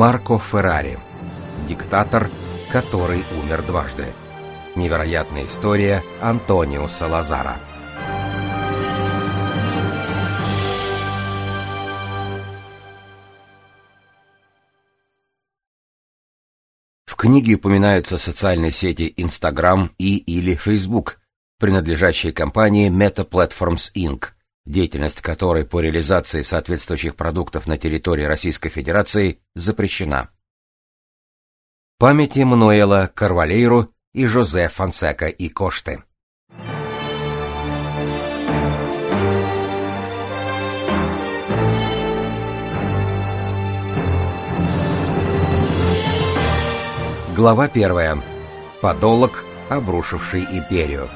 Марко Феррари. Диктатор, который умер дважды. Невероятная история Антонио Салазара. В книге упоминаются социальные сети Instagram и или Facebook, принадлежащие компании Meta Platforms Inc., деятельность которой по реализации соответствующих продуктов на территории Российской Федерации запрещена. Памяти Мануэла Карвалейру и Жозе Фонсека и Кошты. Глава первая. Подолок, обрушивший империю.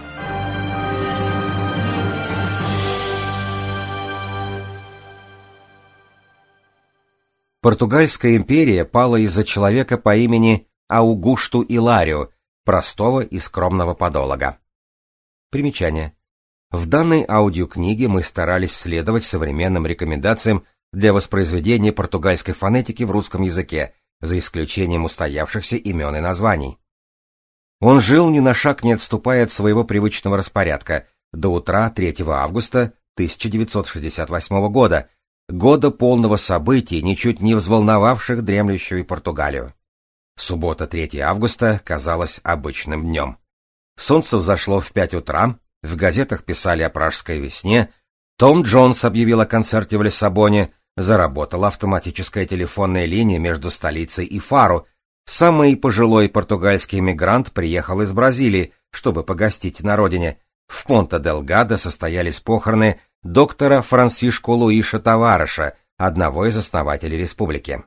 Португальская империя пала из-за человека по имени Аугушту Иларио, простого и скромного подолога. Примечание. В данной аудиокниге мы старались следовать современным рекомендациям для воспроизведения португальской фонетики в русском языке, за исключением устоявшихся имен и названий. Он жил ни на шаг не отступая от своего привычного распорядка до утра 3 августа 1968 года, года полного событий, ничуть не взволновавших дремлющую Португалию. Суббота 3 августа казалась обычным днем. Солнце взошло в пять утра, в газетах писали о пражской весне, Том Джонс объявил о концерте в Лиссабоне, заработала автоматическая телефонная линия между столицей и Фару, самый пожилой португальский эмигрант приехал из Бразилии, чтобы погостить на родине, в Понта-дель-Гадо состоялись похороны доктора Франсишко Луиша Тавареша, одного из основателей республики.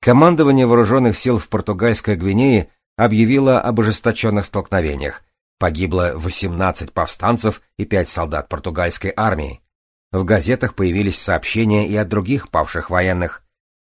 Командование вооруженных сил в португальской Гвинее объявило об ожесточенных столкновениях. Погибло 18 повстанцев и 5 солдат португальской армии. В газетах появились сообщения и от других павших военных.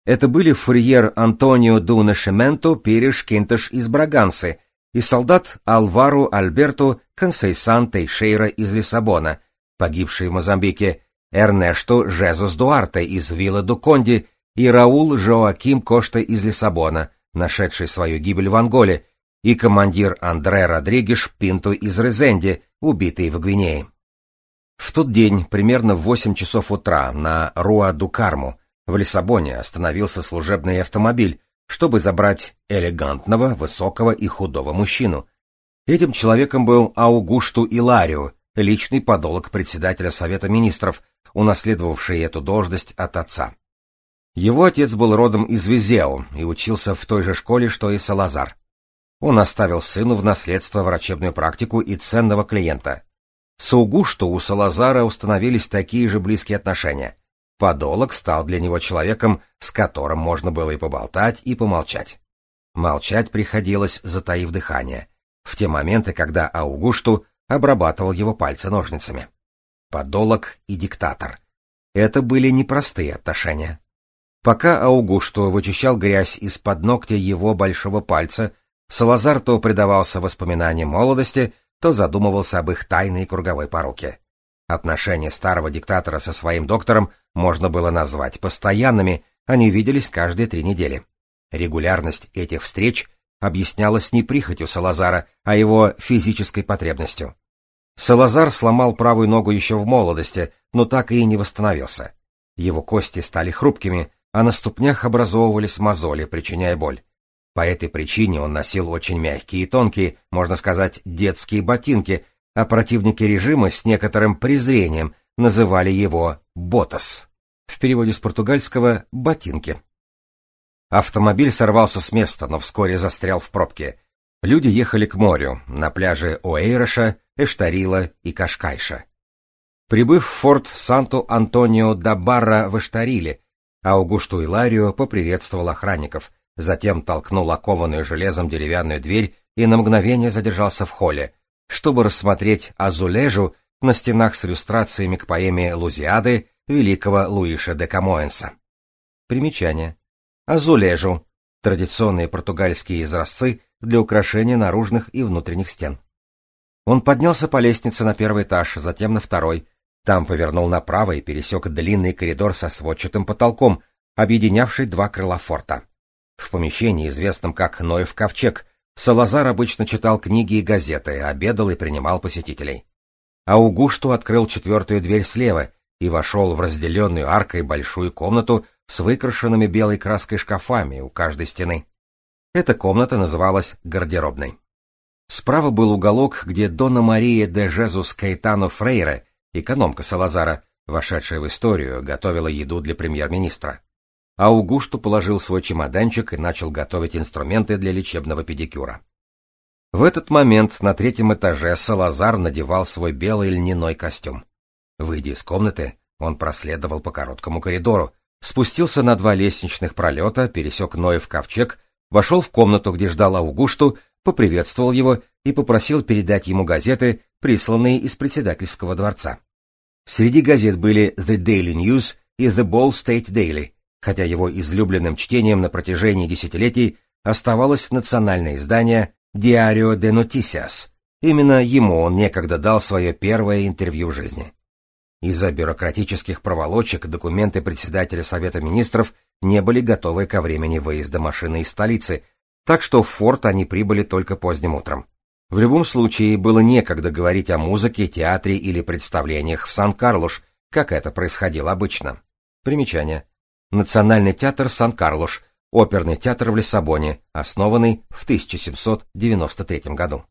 Это были фурьер Антонио ду Нашименто Переш Кентеш из Брагансы и солдат Алвару Альберту Консейсан Тейшейра из Лиссабона, погибший в Мозамбике, Эрнешто Жезус Дуарте из Вилла Дуконди и Раул Жоаким Кошта из Лиссабона, нашедший свою гибель в Анголе, и командир Андре Родригеш Пинто из Резенди, убитый в Гвинее. В тот день, примерно в 8 часов утра, на Руа-ду-Карму, в Лиссабоне остановился служебный автомобиль, чтобы забрать элегантного, высокого и худого мужчину. Этим человеком был Аугушту Иларио, личный подолог председателя Совета Министров, унаследовавший эту должность от отца. Его отец был родом из Визео и учился в той же школе, что и Салазар. Он оставил сыну в наследство врачебную практику и ценного клиента. С Аугушту у Салазара установились такие же близкие отношения. Подолог стал для него человеком, с которым можно было и поболтать, и помолчать. Молчать приходилось, затаив дыхание, в те моменты, когда Аугушту обрабатывал его пальцы ножницами. Подолог и диктатор. Это были непростые отношения. Пока Аугушту вычищал грязь из-под ногтя его большого пальца, Салазар то предавался воспоминаниям молодости, то задумывался об их тайной круговой поруке. Отношения старого диктатора со своим доктором можно было назвать постоянными, они виделись каждые три недели. Регулярность этих встреч объяснялась не прихотью Салазара, а его физической потребностью. Салазар сломал правую ногу еще в молодости, но так и не восстановился. Его кости стали хрупкими, а на ступнях образовывались мозоли, причиняя боль. По этой причине он носил очень мягкие и тонкие, можно сказать, детские ботинки, а противники режима с некоторым презрением называли его «ботас». В переводе с португальского «ботинки». Автомобиль сорвался с места, но вскоре застрял в пробке. Люди ехали к морю, на пляже Оэйроша, Эштарила и Кашкайша. Прибыв в форт Санто-Антонио да Барра в Эштариле, Аугушту Иларио поприветствовал охранников, затем толкнул окованную железом деревянную дверь и на мгновение задержался в холле, чтобы рассмотреть азулежу на стенах с иллюстрациями к поэме «Лузиады» великого Луиша де Камоэнса. Примечание. Азулежу — традиционные португальские изразцы для украшения наружных и внутренних стен. Он поднялся по лестнице на первый этаж, затем на второй. Там повернул направо и пересек длинный коридор со сводчатым потолком, объединявший два крыла форта. В помещении, известном как Ноев ковчег, Салазар обычно читал книги и газеты, обедал и принимал посетителей. Аугушту открыл четвертую дверь слева и вошел в разделенную аркой большую комнату с выкрашенными белой краской шкафами у каждой стены. Эта комната называлась гардеробной. Справа был уголок, где Дона Мария де Жезус Кайтано Фрейре, экономка Салазара, вошедшая в историю, готовила еду для премьер-министра. Аугушту положил свой чемоданчик и начал готовить инструменты для лечебного педикюра. В этот момент на третьем этаже Салазар надевал свой белый льняной костюм. Выйдя из комнаты, он проследовал по короткому коридору, спустился на два лестничных пролета, пересек Ноев ковчег, вошел в комнату, где ждал Аугушту, поприветствовал его и попросил передать ему газеты, присланные из председательского дворца. Среди газет были The Daily News и The Ball State Daily, хотя его излюбленным чтением на протяжении десятилетий оставалось национальное издание Diario de Noticias. Именно ему он некогда дал свое первое интервью в жизни. Из-за бюрократических проволочек документы председателя Совета Министров не были готовы ко времени выезда машины из столицы, так что в форт они прибыли только поздним утром. В любом случае было некогда говорить о музыке, театре или представлениях в Сан-Карлуш, как это происходило обычно. Примечание. Национальный театр Сан-Карлуш, оперный театр в Лиссабоне, основанный в 1793 году.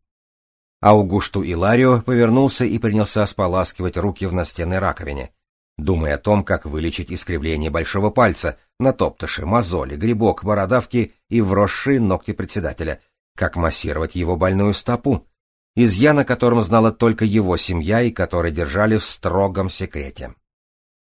Аугушту Иларио повернулся и принялся споласкивать руки в настенной раковине, думая о том, как вылечить искривление большого пальца, натоптыши, мозоли, грибок, бородавки и вросшие ногти председателя, как массировать его больную стопу, изъян о котором знала только его семья и который держали в строгом секрете.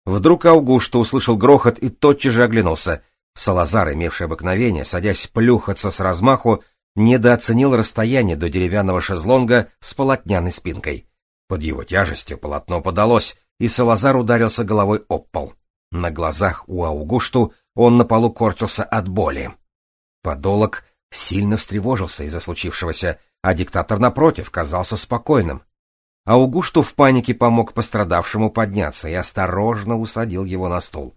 Вдруг Аугуста услышал грохот и тотчас же оглянулся. Салазар, имевший обыкновение, садясь плюхаться с размаху, недооценил расстояние до деревянного шезлонга с полотняной спинкой. Под его тяжестью полотно подалось, и Салазар ударился головой об пол. На глазах у Аугушту он на полу корчился от боли. Подолок сильно встревожился из-за случившегося, а диктатор, напротив, казался спокойным. Аугушту в панике помог пострадавшему подняться и осторожно усадил его на стул.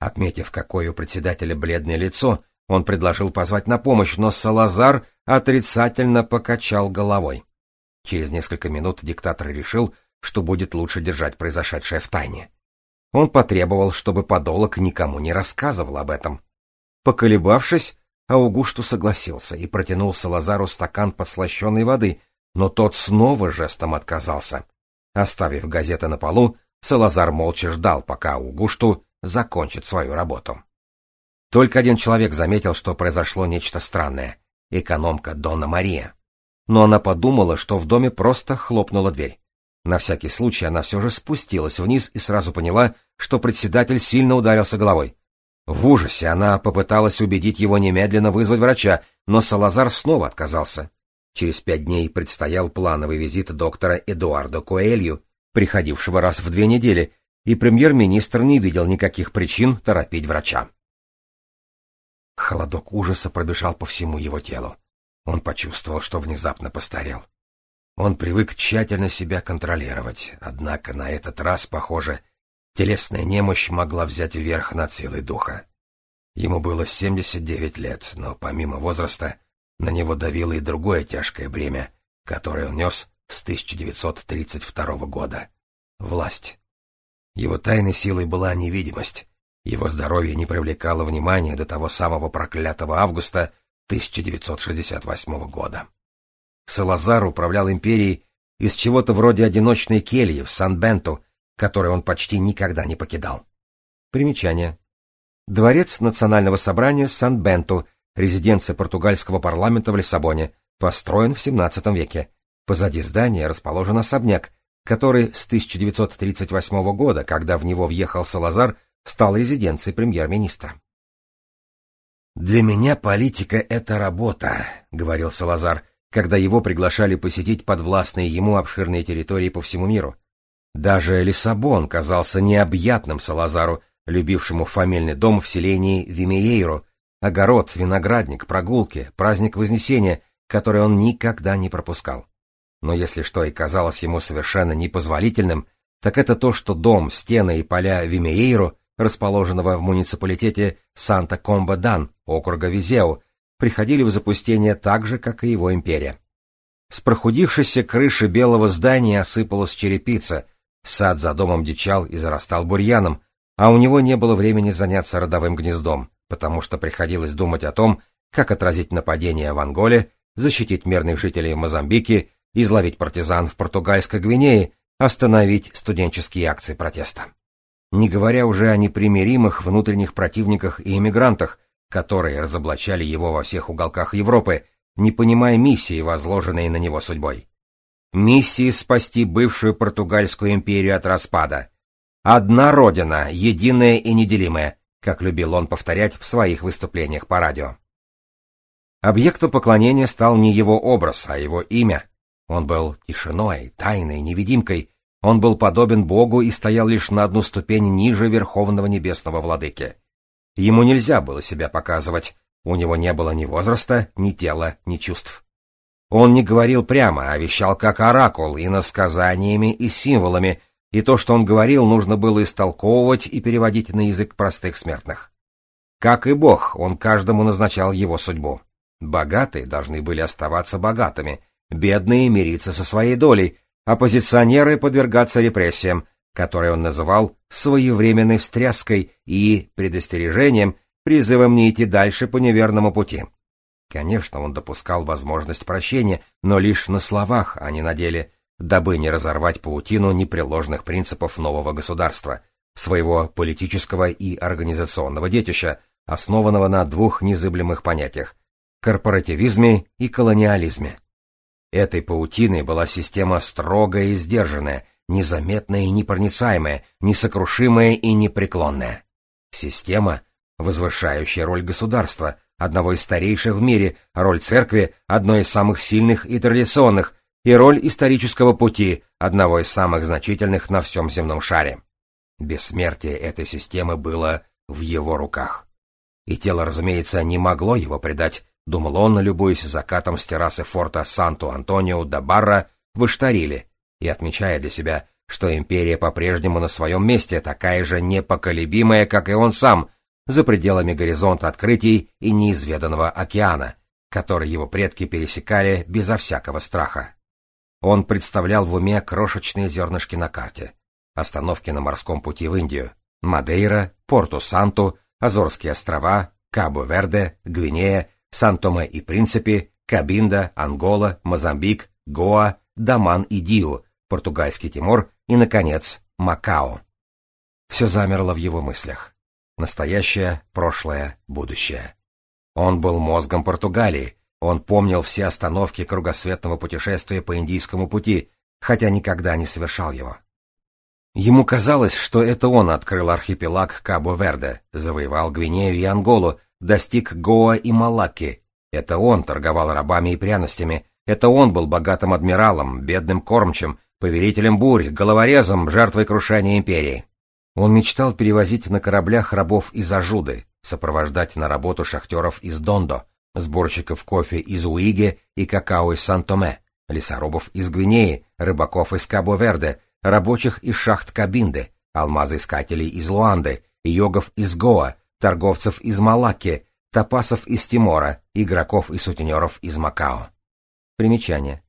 Отметив, какое у председателя бледное лицо, он предложил позвать на помощь, но Салазар отрицательно покачал головой. Через несколько минут диктатор решил, что будет лучше держать произошедшее в тайне. Он потребовал, чтобы подолок никому не рассказывал об этом. Поколебавшись, Аугушту согласился и протянул Салазару стакан подслащенной воды, но тот снова жестом отказался. Оставив газеты на полу, Салазар молча ждал, пока Аугушту закончит свою работу. Только один человек заметил, что произошло нечто странное — экономка Донна Мария. Но она подумала, что в доме просто хлопнула дверь. На всякий случай она все же спустилась вниз и сразу поняла, что председатель сильно ударился головой. В ужасе она попыталась убедить его немедленно вызвать врача, но Салазар снова отказался. Через пять дней предстоял плановый визит доктора Эдуардо Коэлью, приходившего раз в две недели, и премьер-министр не видел никаких причин торопить врача. Холодок ужаса пробежал по всему его телу. Он почувствовал, что внезапно постарел. Он привык тщательно себя контролировать, однако на этот раз, похоже, телесная немощь могла взять верх над силой духа. Ему было 79 лет, но помимо возраста на него давило и другое тяжкое бремя, которое он нес с 1932 года — власть. Его тайной силой была невидимость. Его здоровье не привлекало внимания до того самого проклятого августа 1968 года. Салазар управлял империей из чего-то вроде одиночной кельи в Сан-Бенту, который он почти никогда не покидал. Примечание. Дворец национального собрания Сан-Бенту — резиденция португальского парламента в Лиссабоне, построен в XVII веке. Позади здания расположен особняк, который с 1938 года, когда в него въехал Салазар, стал резиденцией премьер-министра. «Для меня политика — это работа», — говорил Салазар, когда его приглашали посетить подвластные ему обширные территории по всему миру. Даже Лиссабон казался необъятным Салазару, любившему фамильный дом в селении Вимеейро, Огород, виноградник, прогулки, праздник Вознесения, который он никогда не пропускал. Но если что и казалось ему совершенно непозволительным, так это то, что дом, стены и поля Вимеейру расположенного в муниципалитете Санта-Комба-Дан, округа Визеу, приходили в запустение так же, как и его империя. С прохудившейся крыши белого здания осыпалась черепица, сад за домом дичал и зарастал бурьяном, а у него не было времени заняться родовым гнездом, потому что приходилось думать о том, как отразить нападение в Анголе, защитить мирных жителей Мозамбики, изловить партизан в португальской Гвинее, остановить студенческие акции протеста. Не говоря уже о непримиримых внутренних противниках и эмигрантах, которые разоблачали его во всех уголках Европы, не понимая миссии, возложенной на него судьбой. Миссии спасти бывшую португальскую империю от распада. Одна родина, единая и неделимая, как любил он повторять в своих выступлениях по радио. Объектом поклонения стал не его образ, а его имя. Он был тишиной, тайной, невидимкой. Он был подобен Богу и стоял лишь на одну ступень ниже Верховного Небесного Владыки. Ему нельзя было себя показывать, у него не было ни возраста, ни тела, ни чувств. Он не говорил прямо, а вещал как оракул, и насказаниями, и символами, и то, что он говорил, нужно было истолковывать и переводить на язык простых смертных. Как и Бог, он каждому назначал его судьбу. Богатые должны были оставаться богатыми, бедные мириться со своей долей, оппозиционеры подвергаться репрессиям, которые он называл своевременной встряской и предостережением, призывом не идти дальше по неверному пути. Конечно, он допускал возможность прощения, но лишь на словах, а не на деле, дабы не разорвать паутину непреложных принципов нового государства, своего политического и организационного детища, основанного на двух незыблемых понятиях – корпоративизме и колониализме. Этой паутиной была система строгая и сдержанная, незаметная и непроницаемая, несокрушимая и непреклонная. Система, возвышающая роль государства, одного из старейших в мире, роль церкви, одной из самых сильных и традиционных, и роль исторического пути, одного из самых значительных на всем земном шаре. Бессмертие этой системы было в его руках. И тело, разумеется, не могло его предать, думал он, любуясь закатом с террасы форта Санту-Антонио да Барра в Иштариле, и отмечая для себя, что империя по-прежнему на своем месте такая же непоколебимая, как и он сам, за пределами горизонта открытий и неизведанного океана, который его предки пересекали безо всякого страха. Он представлял в уме крошечные зернышки на карте, остановки на морском пути в Индию, Мадейра, Порту-Санту, Азорские острова, Кабо-Верде, Гвинея, Сан-Томе и Принципе, Кабинда, Ангола, Мозамбик, Гоа, Даман и Диу, португальский Тимор и, наконец, Макао. Все замерло в его мыслях. Настоящее, прошлое, будущее. Он был мозгом Португалии, он помнил все остановки кругосветного путешествия по Индийскому пути, хотя никогда не совершал его. Ему казалось, что это он открыл архипелаг Кабо-Верде, завоевал Гвинею и Анголу, достиг Гоа и Малакки. Это он торговал рабами и пряностями, это он был богатым адмиралом, бедным кормчем, повелителем бурь, головорезом, жертвой крушения империи. Он мечтал перевозить на кораблях рабов из Ажуды, сопровождать на работу шахтеров из Дондо, сборщиков кофе из Уиге и какао из Сан-Томе, лесорубов из Гвинеи, рыбаков из Кабо-Верде, рабочих из шахт Кабинды, алмазоискателей из Луанды, йогов из Гоа, торговцев из Малаки, топасов из Тимора, игроков и сутенеров из Макао. Примечание.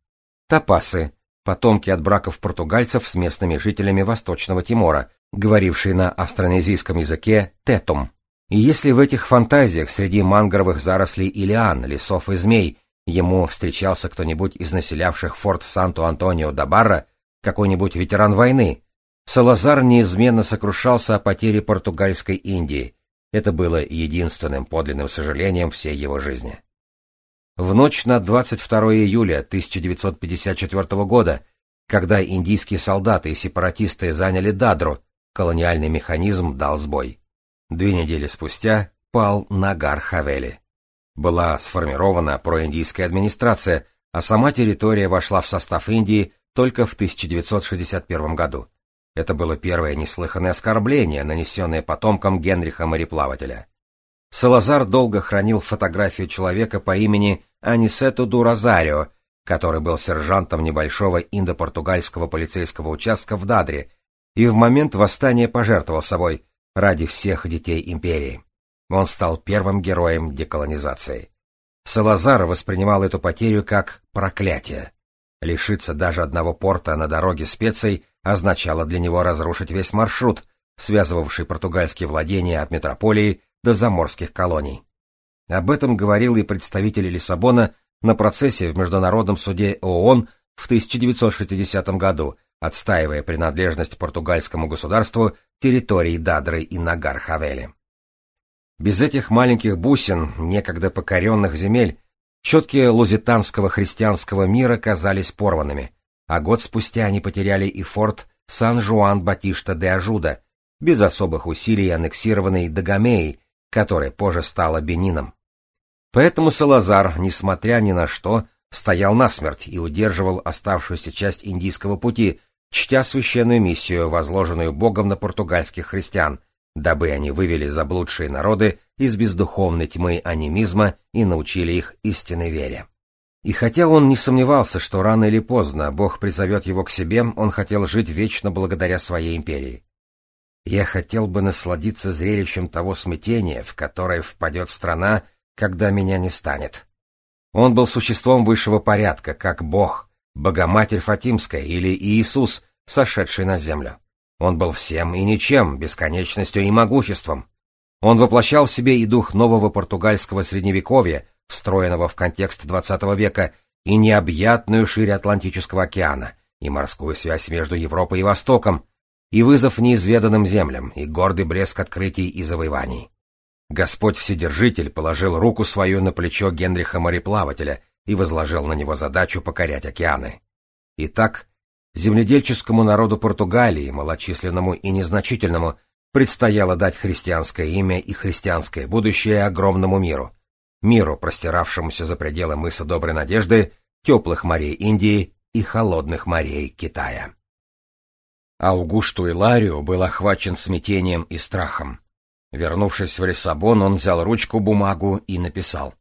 Топасы – потомки от браков португальцев с местными жителями Восточного Тимора, говоривший на австронезийском языке «тетум». И если в этих фантазиях среди мангровых зарослей и лиан, лесов и змей ему встречался кто-нибудь из населявших форт Санту-Антонио да Барра, какой-нибудь ветеран войны, Салазар неизменно сокрушался о потере португальской Индии. Это было единственным подлинным сожалением всей его жизни. В ночь на 22 июля 1954 года, когда индийские солдаты и сепаратисты заняли Дадру, колониальный механизм дал сбой. Две недели спустя пал Нагар-Хавели. Была сформирована проиндийская администрация, а сама территория вошла в состав Индии только в 1961 году. Это было первое неслыханное оскорбление, нанесенное потомкам Генриха мореплавателя. Салазар долго хранил фотографию человека по имени Анисету Дуразарио, который был сержантом небольшого индо-португальского полицейского участка в Дадре и в момент восстания пожертвовал собой, ради всех детей империи. Он стал первым героем деколонизации. Салазар воспринимал эту потерю как проклятие. Лишиться даже одного порта на дороге специй означало для него разрушить весь маршрут, связывавший португальские владения от метрополии до заморских колоний. Об этом говорил и представитель Лиссабона на процессе в Международном суде ООН в 1960 году, отстаивая принадлежность португальскому государству территории Дадры и Нагар-Хавели. Без этих маленьких бусин, некогда покоренных земель, четкие лузитанского христианского мира казались порванными, а год спустя они потеряли и форт Сан-Жуан-Батишта де Ажуда, без особых усилий аннексированный Дагомеей, которая позже стала Бенином. Поэтому Салазар, несмотря ни на что, стоял насмерть и удерживал оставшуюся часть индийского пути, чтя священную миссию, возложенную Богом на португальских христиан, дабы они вывели заблудшие народы из бездуховной тьмы анимизма и научили их истинной вере. И хотя он не сомневался, что рано или поздно Бог призовет его к себе, он хотел жить вечно благодаря своей империи. Я хотел бы насладиться зрелищем того смятения, в которое впадет страна, когда меня не станет. Он был существом высшего порядка, как Бог, Богоматерь Фатимская или Иисус, сошедший на землю. Он был всем и ничем, бесконечностью и могуществом. Он воплощал в себе и дух нового португальского средневековья, встроенного в контекст XX века, и необъятную шире Атлантического океана, и морскую связь между Европой и Востоком, и вызов неизведанным землям, и гордый блеск открытий и завоеваний. Господь Вседержитель положил руку свою на плечо Генриха мореплавателя и возложил на него задачу покорять океаны. Итак, земледельческому народу Португалии, малочисленному и незначительному, предстояло дать христианское имя и христианское будущее огромному миру, миру, простиравшемуся за пределы мыса Доброй Надежды, теплых морей Индии и холодных морей Китая. Аугушту Иларио был охвачен смятением и страхом. Вернувшись в Лиссабон, он взял ручку, бумагу и написал.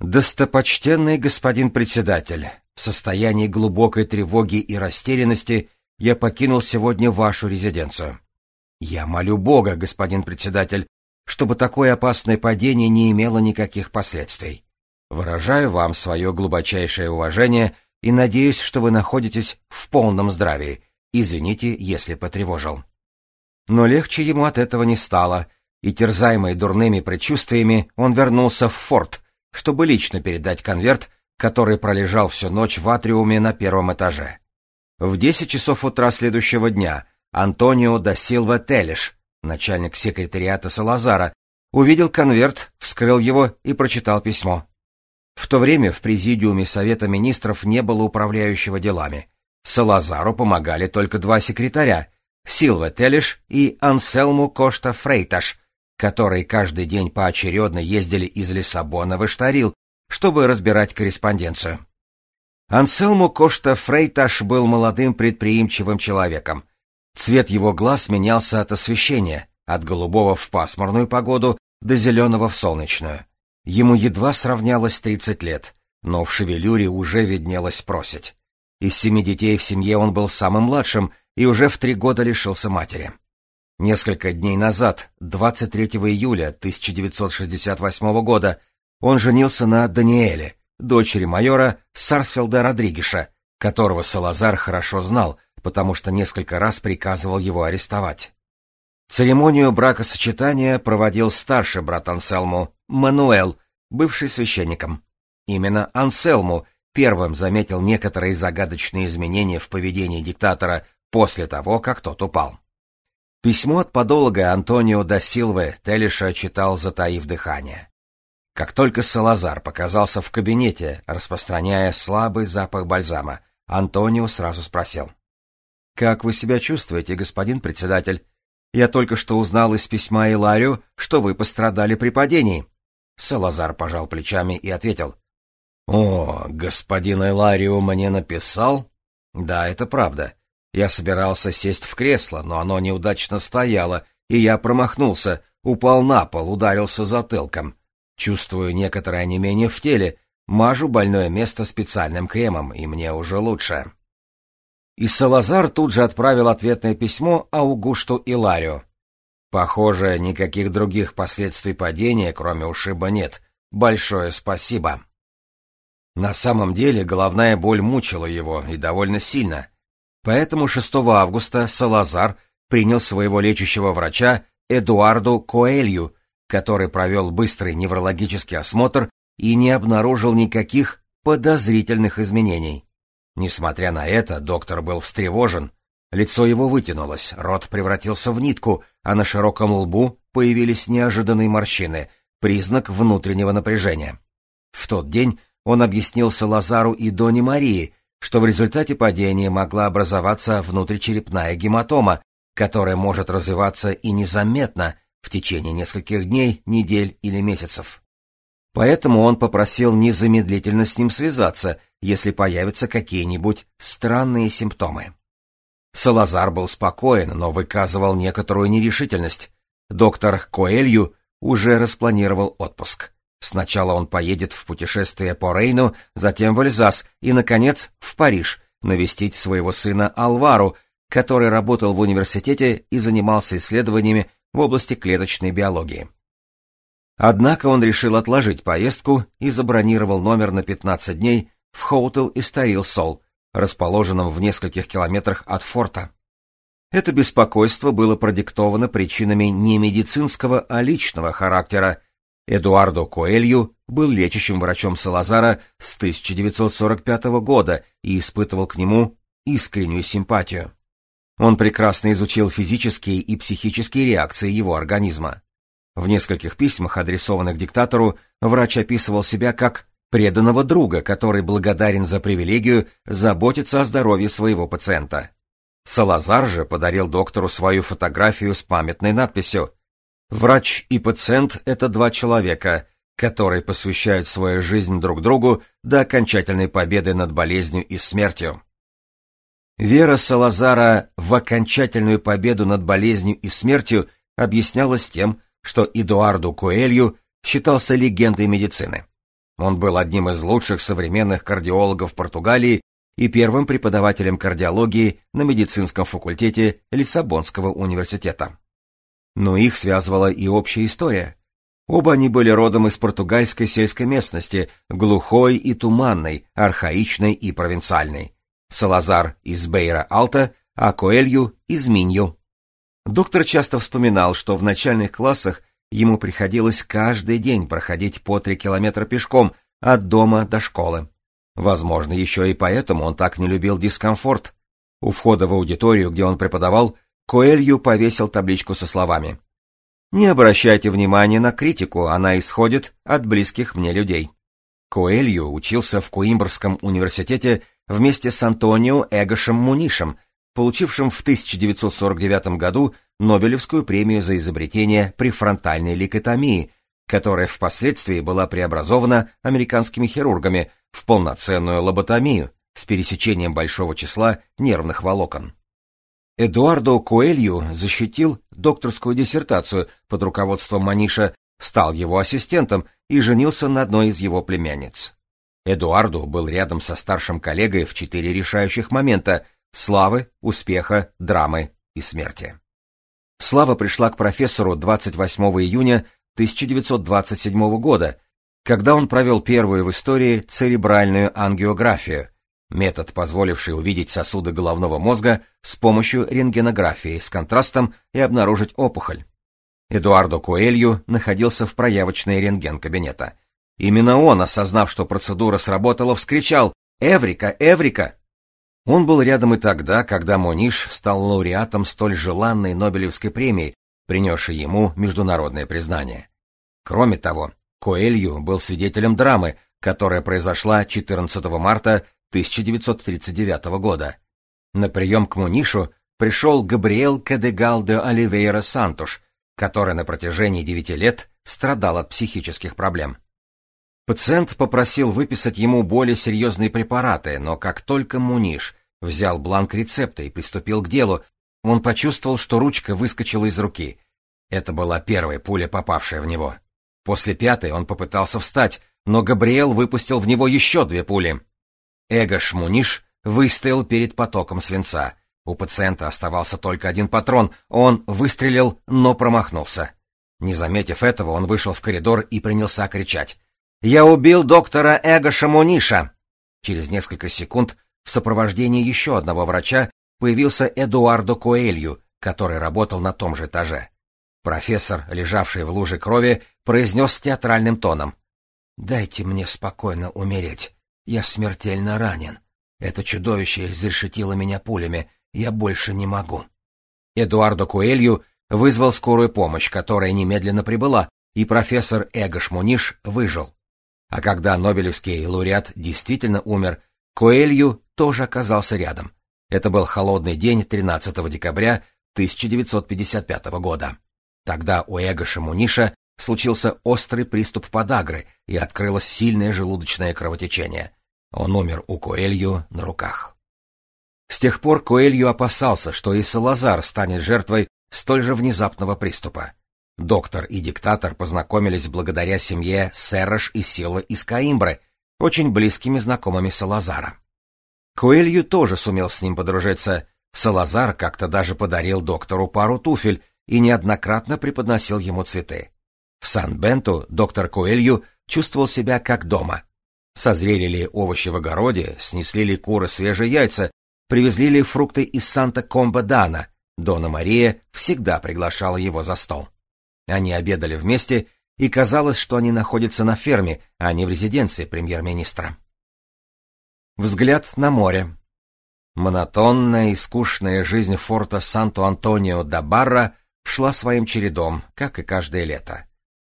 «Достопочтенный господин председатель, в состоянии глубокой тревоги и растерянности я покинул сегодня вашу резиденцию. Я молю Бога, господин председатель, чтобы такое опасное падение не имело никаких последствий. Выражаю вам свое глубочайшее уважение и надеюсь, что вы находитесь в полном здравии. Извините, если потревожил. Но легче ему от этого не стало, и, терзаемый дурными предчувствиями, он вернулся в форт, чтобы лично передать конверт, который пролежал всю ночь в атриуме на первом этаже. В десять часов утра следующего дня Антонио да Силва Телеш, начальник секретариата Салазара, увидел конверт, вскрыл его и прочитал письмо. В то время в президиуме Совета министров не было управляющего делами. Салазару помогали только два секретаря — Силва Телеш и Анселму Кошта Фрейташ, которые каждый день поочередно ездили из Лиссабона в Иштарил, чтобы разбирать корреспонденцию. Анселму Кошта Фрейташ был молодым предприимчивым человеком. Цвет его глаз менялся от освещения, от голубого в пасмурную погоду до зеленого в солнечную. Ему едва сравнялось 30 лет, но в шевелюре уже виднелось просить. Из семи детей в семье он был самым младшим и уже в три года лишился матери. Несколько дней назад, 23 июля 1968 года, он женился на Даниэле, дочери майора Сарсфилда Родригеша, которого Салазар хорошо знал, потому что несколько раз приказывал его арестовать. Церемонию бракосочетания проводил старший брат Анселму, Мануэл, бывший священником. Именно Анселму первым заметил некоторые загадочные изменения в поведении диктатора после того, как тот упал. Письмо от подолога Антонио да Силвы Телиша читал, затаив дыхание. Как только Салазар показался в кабинете, распространяя слабый запах бальзама, Антонио сразу спросил. — Как вы себя чувствуете, господин председатель? Я только что узнал из письма Иларию, что вы пострадали при падении. Салазар пожал плечами и ответил. — О, господин Иларио мне написал? — Да, это правда. Я собирался сесть в кресло, но оно неудачно стояло, и я промахнулся, упал на пол, ударился затылком. Чувствую некоторое онемение в теле, мажу больное место специальным кремом, и мне уже лучше. И Салазар тут же отправил ответное письмо Аугушту Иларио. Похоже, никаких других последствий падения, кроме ушиба, нет. Большое спасибо. На самом деле головная боль мучила его, и довольно сильно. Поэтому 6 августа Салазар принял своего лечащего врача Эдуарду Коэлью, который провел быстрый неврологический осмотр и не обнаружил никаких подозрительных изменений. Несмотря на это, доктор был встревожен, Лицо его вытянулось, рот превратился в нитку, а на широком лбу появились неожиданные морщины, признак внутреннего напряжения. В тот день он объяснился Лазару и Доне Марии, что в результате падения могла образоваться внутричерепная гематома, которая может развиваться и незаметно в течение нескольких дней, недель или месяцев. Поэтому он попросил незамедлительно с ним связаться, если появятся какие-нибудь странные симптомы. Салазар был спокоен, но выказывал некоторую нерешительность. Доктор Коэлью уже распланировал отпуск. Сначала он поедет в путешествие по Рейну, затем в Эльзас и, наконец, в Париж, навестить своего сына Алвару, который работал в университете и занимался исследованиями в области клеточной биологии. Однако он решил отложить поездку и забронировал номер на 15 дней в Хоутел Истарил Сол, расположенном в нескольких километрах от форта. Это беспокойство было продиктовано причинами не медицинского, а личного характера. Эдуардо Коэлью был лечащим врачом Салазара с 1945 года и испытывал к нему искреннюю симпатию. Он прекрасно изучил физические и психические реакции его организма. В нескольких письмах, адресованных диктатору, врач описывал себя как преданного друга, который благодарен за привилегию заботиться о здоровье своего пациента. Салазар же подарил доктору свою фотографию с памятной надписью «Врач и пациент — это два человека, которые посвящают свою жизнь друг другу до окончательной победы над болезнью и смертью». Вера Салазара в окончательную победу над болезнью и смертью объяснялась тем, что Эдуарду Коэлью считался легендой медицины. Он был одним из лучших современных кардиологов Португалии и первым преподавателем кардиологии на медицинском факультете Лиссабонского университета. Но их связывала и общая история. Оба они были родом из португальской сельской местности, глухой и туманной, архаичной и провинциальной. Салазар из Бейра-Алта, а Коэлью из Минью. Доктор часто вспоминал, что в начальных классах Ему приходилось каждый день проходить по три километра пешком от дома до школы. Возможно, еще и поэтому он так не любил дискомфорт. У входа в аудиторию, где он преподавал, Коэлью повесил табличку со словами «Не обращайте внимания на критику, она исходит от близких мне людей». Коэлью учился в Куимбрском университете вместе с Антонио Эгошем Мунишем, получившим в 1949 году Нобелевскую премию за изобретение префронтальной ликотомии, которая впоследствии была преобразована американскими хирургами в полноценную лоботомию с пересечением большого числа нервных волокон. Эдуардо Коэлью защитил докторскую диссертацию под руководством Маниша, стал его ассистентом и женился на одной из его племянниц. Эдуарду был рядом со старшим коллегой в четыре решающих момента славы, успеха, драмы и смерти. Слава пришла к профессору 28 июня 1927 года, когда он провел первую в истории церебральную ангиографию, метод, позволивший увидеть сосуды головного мозга с помощью рентгенографии с контрастом и обнаружить опухоль. Эдуардо Коэлью находился в проявочной рентген-кабинета. Именно он, осознав, что процедура сработала, вскричал «Эврика! Эврика!» Он был рядом и тогда, когда Мониш стал лауреатом столь желанной Нобелевской премии, принесшей ему международное признание. Кроме того, Коэлью был свидетелем драмы, которая произошла 14 марта 1939 года. На прием к Мунишу пришел Габриэл Кадегал де Оливейра Сантуш, который на протяжении девяти лет страдал от психических проблем. Пациент попросил выписать ему более серьезные препараты, но как только Муниш взял бланк рецепта и приступил к делу, он почувствовал, что ручка выскочила из руки. Это была первая пуля, попавшая в него. После пятой он попытался встать, но Габриэл выпустил в него еще две пули. Эго Шмуниш выстоял перед потоком свинца. У пациента оставался только один патрон, он выстрелил, но промахнулся. Не заметив этого, он вышел в коридор и принялся кричать. «Я убил доктора Эго Шамуниша!» Через несколько секунд в сопровождении еще одного врача появился Эдуардо Коэлью, который работал на том же этаже. Профессор, лежавший в луже крови, произнес театральным тоном. «Дайте мне спокойно умереть. Я смертельно ранен. Это чудовище изрешетило меня пулями. Я больше не могу». Эдуардо Куэлью вызвал скорую помощь, которая немедленно прибыла, и профессор Эгош Муниш выжил. А когда Нобелевский лауреат действительно умер, Коэлью тоже оказался рядом. Это был холодный день 13 декабря 1955 года. Тогда у Эгоша Муниша случился острый приступ подагры и открылось сильное желудочное кровотечение. Он умер у Коэлью на руках. С тех пор Коэлью опасался, что и Салазар станет жертвой столь же внезапного приступа. Доктор и диктатор познакомились благодаря семье Серраш и Сила из Каимбры, очень близкими знакомыми Салазара. Коэлью тоже сумел с ним подружиться. Салазар как-то даже подарил доктору пару туфель и неоднократно преподносил ему цветы. В Сан-Бенту доктор Коэлью чувствовал себя как дома. Созрели ли овощи в огороде, снесли ли куры свежие яйца, привезли ли фрукты из Санта-Комба-Дана, Дона Мария всегда приглашала его за стол. Они обедали вместе, и казалось, что они находятся на ферме, а не в резиденции премьер-министра. Взгляд на море. Монотонная и скучная жизнь форта Санто-Антонио-да-Барра шла своим чередом, как и каждое лето.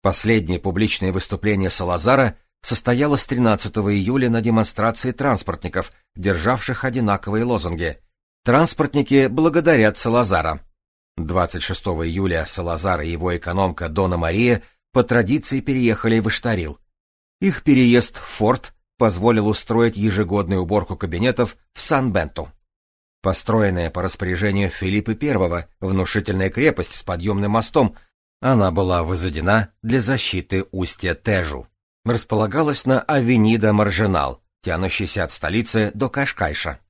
Последнее публичное выступление Салазара состоялось 13 июля на демонстрации транспортников, державших одинаковые лозунги «Транспортники благодарят Салазара». 26 июля Салазар и его экономка Дона Мария по традиции переехали в Иштарил. Их переезд в форт позволил устроить ежегодную уборку кабинетов в Сан-Бенту. Построенная по распоряжению Филиппа I внушительная крепость с подъемным мостом, она была возведена для защиты устья Тежу. Располагалась на Авенида Маржинал, тянущейся от столицы до Кашкайша.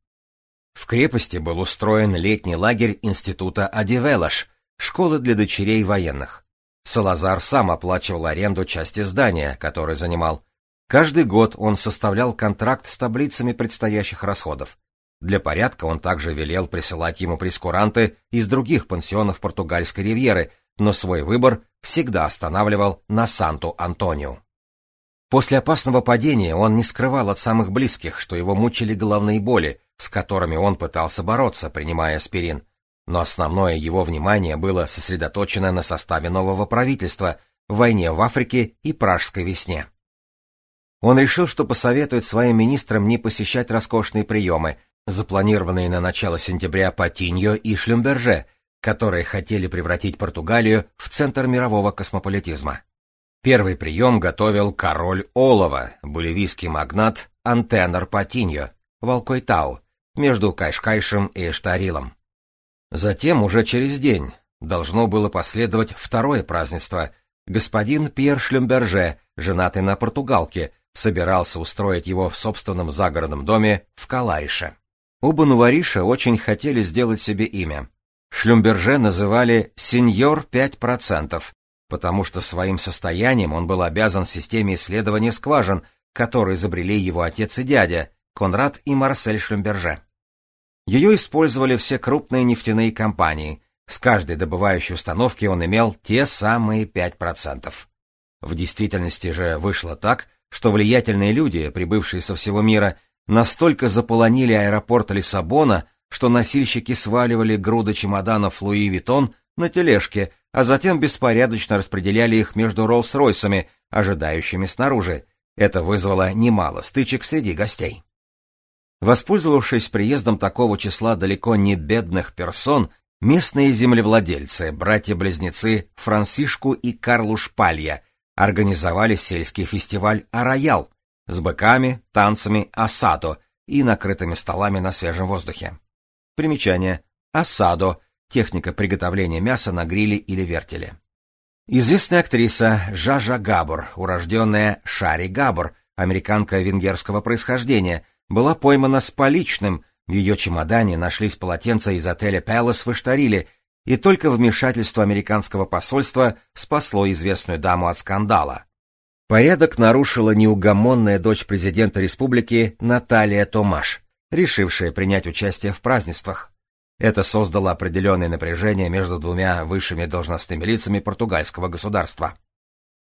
В крепости был устроен летний лагерь института Адивелаш, школы для дочерей военных. Салазар сам оплачивал аренду части здания, которое занимал. Каждый год он составлял контракт с таблицами предстоящих расходов. Для порядка он также велел присылать ему прескуранты из других пансионов португальской ривьеры, но свой выбор всегда останавливал на Санту-Антонио. После опасного падения он не скрывал от самых близких, что его мучили головные боли, с которыми он пытался бороться, принимая аспирин. Но основное его внимание было сосредоточено на составе нового правительства, войне в Африке и Пражской весне. Он решил, что посоветует своим министрам не посещать роскошные приемы, запланированные на начало сентября Патиньо и Шлюмберже, которые хотели превратить Португалию в центр мирового космополитизма. Первый прием готовил король Олова, боливийский магнат Антенор Патиньо, Волкойтау, между Кайшкайшем и Эштарилом. Затем, уже через день, должно было последовать второе празднество. Господин Пьер Шлюмберже, женатый на португалке, собирался устроить его в собственном загородном доме в Каларише. Оба нувариша очень хотели сделать себе имя. Шлюмберже называли «сеньор 5%», потому что своим состоянием он был обязан системе исследования скважин, которую изобрели его отец и дядя, Конрад и Марсель Шлюмберже. Ее использовали все крупные нефтяные компании. С каждой добывающей установки он имел те самые 5%. В действительности же вышло так, что влиятельные люди, прибывшие со всего мира, настолько заполонили аэропорт Лиссабона, что носильщики сваливали груды чемоданов Луи Виттон на тележке, а затем беспорядочно распределяли их между Роллс-Ройсами, ожидающими снаружи. Это вызвало немало стычек среди гостей. Воспользовавшись приездом такого числа далеко не бедных персон, местные землевладельцы, братья-близнецы Франсишку и Карлу Шпалья, организовали сельский фестиваль «Араял», с быками, танцами, осадо и накрытыми столами на свежем воздухе. Примечание. Осадо — техника приготовления мяса на гриле или вертеле. Известная актриса Жажа Габор, урожденная Шари Габор, американка венгерского происхождения, была поймана с поличным, В ее чемодане нашлись полотенца из отеля Пэлас в Иштариле, и только вмешательство американского посольства спасло известную даму от скандала. Порядок нарушила неугомонная дочь президента республики Наталья Томаш, решившая принять участие в празднествах. Это создало определенное напряжение между двумя высшими должностными лицами португальского государства.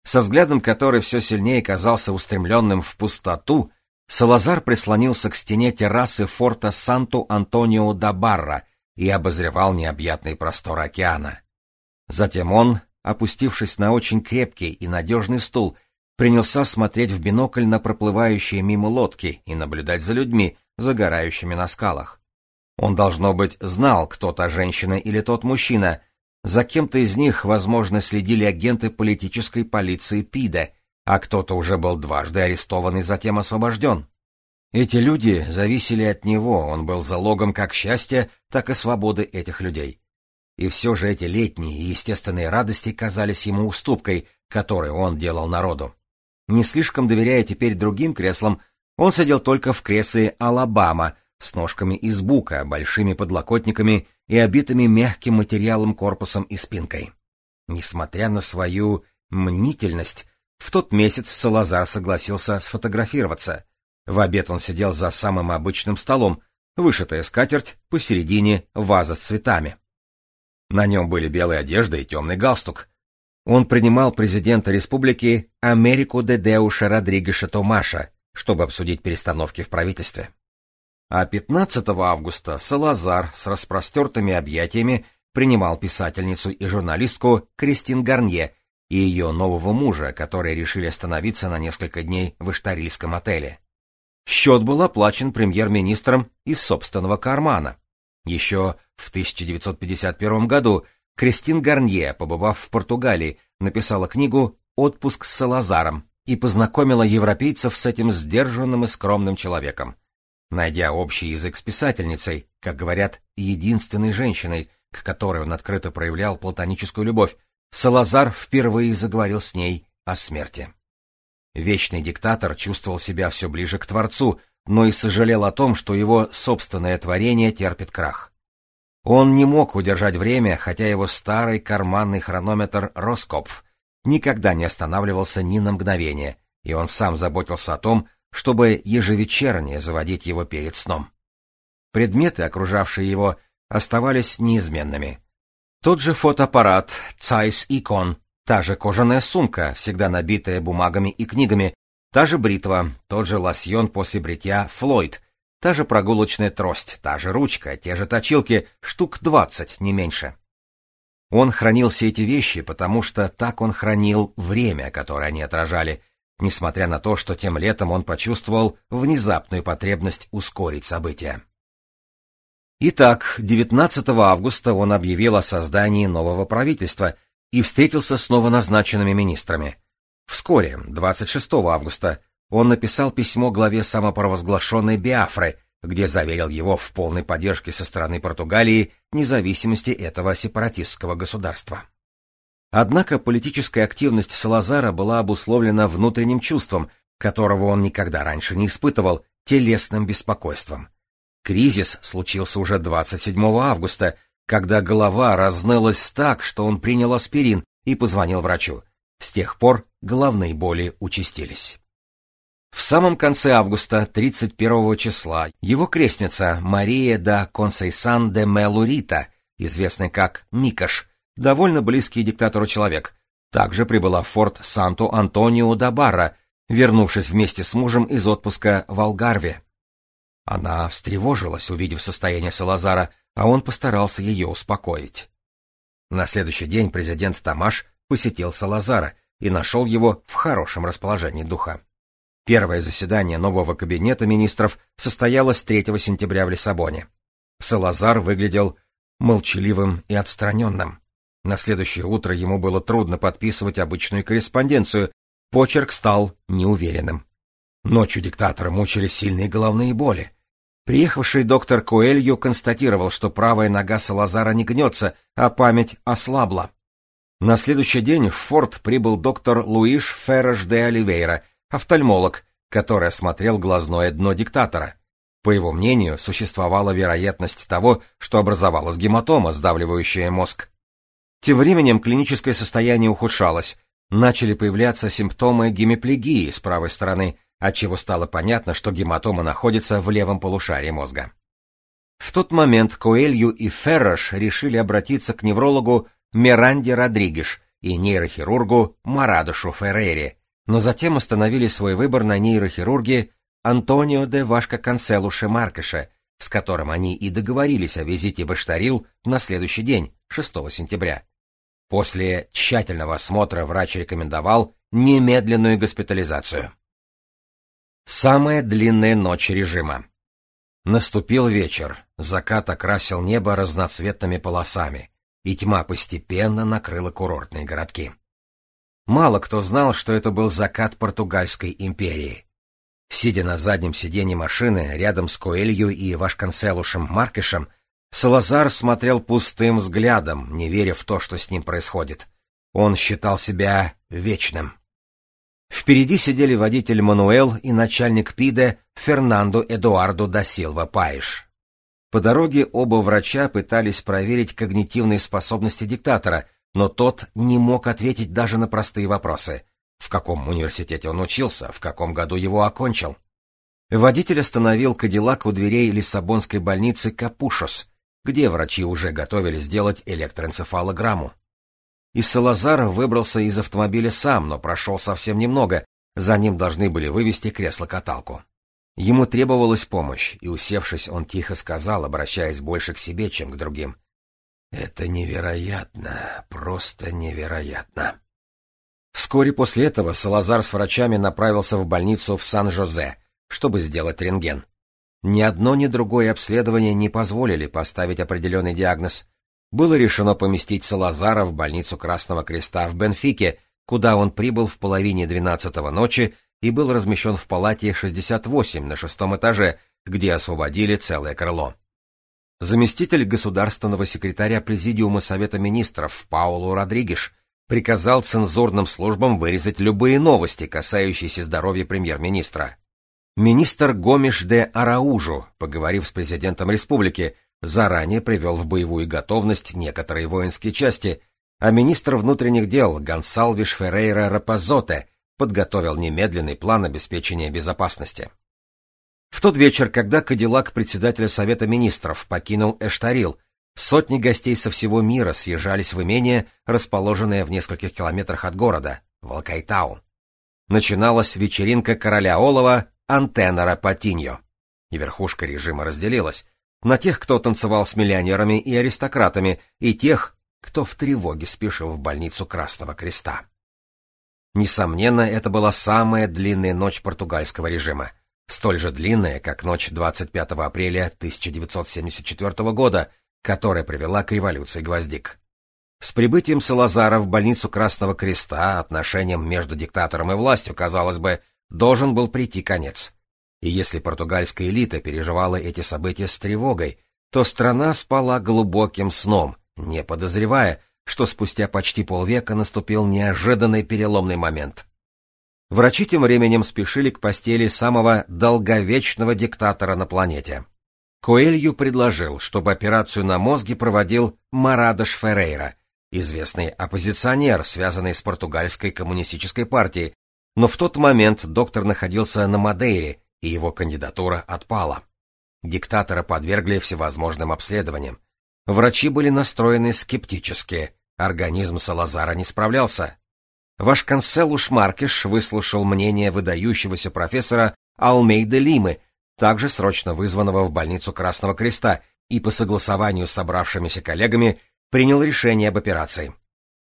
Со взглядом, который все сильнее казался устремленным в пустоту, Салазар прислонился к стене террасы форта Санту-Антонио да Барра и обозревал необъятные просторы океана. Затем он, опустившись на очень крепкий и надежный стул, принялся смотреть в бинокль на проплывающие мимо лодки и наблюдать за людьми, загорающими на скалах. Он, должно быть, знал, кто та женщина или тот мужчина. За кем-то из них, возможно, следили агенты политической полиции ПИДа, а кто-то уже был дважды арестован и затем освобожден. Эти люди зависели от него, он был залогом как счастья, так и свободы этих людей. И все же эти летние и естественные радости казались ему уступкой, которую он делал народу. Не слишком доверяя теперь другим креслам, он сидел только в кресле «Алабама» с ножками из бука, большими подлокотниками и обитыми мягким материалом корпусом и спинкой. Несмотря на свою мнительность, в тот месяц Салазар согласился сфотографироваться. В обед он сидел за самым обычным столом, вышитая скатерть, посередине ваза с цветами. На нем были белая одежда и темный галстук. Он принимал президента республики Америку де Деуша Родригеша Томаша, чтобы обсудить перестановки в правительстве. А 15 августа Салазар с распростертыми объятиями принимал писательницу и журналистку Кристин Гарнье и ее нового мужа, которые решили остановиться на несколько дней в Иштарильском отеле. Счет был оплачен премьер-министром из собственного кармана. Еще в 1951 году Кристин Гарнье, побывав в Португалии, написала книгу «Отпуск с Салазаром» и познакомила европейцев с этим сдержанным и скромным человеком. Найдя общий язык с писательницей, как говорят, единственной женщиной, к которой он открыто проявлял платоническую любовь, Салазар впервые заговорил с ней о смерти. Вечный диктатор чувствовал себя все ближе к Творцу, но и сожалел о том, что его собственное творение терпит крах. Он не мог удержать время, хотя его старый карманный хронометр Роскопф никогда не останавливался ни на мгновение, и он сам заботился о том, чтобы ежевечерне заводить его перед сном. Предметы, окружавшие его, оставались неизменными. Тот же фотоаппарат Zeiss Icon Та же кожаная сумка, всегда набитая бумагами и книгами, та же бритва, тот же лосьон после бритья Флойд, та же прогулочная трость, та же ручка, те же точилки, штук двадцать, не меньше. Он хранил все эти вещи, потому что так он хранил время, которое они отражали, несмотря на то, что тем летом он почувствовал внезапную потребность ускорить события. Итак, 19 августа он объявил о создании нового правительства — и встретился с новоназначенными министрами. Вскоре, 26 августа, он написал письмо главе самопровозглашенной Биафры, где заверил его в полной поддержке со стороны Португалии независимости этого сепаратистского государства. Однако политическая активность Салазара была обусловлена внутренним чувством, которого он никогда раньше не испытывал, телесным беспокойством. Кризис случился уже 27 августа, когда голова разнылась так, что он принял аспирин и позвонил врачу. С тех пор головные боли участились. В самом конце августа, 31 числа, его крестница Мария да Консейсан де Мелурита, известная как Микаш, довольно близкий диктатору человек, также прибыла в форт Санто-Антонио да Барра, вернувшись вместе с мужем из отпуска в Алгарве. Она встревожилась, увидев состояние Салазара, а он постарался ее успокоить. На следующий день президент Тамаш посетил Салазара и нашел его в хорошем расположении духа. Первое заседание нового кабинета министров состоялось 3 сентября в Лиссабоне. Салазар выглядел молчаливым и отстраненным. На следующее утро ему было трудно подписывать обычную корреспонденцию, почерк стал неуверенным. Ночью диктатора мучили сильные головные боли. Приехавший доктор Коэлью констатировал, что правая нога Салазара не гнется, а память ослабла. На следующий день в форт прибыл доктор Луиш Ферреш де Оливейра, офтальмолог, который осмотрел глазное дно диктатора. По его мнению, существовала вероятность того, что образовалась гематома, сдавливающая мозг. Тем временем клиническое состояние ухудшалось, начали появляться симптомы гемиплегии с правой стороны, отчего стало понятно, что гематома находится в левом полушарии мозга. В тот момент Коэлью и Феррош решили обратиться к неврологу Миранде Родригеш и нейрохирургу Марадошу Феррере, но затем остановили свой выбор на нейрохирурге Антонио де Вашка Канцелуше Маркеше, с которым они и договорились о визите в Эштарил на следующий день, 6 сентября. После тщательного осмотра врач рекомендовал немедленную госпитализацию. Самая длинная ночь режима. Наступил вечер, закат окрасил небо разноцветными полосами, и тьма постепенно накрыла курортные городки. Мало кто знал, что это был закат португальской империи. Сидя на заднем сиденье машины рядом с Коэлью и Вашканселушем Маркешем, Салазар смотрел пустым взглядом, не веря в то, что с ним происходит. Он считал себя вечным. Впереди сидели водитель Мануэл и начальник ПИДа Фернандо Эдуардо да Силва Паиш. По дороге оба врача пытались проверить когнитивные способности диктатора, но тот не мог ответить даже на простые вопросы. В каком университете он учился, в каком году его окончил? Водитель остановил Кадиллак у дверей Лиссабонской больницы Капушос, где врачи уже готовили сделать электроэнцефалограмму. И Салазар выбрался из автомобиля сам, но прошел совсем немного, за ним должны были вывести кресло-каталку. Ему требовалась помощь, и, усевшись, он тихо сказал, обращаясь больше к себе, чем к другим. «Это невероятно, просто невероятно». Вскоре после этого Салазар с врачами направился в больницу в Сан-Жозе, чтобы сделать рентген. Ни одно, ни другое обследование не позволили поставить определенный диагноз. Было решено поместить Салазара в больницу Красного Креста в Бенфике, куда он прибыл в половине двенадцатого ночи и был размещен в палате 68 на шестом этаже, где освободили целое крыло. Заместитель государственного секретаря Президиума Совета Министров Паулу Родригеш приказал цензурным службам вырезать любые новости, касающиеся здоровья премьер-министра. Министр Гомеш де Араужу, поговорив с президентом республики, заранее привел в боевую готовность некоторые воинские части, а министр внутренних дел Гонсалвиш Феррейра Рапазоте подготовил немедленный план обеспечения безопасности. В тот вечер, когда Кадиллак председателя Совета министров покинул Эштарил, сотни гостей со всего мира съезжались в имение, расположенное в нескольких километрах от города, Волкайтау. Начиналась вечеринка короля Олова Антеннера Патиньо. И верхушка режима разделилась на тех, кто танцевал с миллионерами и аристократами, и тех, кто в тревоге спешил в больницу Красного Креста. Несомненно, это была самая длинная ночь португальского режима, столь же длинная, как ночь 25 апреля 1974 года, которая привела к революции гвоздик. С прибытием Салазара в больницу Красного Креста отношениям между диктатором и властью, казалось бы, должен был прийти конец. И если португальская элита переживала эти события с тревогой, то страна спала глубоким сном, не подозревая, что спустя почти полвека наступил неожиданный переломный момент. Врачи тем временем спешили к постели самого долговечного диктатора на планете. Коэлью предложил, чтобы операцию на мозге проводил Марадош Феррейра, известный оппозиционер, связанный с португальской коммунистической партией, но в тот момент доктор находился на Мадейре, и его кандидатура отпала. Диктатора подвергли всевозможным обследованиям. Врачи были настроены скептически, организм Салазара не справлялся. Ваш канцелуш Маркиш выслушал мнение выдающегося профессора Алмейда Лимы, также срочно вызванного в больницу Красного Креста, и по согласованию с собравшимися коллегами принял решение об операции.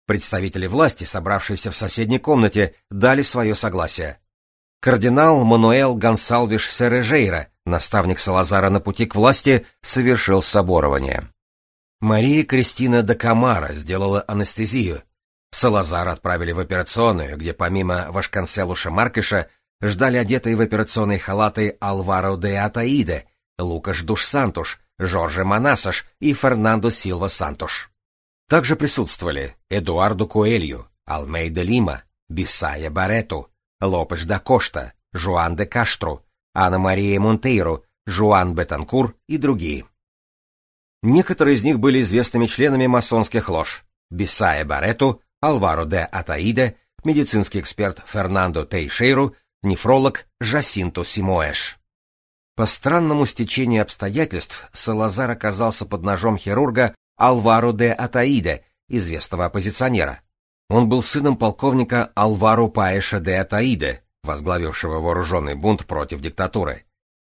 Представители власти, собравшиеся в соседней комнате, дали свое согласие. Кардинал Мануэл Гонсалвиш Сережейра, наставник Салазара на пути к власти, совершил соборование. Мария Кристина де Камара сделала анестезию. Салазара отправили в операционную, где помимо Вашканселуша Маркеша ждали одетые в операционные халаты Алваро де Атаиде, Лукаш Душ Сантуш, Жорже Манасаш и Фернандо Силва Сантуш. Также присутствовали Эдуардо Коэлью, Алмейда Лима, Бисая Барету, Лопеш да Кошта, Жуан де Каштру, Анна Мария Монтейро, Жуан Бетанкур и другие. Некоторые из них были известными членами масонских лож. Бисая Барету, Алваро де Атаиде, медицинский эксперт Фернандо Тейшейру, нефролог Жасинто Симоэш. По странному стечению обстоятельств Салазар оказался под ножом хирурга Алваро де Атаиде, известного оппозиционера. Он был сыном полковника Алваро Паэша де Атаиде, возглавившего вооруженный бунт против диктатуры.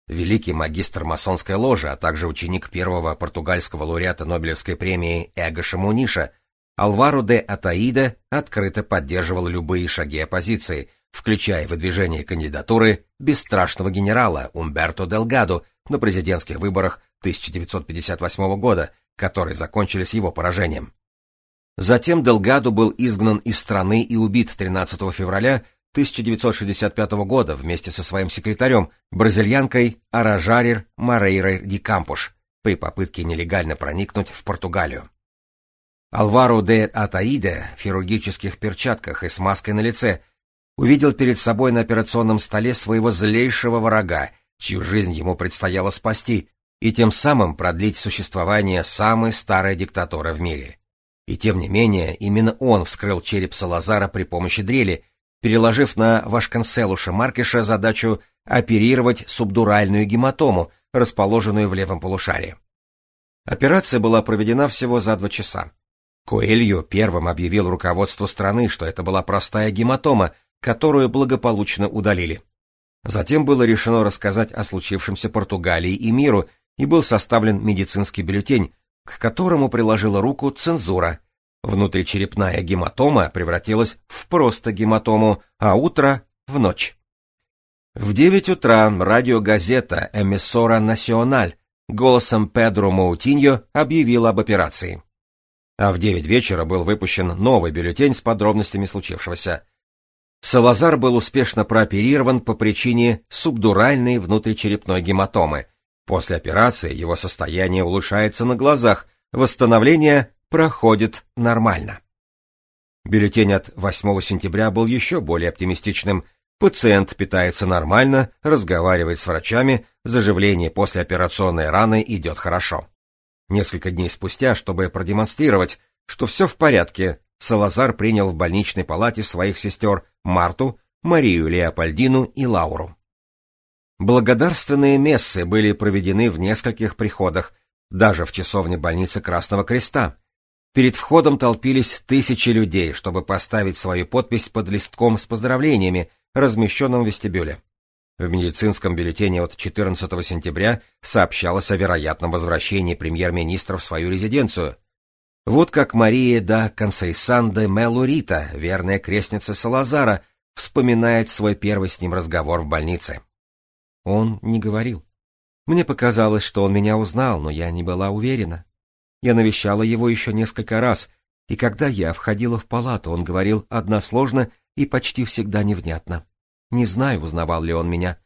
Великий магистр масонской ложи, а также ученик первого португальского лауреата Нобелевской премии Эго Шамуниша, Алваро де Атаида открыто поддерживал любые шаги оппозиции, включая выдвижение кандидатуры бесстрашного генерала Умберто Делгадо на президентских выборах 1958 года, которые закончились его поражением. Затем Делгадо был изгнан из страны и убит 13 февраля 1965 года вместе со своим секретарем, бразильянкой Аражарир Марейрой Ди Кампуш, при попытке нелегально проникнуть в Португалию. Алваро де Атаиде в хирургических перчатках и с маской на лице увидел перед собой на операционном столе своего злейшего врага, чью жизнь ему предстояло спасти, и тем самым продлить существование самой старой диктатуры в мире. И тем не менее, именно он вскрыл череп Салазара при помощи дрели, переложив на Вашканселуша Маркиша задачу оперировать субдуральную гематому, расположенную в левом полушарии. Операция была проведена всего за два часа. Коэльо первым объявил руководству страны, что это была простая гематома, которую благополучно удалили. Затем было решено рассказать о случившемся Португалии и миру, и был составлен медицинский бюллетень, к которому приложила руку цензура. Внутричерепная гематома превратилась в просто гематому, а утро — в ночь. В девять утра радиогазета «Эмиссора Националь» голосом Педро Маутиньо объявила об операции а в девять вечера был выпущен новый бюллетень с подробностями случившегося. Салазар был успешно прооперирован по причине субдуральной внутричерепной гематомы. После операции его состояние улучшается на глазах, восстановление проходит нормально. Бюллетень от 8 сентября был еще более оптимистичным. Пациент питается нормально, разговаривает с врачами, заживление после операционной раны идет хорошо. Несколько дней спустя, чтобы продемонстрировать, что все в порядке, Салазар принял в больничной палате своих сестер Марту, Марию Леопольдину и Лауру. Благодарственные мессы были проведены в нескольких приходах, даже в часовне больницы Красного Креста. Перед входом толпились тысячи людей, чтобы поставить свою подпись под листком с поздравлениями, размещенным в вестибюле. В медицинском бюллетене от 14 сентября сообщалось о вероятном возвращении премьер-министра в свою резиденцию. Вот как Мария да Консейсан де Мелурита, верная крестница Салазара, вспоминает свой первый с ним разговор в больнице. Он не говорил. Мне показалось, что он меня узнал, но я не была уверена. Я навещала его еще несколько раз, и когда я входила в палату, он говорил односложно и почти всегда невнятно. Не знаю, узнавал ли он меня.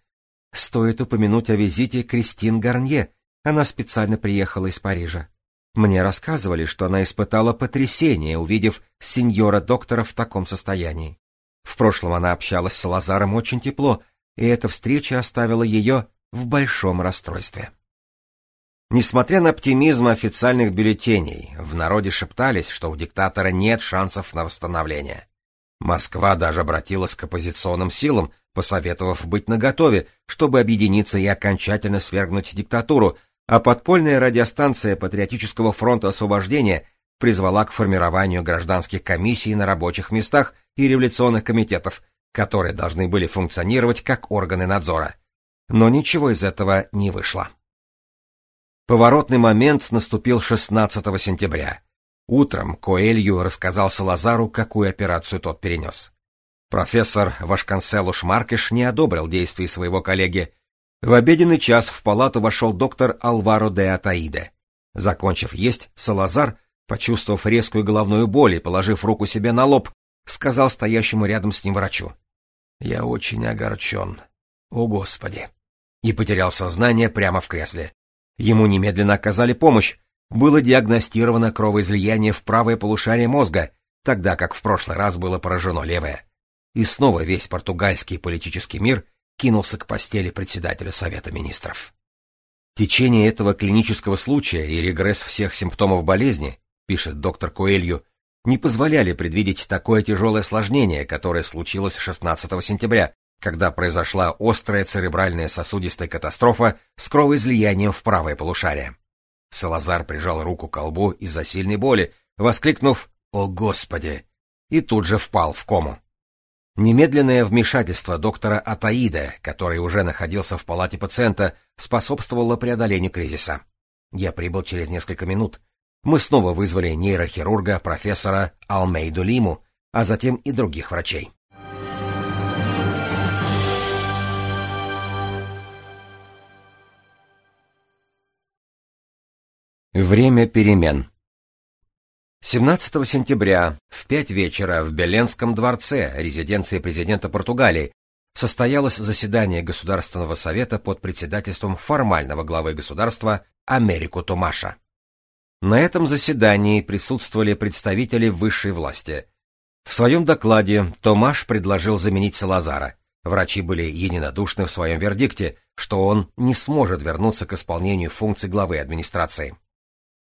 Стоит упомянуть о визите Кристин Гарнье. Она специально приехала из Парижа. Мне рассказывали, что она испытала потрясение, увидев сеньора-доктора в таком состоянии. В прошлом она общалась с Лазаром очень тепло, и эта встреча оставила ее в большом расстройстве. Несмотря на оптимизм официальных бюллетеней, в народе шептались, что у диктатора нет шансов на восстановление. Москва даже обратилась к оппозиционным силам, посоветовав быть наготове, чтобы объединиться и окончательно свергнуть диктатуру, а подпольная радиостанция Патриотического фронта освобождения призвала к формированию гражданских комиссий на рабочих местах и революционных комитетов, которые должны были функционировать как органы надзора. Но ничего из этого не вышло. Поворотный момент наступил 16 сентября. Утром Коэлью рассказал Салазару, какую операцию тот перенес. Профессор Вашканселуш Маркиш не одобрил действий своего коллеги. В обеденный час в палату вошел доктор Алваро де Атаиде. Закончив есть, Салазар, почувствовав резкую головную боль и положив руку себе на лоб, сказал стоящему рядом с ним врачу. «Я очень огорчен. О, Господи!» И потерял сознание прямо в кресле. Ему немедленно оказали помощь, было диагностировано кровоизлияние в правое полушарие мозга, тогда как в прошлый раз было поражено левое. И снова весь португальский политический мир кинулся к постели председателя Совета Министров. Течение этого клинического случая и регресс всех симптомов болезни, пишет доктор Коэлью, не позволяли предвидеть такое тяжелое осложнение, которое случилось 16 сентября, когда произошла острая церебральная сосудистая катастрофа с кровоизлиянием в правое полушарие. Салазар прижал руку к колбу из-за сильной боли, воскликнув «О, Господи!» и тут же впал в кому. Немедленное вмешательство доктора Атаида, который уже находился в палате пациента, способствовало преодолению кризиса. Я прибыл через несколько минут. Мы снова вызвали нейрохирурга профессора Алмейду Лиму, а затем и других врачей. Время перемен 17 сентября в пять вечера в Беленском дворце, резиденции президента Португалии, состоялось заседание Государственного совета под председательством формального главы государства Америку Томаша. На этом заседании присутствовали представители высшей власти. В своем докладе Томаш предложил заменить Салазара. Врачи были единодушны в своем вердикте, что он не сможет вернуться к исполнению функций главы администрации.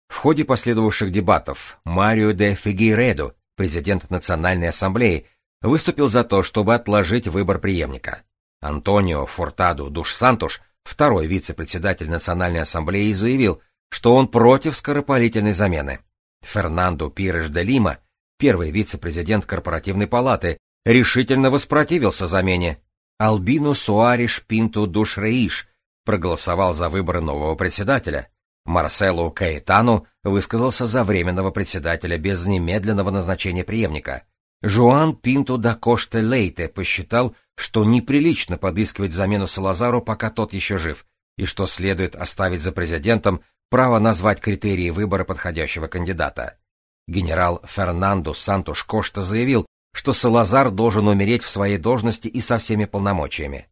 В ходе последовавших дебатов Марио де Фигейредо, президент Национальной ассамблеи, выступил за то, чтобы отложить выбор преемника. Антонио Фортаду Душ Сантуш, второй вице-председатель Национальной ассамблеи, заявил, что он против скоропалительной замены. Фернандо Пиреш де Лима, первый вице-президент корпоративной палаты, решительно воспротивился замене. Албину Суариш Пинту Душ Реиш проголосовал за выборы нового председателя. Марселу Каэтану высказался за временного председателя без немедленного назначения преемника. Жуан Пинто да Коште Лейте посчитал, что неприлично подыскивать замену Салазару, пока тот еще жив, и что следует оставить за президентом право назвать критерии выбора подходящего кандидата. Генерал Фернандо Сантуш Кошта заявил, что Салазар должен умереть в своей должности и со всеми полномочиями.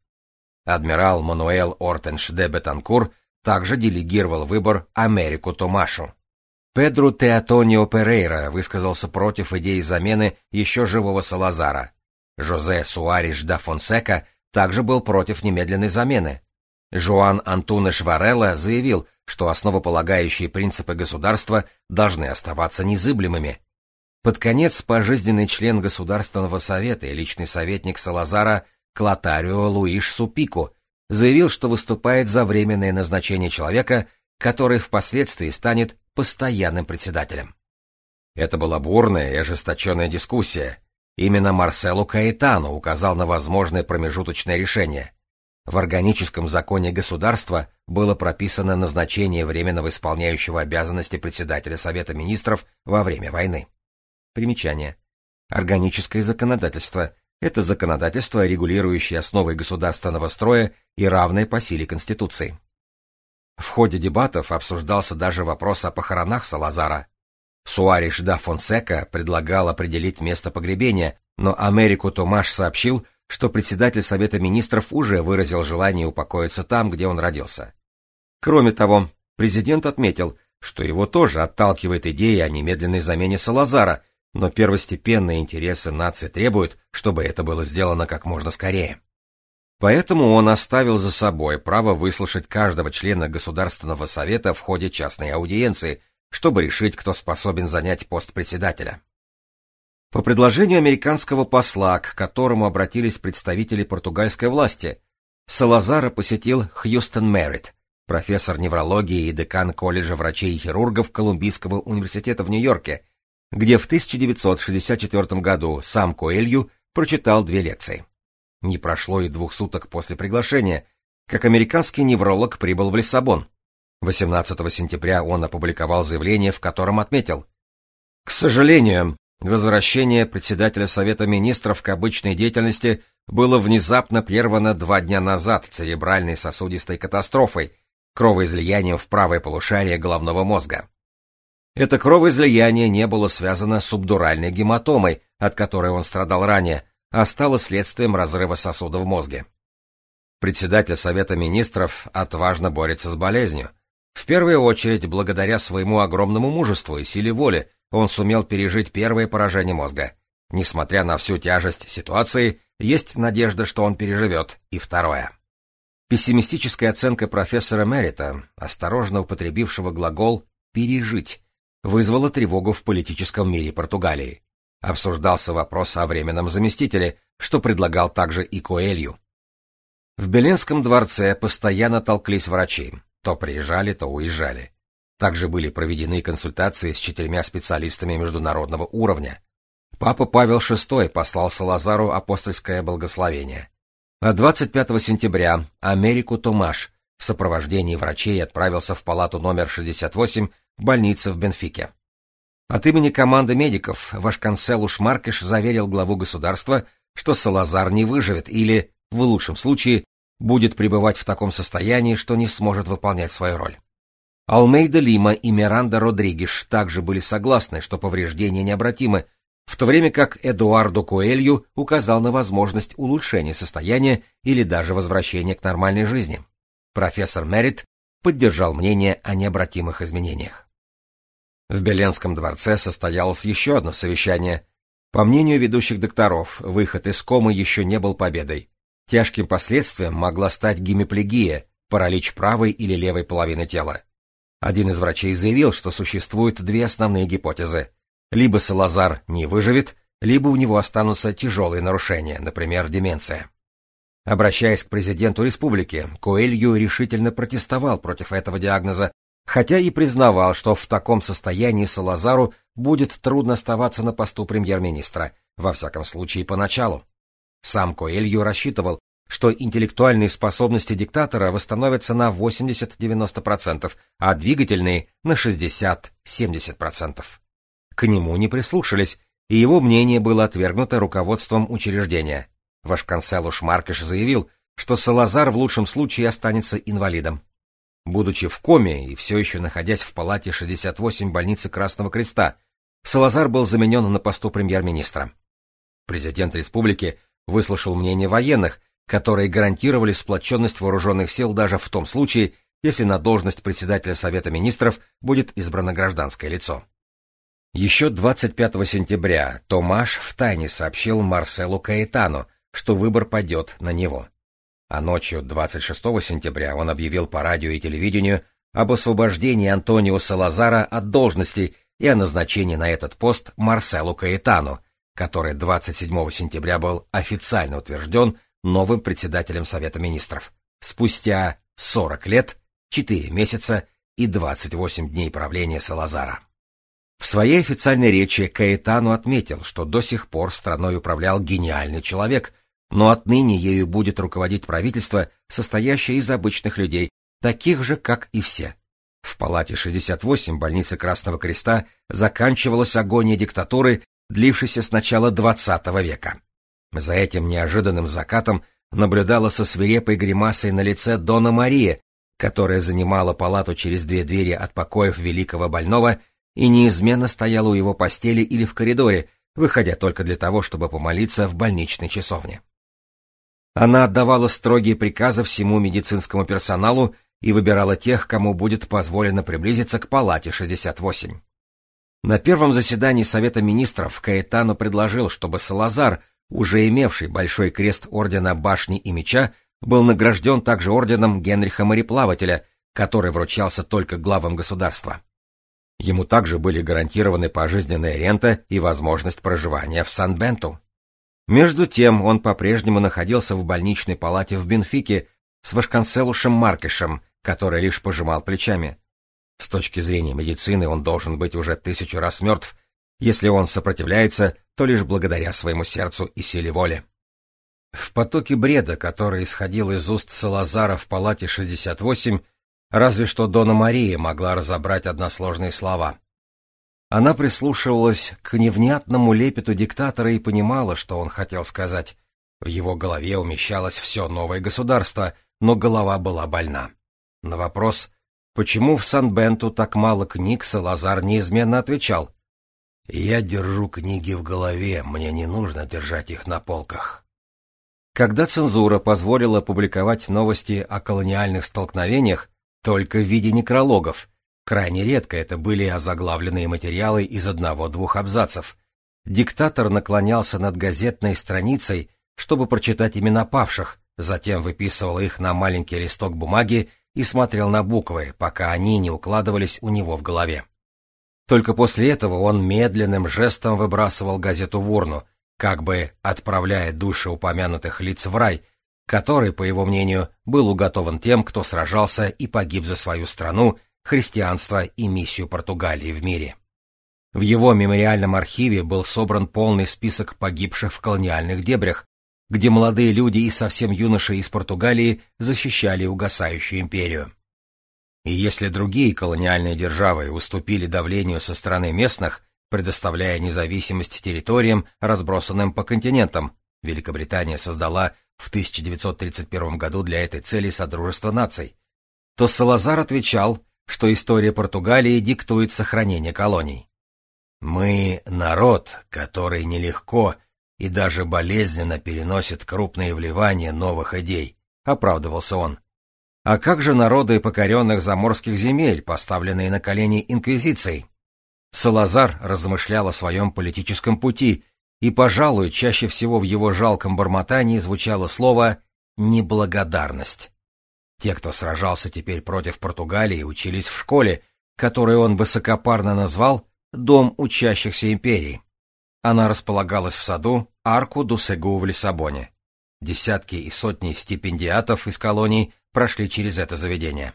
Адмирал Мануэл Ортенш де Бетанкур также делегировал выбор Америку Томашу. Педро Теотонио Перейра высказался против идеи замены еще живого Салазара. Жозе Суариш да Фонсека также был против немедленной замены. Жуан Антунеш Варелла заявил, что основополагающие принципы государства должны оставаться незыблемыми. Под конец пожизненный член Государственного совета и личный советник Салазара Клотарио Луиш Супико заявил, что выступает за временное назначение человека, который впоследствии станет постоянным председателем. Это была бурная и ожесточенная дискуссия. Именно Марселу Каэтану указал на возможное промежуточное решение. В органическом законе государства было прописано назначение временного исполняющего обязанности председателя Совета министров во время войны. Примечание. Органическое законодательство это законодательство, регулирующее основы государственного строя и равное по силе Конституции. В ходе дебатов обсуждался даже вопрос о похоронах Салазара. Суариш да Фонсека предлагал определить место погребения, но Америку Томаш сообщил, что председатель Совета Министров уже выразил желание упокоиться там, где он родился. Кроме того, президент отметил, что его тоже отталкивает идея о немедленной замене Салазара, но первостепенные интересы нации требуют, чтобы это было сделано как можно скорее. Поэтому он оставил за собой право выслушать каждого члена Государственного совета в ходе частной аудиенции, чтобы решить, кто способен занять пост председателя. По предложению американского посла, к которому обратились представители португальской власти, Салазара посетил Хьюстон Меррит, профессор неврологии и декан колледжа врачей и хирургов Колумбийского университета в Нью-Йорке, где в 1964 году сам Коэлью прочитал две лекции. Не прошло и двух суток после приглашения, как американский невролог прибыл в Лиссабон. 18 сентября он опубликовал заявление, в котором отметил «К сожалению, возвращение председателя Совета Министров к обычной деятельности было внезапно прервано два дня назад церебральной сосудистой катастрофой, кровоизлиянием в правое полушарие головного мозга. Это кровоизлияние не было связано с субдуральной гематомой, от которой он страдал ранее, а стало следствием разрыва сосуда в мозге. Председатель Совета Министров отважно борется с болезнью. В первую очередь, благодаря своему огромному мужеству и силе воли, он сумел пережить первое поражение мозга. Несмотря на всю тяжесть ситуации, есть надежда, что он переживет и второе. Пессимистическая оценка профессора Меррита, осторожно употребившего глагол «пережить», вызвала тревогу в политическом мире Португалии. Обсуждался вопрос о временном заместителе, что предлагал также и Коэлью. В Беленском дворце постоянно толклись врачи, то приезжали, то уезжали. Также были проведены консультации с четырьмя специалистами международного уровня. Папа Павел VI послал Салазару апостольское благословение. А 25 сентября Америку Томаш в сопровождении врачей отправился в палату номер 68 больницы в Бенфике. От имени команды медиков Вашканселуш Маркеш заверил главу государства, что Салазар не выживет или, в лучшем случае, будет пребывать в таком состоянии, что не сможет выполнять свою роль. Алмейда Лима и Миранда Родригеш также были согласны, что повреждения необратимы, в то время как Эдуардо Коэлью указал на возможность улучшения состояния или даже возвращения к нормальной жизни. Профессор Мерит поддержал мнение о необратимых изменениях. В Беленском дворце состоялось еще одно совещание. По мнению ведущих докторов, выход из комы еще не был победой. Тяжким последствием могла стать гемиплегия, паралич правой или левой половины тела. Один из врачей заявил, что существуют две основные гипотезы. Либо Салазар не выживет, либо у него останутся тяжелые нарушения, например, деменция. Обращаясь к президенту республики, Коэлью решительно протестовал против этого диагноза, хотя и признавал, что в таком состоянии Салазару будет трудно оставаться на посту премьер-министра, во всяком случае поначалу. Сам Коэлью рассчитывал, что интеллектуальные способности диктатора восстановятся на 80-90%, а двигательные — на 60-70%. К нему не прислушались, и его мнение было отвергнуто руководством учреждения. Вашканселуш Маркеш заявил, что Салазар в лучшем случае останется инвалидом. Будучи в коме и все еще находясь в палате 68 больницы Красного Креста, Салазар был заменен на посту премьер-министра. Президент республики выслушал мнение военных, которые гарантировали сплоченность вооруженных сил даже в том случае, если на должность председателя Совета министров будет избрано гражданское лицо. Еще 25 сентября Томаш втайне сообщил Марселу Каэтану, что выбор падет на него. А ночью 26 сентября он объявил по радио и телевидению об освобождении Антонио Салазара от должности и о назначении на этот пост Марселу Каэтану, который 27 сентября был официально утвержден новым председателем Совета министров, спустя 40 лет, 4 месяца и 28 дней правления Салазара. В своей официальной речи Каэтану отметил, что до сих пор страной управлял гениальный человек, но отныне ею будет руководить правительство, состоящее из обычных людей, таких же, как и все. В палате 68 больницы Красного Креста заканчивалась агония диктатуры, длившейся с начала XX века. За этим неожиданным закатом наблюдала со свирепой гримасой на лице Дона Мария, которая занимала палату через две двери от покоев великого больного и неизменно стояла у его постели или в коридоре, выходя только для того, чтобы помолиться в больничной часовне. Она отдавала строгие приказы всему медицинскому персоналу и выбирала тех, кому будет позволено приблизиться к палате 68. На первом заседании Совета министров Каэтану предложил, чтобы Салазар, уже имевший большой крест ордена Башни и Меча, был награжден также орденом Генриха Мореплавателя, который вручался только главам государства. Ему также были гарантированы пожизненная рента и возможность проживания в Сан-Бенту. Между тем он по-прежнему находился в больничной палате в Бенфике с Вашканселушем Маркешем, который лишь пожимал плечами. С точки зрения медицины он должен быть уже тысячу раз мертв. Если он сопротивляется, то лишь благодаря своему сердцу и силе воли. В потоке бреда, который исходил из уст Салазара в палате 68, Разве что Дона Мария могла разобрать односложные слова. Она прислушивалась к невнятному лепету диктатора и понимала, что он хотел сказать. В его голове умещалось все новое государство, но голова была больна. На вопрос, почему в Сан-Бенту так мало книг, Салазар неизменно отвечал. «Я держу книги в голове, мне не нужно держать их на полках». Когда цензура позволила публиковать новости о колониальных столкновениях, только в виде некрологов. Крайне редко это были озаглавленные материалы из одного-двух абзацев. Диктатор наклонялся над газетной страницей, чтобы прочитать имена павших, затем выписывал их на маленький листок бумаги и смотрел на буквы, пока они не укладывались у него в голове. Только после этого он медленным жестом выбрасывал газету в урну, как бы отправляя души упомянутых лиц в рай, который, по его мнению, был уготован тем, кто сражался и погиб за свою страну, христианство и миссию Португалии в мире. В его мемориальном архиве был собран полный список погибших в колониальных дебрях, где молодые люди и совсем юноши из Португалии защищали угасающую империю. И если другие колониальные державы уступили давлению со стороны местных, предоставляя независимость территориям, разбросанным по континентам, Великобритания создала в 1931 году для этой цели Содружество наций, то Салазар отвечал, что история Португалии диктует сохранение колоний. «Мы — народ, который нелегко и даже болезненно переносит крупные вливания новых идей», — оправдывался он. А как же народы покоренных заморских земель, поставленные на колени инквизицией? Салазар размышлял о своем политическом пути, и, пожалуй, чаще всего в его жалком бормотании звучало слово «неблагодарность». Те, кто сражался теперь против Португалии, учились в школе, которую он высокопарно назвал «Дом учащихся империи». Она располагалась в саду Арку ду Сегу в Лиссабоне. Десятки и сотни стипендиатов из колоний прошли через это заведение.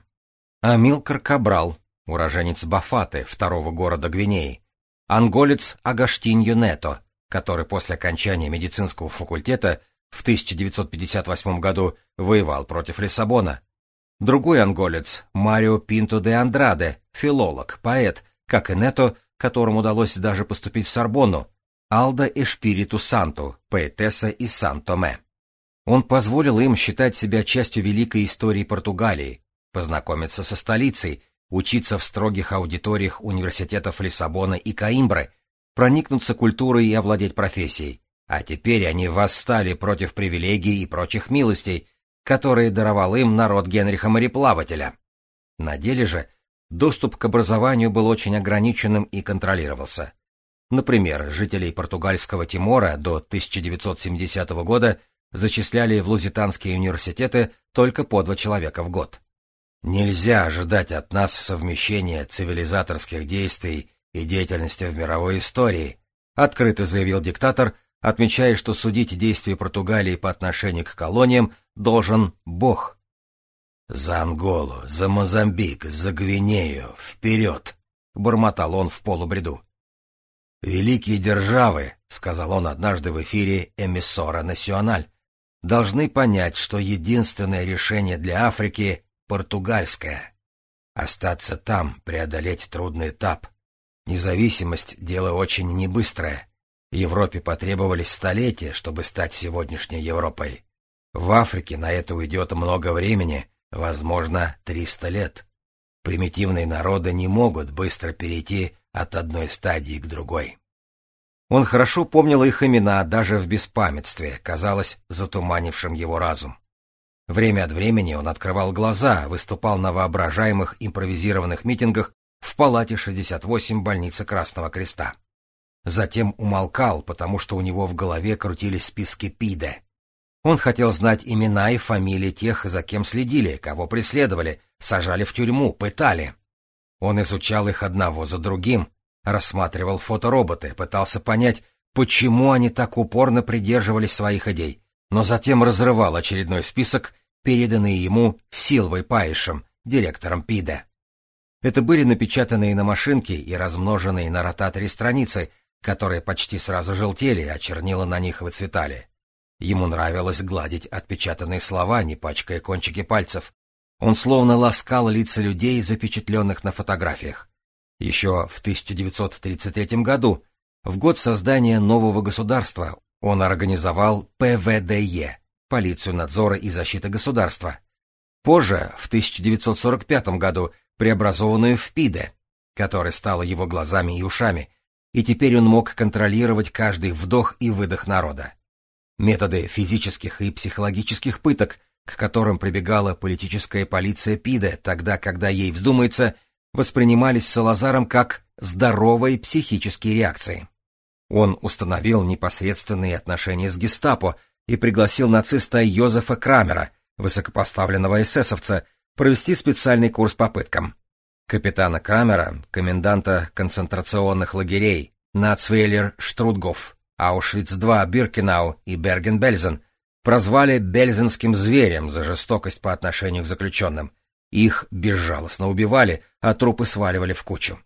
Амилкар Кабрал, уроженец Бафаты, второго города Гвинеи, анголец Агаштиньо Нето, который после окончания медицинского факультета в 1958 году воевал против Лиссабона, другой анголец Марио Пинто де Андраде, филолог, поэт, как и Нето, которому удалось даже поступить в Сорбонну, Алда Эшпириту Санту, поэтесса из Сан-Томе. Он позволил им считать себя частью великой истории Португалии, познакомиться со столицей, учиться в строгих аудиториях университетов Лиссабона и Каимбры, проникнуться культурой и овладеть профессией. А теперь они восстали против привилегий и прочих милостей, которые даровал им народ Генриха Мореплавателя. На деле же доступ к образованию был очень ограниченным и контролировался. Например, жителей португальского Тимора до 1970 года зачисляли в лузитанские университеты только по два человека в год. Нельзя ожидать от нас совмещения цивилизаторских действий и деятельности в мировой истории, открыто заявил диктатор, отмечая, что судить действия Португалии по отношению к колониям должен Бог. «За Анголу, за Мозамбик, за Гвинею, вперед!» — бормотал он в полубреду. «Великие державы», — сказал он однажды в эфире «Эмиссора Националь», должны понять, что единственное решение для Африки — португальское. Остаться там, преодолеть трудный этап. Независимость — дело очень небыстрое. Европе потребовались столетия, чтобы стать сегодняшней Европой. В Африке на это уйдет много времени, возможно, 300 лет. Примитивные народы не могут быстро перейти от одной стадии к другой. Он хорошо помнил их имена даже в беспамятстве, казалось, затуманившим его разум. Время от времени он открывал глаза, выступал на воображаемых импровизированных митингах в палате 68 больницы Красного Креста. Затем умолкал, потому что у него в голове крутились списки ПИДе. Он хотел знать имена и фамилии тех, за кем следили, кого преследовали, сажали в тюрьму, пытали. Он изучал их одного за другим, рассматривал фотороботы, пытался понять, почему они так упорно придерживались своих идей, но затем разрывал очередной список, переданный ему Силвой Паишем, директором ПИДа. Это были напечатанные на машинке и размноженные на ротаторе страницы, которые почти сразу желтели, а чернила на них выцветали. Ему нравилось гладить отпечатанные слова, не пачкая кончики пальцев. Он словно ласкал лица людей, запечатленных на фотографиях. Еще в 1933 году, в год создания нового государства, он организовал ПВДЕ – Полицию надзора и защиты государства. Позже, в 1945 году, преобразованную в ПИДе, которая стала его глазами и ушами, и теперь он мог контролировать каждый вдох и выдох народа. Методы физических и психологических пыток, к которым прибегала политическая полиция ПИДа тогда, когда ей вздумается – воспринимались Салазаром как здоровые психические реакции. Он установил непосредственные отношения с гестапо, и пригласил нациста Йозефа Крамера, высокопоставленного эсэсовца, провести специальный курс по пыткам. Капитана Крамера, коменданта концентрационных лагерей, Нацвейлер Штрутгоф, Аушвиц-2 Биркенау и Берген-Бельзен прозвали бельзенским зверем за жестокость по отношению к заключенным. Их безжалостно убивали, а трупы сваливали в кучу.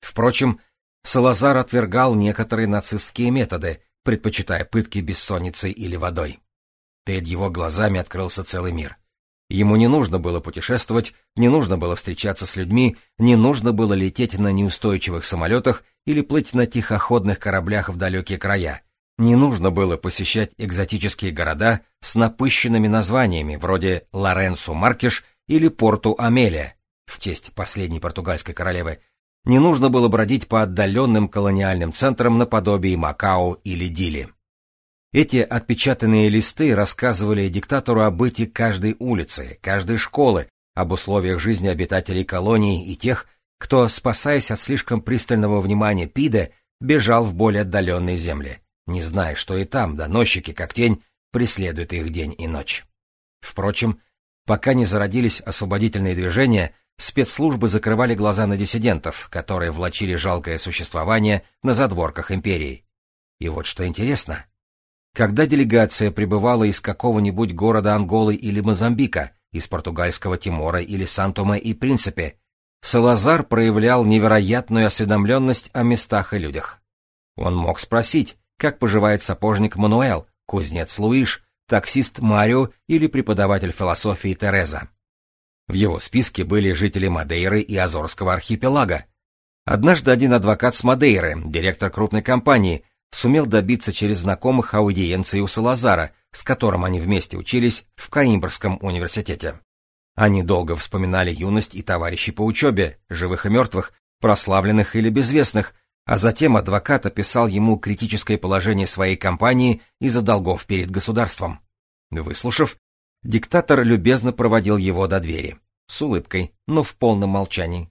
Впрочем, Салазар отвергал некоторые нацистские методы, предпочитая пытки бессонницей или водой. Перед его глазами открылся целый мир. Ему не нужно было путешествовать, не нужно было встречаться с людьми, не нужно было лететь на неустойчивых самолетах или плыть на тихоходных кораблях в далекие края. Не нужно было посещать экзотические города с напыщенными названиями, вроде Лоренсо Маркеш или Порту Амелия, в честь последней португальской королевы. Не нужно было бродить по отдаленным колониальным центрам наподобие Макао или Дили. Эти отпечатанные листы рассказывали диктатору о быте каждой улицы, каждой школы, об условиях жизни обитателей колонии и тех, кто, спасаясь от слишком пристального внимания Пиде, бежал в более отдаленные земли, не зная, что и там доносчики, как тень, преследуют их день и ночь. Впрочем, пока не зародились освободительные движения, спецслужбы закрывали глаза на диссидентов, которые влачили жалкое существование на задворках империи. И вот что интересно, когда делегация прибывала из какого-нибудь города Анголы или Мозамбика, из португальского Тимора или Сан-Томе и Принципе, Салазар проявлял невероятную осведомленность о местах и людях. Он мог спросить, как поживает сапожник Мануэл, кузнец Луиш, таксист Марио или преподаватель философии Тереза. В его списке были жители Мадейры и Азорского архипелага. Однажды один адвокат с Мадейры, директор крупной компании, сумел добиться через знакомых аудиенции у Салазара, с которым они вместе учились в Каимбрском университете. Они долго вспоминали юность и товарищей по учебе, живых и мертвых, прославленных или безвестных, а затем адвокат описал ему критическое положение своей компании из-за долгов перед государством. Выслушав, диктатор любезно проводил его до двери, с улыбкой, но в полном молчании.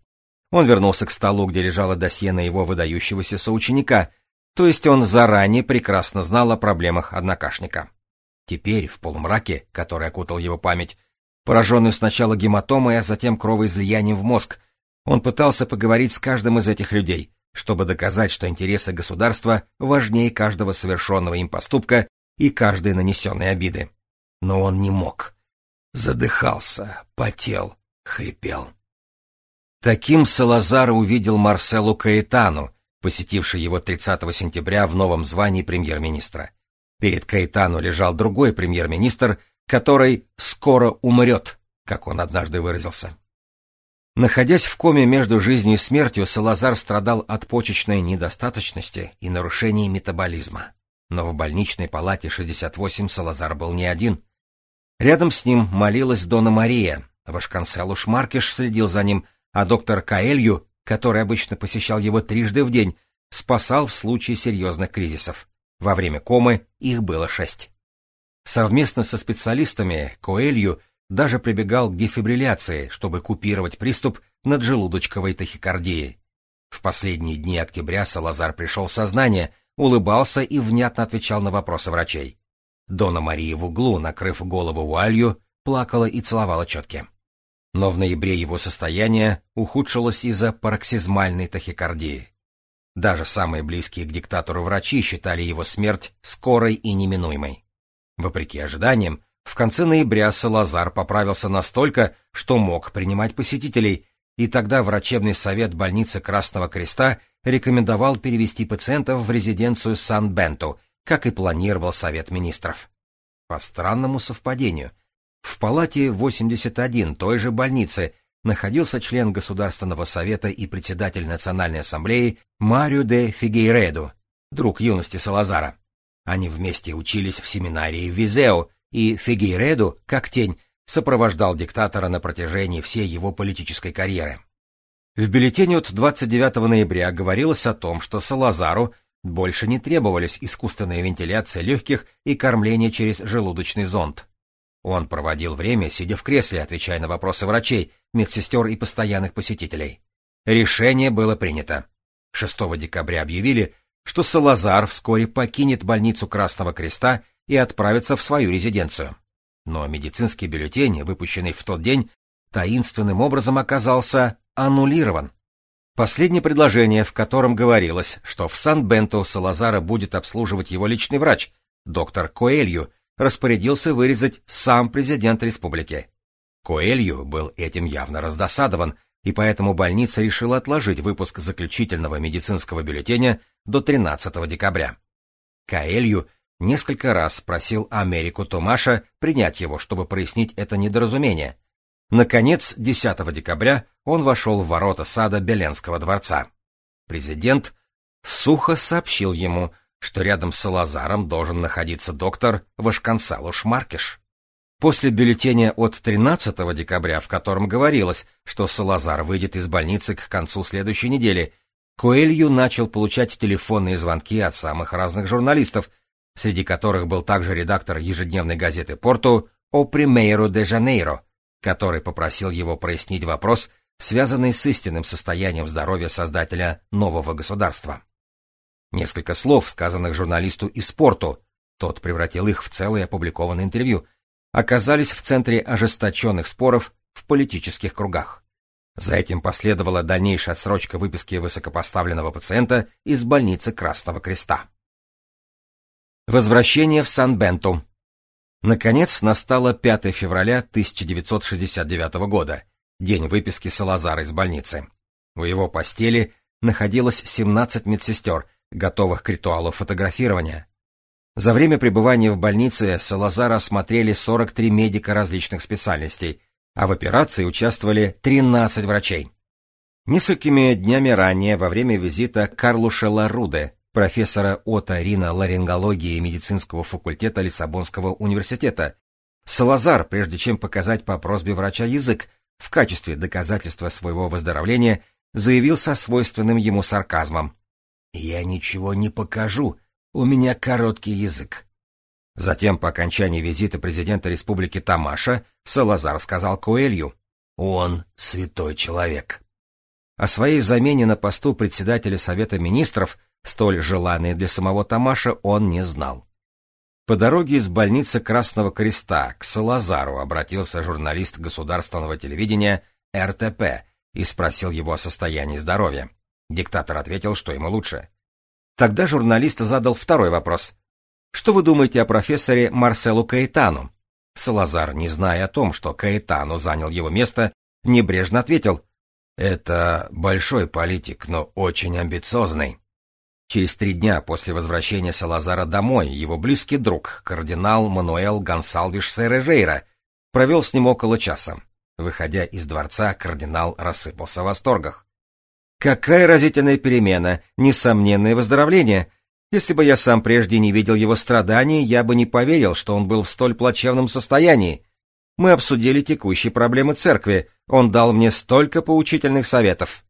Он вернулся к столу, где лежало досье на его выдающегося соученика, то есть он заранее прекрасно знал о проблемах однокашника. Теперь, в полумраке, который окутал его память, пораженный сначала гематомой, а затем кровоизлиянием в мозг, он пытался поговорить с каждым из этих людей, чтобы доказать, что интересы государства важнее каждого совершенного им поступка и каждой нанесенной обиды. Но он не мог. Задыхался, потел, хрипел. Таким Салазар увидел Марселу Каэтану, посетивший его 30 сентября в новом звании премьер-министра. Перед Каэтану лежал другой премьер-министр, который «скоро умрет», как он однажды выразился. Находясь в коме между жизнью и смертью, Салазар страдал от почечной недостаточности и нарушений метаболизма. Но в больничной палате 68 Салазар был не один. Рядом с ним молилась Дона Мария, Вашканселу Шмаркиш следил за ним, а доктор Каэлью который обычно посещал его трижды в день, спасал в случае серьезных кризисов. Во время комы их было шесть. Совместно со специалистами Коэлью даже прибегал к дефибрилляции, чтобы купировать приступ наджелудочковой тахикардии. В последние дни октября Салазар пришел в сознание, улыбался и внятно отвечал на вопросы врачей. Дона Мария в углу, накрыв голову вуалью, плакала и целовала четки но в ноябре его состояние ухудшилось из-за пароксизмальной тахикардии. Даже самые близкие к диктатору врачи считали его смерть скорой и неминуемой. Вопреки ожиданиям, в конце ноября Салазар поправился настолько, что мог принимать посетителей, и тогда врачебный совет больницы Красного Креста рекомендовал перевести пациентов в резиденцию Сан-Бенту, как и планировал Совет Министров. По странному совпадению – в палате 81 той же больницы находился член Государственного совета и председатель Национальной ассамблеи Марио де Фигейредо, друг юности Салазара. Они вместе учились в семинарии Визео, и Фигейредо, как тень, сопровождал диктатора на протяжении всей его политической карьеры. В бюллетене от 29 ноября говорилось о том, что Салазару больше не требовались искусственная вентиляция легких и кормление через желудочный зонд. Он проводил время, сидя в кресле, отвечая на вопросы врачей, медсестер и постоянных посетителей. Решение было принято. 6 декабря объявили, что Салазар вскоре покинет больницу Красного Креста и отправиться в свою резиденцию. Но медицинский бюллетень, выпущенный в тот день, таинственным образом оказался аннулирован. Последнее предложение, в котором говорилось, что в Сан-Бенто Салазара будет обслуживать его личный врач, доктор Коэлью, распорядился вырезать сам президент республики. Коэлью был этим явно раздосадован, и поэтому больница решила отложить выпуск заключительного медицинского бюллетеня до 13 декабря. Коэлью несколько раз просил Америку Томаша принять его, чтобы прояснить это недоразумение. Наконец, 10 декабря он вошел в ворота сада Беленского дворца. Президент сухо сообщил ему, что рядом с Салазаром должен находиться доктор Вашконсалуш Маркиш. После бюллетеня от 13 декабря, в котором говорилось, что Салазар выйдет из больницы к концу следующей недели, Коэлью начал получать телефонные звонки от самых разных журналистов, среди которых был также редактор ежедневной газеты «Порту» «О Примейро де Жанейро», который попросил его прояснить вопрос, связанный с истинным состоянием здоровья создателя нового государства. Несколько слов, сказанных журналисту из «Порту», тот превратил их в целое опубликованное интервью, оказались в центре ожесточенных споров в политических кругах. За этим последовала дальнейшая отсрочка выписки высокопоставленного пациента из больницы Красного Креста. Возвращение в Сан-Бенту. Наконец настало 5 февраля 1969 года, день выписки Салазара из больницы. У его постели находилось 17 медсестер, готовых к ритуалу фотографирования. За время пребывания в больнице Салазара осмотрели 43 медика различных специальностей, а в операции участвовали 13 врачей. Несколькими днями ранее, во время визита Карлуша Ларуде, профессора оториноларингологии медицинского факультета Лиссабонского университета. Салазар, прежде чем показать по просьбе врача язык, в качестве доказательства своего выздоровления, заявил со свойственным ему сарказмом. «Я ничего не покажу, у меня короткий язык». Затем, по окончании визита президента республики Тамаша, Салазар сказал Коэлью, «Он святой человек». О своей замене на посту председателя Совета министров столь желанной для самого Тамаша, он не знал. По дороге из больницы Красного Креста к Салазару обратился журналист государственного телевидения РТП и спросил его о состоянии здоровья. Диктатор ответил, что ему лучше. Тогда журналист задал второй вопрос. «Что вы думаете о профессоре Марселу Каэтану?» Салазар, не зная о том, что Каэтану занял его место, небрежно ответил. «Это большой политик, но очень амбициозный». Через три дня после возвращения Салазара домой его близкий друг, кардинал Мануэл Гонсалвиш Сережейра, провел с ним около часа. Выходя из дворца, кардинал рассыпался в восторгах. «Какая разительная перемена! Несомненное выздоровление! Если бы я сам прежде не видел его страданий, я бы не поверил, что он был в столь плачевном состоянии. Мы обсудили текущие проблемы церкви, он дал мне столько поучительных советов».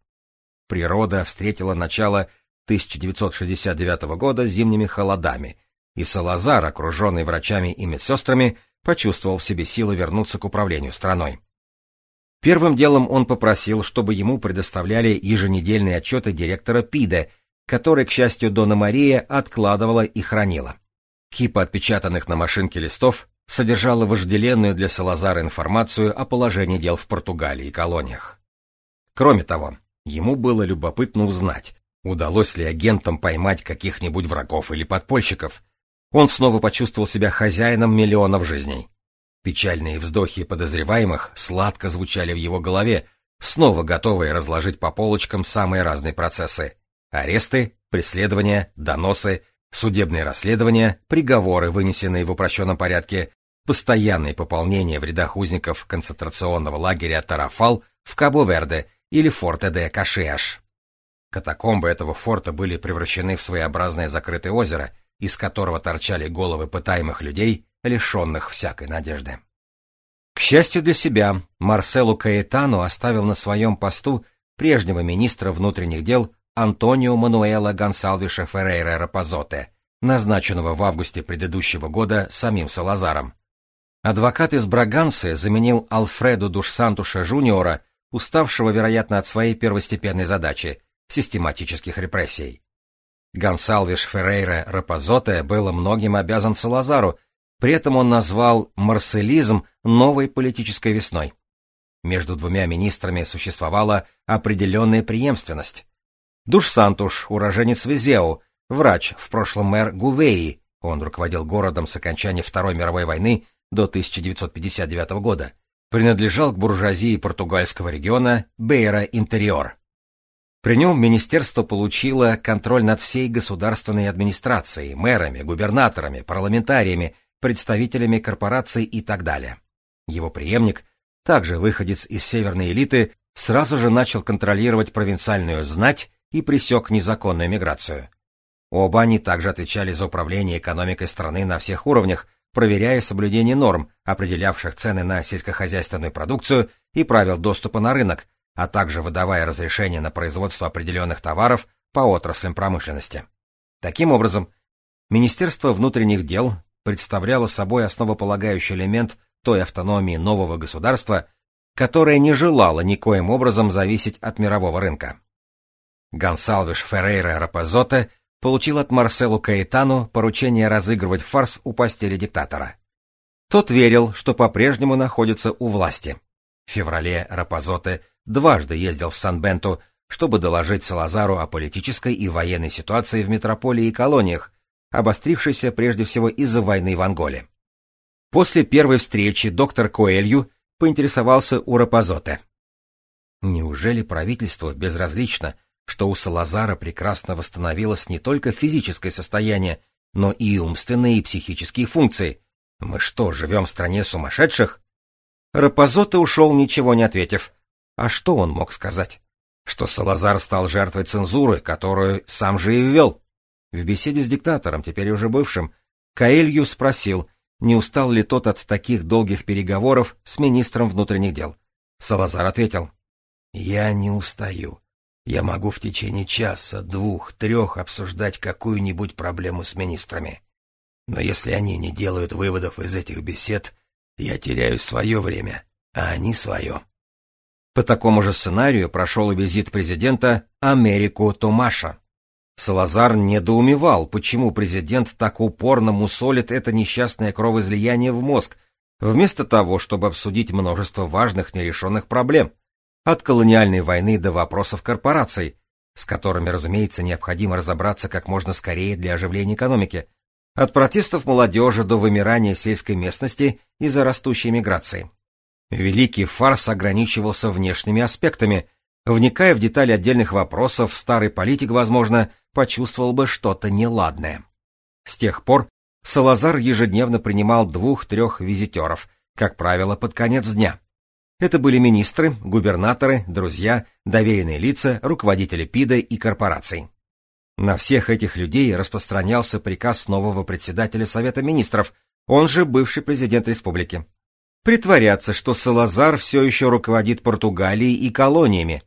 Природа встретила начало 1969 года зимними холодами, и Салазар, окруженный врачами и медсестрами, почувствовал в себе силы вернуться к управлению страной. Первым делом он попросил, чтобы ему предоставляли еженедельные отчеты директора ПИДа, который, к счастью, Дона Мария откладывала и хранила. Кипа отпечатанных на машинке листов содержала вожделенную для Салазара информацию о положении дел в Португалии и колониях. Кроме того, ему было любопытно узнать, Удалось ли агентам поймать каких-нибудь врагов или подпольщиков? Он снова почувствовал себя хозяином миллионов жизней. Печальные вздохи подозреваемых сладко звучали в его голове, снова готовые разложить по полочкам самые разные процессы. Аресты, преследования, доносы, судебные расследования, приговоры, вынесенные в упрощенном порядке, постоянные пополнения в рядах узников концентрационного лагеря Тарафал в Кабо-Верде или Форте-де-Кашиаш. Катакомбы этого форта были превращены в своеобразное закрытое озеро, из которого торчали головы пытаемых людей, лишенных всякой надежды. К счастью для себя, Марселу Каэтану оставил на своем посту прежнего министра внутренних дел Антонио Мануэла Гонсалвиша Феррейра Рапазоте, назначенного в августе предыдущего года самим Салазаром. Адвокат из Брагансы заменил Алфреду Душсантуша Жуниора, уставшего, вероятно, от своей первостепенной задачи систематических репрессий. Гонсалвиш Феррейра Рапазоте был многим обязан Салазару, При этом он назвал марселизм новой политической весной. Между двумя министрами существовала определенная преемственность. Душ Сантуш, уроженец Визеу, врач, в прошлом мэр Гувеи, он руководил городом с окончания Второй мировой войны до 1959 года, принадлежал к буржуазии португальского региона Бейра-Интериор. При нем министерство получило контроль над всей государственной администрацией, мэрами, губернаторами, парламентариями, представителями корпораций и так далее. Его преемник, также выходец из северной элиты, сразу же начал контролировать провинциальную знать и пресек незаконную миграцию. Оба они также отвечали за управление экономикой страны на всех уровнях, проверяя соблюдение норм, определявших цены на сельскохозяйственную продукцию и правил доступа на рынок, а также выдавая разрешения на производство определенных товаров по отраслям промышленности. Таким образом, Министерство внутренних дел представляло собой основополагающий элемент той автономии нового государства, которое не желало никоим образом зависеть от мирового рынка. Гонсалвиш Феррейра Рапазоте получил от Марселу Каэтану поручение разыгрывать фарс у постели диктатора. Тот верил, что по-прежнему находится у власти. В феврале Рапазоте дважды ездил в Сан-Бенту, чтобы доложить Салазару о политической и военной ситуации в метрополии и колониях, обострившейся прежде всего из-за войны в Анголе. После первой встречи доктор Коэлью поинтересовался у Рапазоте. Неужели правительство безразлично, что у Салазара прекрасно восстановилось не только физическое состояние, но и умственные и психические функции. Мы что, живем в стране сумасшедших? Рапозота ушел, ничего не ответив. А что он мог сказать? Что Салазар стал жертвой цензуры, которую сам же и ввел. В беседе с диктатором, теперь уже бывшим, Каэлью спросил, не устал ли тот от таких долгих переговоров с министром внутренних дел. Салазар ответил, «Я не устаю. Я могу в течение часа, двух, трех обсуждать какую-нибудь проблему с министрами. Но если они не делают выводов из этих бесед, я теряю свое время, а они свое. По такому же сценарию прошел и визит президента Америку Томаша. Салазар недоумевал, почему президент так упорно мусолит это несчастное кровоизлияние в мозг, вместо того, чтобы обсудить множество важных нерешенных проблем — от колониальной войны до вопросов корпораций, с которыми, разумеется, необходимо разобраться как можно скорее для оживления экономики, от протестов молодежи до вымирания сельской местности из-за растущей миграции. Великий фарс ограничивался внешними аспектами. Вникая в детали отдельных вопросов, старый политик, возможно, почувствовал бы что-то неладное. С тех пор Салазар ежедневно принимал двух-трех визитеров, как правило, под конец дня. Это были министры, губернаторы, друзья, доверенные лица, руководители ПИДа и корпораций. На всех этих людей распространялся приказ нового председателя Совета министров, он же бывший президент республики. Притворяться, что Салазар все еще руководит Португалией и колониями.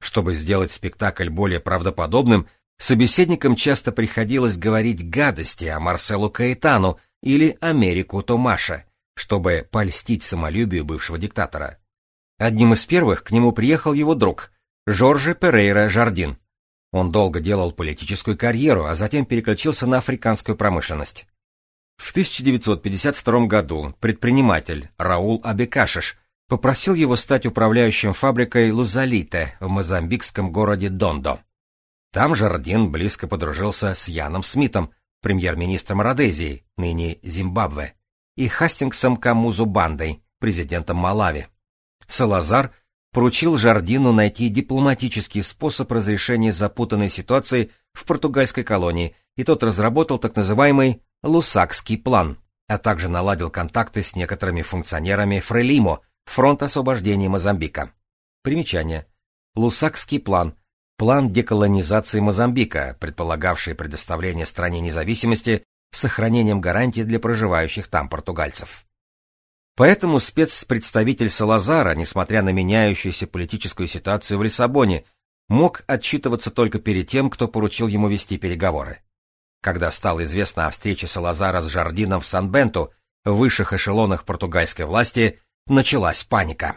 Чтобы сделать спектакль более правдоподобным, собеседникам часто приходилось говорить гадости о Марселу Каэтану или Америку Томаша, чтобы польстить самолюбию бывшего диктатора. Одним из первых к нему приехал его друг, Жорже Перейра Жардин. Он долго делал политическую карьеру, а затем переключился на африканскую промышленность. В 1952 году предприниматель Раул Абекашиш попросил его стать управляющим фабрикой Лузалите в мозамбикском городе Дондо. Там Жардин близко подружился с Яном Смитом, премьер-министром Родезии, ныне Зимбабве, и Хастингсом Камузу Бандой, президентом Малави. Салазар поручил Жардину найти дипломатический способ разрешения запутанной ситуации в португальской колонии, и тот разработал так называемый «Лусакский план», а также наладил контакты с некоторыми функционерами Фрелимо, фронт освобождения Мозамбика. Примечание. Лусакский план – план деколонизации Мозамбика, предполагавший предоставление стране независимости с сохранением гарантий для проживающих там португальцев. Поэтому спецпредставитель Салазара, несмотря на меняющуюся политическую ситуацию в Лиссабоне, мог отчитываться только перед тем, кто поручил ему вести переговоры. Когда стало известно о встрече Салазара с Жардином в Сан-Бенту, в высших эшелонах португальской власти началась паника.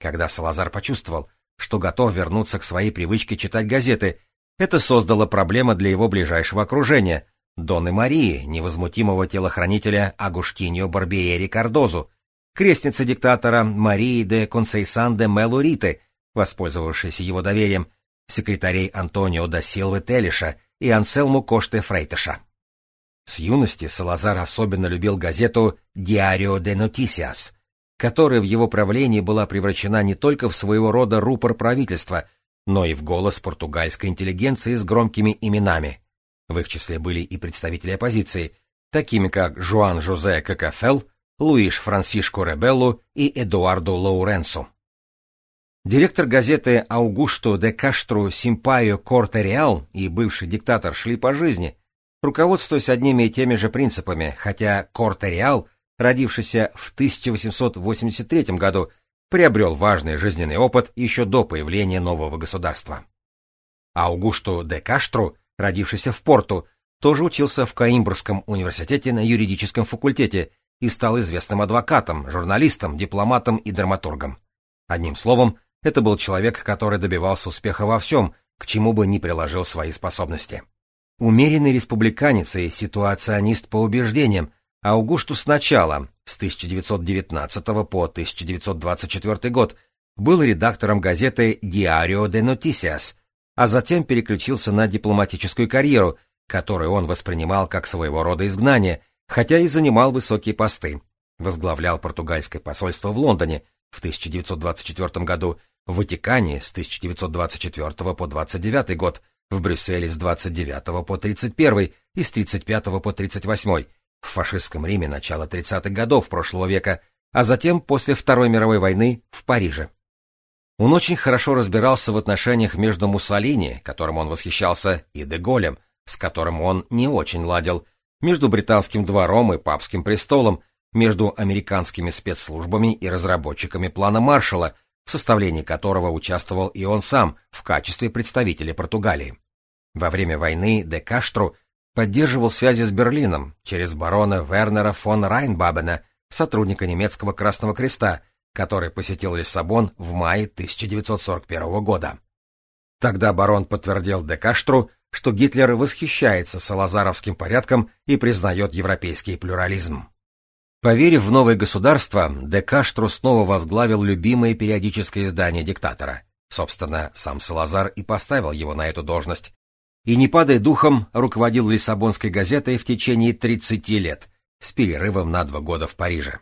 Когда Салазар почувствовал, что готов вернуться к своей привычке читать газеты, это создало проблемы для его ближайшего окружения, Донны Марии, невозмутимого телохранителя Агуштиньо Барбиери Кардозу, крестницы диктатора Марии де Консейсан де Мелуриты, воспользовавшейся его доверием, секретарей Антонио да Силвы Телиша и Анселму Коште Фрейтеша. С юности Салазар особенно любил газету «Диарио де Нотисиас», которая в его правлении была превращена не только в своего рода рупор правительства, но и в голос португальской интеллигенции с громкими именами. В их числе были и представители оппозиции, такими как Жуан Жозе Какафел, Луиш Франсишко Ребеллу и Эдуардо Лоуренсо. Директор газеты Аугусто де Каштру Симпайо Корте Реал и бывший диктатор шли по жизни, руководствуясь одними и теми же принципами, хотя Корте Реал, родившийся в 1883 году, приобрел важный жизненный опыт еще до появления нового государства. Аугусто де Каштру, родившийся в Порту, тоже учился в Каимбрском университете на юридическом факультете и стал известным адвокатом, журналистом, дипломатом и драматургом. Одним словом, это был человек, который добивался успеха во всем, к чему бы ни приложил свои способности. Умеренный республиканец и ситуационист по убеждениям, Аугусту сначала, с 1919 по 1924 год, был редактором газеты «Диарио де Нотисиас», а затем переключился на дипломатическую карьеру, которую он воспринимал как своего рода изгнание, хотя и занимал высокие посты. Возглавлял португальское посольство в Лондоне в 1924 году в Ватикане с 1924 по 29 год, в Брюсселе с 29 по 31 и с 35 по 38, в фашистском Риме начала 30-х годов прошлого века, а затем после Второй мировой войны в Париже. Он очень хорошо разбирался в отношениях между Муссолини, которым он восхищался, и Деголем, с которым он не очень ладил, между британским двором и папским престолом, между американскими спецслужбами и разработчиками плана Маршалла, в составлении которого участвовал и он сам в качестве представителя Португалии. Во время войны де Каштру поддерживал связи с Берлином через барона Вернера фон Райнбабена, сотрудника немецкого Красного Креста, который посетил Лиссабон в мае 1941 года. Тогда барон подтвердил де Каштру, что Гитлер восхищается салазаровским порядком и признает европейский плюрализм. Поверив в новое государство, де Каштру снова возглавил любимое периодическое издание диктатора. Собственно, сам Салазар и поставил его на эту должность. И, не падая духом, руководил Лиссабонской газетой в течение 30 лет, с перерывом на два года в Париже.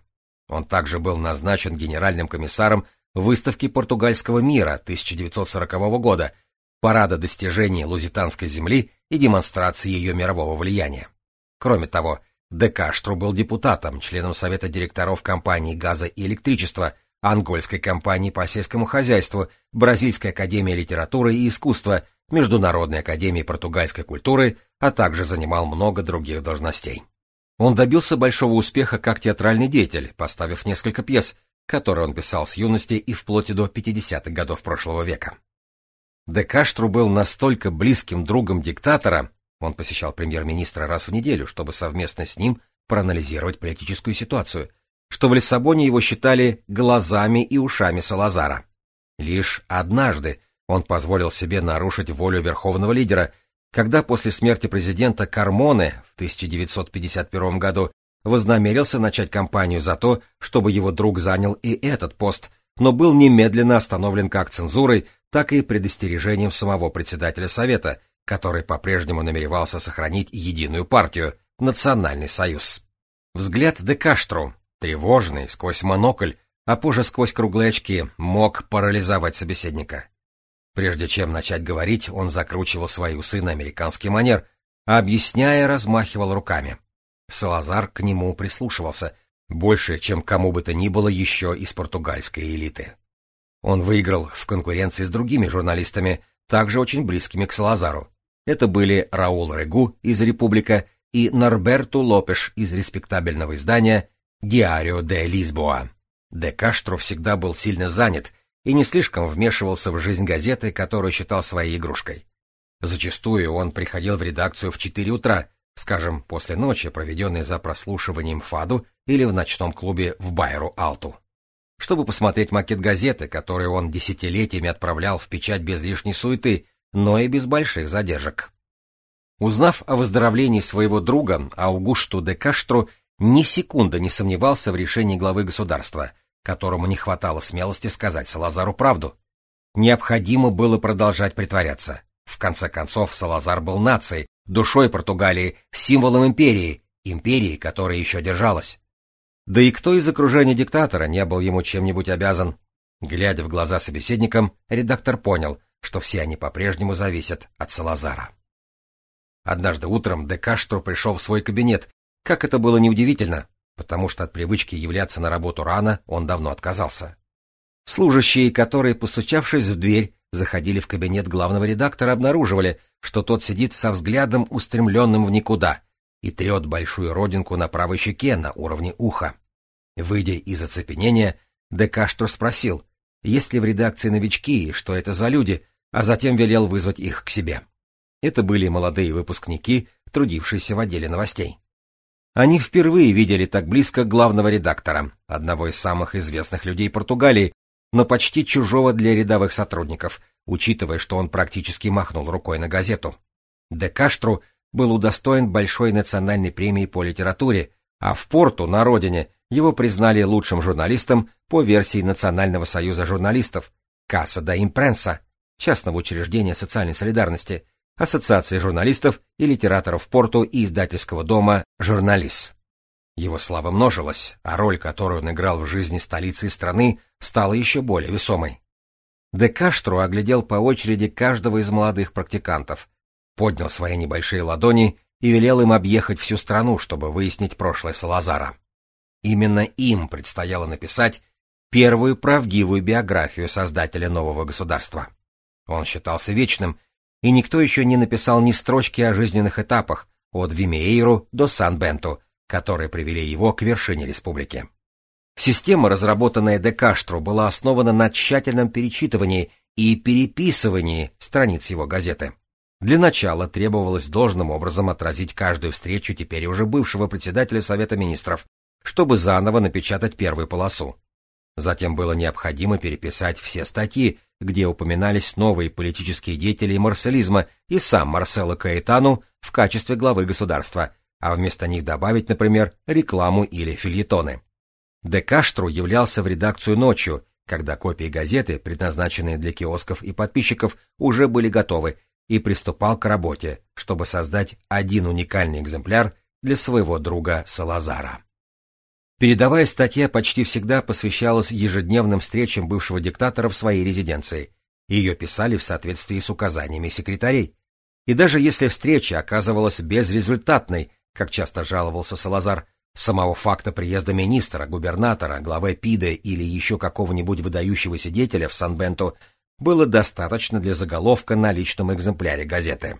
Он также был назначен генеральным комиссаром выставки португальского мира 1940 года, парада достижений лузитанской земли и демонстрации ее мирового влияния. Кроме того, Де Каштру был депутатом, членом Совета директоров компании газа и электричества, Ангольской компании по сельскому хозяйству, Бразильской академии литературы и искусства, Международной академии португальской культуры, а также занимал много других должностей. Он добился большого успеха как театральный деятель, поставив несколько пьес, которые он писал с юности и вплоть до 50-х годов прошлого века. Де Каштру был настолько близким другом диктатора, он посещал премьер-министра раз в неделю, чтобы совместно с ним проанализировать политическую ситуацию, что в Лиссабоне его считали глазами и ушами Салазара. Лишь однажды он позволил себе нарушить волю верховного лидера, когда после смерти президента Кармоне в 1951 году вознамерился начать кампанию за то, чтобы его друг занял и этот пост, но был немедленно остановлен как цензурой, так и предостережением самого председателя Совета, который по-прежнему намеревался сохранить единую партию, Национальный союз. Взгляд де Каштру, тревожный, сквозь монокль, а позже сквозь круглые очки, мог парализовать собеседника. Прежде чем начать говорить, он закручивал свои усы на американский манер, а объясняя, размахивал руками. Салазар к нему прислушивался, больше, чем кому бы то ни было еще из португальской элиты. Он выиграл в конкуренции с другими журналистами, также очень близкими к Салазару, это были Раул Регу из «Република» и Норберту Лопеш из респектабельного издания «Диарио де Лисбоа». Де Каштро всегда был сильно занят и не слишком вмешивался в жизнь газеты, которую считал своей игрушкой. Зачастую он приходил в редакцию в 4 утра, скажем, после ночи, проведенной за прослушиванием ФАДу или в ночном клубе в Байру-Алту, чтобы посмотреть макет газеты, которую он десятилетиями отправлял в печать без лишней суеты, но и без больших задержек. Узнав о выздоровлении своего друга, Аугушту де Каштру ни секунды не сомневался в решении главы государства, которому не хватало смелости сказать Салазару правду. Необходимо было продолжать притворяться. В конце концов, Салазар был нацией, душой Португалии, символом империи, империи, которая еще держалась. Да и кто из окружения диктатора не был ему чем-нибудь обязан? Глядя в глаза собеседникам, редактор понял, что все они по-прежнему зависят от Салазара. Однажды утром де Каштро пришел в свой кабинет. Как это было неудивительно, потому что от привычки являться на работу рано он давно отказался. Служащие, которые, постучавшись в дверь, заходили в кабинет главного редактора, обнаруживали, что тот сидит со взглядом, устремленным в никуда, и трет большую родинку на правой щеке на уровне уха. Выйдя из оцепенения, де Каштро спросил, есть ли в редакции новички и что это за люди, а затем велел вызвать их к себе. Это были молодые выпускники, трудившиеся в отделе новостей. Они впервые видели так близко главного редактора, одного из самых известных людей Португалии, но почти чужого для рядовых сотрудников, учитывая, что он практически махнул рукой на газету. Де Каштру был удостоен большой национальной премии по литературе, а в Порту, на родине, его признали лучшим журналистом по версии Национального союза журналистов Касса да Импренса, частного учреждения социальной солидарности, Ассоциации журналистов и литераторов Порту и издательского дома «Журналис». Его слава множилась, а роль, которую он играл в жизни столицы и страны, стала еще более весомой. Де Каштру оглядел по очереди каждого из молодых практикантов, поднял свои небольшие ладони и велел им объехать всю страну, чтобы выяснить прошлое Салазара. Именно им предстояло написать первую правдивую биографию создателя нового государства. Он считался вечным, и никто еще не написал ни строчки о жизненных этапах от Вимеейру до Сан-Бенту, которые привели его к вершине республики. Система, разработанная де Каштру, была основана на тщательном перечитывании и переписывании страниц его газеты. Для начала требовалось должным образом отразить каждую встречу теперь уже бывшего председателя Совета министров, чтобы заново напечатать первую полосу. Затем было необходимо переписать все статьи, где упоминались новые политические деятели марселизма и сам Марсело Каэтану в качестве главы государства, а вместо них добавить, например, рекламу или фильетоны. Де Каштру являлся в редакцию ночью, когда копии газеты, предназначенные для киосков и подписчиков, уже были готовы, и приступал к работе, чтобы создать один уникальный экземпляр для своего друга Салазара. Передовая статья почти всегда посвящалась ежедневным встречам бывшего диктатора в своей резиденции. Ее писали в соответствии с указаниями секретарей. И даже если встреча оказывалась безрезультатной, как часто жаловался Салазар, самого факта приезда министра, губернатора, главы ПИДа или еще какого-нибудь выдающегося деятеля в Сан-Бенто было достаточно для заголовка на личном экземпляре газеты.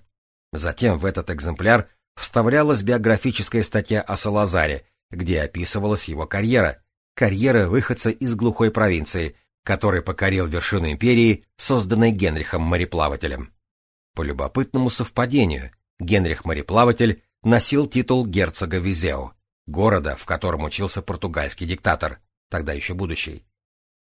Затем в этот экземпляр вставлялась биографическая статья о Салазаре, где описывалась его карьера, карьера выходца из глухой провинции, который покорил вершину империи, созданной Генрихом мореплавателем. По любопытному совпадению, Генрих мореплаватель носил титул герцога Визео, города, в котором учился португальский диктатор, тогда еще будущий.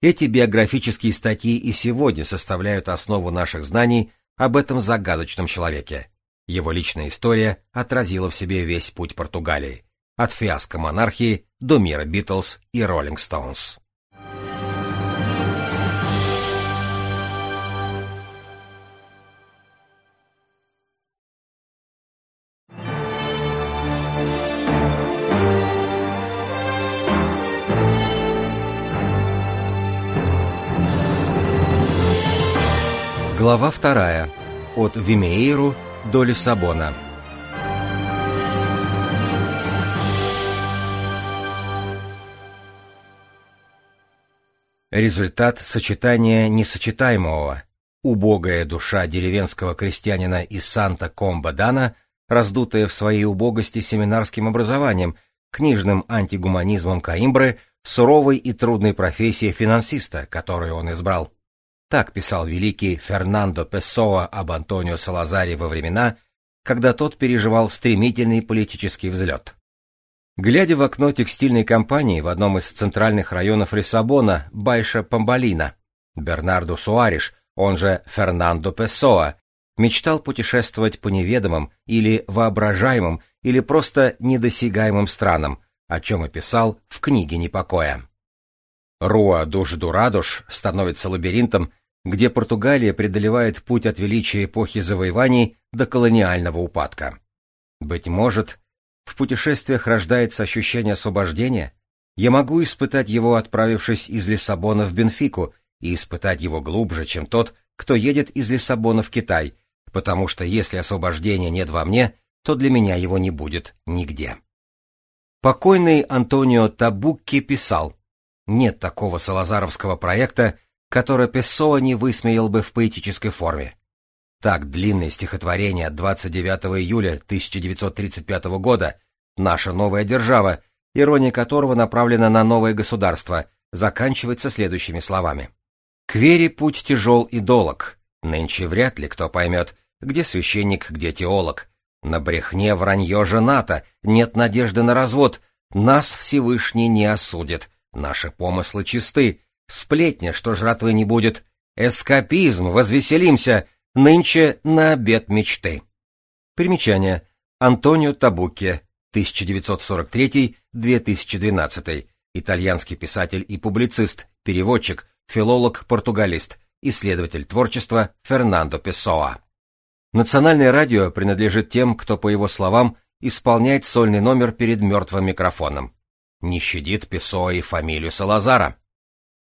Эти биографические статьи и сегодня составляют основу наших знаний об этом загадочном человеке. Его личная история отразила в себе весь путь Португалии, от фиаско монархии до мира Битлз и Роллинг Стоунс. Глава вторая. От Вимеиру до Лиссабона. Результат сочетания несочетаемого. Убогая душа деревенского крестьянина из Санта-Комба-Дана, раздутая в своей убогости семинарским образованием, книжным антигуманизмом Каимбры, суровой и трудной профессией финансиста, которую он избрал. Так писал великий Фернандо Песоа об Антонио Салазаре во времена, когда тот переживал стремительный политический взлет. Глядя в окно текстильной компании в одном из центральных районов Лиссабона, Байша Памбалина, Бернардо Суариш, он же Фернандо Песоа, мечтал путешествовать по неведомым или воображаемым или просто недосягаемым странам, о чем и писал в книге «Непокоя». Руа Душ-Дурадуш становится лабиринтом, где Португалия преодолевает путь от величия эпохи завоеваний до колониального упадка. Быть может, в путешествиях рождается ощущение освобождения? Я могу испытать его, отправившись из Лиссабона в Бенфику, и испытать его глубже, чем тот, кто едет из Лиссабона в Китай, потому что если освобождения нет во мне, то для меня его не будет нигде. Покойный Антонио Табукки писал, «Нет такого салазаровского проекта, который Пессоа не высмеял бы в поэтической форме. Так длинное стихотворение от 29 июля 1935 года «Наша новая держава», ирония которого направлена на новое государство, заканчивается следующими словами. «К вере путь тяжел и долог. Нынче вряд ли кто поймет, где священник, где теолог. На брехне вранье женато, нет надежды на развод. Нас Всевышний не осудит, наши помыслы чисты. Сплетня, что жратвы не будет. Эскапизм, возвеселимся, нынче на обед мечты. Примечание. Антонио Табуки, 1943-2012, итальянский писатель и публицист, переводчик, филолог-португалист, исследователь творчества Фернандо Песоа. Национальное радио принадлежит тем, кто, по его словам, исполняет сольный номер перед мертвым микрофоном. Не щадит Песоа и фамилию Салазара.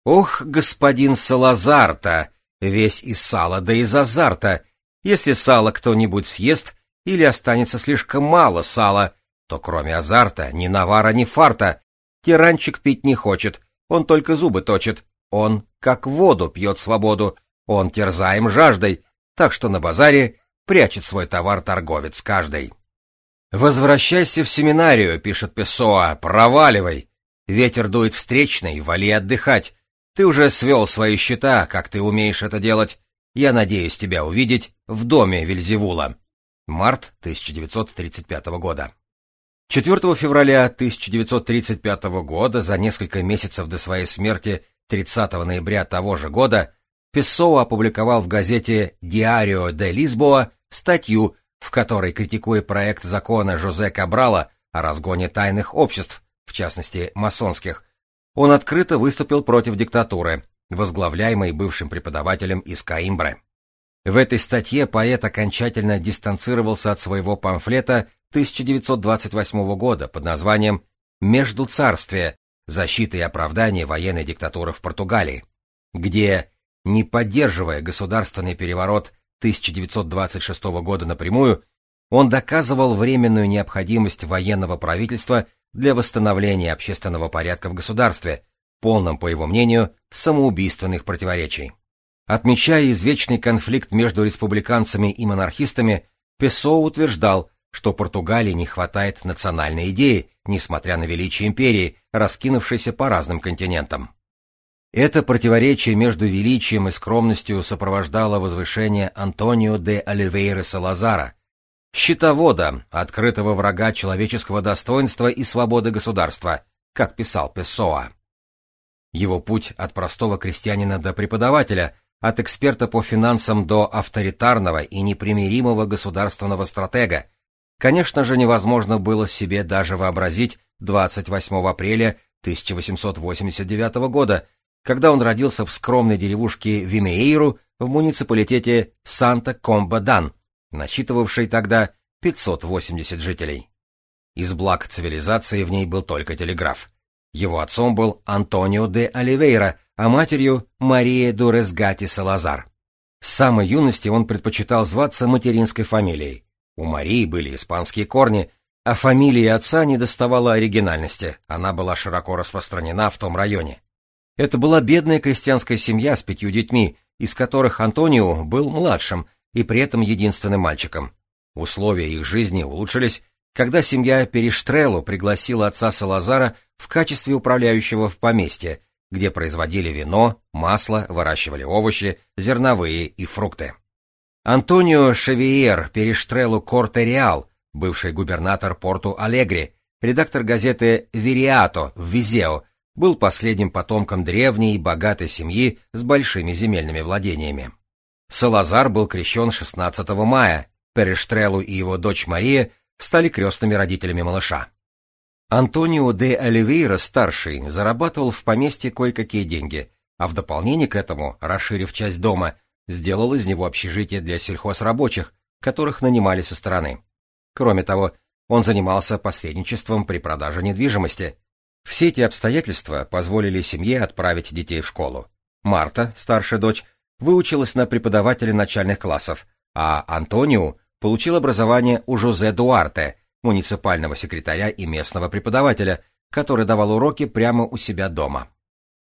Ох, господин Салазар-то, весь из сала да из азарта. Если сало кто-нибудь съест или останется слишком мало сала, то кроме азарта ни навара, ни фарта. Тиранчик пить не хочет, он только зубы точит. Он, как воду, пьет свободу, он терзаем жаждой, так что на базаре прячет свой товар торговец каждый. «Возвращайся в семинарию», — пишет Песоа, — «проваливай. Ветер дует встречный, вали отдыхать. Ты уже свел свои счета, как ты умеешь это делать. Я надеюсь тебя увидеть в доме Вильзевула». Март 1935 года. 4 февраля 1935 года, за несколько месяцев до своей смерти 30 ноября того же года, Пессоу опубликовал в газете «Диарио де Лисбоа» статью, в которой, критикуя проект закона Жозе Кабрала о разгоне тайных обществ, в частности масонских, он открыто выступил против диктатуры, возглавляемой бывшим преподавателем из Каимбры. В этой статье поэт окончательно дистанцировался от своего памфлета 1928 года под названием «Между царствия. Защита и оправдание военной диктатуры в Португалии», где, не поддерживая государственный переворот 1926 года напрямую, он доказывал временную необходимость военного правительства для восстановления общественного порядка в государстве, полном, по его мнению, самоубийственных противоречий. Отмечая извечный конфликт между республиканцами и монархистами, Песо утверждал, что Португалии не хватает национальной идеи, несмотря на величие империи, раскинувшейся по разным континентам. Это противоречие между величием и скромностью сопровождало возвышение Антонио де Оливейра Салазара, щитовода, открытого врага человеческого достоинства и свободы государства, как писал Песоа. Его путь от простого крестьянина до преподавателя, от эксперта по финансам до авторитарного и непримиримого государственного стратега, конечно же, невозможно было себе даже вообразить 28 апреля 1889 года, когда он родился в скромной деревушке Вимеиру в муниципалитете Санта-Комба-Дан, насчитывавшей тогда 580 жителей. Из благ цивилизации в ней был только телеграф. Его отцом был Антонио де Оливейра, а матерью Мария Дуресгати Салазар. С самой юности он предпочитал зваться материнской фамилией. У Марии были испанские корни, а фамилии отца не доставала оригинальности, она была широко распространена в том районе. Это была бедная крестьянская семья с пятью детьми, из которых Антонио был младшим и при этом единственным мальчиком. Условия их жизни улучшились, когда семья Перештрелу пригласила отца Салазара в качестве управляющего в поместье, где производили вино, масло, выращивали овощи, зерновые и фрукты. Антонио Шевиер Перештрелу Корте-Реал, бывший губернатор Порту Алегри, редактор газеты «Вериато» в Визео, был последним потомком древней и богатой семьи с большими земельными владениями. Салазар был крещен 16 мая, Перештрелу и его дочь Мария стали крестными родителями малыша. Антонио де Оливейра-старший зарабатывал в поместье кое-какие деньги, а в дополнение к этому, расширив часть дома, сделал из него общежитие для сельхозрабочих, которых нанимали со стороны. Кроме того, он занимался посредничеством при продаже недвижимости. Все эти обстоятельства позволили семье отправить детей в школу. Марта, старшая дочь, выучилась на преподавателя начальных классов, а Антонио получил образование у Жозе Дуарте, муниципального секретаря и местного преподавателя, который давал уроки прямо у себя дома.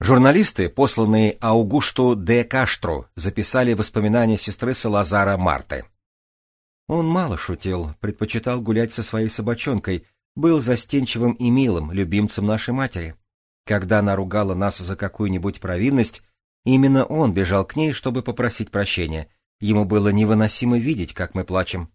Журналисты, посланные Аугушту де Каштру, записали воспоминания сестры Салазара Марты. Он мало шутил, предпочитал гулять со своей собачонкой, был застенчивым и милым, любимцем нашей матери. Когда она ругала нас за какую-нибудь провинность, именно он бежал к ней, чтобы попросить прощения. Ему было невыносимо видеть, как мы плачем.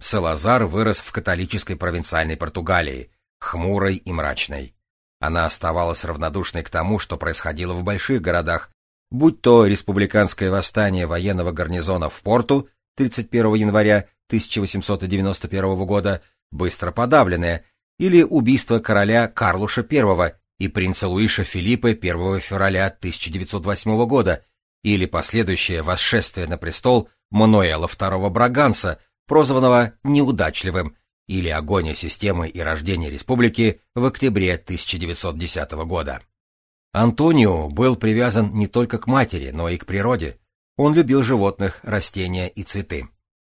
Салазар вырос в католической провинциальной Португалии, хмурой и мрачной. Она оставалась равнодушной к тому, что происходило в больших городах, будь то республиканское восстание военного гарнизона в Порту 31 января 1891 года, быстро подавленное, или убийство короля Карлуша I и принца Луиша Филиппа 1 февраля 1908 года, или последующее восшествие на престол Мануэла II Браганса, прозванного неудачливым, или агония системы и рождение республики в октябре 1910 года. Антонио был привязан не только к матери, но и к природе. Он любил животных, растения и цветы.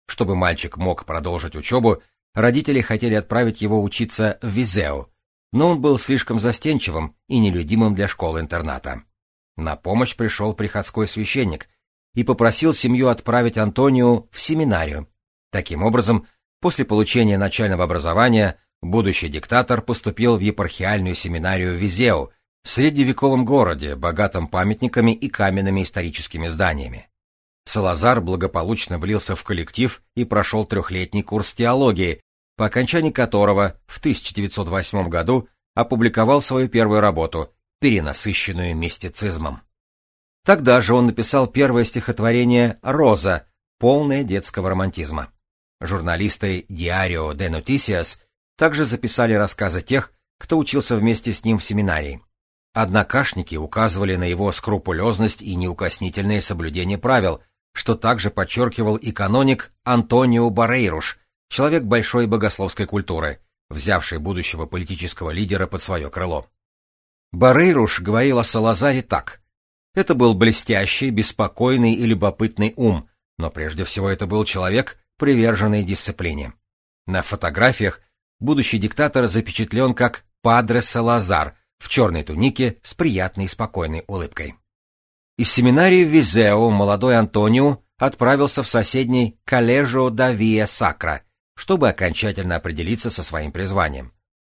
Чтобы мальчик мог продолжить учебу, родители хотели отправить его учиться в Визео, но он был слишком застенчивым и нелюдимым для школы-интерната. На помощь пришел приходской священник и попросил семью отправить Антонио в семинарию. Таким образом, После получения начального образования будущий диктатор поступил в епархиальную семинарию в Визеу, средневековом городе, богатом памятниками и каменными историческими зданиями. Салазар благополучно влился в коллектив и прошел трехлетний курс теологии, по окончании которого в 1908 году опубликовал свою первую работу, перенасыщенную мистицизмом. Тогда же он написал первое стихотворение «Роза», полное детского романтизма. Журналисты Diario de Noticias также записали рассказы тех, кто учился вместе с ним в семинарии. Однокашники указывали на его скрупулезность и неукоснительное соблюдение правил, что также подчеркивал и каноник Антонио Барейруш, человек большой богословской культуры, взявший будущего политического лидера под свое крыло. Барейруш говорил о Салазаре так. Это был блестящий, беспокойный и любопытный ум, но прежде всего это был человек, приверженный дисциплине. На фотографиях будущий диктатор запечатлен как Падре Салазар в черной тунике с приятной и спокойной улыбкой. Из семинарии в Визео молодой Антонио отправился в соседний Калежо да Вия Сакра, чтобы окончательно определиться со своим призванием.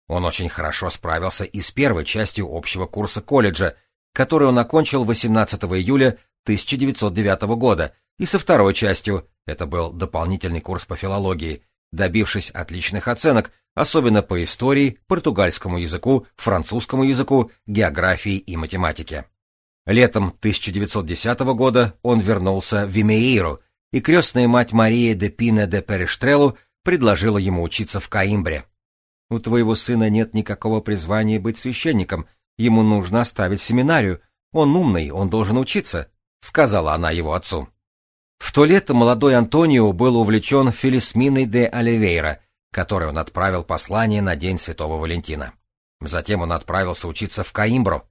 Он очень хорошо справился и с первой частью общего курса колледжа, который он окончил 18 июля 1909 года, и со второй частью, это был дополнительный курс по филологии, добившись отличных оценок, особенно по истории, португальскому языку, французскому языку, географии и математике. Летом 1910 года он вернулся в Вимеиру, и крестная мать Мария де Пина де Перештрелу предложила ему учиться в Каимбре. «У твоего сына нет никакого призвания быть священником, ему нужно оставить семинарию, он умный, он должен учиться», — сказала она его отцу. В то лето молодой Антонио был увлечен Фелисминой де Оливейра, которой он отправил послание на День Святого Валентина. Затем он отправился учиться в Каимбру.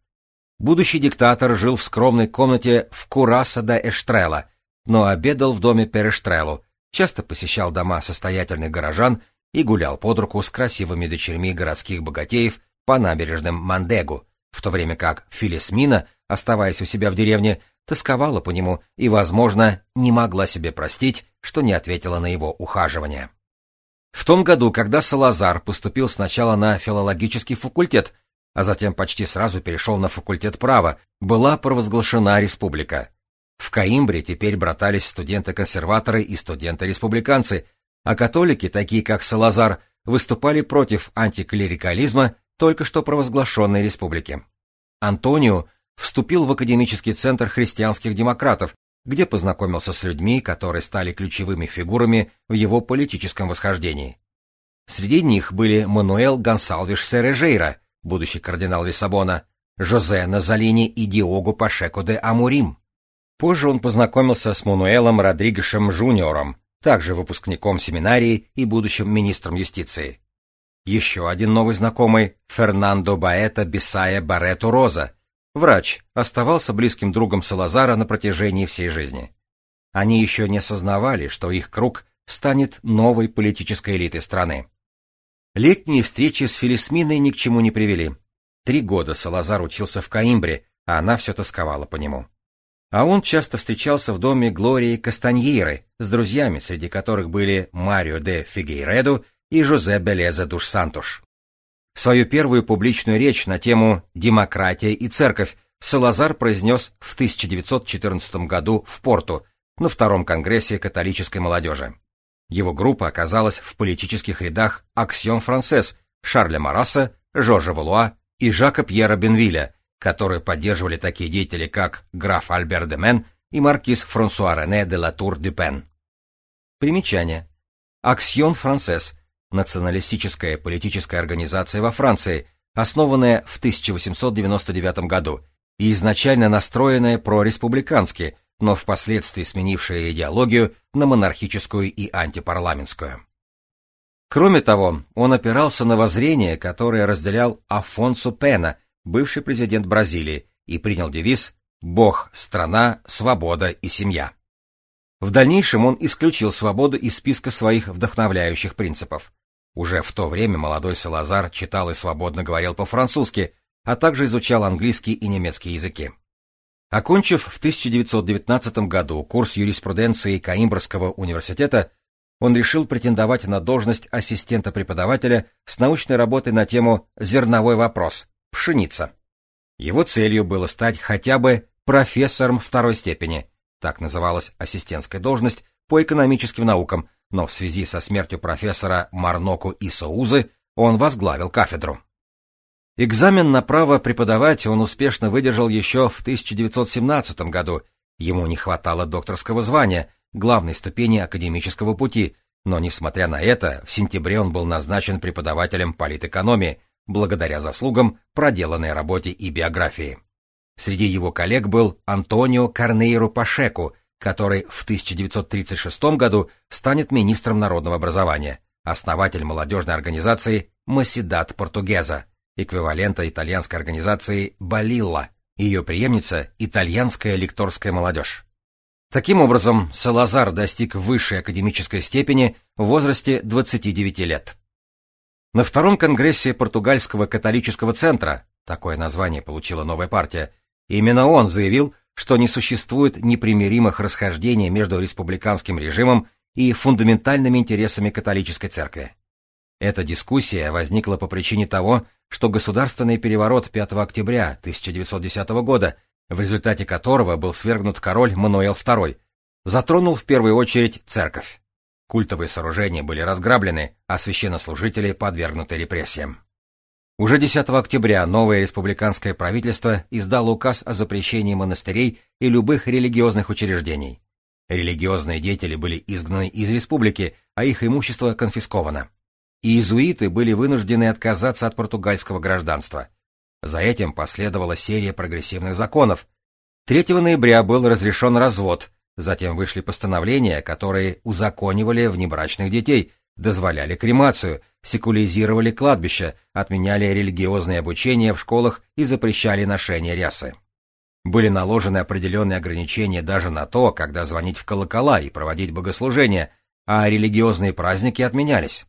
Будущий диктатор жил в скромной комнате в Кураса де Эштрела, но обедал в доме Перештрелу, часто посещал дома состоятельных горожан и гулял под руку с красивыми дочерьми городских богатеев по набережным Мандегу, в то время как Филисмина, оставаясь у себя в деревне, тосковала по нему и, возможно, не могла себе простить, что не ответила на его ухаживание. В том году, когда Салазар поступил сначала на филологический факультет, а затем почти сразу перешел на факультет права, была провозглашена республика. В Каимбре теперь братались студенты-консерваторы и студенты-республиканцы, а католики, такие как Салазар, выступали против антиклерикализма только что провозглашенной республики. Антонио вступил в академический центр христианских демократов, где познакомился с людьми, которые стали ключевыми фигурами в его политическом восхождении. Среди них были Мануэл Гонсалвиш Сережейра, будущий кардинал Лиссабона, Жозе Назалини и Диогу Пашеко де Амурим. Позже он познакомился с Мануэлом Родригешем Жуниором, также выпускником семинарии и будущим министром юстиции. Еще один новый знакомый, Фернандо Баэта Бисая Барету Роза, врач, оставался близким другом Салазара на протяжении всей жизни. Они еще не осознавали, что их круг станет новой политической элитой страны. Летние встречи с Фелисминой ни к чему не привели. Три года Салазар учился в Каимбре, а она все тосковала по нему. А он часто встречался в доме Глории Кастаньеры с друзьями, среди которых были Марио де Фигейредо и Жозе Белезе Душ Сантуш. Свою первую публичную речь на тему «Демократия и церковь» Салазар произнес в 1914 году в Порту на Втором конгрессе католической молодежи. Его группа оказалась в политических рядах Аксьон Францесс, Шарля Мараса, Жоржа Валуа и Жака Пьера Бенвиля, которые поддерживали такие деятели, как граф Альбер де Мен и маркиз Франсуа Рене де Латур дю Пен. Примечание. Аксьон Францесс националистическая политическая организация во Франции, основанная в 1899 году и изначально настроенная прореспубликански, но впоследствии сменившая идеологию на монархическую и антипарламентскую. Кроме того, он опирался на воззрение, которое разделял Афонсо Пена, бывший президент Бразилии, и принял девиз «Бог, страна, свобода и семья». В дальнейшем он исключил свободу из списка своих вдохновляющих принципов. Уже в то время молодой Салазар читал и свободно говорил по-французски, а также изучал английский и немецкий языки. Окончив в 1919 году курс юриспруденции Каимбрского университета, он решил претендовать на должность ассистента преподавателя с научной работой на тему «Зерновой вопрос. Пшеница». Его целью было стать хотя бы профессором второй степени, так называлась ассистентская должность по экономическим наукам, но в связи со смертью профессора Марноку Исоузы он возглавил кафедру. Экзамен на право преподавать он успешно выдержал еще в 1917 году. Ему не хватало докторского звания, главной ступени академического пути, но, несмотря на это, в сентябре он был назначен преподавателем политэкономии, благодаря заслугам, проделанной работе и биографии. Среди его коллег был Антонио Карнейру Пашеку, который в 1936 году станет министром народного образования, основатель молодежной организации «Маседат Португеза», эквивалента итальянской организации «Балилла», ее преемница – итальянская лекторская молодежь. Таким образом, Салазар достиг высшей академической степени в возрасте 29 лет. На втором конгрессе португальского католического центра, такое название получила новая партия, именно он заявил, что не существует непримиримых расхождений между республиканским режимом и фундаментальными интересами католической церкви. Эта дискуссия возникла по причине того, что государственный переворот 5 октября 1910 года, в результате которого был свергнут король Мануэл II, затронул в первую очередь церковь. Культовые сооружения были разграблены, а священнослужители подвергнуты репрессиям. Уже 10 октября новое республиканское правительство издало указ о запрещении монастырей и любых религиозных учреждений. Религиозные деятели были изгнаны из республики, а их имущество конфисковано. Иезуиты были вынуждены отказаться от португальского гражданства. За этим последовала серия прогрессивных законов. 3 ноября был разрешен развод, затем вышли постановления, которые узаконивали внебрачных детей, дозволяли кремацию, секуляризировали кладбища, отменяли религиозное обучение в школах и запрещали ношение рясы. Были наложены определенные ограничения даже на то, когда звонить в колокола и проводить богослужения, а религиозные праздники отменялись.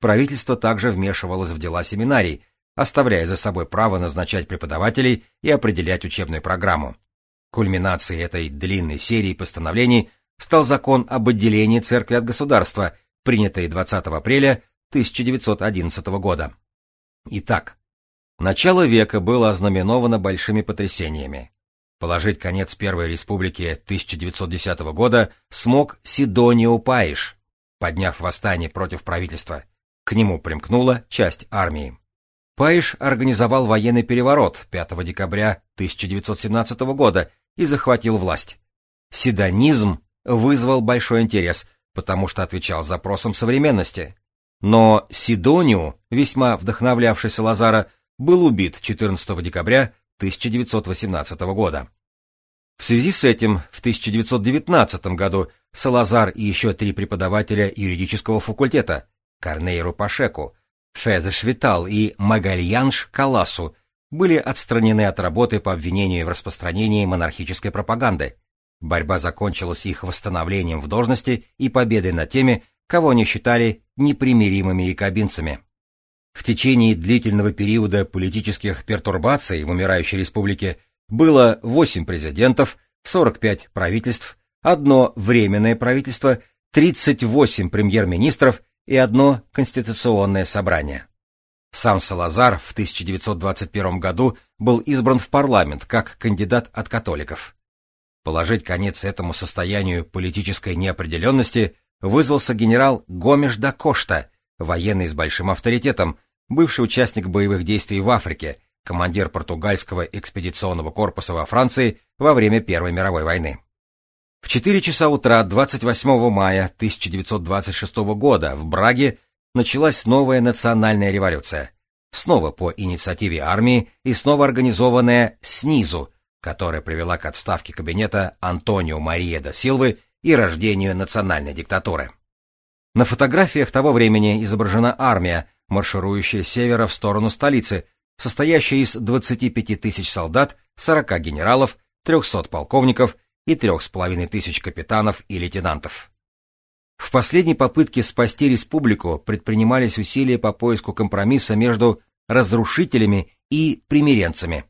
Правительство также вмешивалось в дела семинарий, оставляя за собой право назначать преподавателей и определять учебную программу. Кульминацией этой длинной серии постановлений стал закон об отделении церкви от государства, принятый 20 апреля 1911 года. Итак, начало века было ознаменовано большими потрясениями. Положить конец Первой Республике 1910 года смог Сидонио Паиш, подняв восстание против правительства. К нему примкнула часть армии. Паиш организовал военный переворот 5 декабря 1917 года и захватил власть. Седонизм вызвал большой интерес, потому что отвечал запросам современности. Но Сидониу, весьма вдохновлявший Салазара, был убит 14 декабря 1918 года. В связи с этим в 1919 году Салазар и еще три преподавателя юридического факультета Корнейру Пашеку, Фезе Швитал и Магальянш Каласу были отстранены от работы по обвинению в распространении монархической пропаганды. Борьба закончилась их восстановлением в должности и победой над теми, кого они считали непримиримыми якобинцами. В течение длительного периода политических пертурбаций в умирающей республике было 8 президентов, 45 правительств, одно временное правительство, 38 премьер-министров и одно конституционное собрание. Сам Салазар в 1921 году был избран в парламент как кандидат от католиков. Положить конец этому состоянию политической неопределенности вызвался генерал Гомеш да Кошта, военный с большим авторитетом, бывший участник боевых действий в Африке, командир португальского экспедиционного корпуса во Франции во время Первой мировой войны. В 4 часа утра 28 мая 1926 года в Браге началась новая национальная революция, снова по инициативе армии и снова организованная снизу, которая привела к отставке кабинета Антонио Мария да Силвы и рождению национальной диктатуры. На фотографиях того времени изображена армия, марширующая с севера в сторону столицы, состоящая из 25 тысяч солдат, 40 генералов, 300 полковников и 3,5 тысяч капитанов и лейтенантов. В последней попытке спасти республику предпринимались усилия по поиску компромисса между разрушителями и примиренцами.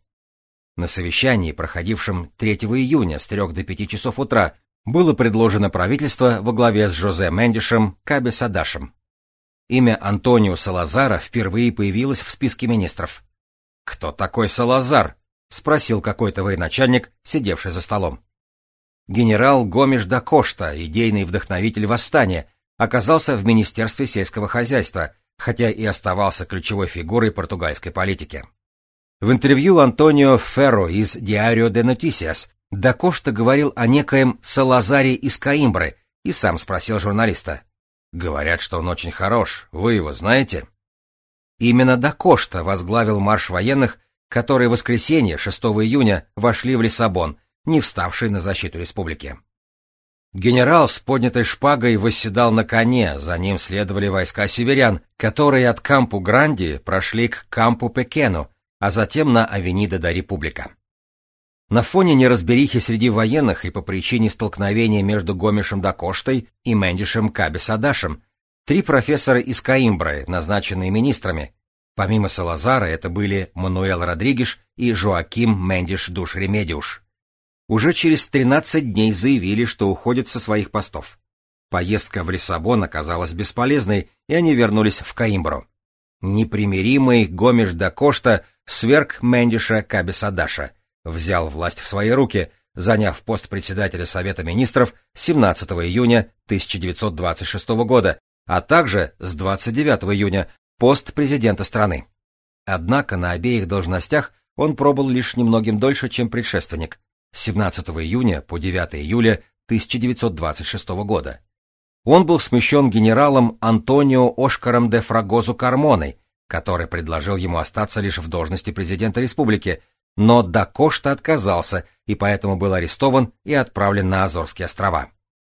На совещании, проходившем 3 июня с 3 до 5 часов утра, было предложено правительство во главе с Жозе Мендишем Кабе Садашем. Имя Антонио Салазара впервые появилось в списке министров. «Кто такой Салазар?» — спросил какой-то военачальник, сидевший за столом. Генерал Гомеш да Кошта, идейный вдохновитель восстания, оказался в Министерстве сельского хозяйства, хотя и оставался ключевой фигурой португальской политики. В интервью Антонио Ферро из Diario de Noticias да Кошта говорил о некоем Салазаре из Каимбры и сам спросил журналиста. «Говорят, что он очень хорош. Вы его знаете?» Именно да Кошта возглавил марш военных, которые в воскресенье, 6 июня, вошли в Лиссабон, не вставший на защиту республики. Генерал с поднятой шпагой восседал на коне, за ним следовали войска северян, которые от Кампу-Гранди прошли к Кампу-Пекену, а затем на Авенида да Република. На фоне неразберихи среди военных и по причине столкновения между Гомешем да Коштой и Мендишем Кабесадашем три профессора из Каимбры, назначенные министрами. Помимо Салазара это были Мануэл Родригеш и Жоаким Мендиш Душ Ремедиуш. Уже через 13 дней заявили, что уходят со своих постов. Поездка в Лиссабон оказалась бесполезной, и они вернулись в Каимбру. Непримиримый Гомеш да Кошта сверг Мендиша Кабесадаша — взял власть в свои руки, заняв пост председателя Совета министров 17 июня 1926 года, а также с 29 июня пост президента страны. Однако на обеих должностях он пробыл лишь немногим дольше, чем предшественник, с 17 июня по 9 июля 1926 года. Он был смещен генералом Антонио Ошкаром де Фрагозу Кармоной, который предложил ему остаться лишь в должности президента республики, но Дакошта отказался и поэтому был арестован и отправлен на Азорские острова.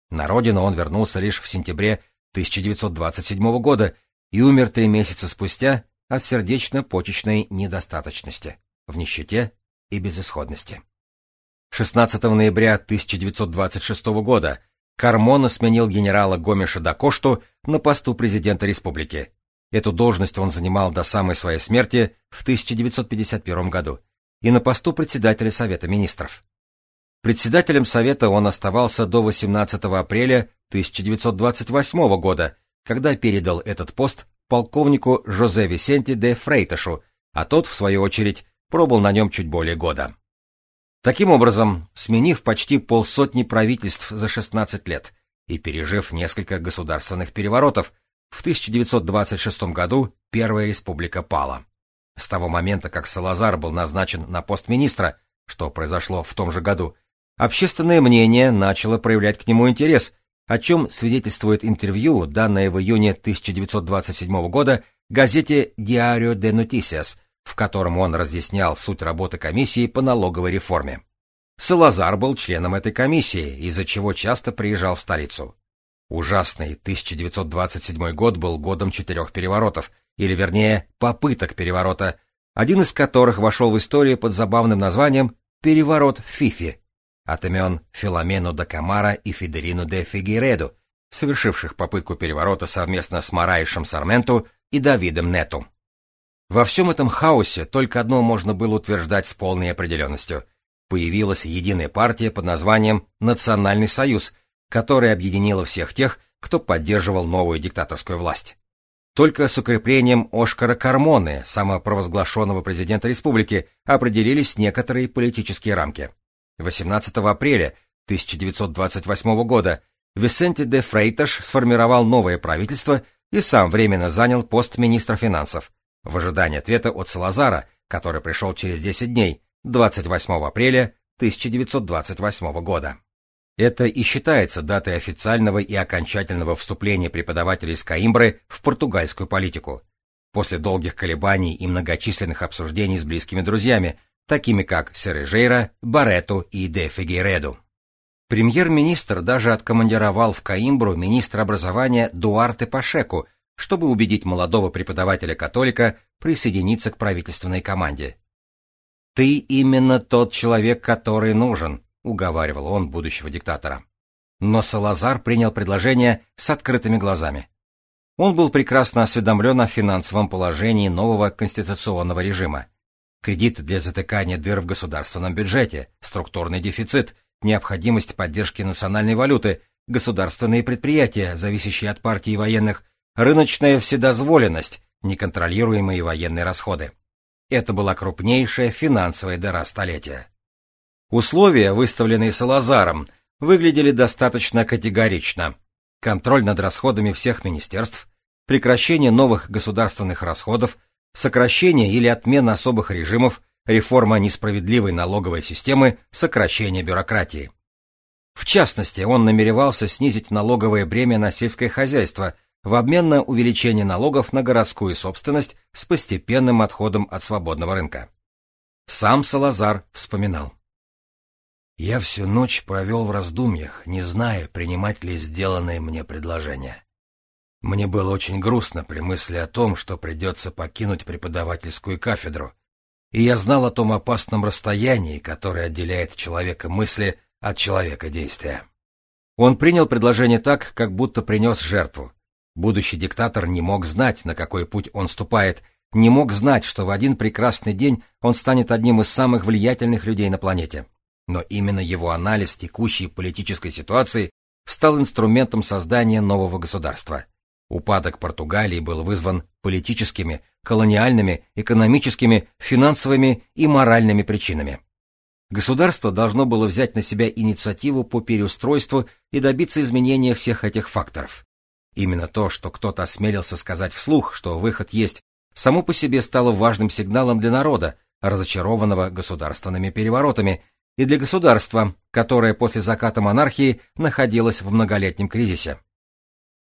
На родину он вернулся лишь в сентябре 1927 года и умер три месяца спустя от сердечно-почечной недостаточности, в нищете и безысходности. 16 ноября 1926 года Кармона сменил генерала Гомеша Дакошту на посту президента республики. Эту должность он занимал до самой своей смерти в 1951 году и на посту председателя Совета министров. Председателем Совета он оставался до 18 апреля 1928 года, когда передал этот пост полковнику Жозе Висенти де Фрейташу, а тот, в свою очередь, пробыл на нем чуть более года. Таким образом, сменив почти полсотни правительств за 16 лет и пережив несколько государственных переворотов, в 1926 году Первая республика пала. С того момента, как Салазар был назначен на пост министра, что произошло в том же году, Общественное мнение начало проявлять к нему интерес, о чем свидетельствует интервью, данное в июне 1927 года газете «Diario de Noticias», в котором он разъяснял суть работы комиссии по налоговой реформе. Салазар был членом этой комиссии, из-за чего часто приезжал в столицу. Ужасный 1927 год был годом четырех переворотов, или вернее, попыток переворота, один из которых вошел в историю под забавным названием «Переворот Фифи», от имен Филомену де Камара и Федерину де Фигереду, совершивших попытку переворота совместно с Мараишем Сарменту и Давидом Нету. Во всем этом хаосе только одно можно было утверждать с полной определенностью. Появилась единая партия под названием «Национальный союз», которая объединила всех тех, кто поддерживал новую диктаторскую власть. Только с укреплением Ошкара Кармоны, самопровозглашенного президента республики, определились некоторые политические рамки. 18 апреля 1928 года Висенте де Фрейташ сформировал новое правительство и сам временно занял пост министра финансов, в ожидании ответа от Салазара, который пришел через 10 дней, 28 апреля 1928 года. Это и считается датой официального и окончательного вступления преподавателей из Каимбры в португальскую политику. После долгих колебаний и многочисленных обсуждений с близкими друзьями, такими как Сережейра, Барету и де Фигейреду. Премьер-министр даже откомандировал в Каимбру министра образования Дуарте Пашеку, чтобы убедить молодого преподавателя-католика присоединиться к правительственной команде. «Ты именно тот человек, который нужен», — уговаривал он будущего диктатора. Но Салазар принял предложение с открытыми глазами. Он был прекрасно осведомлен о финансовом положении нового конституционного режима. Кредиты для затыкания дыр в государственном бюджете, структурный дефицит, необходимость поддержки национальной валюты, государственные предприятия, зависящие от партии военных, рыночная вседозволенность, неконтролируемые военные расходы. Это была крупнейшая финансовая дыра столетия. Условия, выставленные Салазаром, выглядели достаточно категорично. Контроль над расходами всех министерств, прекращение новых государственных расходов, сокращение или отмена особых режимов, реформа несправедливой налоговой системы, сокращение бюрократии. В частности, он намеревался снизить налоговое бремя на сельское хозяйство в обмен на увеличение налогов на городскую собственность с постепенным отходом от свободного рынка. Сам Салазар вспоминал. «Я всю ночь провел в раздумьях, не зная, принимать ли сделанное мне предложение. Мне было очень грустно при мысли о том, что придется покинуть преподавательскую кафедру, и я знал о том опасном расстоянии, которое отделяет человека мысли от человека действия. Он принял предложение так, как будто принес жертву. Будущий диктатор не мог знать, на какой путь он ступает, не мог знать, что в один прекрасный день он станет одним из самых влиятельных людей на планете. Но именно его анализ текущей политической ситуации стал инструментом создания нового государства — Упадок Португалии был вызван политическими, колониальными, экономическими, финансовыми и моральными причинами. Государство должно было взять на себя инициативу по переустройству и добиться изменения всех этих факторов. Именно то, что кто-то осмелился сказать вслух, что выход есть, само по себе стало важным сигналом для народа, разочарованного государственными переворотами, и для государства, которое после заката монархии находилось в многолетнем кризисе.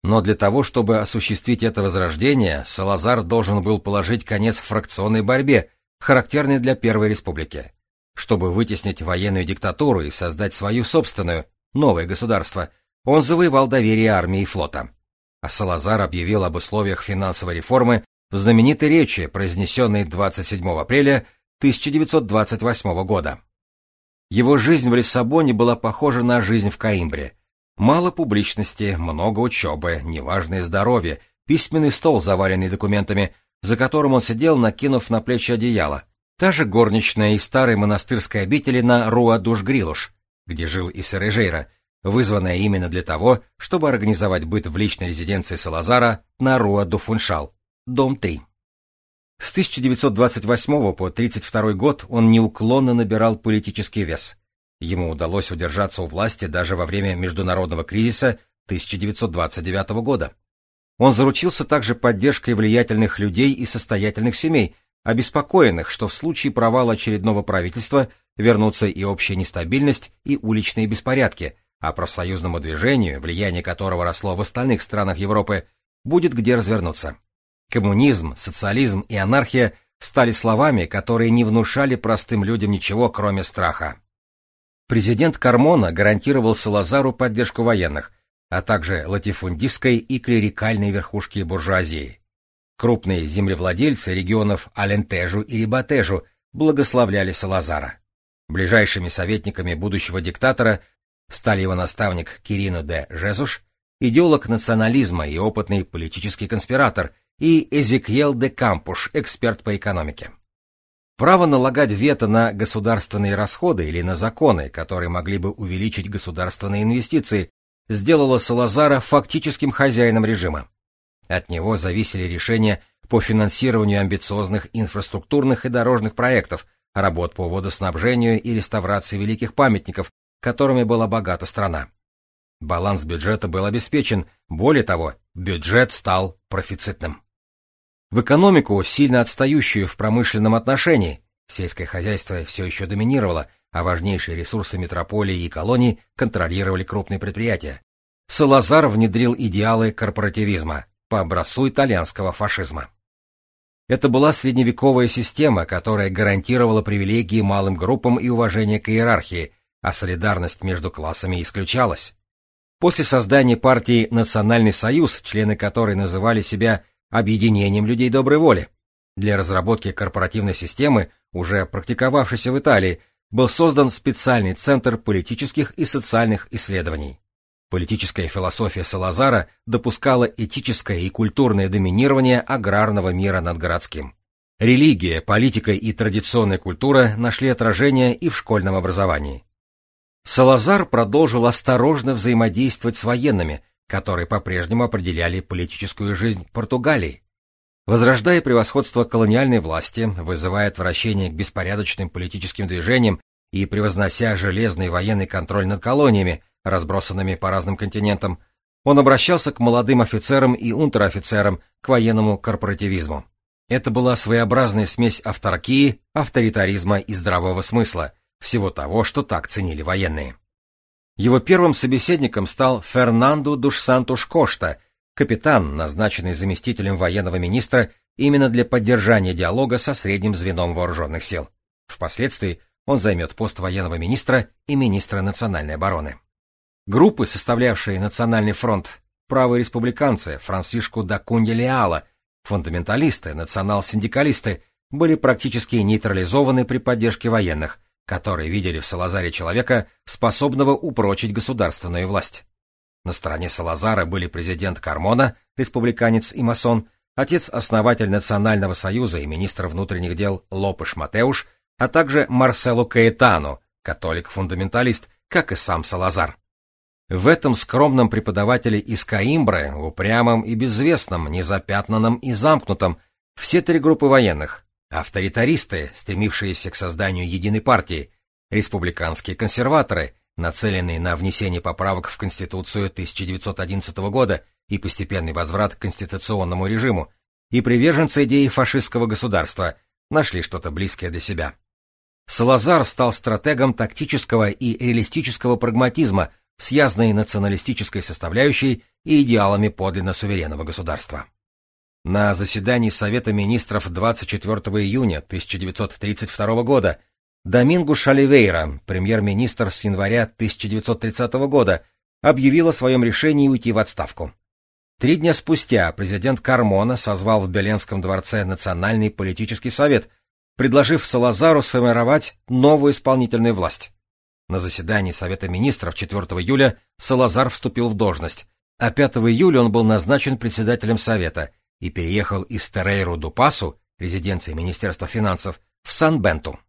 Но для того, чтобы осуществить это возрождение, Салазар должен был положить конец фракционной борьбе, характерной для Первой Республики. Чтобы вытеснить военную диктатуру и создать свою собственную, новое государство, он завоевал доверие армии и флота. А Салазар объявил об условиях финансовой реформы в знаменитой речи, произнесенной 27 апреля 1928 года. Его жизнь в Лиссабоне была похожа на жизнь в Каимбре – Мало публичности, много учебы, неважное здоровье, письменный стол, заваленный документами, за которым он сидел, накинув на плечи одеяло. Та же горничная из старой монастырской обители на Руа-Душ-Грилуш, где жил и Сережейра, вызванная именно для того, чтобы организовать быт в личной резиденции Салазара на Руа-Дуфуншал, дом 3. С 1928 по 1932 год он неуклонно набирал политический вес. Ему удалось удержаться у власти даже во время международного кризиса 1929 года. Он заручился также поддержкой влиятельных людей и состоятельных семей, обеспокоенных, что в случае провала очередного правительства вернутся и общая нестабильность, и уличные беспорядки, а профсоюзному движению, влияние которого росло в остальных странах Европы, будет где развернуться. Коммунизм, социализм и анархия стали словами, которые не внушали простым людям ничего, кроме страха. Президент Кармона гарантировал Салазару поддержку военных, а также латифундистской и клерикальной верхушки буржуазии. Крупные землевладельцы регионов Алентежу и Рибатежу благословляли Салазара. Ближайшими советниками будущего диктатора стали его наставник Кирино де Жезуш, идеолог национализма и опытный политический конспиратор, и Эзекьел де Кампуш, эксперт по экономике. Право налагать вето на государственные расходы или на законы, которые могли бы увеличить государственные инвестиции, сделало Салазара фактическим хозяином режима. От него зависели решения по финансированию амбициозных инфраструктурных и дорожных проектов, работ по водоснабжению и реставрации великих памятников, которыми была богата страна. Баланс бюджета был обеспечен, более того, бюджет стал профицитным. В экономику, сильно отстающую в промышленном отношении, сельское хозяйство все еще доминировало, а важнейшие ресурсы метрополии и колоний контролировали крупные предприятия. Салазар внедрил идеалы корпоративизма по образцу итальянского фашизма. Это была средневековая система, которая гарантировала привилегии малым группам и уважение к иерархии, а солидарность между классами исключалась. После создания партии «Национальный союз», члены которой называли себя «объединением людей доброй воли», для разработки корпоративной системы, уже практиковавшейся в Италии, был создан специальный центр политических и социальных исследований. Политическая философия Салазара допускала этическое и культурное доминирование аграрного мира над городским. Религия, политика и традиционная культура нашли отражение и в школьном образовании. Салазар продолжил осторожно взаимодействовать с военными, которые по-прежнему определяли политическую жизнь Португалии. Возрождая превосходство колониальной власти, вызывая отвращение к беспорядочным политическим движениям и превознося железный военный контроль над колониями, разбросанными по разным континентам, он обращался к молодым офицерам и унтер-офицерам, к военному корпоративизму. Это была своеобразная смесь авторкии, авторитаризма и здравого смысла, всего того, что так ценили военные. Его первым собеседником стал Фернандо Душсантуш Кошта, капитан, назначенный заместителем военного министра именно для поддержания диалога со средним звеном вооруженных сил. Впоследствии он займет пост военного министра и министра национальной обороны. Группы, составлявшие Национальный фронт, правые республиканцы, Франсишку да Леала, фундаменталисты, национал-синдикалисты, были практически нейтрализованы при поддержке военных, которые видели в Салазаре человека, способного упрочить государственную власть. На стороне Салазара были президент Кармона, республиканец и масон, отец-основатель Национального союза и министр внутренних дел Лопеш Матеуш, а также Марсело Каэтано, католик-фундаменталист, как и сам Салазар. В этом скромном преподавателе из Каимбры, упрямом и безвестном, незапятнанном и замкнутом, все три группы военных, авторитаристы, стремившиеся к созданию единой партии, республиканские консерваторы, нацеленные на внесение поправок в Конституцию 1911 года и постепенный возврат к конституционному режиму, и приверженцы идеи фашистского государства, нашли что-то близкое для себя. Салазар стал стратегом тактического и реалистического прагматизма с ясной националистической составляющей и идеалами подлинно суверенного государства. На заседании Совета министров 24 июня 1932 года Домингу Шаливейра, премьер-министр с января 1930 года, объявил о своем решении уйти в отставку. Три дня спустя президент Кармона созвал в Беленском дворце Национальный политический совет, предложив Салазару сформировать новую исполнительную власть. На заседании Совета министров 4 июля Салазар вступил в должность, а 5 июля он был назначен председателем Совета и переехал из Терейру-Дупасу, резиденции Министерства финансов, в Сан-Бенту.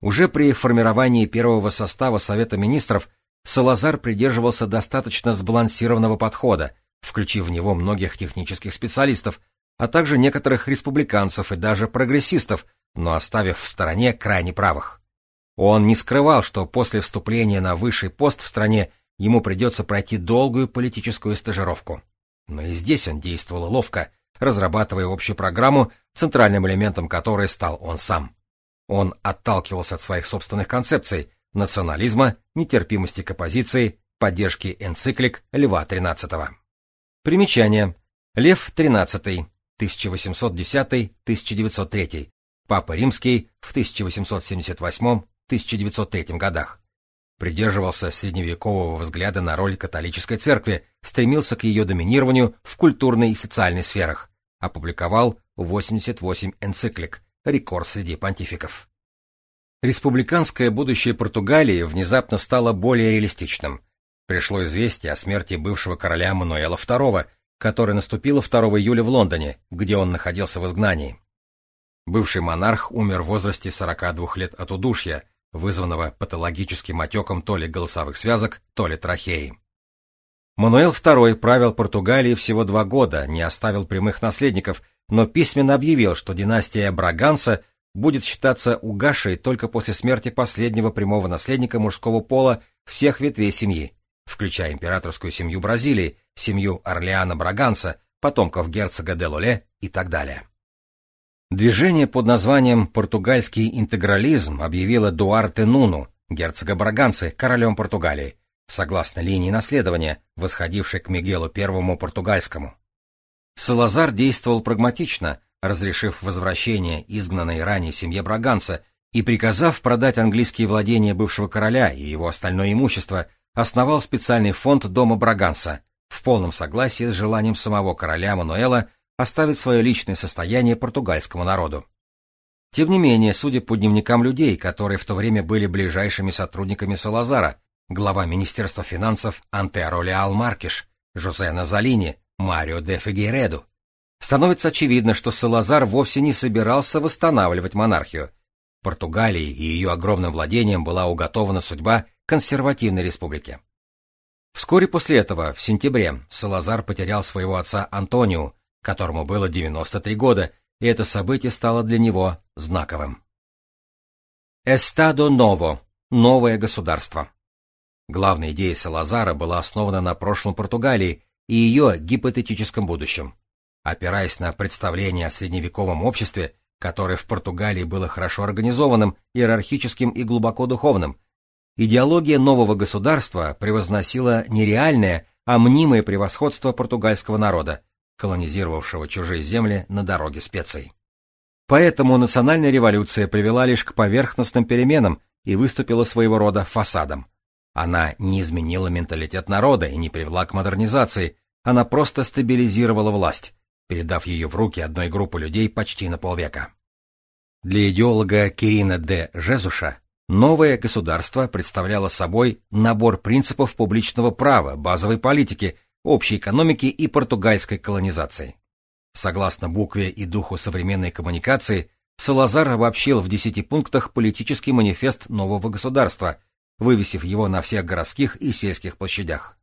Уже при формировании первого состава Совета министров Салазар придерживался достаточно сбалансированного подхода, включив в него многих технических специалистов, а также некоторых республиканцев и даже прогрессистов, но оставив в стороне крайне правых. Он не скрывал, что после вступления на высший пост в стране ему придется пройти долгую политическую стажировку. Но и здесь он действовал ловко, разрабатывая общую программу, центральным элементом которой стал он сам. Он отталкивался от своих собственных концепций – национализма, нетерпимости к оппозиции, поддержки энциклик Льва XIII. Примечание. Лев XIII, 1810-1903, Папа Римский в 1878-1903 годах. Придерживался средневекового взгляда на роль католической церкви, стремился к ее доминированию в культурной и социальной сферах. Опубликовал 88 энциклик, рекорд среди понтификов. Республиканское будущее Португалии внезапно стало более реалистичным. Пришло известие о смерти бывшего короля Мануэла II, которое наступило 2 июля в Лондоне, где он находился в изгнании. Бывший монарх умер в возрасте 42 лет от удушья, вызванного патологическим отеком то ли голосовых связок, то ли трахеи. Мануэл II правил Португалией всего два года, не оставил прямых наследников, но письменно объявил, что династия Браганса будет считаться угасшей только после смерти последнего прямого наследника мужского пола всех ветвей семьи, включая императорскую семью Бразилии, семью Орлеана Браганса, потомков герцога де Лоле и так далее. Движение под названием «Португальский интегрализм» объявило Дуарте Нуну, герцога Браганцы, королем Португалии, согласно линии наследования, восходившей к Мигелу I Португальскому. Салазар действовал прагматично, разрешив возвращение изгнанной ранее семье Браганца и приказав продать английские владения бывшего короля и его остальное имущество, основал специальный фонд дома Браганса в полном согласии с желанием самого короля Мануэла оставить свое личное состояние португальскому народу. Тем не менее, судя по дневникам людей, которые в то время были ближайшими сотрудниками Салазара, глава Министерства финансов Антеро Леал Маркиш, Жозе Назалини, Марио де Фигейреду, становится очевидно, что Салазар вовсе не собирался восстанавливать монархию. Португалии и ее огромным владениям была уготована судьба консервативной республики. Вскоре после этого, в сентябре, Салазар потерял своего отца Антонио, которому было 93 года, и это событие стало для него знаковым. Эстадо Ново – новое государство. Главная идея Салазара была основана на прошлом Португалии и ее гипотетическом будущем. Опираясь на представление о средневековом обществе, которое в Португалии было хорошо организованным, иерархическим и глубоко духовным, идеология нового государства превозносила не реальное, а мнимое превосходство португальского народа, колонизировавшего чужие земли на дороге специй. Поэтому национальная революция привела лишь к поверхностным переменам и выступила своего рода фасадом. Она не изменила менталитет народа и не привела к модернизации, она просто стабилизировала власть, передав ее в руки одной группы людей почти на полвека. Для идеолога Кирина Д. Жезуша новое государство представляло собой набор принципов публичного права, базовой политики, общей экономики и португальской колонизации. Согласно букве и духу современной коммуникации, Салазар обобщил в десяти пунктах политический манифест нового государства, вывесив его на всех городских и сельских площадях.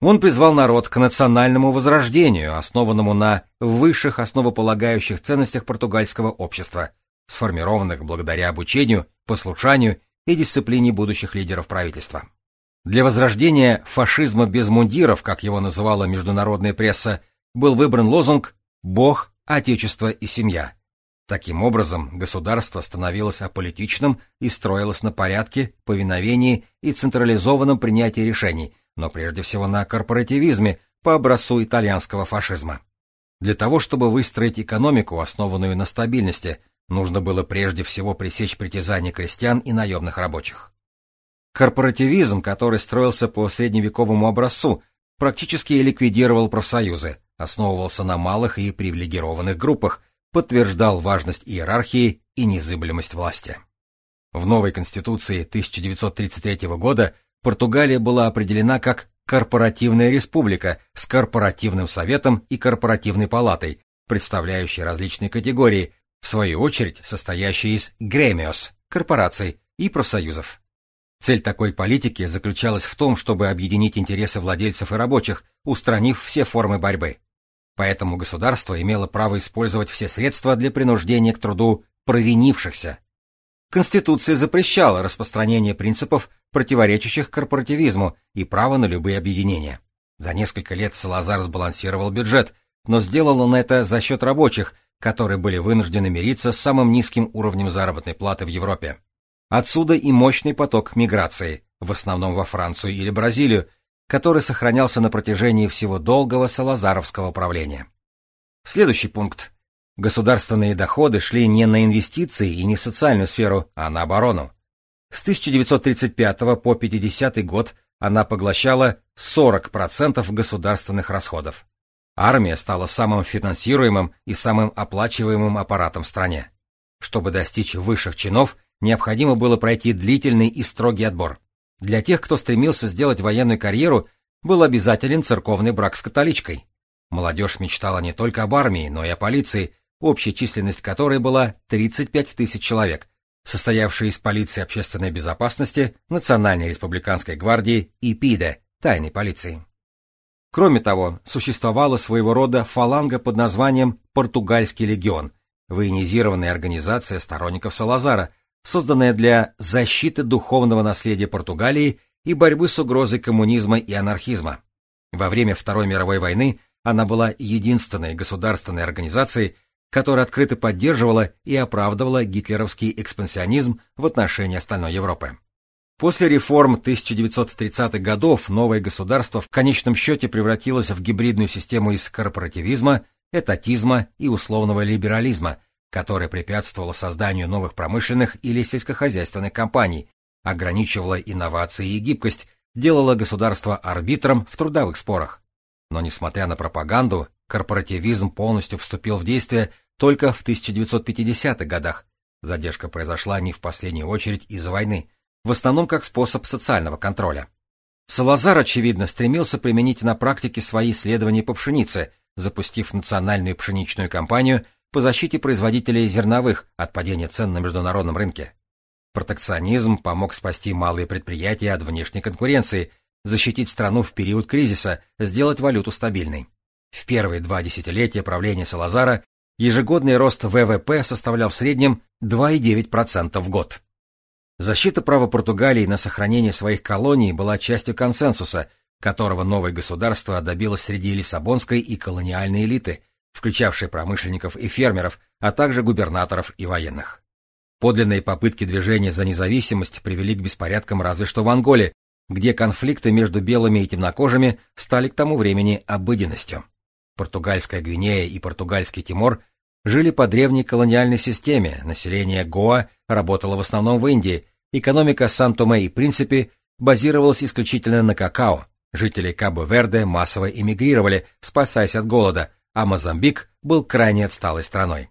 Он призвал народ к национальному возрождению, основанному на высших основополагающих ценностях португальского общества, сформированных благодаря обучению, послушанию и дисциплине будущих лидеров правительства. Для возрождения фашизма без мундиров, как его называла международная пресса, был выбран лозунг «Бог, Отечество и семья». Таким образом, государство становилось аполитичным и строилось на порядке, повиновении и централизованном принятии решений, но прежде всего на корпоративизме по образцу итальянского фашизма. Для того, чтобы выстроить экономику, основанную на стабильности, нужно было прежде всего пресечь притязания крестьян и наемных рабочих. Корпоративизм, который строился по средневековому образцу, практически ликвидировал профсоюзы, основывался на малых и привилегированных группах, подтверждал важность иерархии и незыблемость власти. В новой Конституции 1933 года Португалия была определена как корпоративная республика с корпоративным советом и корпоративной палатой, представляющей различные категории, в свою очередь состоящие из гремиос, корпораций и профсоюзов. Цель такой политики заключалась в том, чтобы объединить интересы владельцев и рабочих, устранив все формы борьбы. Поэтому государство имело право использовать все средства для принуждения к труду провинившихся. Конституция запрещала распространение принципов, противоречащих корпоративизму, и право на любые объединения. За несколько лет Салазар сбалансировал бюджет, но сделал он это за счет рабочих, которые были вынуждены мириться с самым низким уровнем заработной платы в Европе. Отсюда и мощный поток миграции, в основном во Францию или Бразилию, который сохранялся на протяжении всего долгого салазаровского правления. Следующий пункт. Государственные доходы шли не на инвестиции и не в социальную сферу, а на оборону. С 1935 по 50 год она поглощала 40% государственных расходов. Армия стала самым финансируемым и самым оплачиваемым аппаратом в стране. Чтобы достичь высших чинов, необходимо было пройти длительный и строгий отбор. Для тех, кто стремился сделать военную карьеру, был обязателен церковный брак с католичкой. Молодежь мечтала не только об армии, но и о полиции, общая численность которой была 35 тысяч человек, состоявшей из полиции общественной безопасности, Национальной республиканской гвардии и ПИДе, тайной полиции. Кроме того, существовала своего рода фаланга под названием «Португальский легион», военизированная организация сторонников Салазара, созданная для защиты духовного наследия Португалии и борьбы с угрозой коммунизма и анархизма. Во время Второй мировой войны она была единственной государственной организацией, которая открыто поддерживала и оправдывала гитлеровский экспансионизм в отношении остальной Европы. После реформ 1930-х годов новое государство в конечном счете превратилось в гибридную систему из корпоративизма, этатизма и условного либерализма, которая препятствовала созданию новых промышленных или сельскохозяйственных компаний, ограничивала инновации и гибкость, делала государство арбитром в трудовых спорах. Но несмотря на пропаганду, корпоративизм полностью вступил в действие только в 1950-х годах. Задержка произошла не в последнюю очередь из-за войны, в основном как способ социального контроля. Салазар, очевидно, стремился применить на практике свои исследования по пшенице, запустив национальную пшеничную кампанию по защите производителей зерновых от падения цен на международном рынке. Протекционизм помог спасти малые предприятия от внешней конкуренции, защитить страну в период кризиса, сделать валюту стабильной. В первые два десятилетия правления Салазара ежегодный рост ВВП составлял в среднем 2,9% в год. Защита права Португалии на сохранение своих колоний была частью консенсуса, которого новое государство добилось среди лиссабонской и колониальной элиты – включавший промышленников и фермеров, а также губернаторов и военных. Подлинные попытки движения за независимость привели к беспорядкам разве что в Анголе, где конфликты между белыми и темнокожими стали к тому времени обыденностью. Португальская Гвинея и португальский Тимор жили по древней колониальной системе, население Гоа работало в основном в Индии, экономика Сан-Томе и Принципе базировалась исключительно на какао, жители Кабо-Верде массово эмигрировали, спасаясь от голода, а Мозамбик был крайне отсталой страной.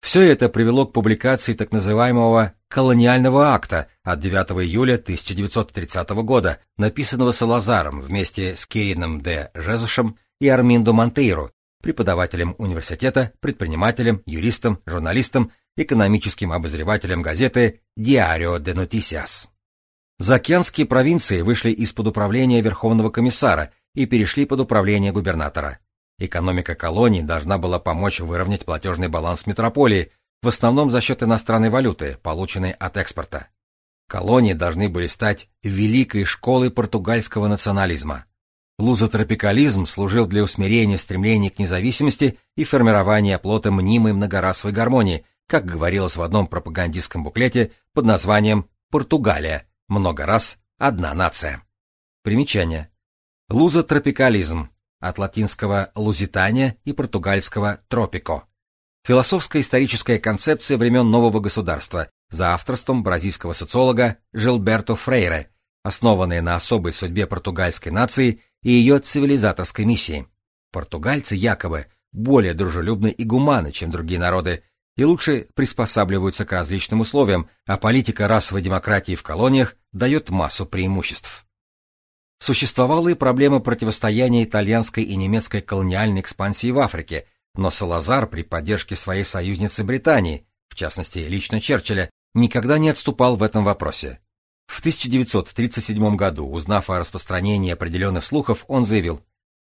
Все это привело к публикации так называемого «колониального акта» от 9 июля 1930 года, написанного Салазаром вместе с Кирином де Жезушем и Арминдо Монтейро, преподавателем университета, предпринимателем, юристом, журналистом, экономическим обозревателем газеты «Диарио де Нотисиас». Заокеанские провинции вышли из-под управления Верховного комиссара и перешли под управление губернатора. Экономика колоний должна была помочь выровнять платежный баланс метрополии, в основном за счет иностранной валюты, полученной от экспорта. Колонии должны были стать великой школой португальского национализма. Лузотропикализм служил для усмирения стремлений к независимости и формирования оплота мнимой многорасовой гармонии, как говорилось в одном пропагандистском буклете под названием «Португалия. Много раз. Одна нация». Примечание. Лузотропикализм от латинского «лузитания» и португальского «тропико». Философско-историческая концепция времен нового государства за авторством бразильского социолога Жилберто Фрейре, основанная на особой судьбе португальской нации и ее цивилизаторской миссии. Португальцы якобы более дружелюбны и гуманы, чем другие народы, и лучше приспосабливаются к различным условиям, а политика расовой демократии в колониях дает массу преимуществ. Существовала и проблема противостояния итальянской и немецкой колониальной экспансии в Африке, но Салазар при поддержке своей союзницы Британии, в частности лично Черчилля, никогда не отступал в этом вопросе. В 1937 году, узнав о распространении определенных слухов, он заявил,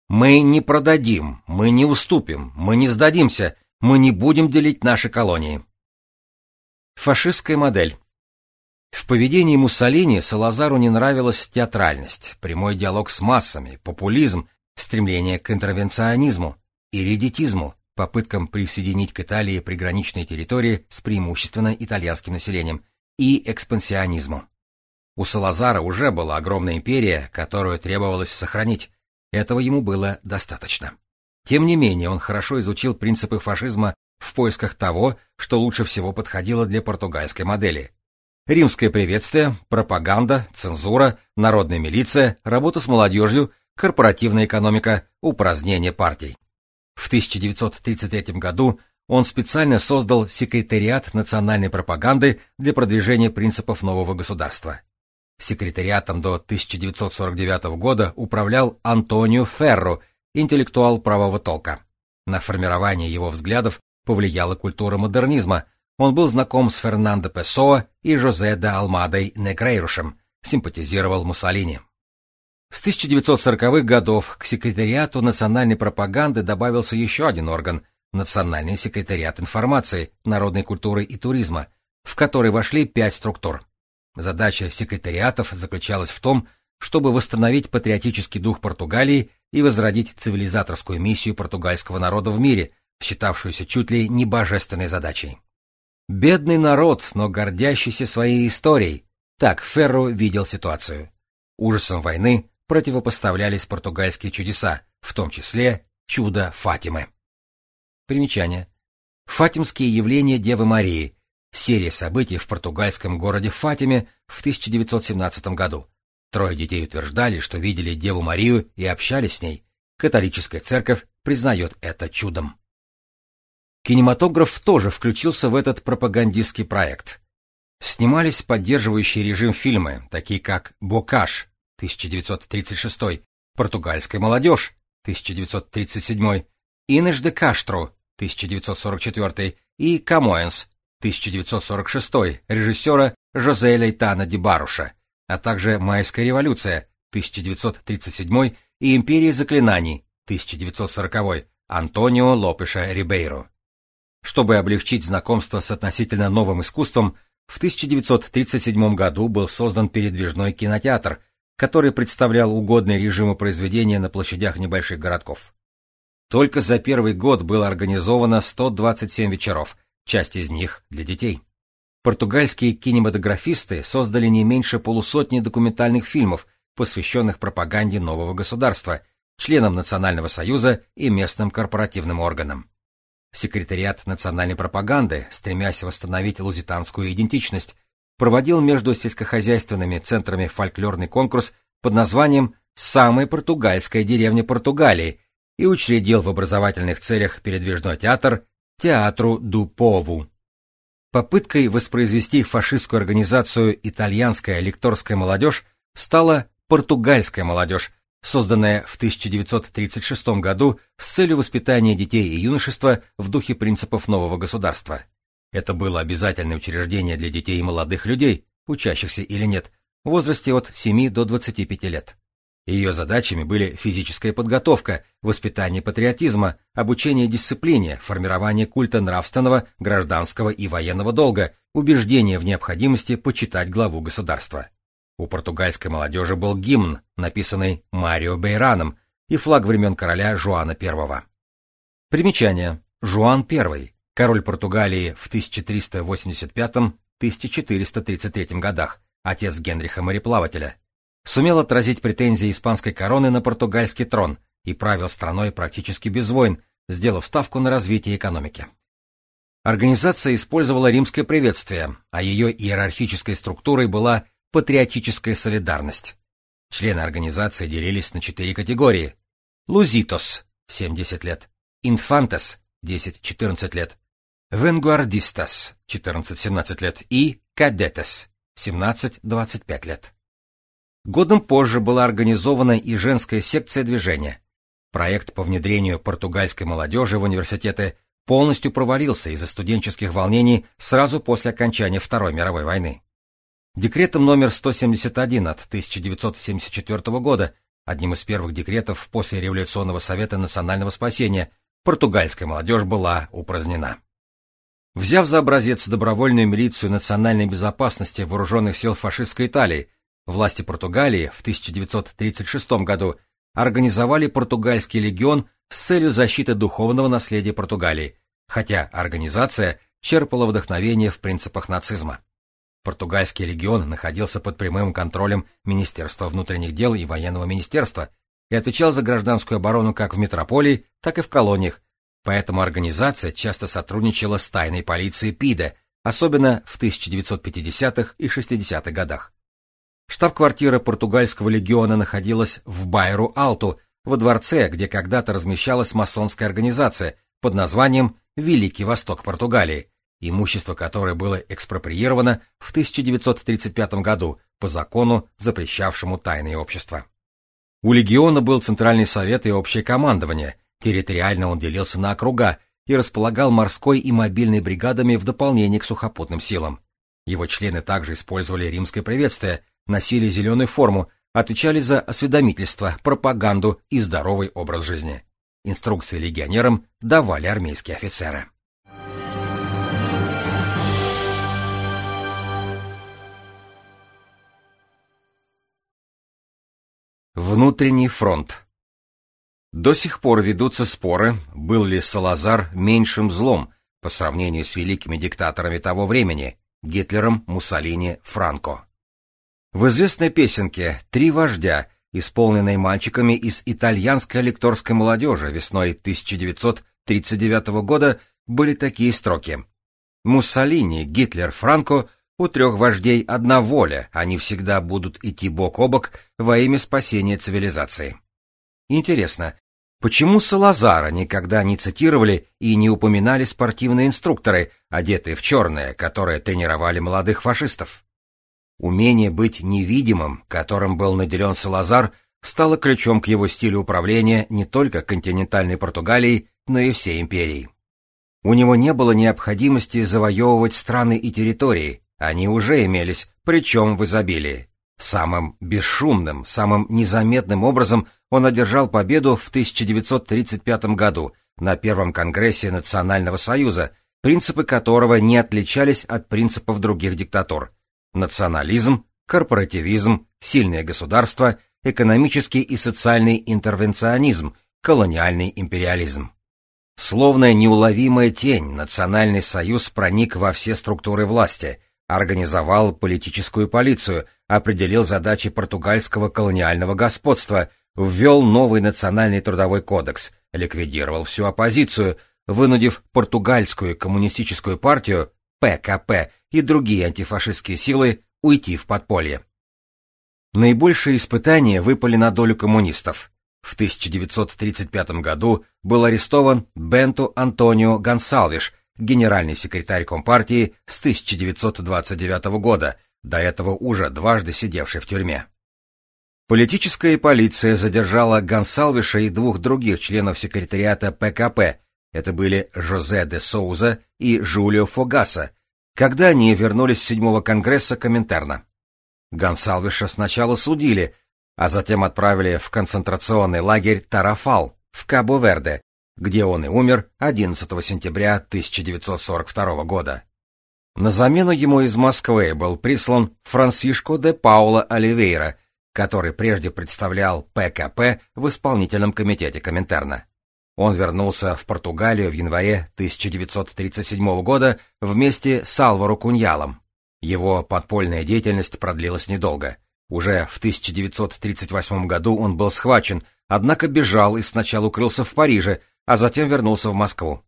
«Мы не продадим, мы не уступим, мы не сдадимся, мы не будем делить наши колонии». Фашистская модель в поведении Муссолини Салазару не нравилась театральность, прямой диалог с массами, популизм, стремление к интервенционизму, иридитизму, попыткам присоединить к Италии приграничные территории с преимущественно итальянским населением и экспансионизму. У Салазара уже была огромная империя, которую требовалось сохранить. Этого ему было достаточно. Тем не менее, он хорошо изучил принципы фашизма в поисках того, что лучше всего подходило для португальской модели. Римское приветствие, пропаганда, цензура, народная милиция, работа с молодежью, корпоративная экономика, упразднение партий. В 1933 году он специально создал секретариат национальной пропаганды для продвижения принципов нового государства. Секретариатом до 1949 года управлял Антонио Ферро, интеллектуал правого толка. На формирование его взглядов повлияла культура модернизма. Он был знаком с Фернандо Песоа и Жозе де Алмадой Негрейрушем, симпатизировал Муссолини. С 1940-х годов к секретариату национальной пропаганды добавился еще один орган – Национальный секретариат информации, народной культуры и туризма, в который вошли пять структур. Задача секретариатов заключалась в том, чтобы восстановить патриотический дух Португалии и возродить цивилизаторскую миссию португальского народа в мире, считавшуюся чуть ли не божественной задачей. Бедный народ, но гордящийся своей историей. Так Ферро видел ситуацию. Ужасом войны противопоставлялись португальские чудеса, в том числе чудо Фатимы. Примечание. Фатимские явления Девы Марии. Серия событий в португальском городе Фатиме в 1917 году. Трое детей утверждали, что видели Деву Марию и общались с ней. Католическая церковь признает это чудом. Кинематограф тоже включился в этот пропагандистский проект. Снимались поддерживающие режим фильмы, такие как «Бокаш» 1936, «Португальская молодежь» 1937, «Инеш де Каштро» 1944 и «Камоэнс» 1946 режиссера Жозе Лейтана Ди Баруша, а также «Майская революция» 1937 и «Империя заклинаний» 1940 Антонио Лопеша Рибейро. Чтобы облегчить знакомство с относительно новым искусством, в 1937 году был создан передвижной кинотеатр, который представлял угодные режимы произведения на площадях небольших городков. Только за первый год было организовано 127 вечеров, часть из них для детей. Португальские кинематографисты создали не меньше полусотни документальных фильмов, посвященных пропаганде нового государства, членам Национального союза и местным корпоративным органам. Секретариат национальной пропаганды, стремясь восстановить лузитанскую идентичность, проводил между сельскохозяйственными центрами фольклорный конкурс под названием «Самая португальская деревня Португалии» и учредил в образовательных целях передвижной театр Театру ду Пову. Попыткой воспроизвести фашистскую организацию «Итальянская лекторская молодежь» стала «Португальская молодежь», созданная в 1936 году с целью воспитания детей и юношества в духе принципов нового государства. Это было обязательное учреждение для детей и молодых людей, учащихся или нет, в возрасте от 7 до 25 лет. Ее задачами были физическая подготовка, воспитание патриотизма, обучение дисциплине, формирование культа нравственного, гражданского и военного долга, убеждение в необходимости почитать главу государства. У португальской молодежи был гимн, написанный Марио Бейраном, и флаг времен короля Жуана I. Примечание. Жуан I, король Португалии в 1385-1433 годах, отец Генриха мореплавателя, сумел отразить претензии испанской короны на португальский трон и правил страной практически без войн, сделав ставку на развитие экономики. Организация использовала римское приветствие, а ее иерархической структурой была патриотическая солидарность. Члены организации делились на четыре категории. Лузитос – 70 лет, Инфантес – 10-14 лет, Венгуардистас – 14-17 лет и Кадетес – 17-25 лет. Годом позже была организована и женская секция движения. Проект по внедрению португальской молодежи в университеты полностью провалился из-за студенческих волнений сразу после окончания Второй мировой войны. Декретом номер 171 от 1974 года, одним из первых декретов после Революционного совета национального спасения, португальская молодежь была упразднена. Взяв за образец добровольную милицию национальной безопасности вооруженных сил фашистской Италии, власти Португалии в 1936 году организовали португальский легион с целью защиты духовного наследия Португалии, хотя организация черпала вдохновение в принципах нацизма. Португальский легион находился под прямым контролем Министерства внутренних дел и военного министерства и отвечал за гражданскую оборону как в метрополии, так и в колониях, поэтому организация часто сотрудничала с тайной полицией ПИДа, особенно в 1950-х и 60-х годах. Штаб-квартира португальского легиона находилась в Байру-Алту, во дворце, где когда-то размещалась масонская организация под названием «Великий Восток Португалии», имущество которое было экспроприировано в 1935 году по закону, запрещавшему тайные общества. У легиона был Центральный совет и общее командование, территориально он делился на округа и располагал морской и мобильной бригадами в дополнение к сухопутным силам. Его члены также использовали римское приветствие, носили зеленую форму, отвечали за осведомительство, пропаганду и здоровый образ жизни. Инструкции легионерам давали армейские офицеры. Внутренний фронт. До сих пор ведутся споры, был ли Салазар меньшим злом по сравнению с великими диктаторами того времени – Гитлером, Муссолини, Франко. В известной песенке «Три вождя», исполненной мальчиками из итальянской лекторской молодежи весной 1939 года, были такие строки. Муссолини, Гитлер, Франко у трех вождей одна воля, они всегда будут идти бок о бок во имя спасения цивилизации. Интересно, почему Салазара никогда не цитировали и не упоминали спортивные инструкторы, одетые в черное, которые тренировали молодых фашистов? Умение быть невидимым, которым был наделен Салазар, стало ключом к его стилю управления не только континентальной Португалией, но и всей империей. У него не было необходимости завоевывать страны и территории, они уже имелись, причем в изобилии. Самым бесшумным, самым незаметным образом он одержал победу в 1935 году на Первом Конгрессе Национального Союза, принципы которого не отличались от принципов других диктатур. Национализм, корпоративизм, сильное государство, экономический и социальный интервенционизм, колониальный империализм. Словно неуловимая тень, Национальный Союз проник во все структуры власти, организовал политическую полицию, определил задачи португальского колониального господства, ввел новый национальный трудовой кодекс, ликвидировал всю оппозицию, вынудив португальскую коммунистическую партию, ПКП и другие антифашистские силы уйти в подполье. Наибольшие испытания выпали на долю коммунистов. В 1935 году был арестован Бенто Антонио Гонсалвиш, генеральный секретарь Компартии с 1929 года, до этого уже дважды сидевший в тюрьме. Политическая полиция задержала Гонсалвиша и двух других членов секретариата ПКП, это были Жозе де Соуза и Жулио Фогаса, когда они вернулись с седьмого конгресса Коминтерна. Гонсалвиша сначала судили, а затем отправили в концентрационный лагерь Тарафал в Кабо-Верде, где он и умер 11 сентября 1942 года. На замену ему из Москвы был прислан Франсишко де Паула Оливейра, который прежде представлял ПКП в исполнительном комитете Коминтерна. Он вернулся в Португалию в январе 1937 года вместе с Алваро Куньялом. Его подпольная деятельность продлилась недолго. Уже в 1938 году он был схвачен, однако бежал и сначала укрылся в Париже, а затем вернулся в Москву.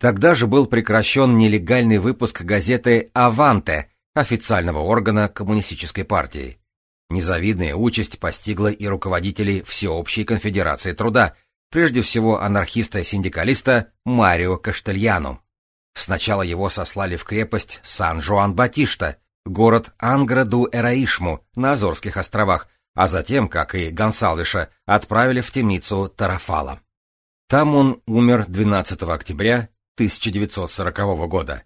Тогда же был прекращен нелегальный выпуск газеты «Аванте», официального органа Коммунистической партии. Незавидная участь постигла и руководителей Всеобщей конфедерации труда, прежде всего анархиста-синдикалиста Марио Каштельяну. Сначала его сослали в крепость Сан-Жуан-Батишта, город Ангра-ду-Эраишму на Азорских островах, а затем, как и Гонсалвиша, отправили в темницу Тарафала. Там он умер 12 октября 1940 года.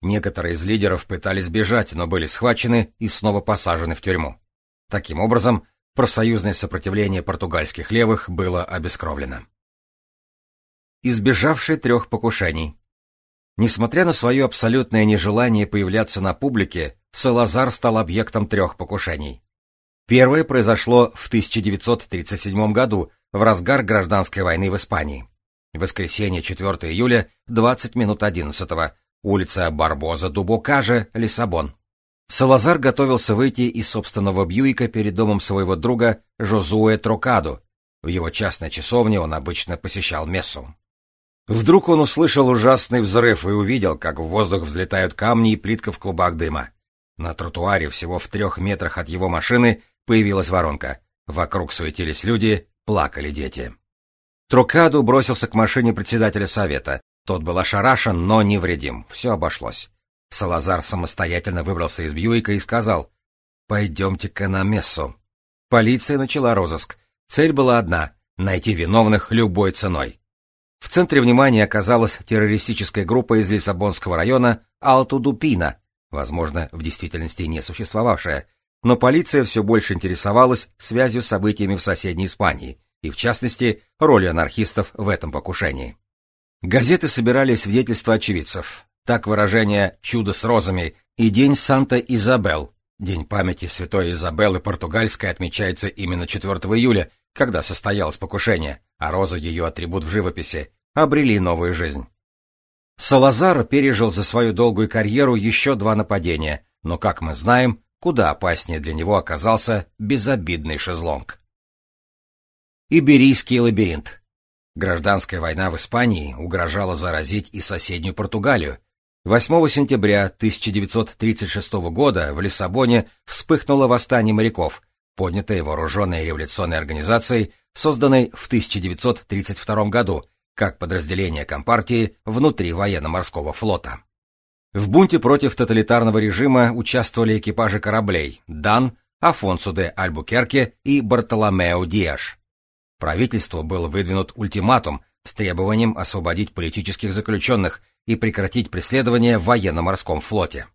Некоторые из лидеров пытались бежать, но были схвачены и снова посажены в тюрьму. Таким образом, профсоюзное сопротивление португальских левых было обескровлено. Избежавший трех покушений. Несмотря на свое абсолютное нежелание появляться на публике, Салазар стал объектом трех покушений. Первое произошло в 1937 году в разгар гражданской войны в Испании. Воскресенье, 4 июля, 20 минут 11 улица Барбоза Дубокаже, Лиссабон. Салазар готовился выйти из собственного Бьюика перед домом своего друга Жозуэ Трокаду. В его частной часовне он обычно посещал мессу. Вдруг он услышал ужасный взрыв и увидел, как в воздух взлетают камни и плитка в клубах дыма. На тротуаре всего в трех метрах от его машины появилась воронка. Вокруг суетились люди, плакали дети. Трокаду бросился к машине председателя совета. Тот был ошарашен, но невредим. Все обошлось. Салазар самостоятельно выбрался из Бьюика и сказал, «Пойдемте-ка на мессу». Полиция начала розыск. Цель была одна — найти виновных любой ценой. В центре внимания оказалась террористическая группа из Лиссабонского района Алтудупина, возможно, в действительности не существовавшая, но полиция все больше интересовалась связью с событиями в соседней Испании, и, в частности, ролью анархистов в этом покушении. Газеты собирали свидетельства очевидцев. Так выражение «чудо с розами» и «День Санта-Изабел». День памяти святой Изабеллы Португальской отмечается именно 4 июля, когда состоялось покушение, а роза ее атрибут в живописи, обрели новую жизнь. Салазар пережил за свою долгую карьеру еще два нападения, но, как мы знаем, куда опаснее для него оказался безобидный шезлонг. Иберийский лабиринт. Гражданская война в Испании угрожала заразить и соседнюю Португалию. 8 сентября 1936 года в Лиссабоне вспыхнуло восстание моряков, поднятое вооруженной революционной организацией, созданной в 1932 году как подразделение Компартии внутри военно-морского флота. В бунте против тоталитарного режима участвовали экипажи кораблей «Дан», «Афонсо де Альбукерке» и «Бартоломео Диаш». Правительству был выдвинут ультиматум с требованием освободить политических заключенных и прекратить преследование в военно-морском флоте.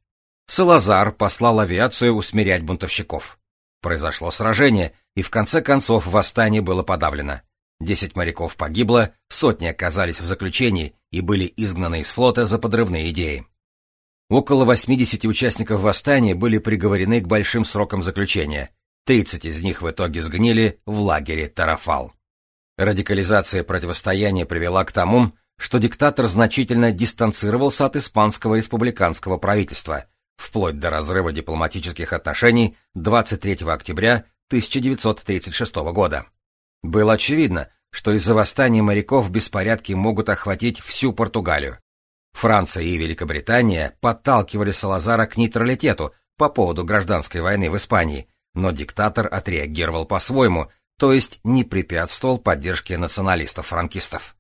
Салазар послал авиацию усмирять бунтовщиков. Произошло сражение, и в конце концов восстание было подавлено. Десять моряков погибло, сотни оказались в заключении и были изгнаны из флота за подрывные идеи. Около 80 участников восстания были приговорены к большим срокам заключения. 30 из них в итоге сгнили в лагере Тарафал. Радикализация противостояния привела к тому, что диктатор значительно дистанцировался от испанского республиканского правительства, вплоть до разрыва дипломатических отношений 23 октября 1936 года. Было очевидно, что из-за восстания моряков беспорядки могут охватить всю Португалию. Франция и Великобритания подталкивали Салазара к нейтралитету по поводу гражданской войны в Испании, но диктатор отреагировал по-своему, то есть не препятствовал поддержке националистов-франкистов.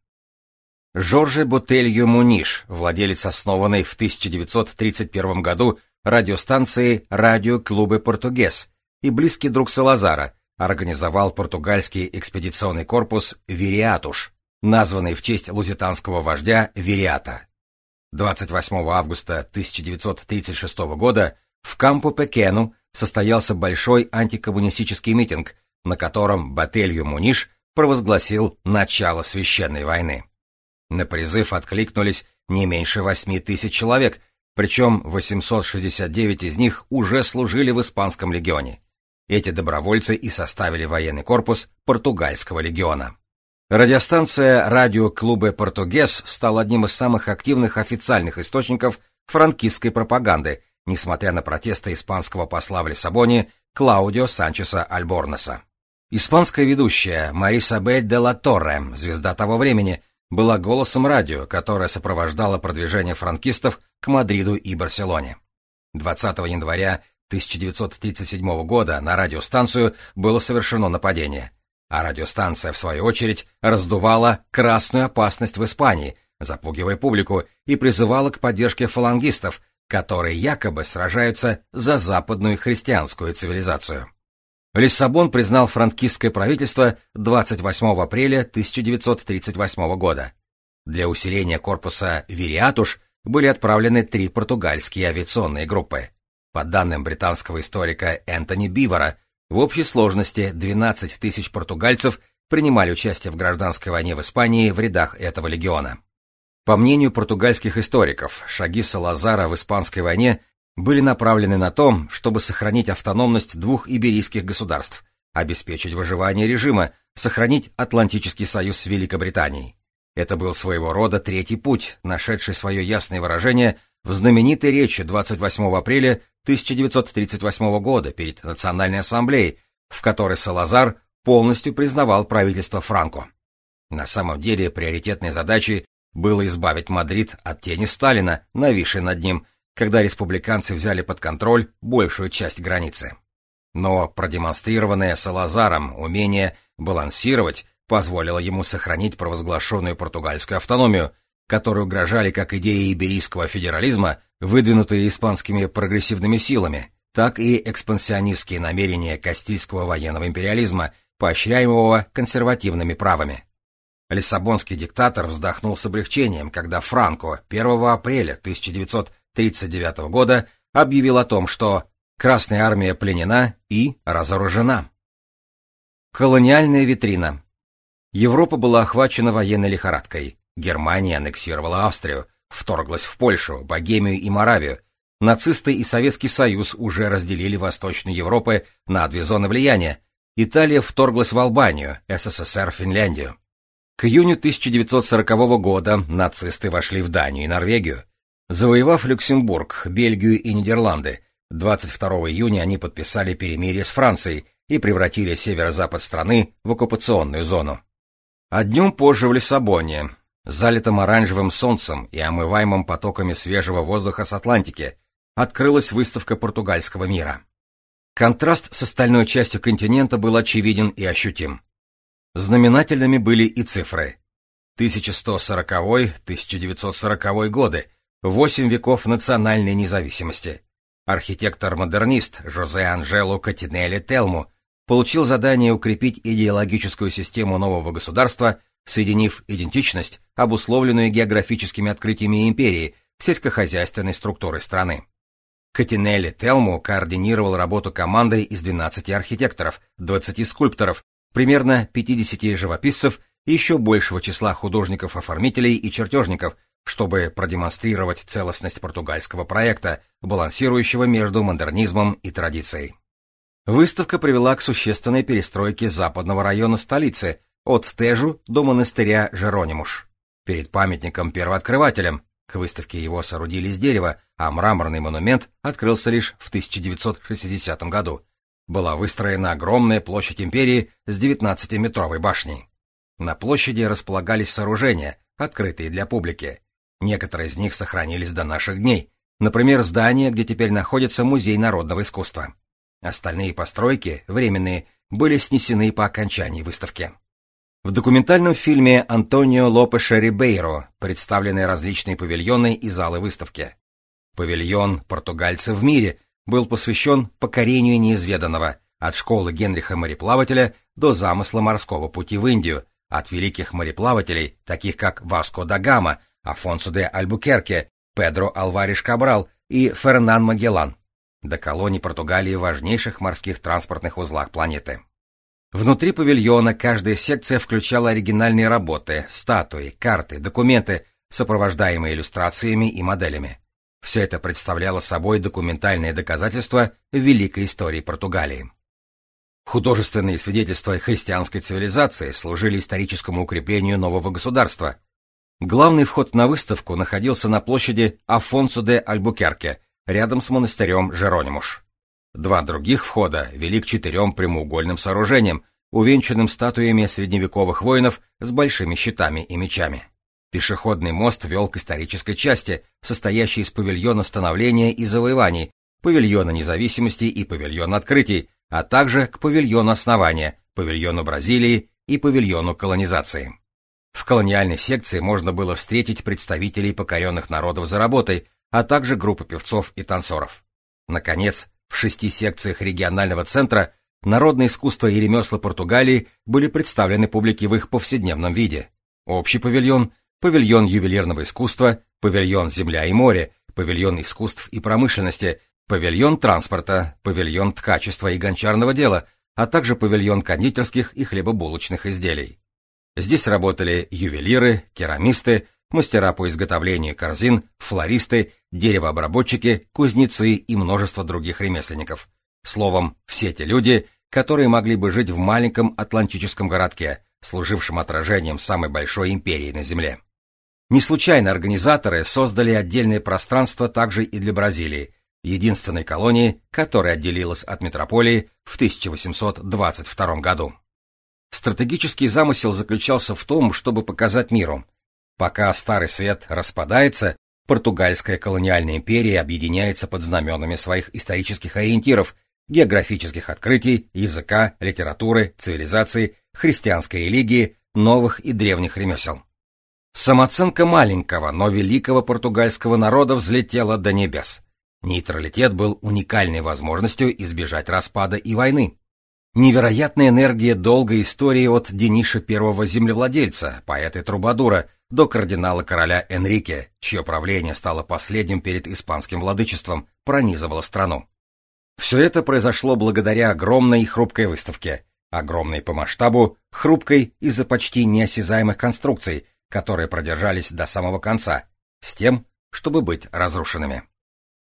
Жорже Бутелью Муниш, владелец основанной в 1931 году радиостанции «Радио Клубы Португес» и близкий друг Салазара, организовал португальский экспедиционный корпус «Вириатуш», названный в честь лузитанского вождя Вириата. 28 августа 1936 года в Кампо-Пекену состоялся большой антикоммунистический митинг, на котором Бателью Муниш провозгласил начало священной войны. На призыв откликнулись не меньше восьми тысяч человек, причем 869 из них уже служили в Испанском легионе. Эти добровольцы и составили военный корпус португальского легиона. Радиостанция «Радио Клубе Португес» стала одним из самых активных официальных источников франкистской пропаганды, несмотря на протесты испанского посла в Лиссабоне Клаудио Санчеса Альборнеса. Испанская ведущая Марисабель де ла Торре, звезда того времени, была голосом радио, которое сопровождало продвижение франкистов к Мадриду и Барселоне. 20 января 1937 года на радиостанцию было совершено нападение, а радиостанция, в свою очередь, раздувала красную опасность в Испании, запугивая публику и призывала к поддержке фалангистов, которые якобы сражаются за западную христианскую цивилизацию. Лиссабон признал франкистское правительство 28 апреля 1938 года. Для усиления корпуса «Вириатуш» были отправлены три португальские авиационные группы. По данным британского историка Энтони Бивора, в общей сложности 12 тысяч португальцев принимали участие в гражданской войне в Испании в рядах этого легиона. По мнению португальских историков, шаги Салазара в Испанской войне были направлены на то, чтобы сохранить автономность двух иберийских государств обеспечить выживание режима, сохранить Атлантический союз с Великобританией. Это был своего рода третий путь, нашедший свое ясное выражение в знаменитой речи 28 апреля 1938 года перед Национальной ассамблеей, в которой Салазар полностью признавал правительство Франко. На самом деле приоритетной задачей было избавить Мадрид от тени Сталина, нависшей над ним, когда республиканцы взяли под контроль большую часть границы. Но продемонстрированное Салазаром умение балансировать позволило ему сохранить провозглашенную португальскую автономию, которой угрожали как идеи иберийского федерализма, выдвинутые испанскими прогрессивными силами, так и экспансионистские намерения Кастильского военного империализма, поощряемого консервативными правами. Лиссабонский диктатор вздохнул с облегчением, когда Франко 1 апреля 1939 года объявил о том, что Красная армия пленена и разоружена. Колониальная витрина. Европа была охвачена военной лихорадкой. Германия аннексировала Австрию, вторглась в Польшу, Богемию и Моравию. Нацисты и Советский Союз уже разделили Восточную Европу на две зоны влияния. Италия вторглась в Албанию, СССР Финляндию. К июню 1940 года нацисты вошли в Данию и Норвегию. Завоевав Люксембург, Бельгию и Нидерланды, 22 июня они подписали перемирие с Францией и превратили северо-запад страны в оккупационную зону. А днем позже в Лиссабоне, залитом оранжевым солнцем и омываемым потоками свежего воздуха с Атлантики, открылась выставка португальского мира. Контраст с остальной частью континента был очевиден и ощутим. Знаменательными были и цифры. 1140-1940 годы, 8 веков национальной независимости. Архитектор-модернист Жозе Анжело Катинелли Телму получил задание укрепить идеологическую систему нового государства, соединив идентичность, обусловленную географическими открытиями империи, сельскохозяйственной структурой страны. Катинелли Телму координировал работу командой из 12 архитекторов, 20 скульпторов, примерно 50 живописцев и еще большего числа художников-оформителей и чертежников, чтобы продемонстрировать целостность португальского проекта, балансирующего между модернизмом и традицией. Выставка привела к существенной перестройке западного района столицы, от Тежу до монастыря Жеронимуш. Перед памятником первооткрывателям, к выставке его соорудили из дерева, а мраморный монумент открылся лишь в 1960 году, была выстроена огромная площадь империи с 19-метровой башней. На площади располагались сооружения, открытые для публики. Некоторые из них сохранились до наших дней, например, здание, где теперь находится Музей народного искусства. Остальные постройки, временные, были снесены по окончании выставки. В документальном фильме Антонио Лопеша Рибейро представлены различные павильоны и залы выставки. Павильон «Португальцы в мире» был посвящен покорению неизведанного, от школы Генриха мореплавателя до замысла морского пути в Индию, от великих мореплавателей, таких как Васко да Гама, Афонсо де Альбукерке, Педро Алвариш Кабрал и Фернан Магеллан, до колоний Португалии в важнейших морских транспортных узлах планеты. Внутри павильона каждая секция включала оригинальные работы, статуи, карты, документы, сопровождаемые иллюстрациями и моделями. Все это представляло собой документальные доказательства великой истории Португалии. Художественные свидетельства христианской цивилизации служили историческому укреплению нового государства. Главный вход на выставку находился на площади Афонсо де Альбукерке, рядом с монастырем Жеронимуш. Два других входа вели к четырем прямоугольным сооружениям, увенчанным статуями средневековых воинов с большими щитами и мечами. Пешеходный мост вел к исторической части, состоящей из павильона становления и завоеваний, павильона независимости и павильона открытий, а также к павильону основания, павильону Бразилии и павильону колонизации. В колониальной секции можно было встретить представителей покоренных народов за работой, а также группы певцов и танцоров. Наконец, в шести секциях регионального центра народное искусство и ремесла Португалии были представлены публике в их повседневном виде. Общий павильон, павильон ювелирного искусства, павильон земля и море, павильон искусств и промышленности, павильон транспорта, павильон ткачества и гончарного дела, а также павильон кондитерских и хлебобулочных изделий. Здесь работали ювелиры, керамисты, мастера по изготовлению корзин, флористы, деревообработчики, кузнецы и множество других ремесленников. Словом, все эти люди которые могли бы жить в маленьком атлантическом городке, служившем отражением самой большой империи на Земле. Не случайно организаторы создали отдельное пространство также и для Бразилии, единственной колонии, которая отделилась от метрополии в 1822 году. Стратегический замысел заключался в том, чтобы показать миру, пока Старый Свет распадается, португальская колониальная империя объединяется под знаменами своих исторических ориентиров, географических открытий, языка, литературы, цивилизации, христианской религии, новых и древних ремесел. Самооценка маленького, но великого португальского народа взлетела до небес. Нейтралитет был уникальной возможностью избежать распада и войны. Невероятная энергия долгой истории от Дениша первого землевладельца, поэта и трубадура, до кардинала короля Энрике, чье правление стало последним перед испанским владычеством, пронизывало страну. Все это произошло благодаря огромной и хрупкой выставке, огромной по масштабу, хрупкой из-за почти неосязаемых конструкций, которые продержались до самого конца, с тем, чтобы быть разрушенными.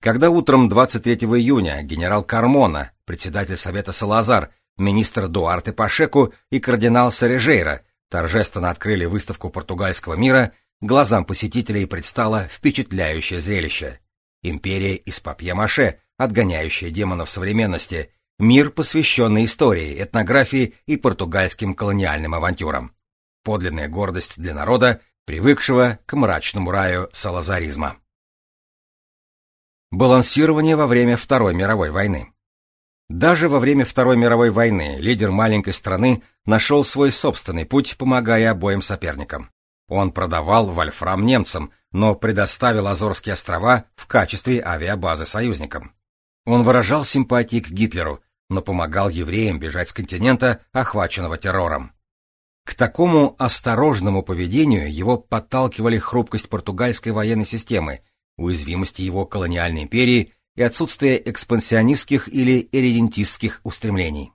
Когда утром 23 июня генерал Кармона, председатель Совета Салазар, министр Дуарте Пашеку и кардинал Сарежейра торжественно открыли выставку португальского мира, глазам посетителей предстало впечатляющее зрелище. Империя из папье-маше, отгоняющая демонов современности, мир, посвященный истории, этнографии и португальским колониальным авантюрам. Подлинная гордость для народа, привыкшего к мрачному раю салазаризма. Балансирование во время Второй мировой войны. Даже во время Второй мировой войны лидер маленькой страны нашел свой собственный путь, помогая обоим соперникам. Он продавал вольфрам немцам, но предоставил Азорские острова в качестве авиабазы союзникам. Он выражал симпатии к Гитлеру, но помогал евреям бежать с континента, охваченного террором. К такому осторожному поведению его подталкивали хрупкость португальской военной системы, уязвимости его колониальной империи и отсутствие экспансионистских или эридентистских устремлений.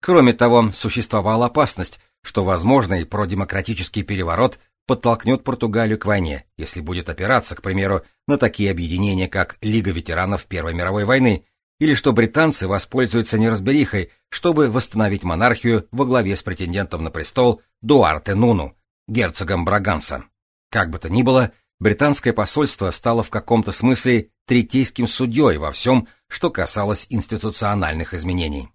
Кроме того, существовала опасность, что возможный продемократический переворот подтолкнет Португалию к войне, если будет опираться, к примеру, на такие объединения, как Лига ветеранов Первой мировой войны, или что британцы воспользуются неразберихой, чтобы восстановить монархию во главе с претендентом на престол Дуарте Нуну, герцогом Браганса. Как бы то ни было, британское посольство стало в каком-то смысле третейским судьей во всем, что касалось институциональных изменений.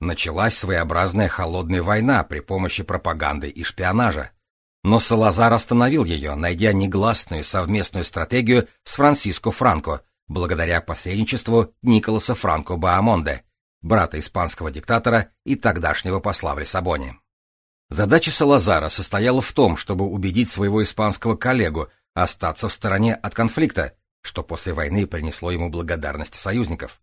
Началась своеобразная холодная война при помощи пропаганды и шпионажа. Но Салазар остановил ее, найдя негласную совместную стратегию с Франсиско Франко, благодаря посредничеству Николаса Франко Баамонде, брата испанского диктатора и тогдашнего посла в Лиссабоне. Задача Салазара состояла в том, чтобы убедить своего испанского коллегу остаться в стороне от конфликта, что после войны принесло ему благодарность союзников.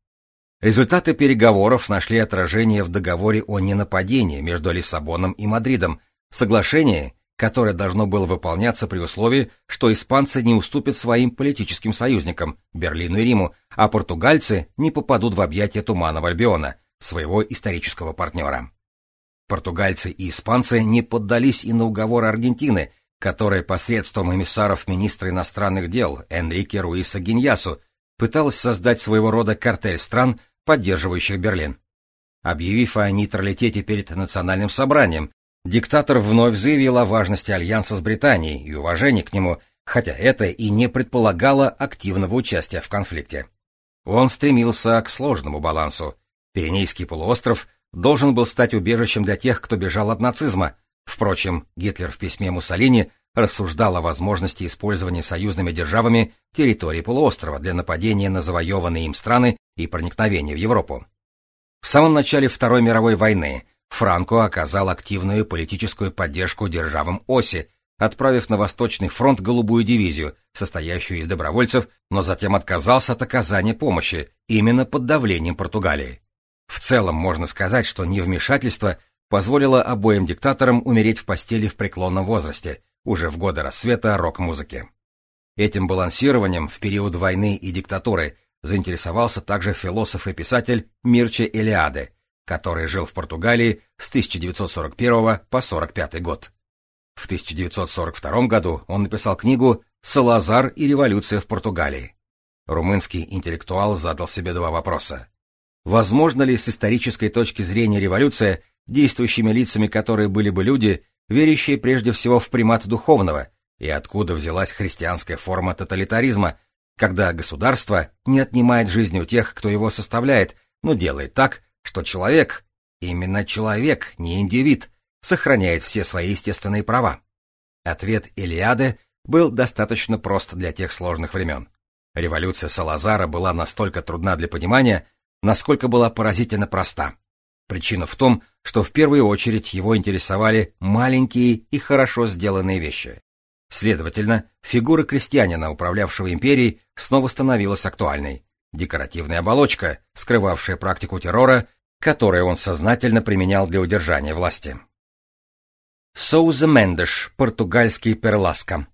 Результаты переговоров нашли отражение в договоре о ненападении между Лиссабоном и Мадридом, соглашение, которое должно было выполняться при условии, что испанцы не уступят своим политическим союзникам, Берлину и Риму, а португальцы не попадут в объятия Туманного Альбиона, своего исторического партнера. Португальцы и испанцы не поддались и на уговоры Аргентины, которая посредством эмиссаров министра иностранных дел Энрике Руиса Гиньясу пыталась создать своего рода картель стран, поддерживающих Берлин. Объявив о нейтралитете перед национальным собранием, диктатор вновь заявил о важности альянса с Британией и уважении к нему, хотя это и не предполагало активного участия в конфликте. Он стремился к сложному балансу. Пиренейский полуостров должен был стать убежищем для тех, кто бежал от нацизма, Впрочем, Гитлер в письме Муссолини рассуждал о возможности использования союзными державами территории полуострова для нападения на завоеванные им страны и проникновения в Европу. В самом начале Второй мировой войны Франко оказал активную политическую поддержку державам оси, отправив на Восточный фронт голубую дивизию, состоящую из добровольцев, но затем отказался от оказания помощи именно под давлением Португалии. В целом можно сказать, что невмешательство позволило обоим диктаторам умереть в постели в преклонном возрасте, уже в годы рассвета рок-музыки. Этим балансированием в период войны и диктатуры заинтересовался также философ и писатель Мирче Элиаде, который жил в Португалии с 1941 по 45 год. В 1942 году он написал книгу «Салазар и революция в Португалии». Румынский интеллектуал задал себе два вопроса. Возможно ли с исторической точки зрения революция, действующими лицами которой были бы люди, верящие прежде всего в примат духовного, и откуда взялась христианская форма тоталитаризма, когда государство не отнимает жизнь у тех, кто его составляет, но делает так, что человек, именно человек, не индивид, сохраняет все свои естественные права. Ответ Илиады был достаточно прост для тех сложных времен. Революция Салазара была настолько трудна для понимания, насколько была поразительно проста. Причина в том, что в первую очередь его интересовали маленькие и хорошо сделанные вещи. Следовательно, фигура крестьянина, управлявшего империей, снова становилась актуальной. Декоративная оболочка, скрывавшая практику террора, которую он сознательно применял для удержания власти. Соуза Мендеш, португальский перласка.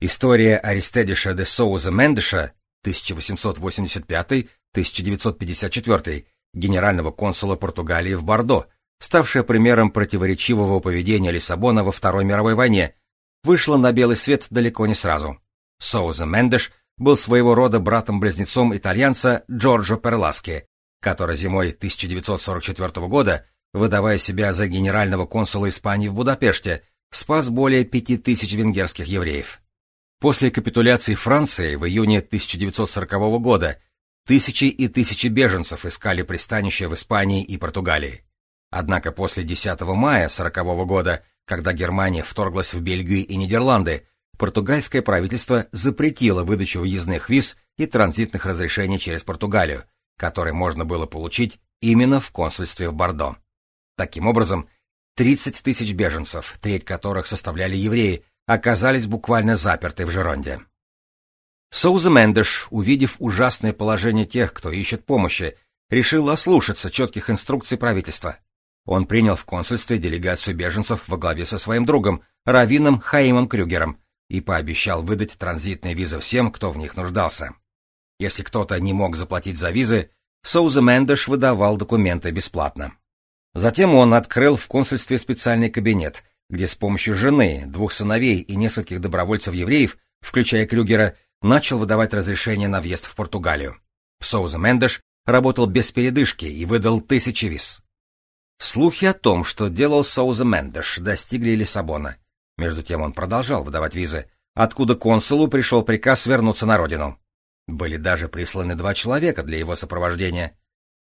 История Аристедиша де Соуза Мендеша 1885-1954, генерального консула Португалии в Бордо, ставшая примером противоречивого поведения Лиссабона во Второй мировой войне, вышла на белый свет далеко не сразу. Соуза Мендеш был своего рода братом-близнецом итальянца Джорджо Перласки, который зимой 1944 года, выдавая себя за генерального консула Испании в Будапеште, спас более пяти тысяч венгерских евреев. После капитуляции Франции в июне 1940 года тысячи и тысячи беженцев искали пристанище в Испании и Португалии. Однако после 10 мая 1940 года когда Германия вторглась в Бельгию и Нидерланды, португальское правительство запретило выдачу въездных виз и транзитных разрешений через Португалию, которые можно было получить именно в консульстве в Бордо. Таким образом, 30 тысяч беженцев, треть которых составляли евреи, оказались буквально заперты в Жеронде. Соуза Мендеш, увидев ужасное положение тех, кто ищет помощи, решил ослушаться четких инструкций правительства. Он принял в консульстве делегацию беженцев во главе со своим другом, раввином Хаимом Крюгером, и пообещал выдать транзитные визы всем, кто в них нуждался. Если кто-то не мог заплатить за визы, Соуза Мендеш выдавал документы бесплатно. Затем он открыл в консульстве специальный кабинет, где с помощью жены, двух сыновей и нескольких добровольцев-евреев, включая Крюгера, начал выдавать разрешение на въезд в Португалию. Соуза Мендеш работал без передышки и выдал тысячи виз. Слухи о том, что делал Соуза Мендеш, достигли Лиссабона. Между тем он продолжал выдавать визы, откуда консулу пришел приказ вернуться на родину. Были даже присланы два человека для его сопровождения.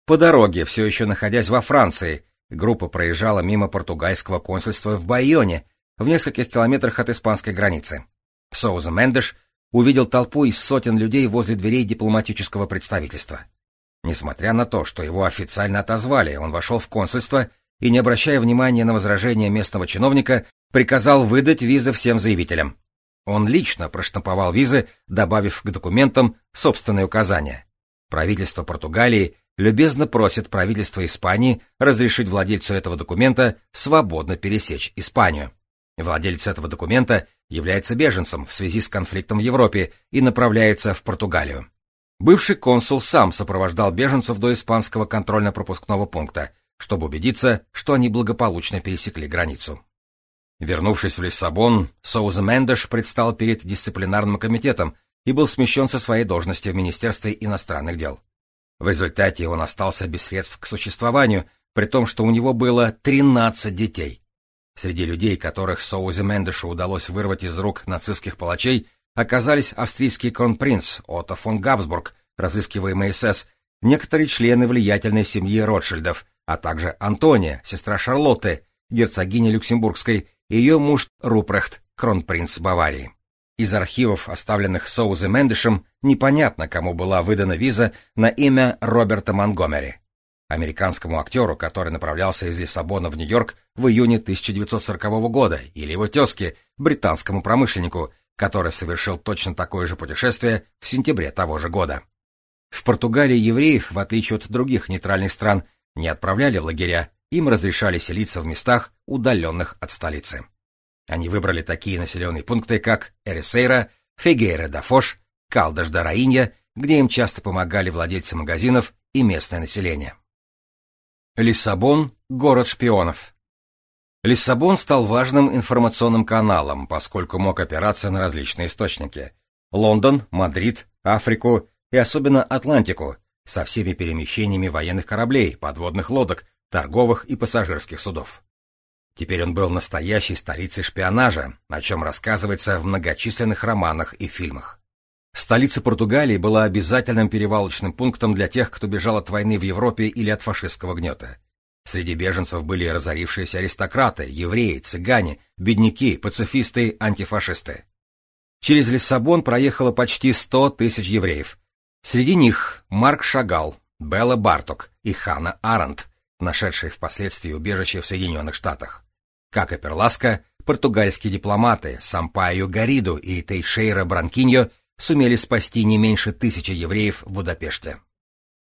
По дороге, все еще находясь во Франции, группа проезжала мимо португальского консульства в Байоне, в нескольких километрах от испанской границы. Соуза Мендеш увидел толпу из сотен людей возле дверей дипломатического представительства. Несмотря на то, что его официально отозвали, он вошел в консульство и, не обращая внимания на возражения местного чиновника, приказал выдать визы всем заявителям. Он лично проштамповал визы, добавив к документам собственные указания. Правительство Португалии любезно просит правительство Испании разрешить владельцу этого документа свободно пересечь Испанию. Владелец этого документа является беженцем в связи с конфликтом в Европе и направляется в Португалию. Бывший консул сам сопровождал беженцев до испанского контрольно-пропускного пункта, чтобы убедиться, что они благополучно пересекли границу. Вернувшись в Лиссабон, Соуза Мендеш предстал перед дисциплинарным комитетом и был смещен со своей должности в Министерстве иностранных дел. В результате он остался без средств к существованию, при том, что у него было 13 детей. Среди людей, которых Соузе Мендешу удалось вырвать из рук нацистских палачей, оказались австрийский кронпринц Отто фон Габсбург, разыскиваемый СС, некоторые члены влиятельной семьи Ротшильдов, а также Антония, сестра Шарлотты, герцогиня Люксембургской, и ее муж Рупрехт, кронпринц Баварии. Из архивов, оставленных Соузе Мендешем, непонятно, кому была выдана виза на имя Роберта Монгомери. Американскому актеру, который направлялся из Лиссабона в Нью-Йорк в июне 1940 года, или его тезке, британскому промышленнику, который совершил точно такое же путешествие в сентябре того же года. В Португалии евреев, в отличие от других нейтральных стран, не отправляли в лагеря, им разрешали селиться в местах, удаленных от столицы. Они выбрали такие населенные пункты, как Эрисейра, Фегейра да Фош, Калдаш да Раинья, где им часто помогали владельцы магазинов и местное население. Лиссабон — город шпионов. Лиссабон стал важным информационным каналом, поскольку мог опираться на различные источники. Лондон, Мадрид, Африку и особенно Атлантику со всеми перемещениями военных кораблей, подводных лодок, торговых и пассажирских судов. Теперь он был настоящей столицей шпионажа, о чем рассказывается в многочисленных романах и фильмах. Столица Португалии была обязательным перевалочным пунктом для тех, кто бежал от войны в Европе или от фашистского гнета. Среди беженцев были разорившиеся аристократы, евреи, цыгане, бедняки, пацифисты, антифашисты. Через Лиссабон проехало почти 100 тысяч евреев. Среди них Марк Шагал, Белла Барток и Ханна Аренд, нашедшие впоследствии убежище в Соединенных Штатах. Как и Перласка, португальские дипломаты Сампайо Гариду и Тейшейра Бранкиньо сумели спасти не меньше тысячи евреев в Будапеште.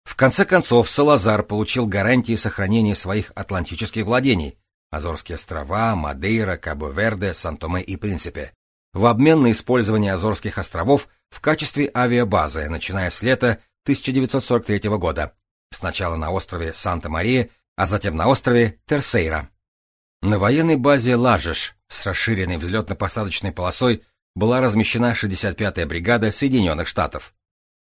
В конце концов, Салазар получил гарантии сохранения своих атлантических владений Азорские острова, Мадейра, Кабо-Верде, Сан-Томе и Принципе, в обмен на использование Азорских островов в качестве авиабазы, начиная с лета 1943 года, сначала на острове Санта-Мария, а затем на острове Терсейра. На военной базе Лажеш с расширенной взлетно-посадочной полосой была размещена 65-я бригада Соединенных Штатов.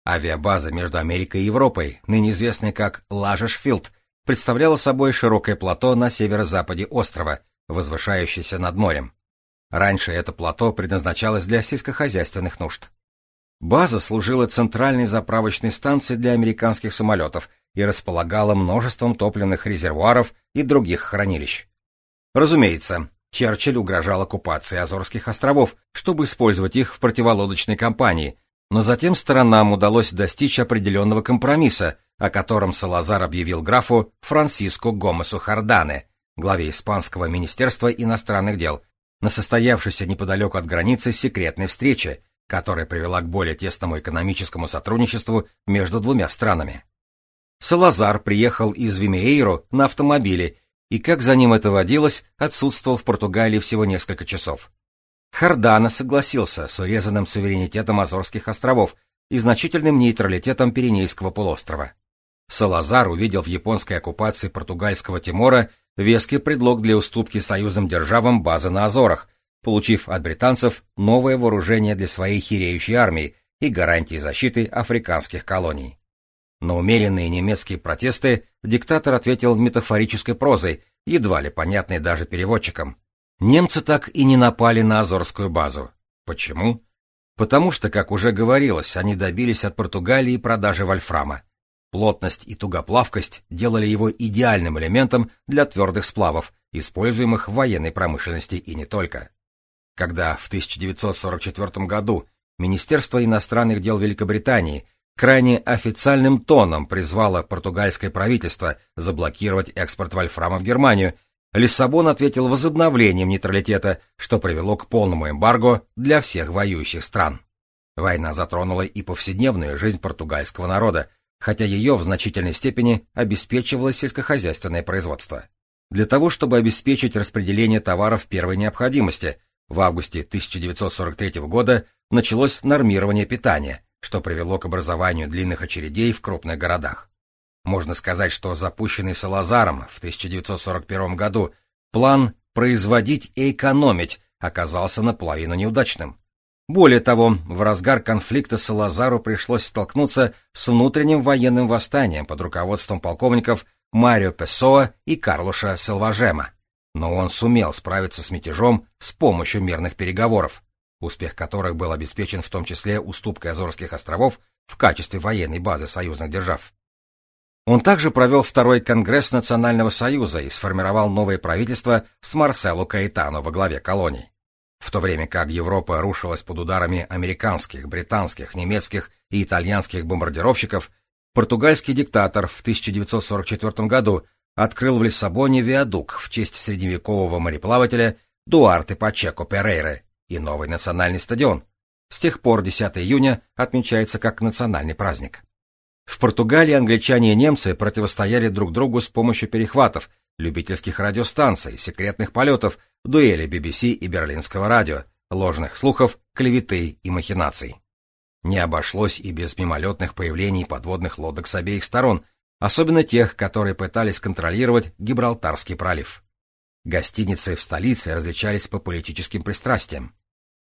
Авиабаза между Америкой и Европой, ныне известная как Лажешфилд, представляла собой широкое плато на северо-западе острова, возвышающееся над морем. Раньше это плато предназначалось для сельскохозяйственных нужд. База служила центральной заправочной станцией для американских самолетов и располагала множеством топливных резервуаров и других хранилищ. Разумеется, Черчилль угрожал оккупации Азорских островов, чтобы использовать их в противолодочной кампании, но затем сторонам удалось достичь определенного компромисса, о котором Салазар объявил графу Франсиско Гомесу Хардане, главе Испанского министерства иностранных дел, на состоявшейся неподалеку от границы секретной встрече, которая привела к более тесному экономическому сотрудничеству между двумя странами. Салазар приехал из Вимеейро на автомобиле и, как за ним это водилось, отсутствовал в Португалии всего несколько часов. Хардана согласился с урезанным суверенитетом Азорских островов и значительным нейтралитетом Пиренейского полуострова. Салазар увидел в японской оккупации португальского Тимора веский предлог для уступки союзным державам базы на Азорах, получив от британцев новое вооружение для своей хиреющей армии и гарантии защиты африканских колоний. На умеренные немецкие протесты диктатор ответил метафорической прозой, едва ли понятной даже переводчикам. Немцы так и не напали на Азорскую базу. Почему? Потому что, как уже говорилось, они добились от Португалии продажи вольфрама. Плотность и тугоплавкость делали его идеальным элементом для твердых сплавов, используемых в военной промышленности и не только. Когда в 1944 году Министерство иностранных дел Великобритании крайне официальным тоном призвало португальское правительство заблокировать экспорт вольфрама в Германию, Лиссабон ответил возобновлением нейтралитета, что привело к полному эмбарго для всех воюющих стран. Война затронула и повседневную жизнь португальского народа, хотя ее в значительной степени обеспечивало сельскохозяйственное производство. Для того, чтобы обеспечить распределение товаров первой необходимости, в августе 1943 года началось нормирование питания, что привело к образованию длинных очередей в крупных городах. Можно сказать, что запущенный Салазаром в 1941 году план «производить и экономить» оказался наполовину неудачным. Более того, в разгар конфликта Салазару пришлось столкнуться с внутренним военным восстанием под руководством полковников Марио Песоа и Карлуша Селважема. Но он сумел справиться с мятежом с помощью мирных переговоров, успех которых был обеспечен в том числе уступкой Азорских островов в качестве военной базы союзных держав. Он также провел второй Конгресс Национального Союза и сформировал новое правительство с Марсело Каэтано во главе колоний. В то время как Европа рушилась под ударами американских, британских, немецких и итальянских бомбардировщиков, португальский диктатор в 1944 году открыл в Лиссабоне виадук в честь средневекового мореплавателя Дуарте Пачеко Перейры и новый национальный стадион. С тех пор 10 июня отмечается как национальный праздник. В Португалии англичане и немцы противостояли друг другу с помощью перехватов, любительских радиостанций, секретных полетов, дуэли BBC и берлинского радио, ложных слухов, клеветы и махинаций. Не обошлось и без мимолетных появлений подводных лодок с обеих сторон, особенно тех, которые пытались контролировать Гибралтарский пролив. Гостиницы в столице различались по политическим пристрастиям.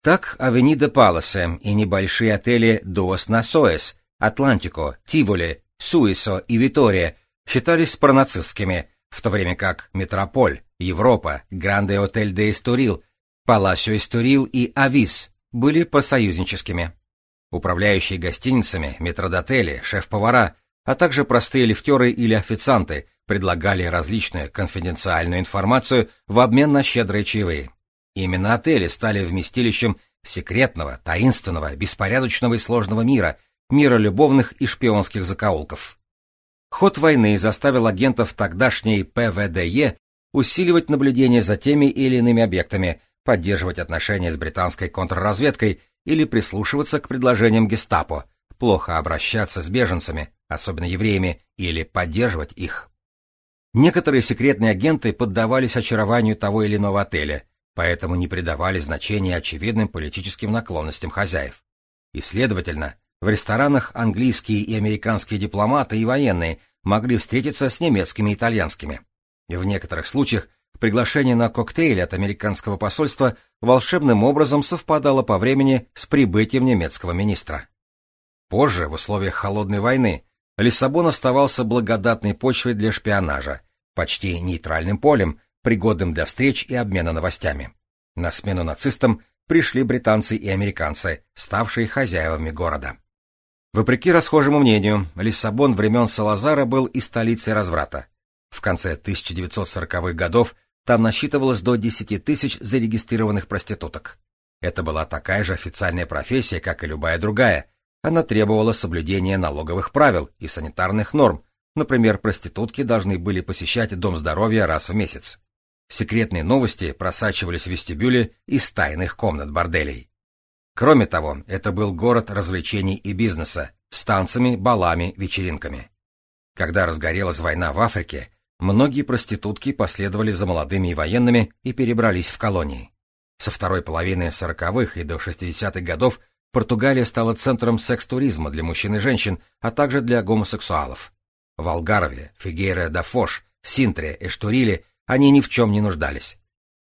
Так Авенида Паласе и небольшие отели Дуос Насоэс Атлантико, Тиволи, Суисо и Витория считались пронацистскими, в то время как Метрополь, Европа, Гранде Отель де Эстурил, Паласио Эстурил и Авис были посоюзническими. Управляющие гостиницами, метродотели, шеф-повара, а также простые лифтеры или официанты предлагали различную конфиденциальную информацию в обмен на щедрые чаевые. Именно отели стали вместилищем секретного, таинственного, беспорядочного и сложного мира, мира любовных и шпионских закоулков. Ход войны заставил агентов тогдашней ПВДЕ усиливать наблюдение за теми или иными объектами, поддерживать отношения с британской контрразведкой или прислушиваться к предложениям гестапо, плохо обращаться с беженцами, особенно евреями, или поддерживать их. Некоторые секретные агенты поддавались очарованию того или иного отеля, поэтому не придавали значения очевидным политическим наклонностям хозяев. И, следовательно, в ресторанах английские и американские дипломаты и военные могли встретиться с немецкими и итальянскими. В некоторых случаях Приглашение на коктейль от американского посольства волшебным образом совпадало по времени с прибытием немецкого министра. Позже, в условиях холодной войны, Лиссабон оставался благодатной почвой для шпионажа, почти нейтральным полем, пригодным для встреч и обмена новостями. На смену нацистам пришли британцы и американцы, ставшие хозяевами города. Вопреки расхожему мнению, Лиссабон времен Салазара был и столицей разврата. В конце 1940-х годов там насчитывалось до 10 тысяч зарегистрированных проституток. Это была такая же официальная профессия, как и любая другая. Она требовала соблюдения налоговых правил и санитарных норм. Например, проститутки должны были посещать Дом здоровья раз в месяц. Секретные новости просачивались в вестибюле из тайных комнат борделей. Кроме того, это был город развлечений и бизнеса, с танцами, балами, вечеринками. Когда разгорелась война в Африке, Многие проститутки последовали за молодыми военными и перебрались в колонии. Со второй половины сороковых и до 60-х годов Португалия стала центром секс-туризма для мужчин и женщин, а также для гомосексуалов. В Алгарве, Фигейра да Фош, Синтре, Эштуриле они ни в чем не нуждались.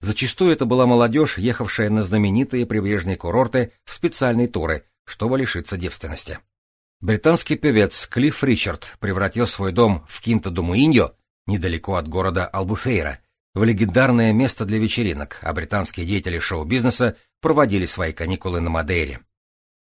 Зачастую это была молодежь, ехавшая на знаменитые прибрежные курорты в специальные туры, чтобы лишиться девственности. Британский певец Клифф Ричард превратил свой дом в Кинто-Думуиньо недалеко от города Албуфейра, в легендарное место для вечеринок, а британские деятели шоу-бизнеса проводили свои каникулы на Мадейре.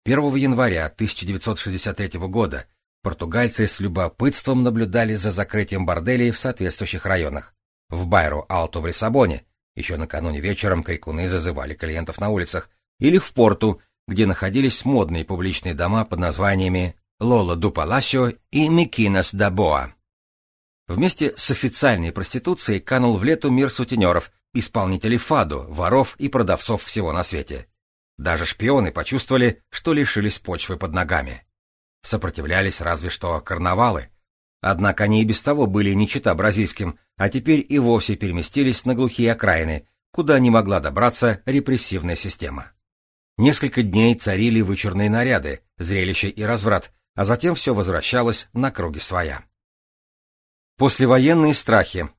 1 января 1963 года португальцы с любопытством наблюдали за закрытием борделей в соответствующих районах. В Байру Алто в Лиссабоне, еще накануне вечером крикуны зазывали клиентов на улицах, или в Порту, где находились модные публичные дома под названиями Лола ду Паласио и Микинас да Боа. Вместе с официальной проституцией канул в лету мир сутенеров, исполнителей фаду, воров и продавцов всего на свете. Даже шпионы почувствовали, что лишились почвы под ногами. Сопротивлялись разве что карнавалы. Однако они и без того были не чета бразильским, а теперь и вовсе переместились на глухие окраины, куда не могла добраться репрессивная система. Несколько дней царили вычурные наряды, зрелище и разврат, а затем все возвращалось на круги своя. Послевоенные страхи.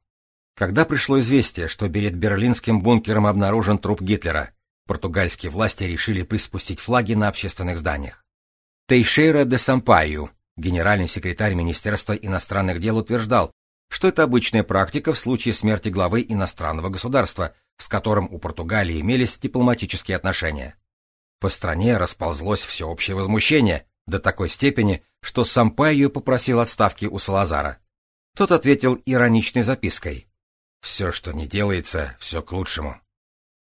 Когда пришло известие, что перед берлинским бункером обнаружен труп Гитлера, португальские власти решили приспустить флаги на общественных зданиях. Тейшейра де Сампайю, генеральный секретарь Министерства иностранных дел, утверждал, что это обычная практика в случае смерти главы иностранного государства, с которым у Португалии имелись дипломатические отношения. По стране расползлось всеобщее возмущение до такой степени, что Сампайю попросил отставки у Салазара. Тот ответил ироничной запиской. «Все, что не делается, все к лучшему».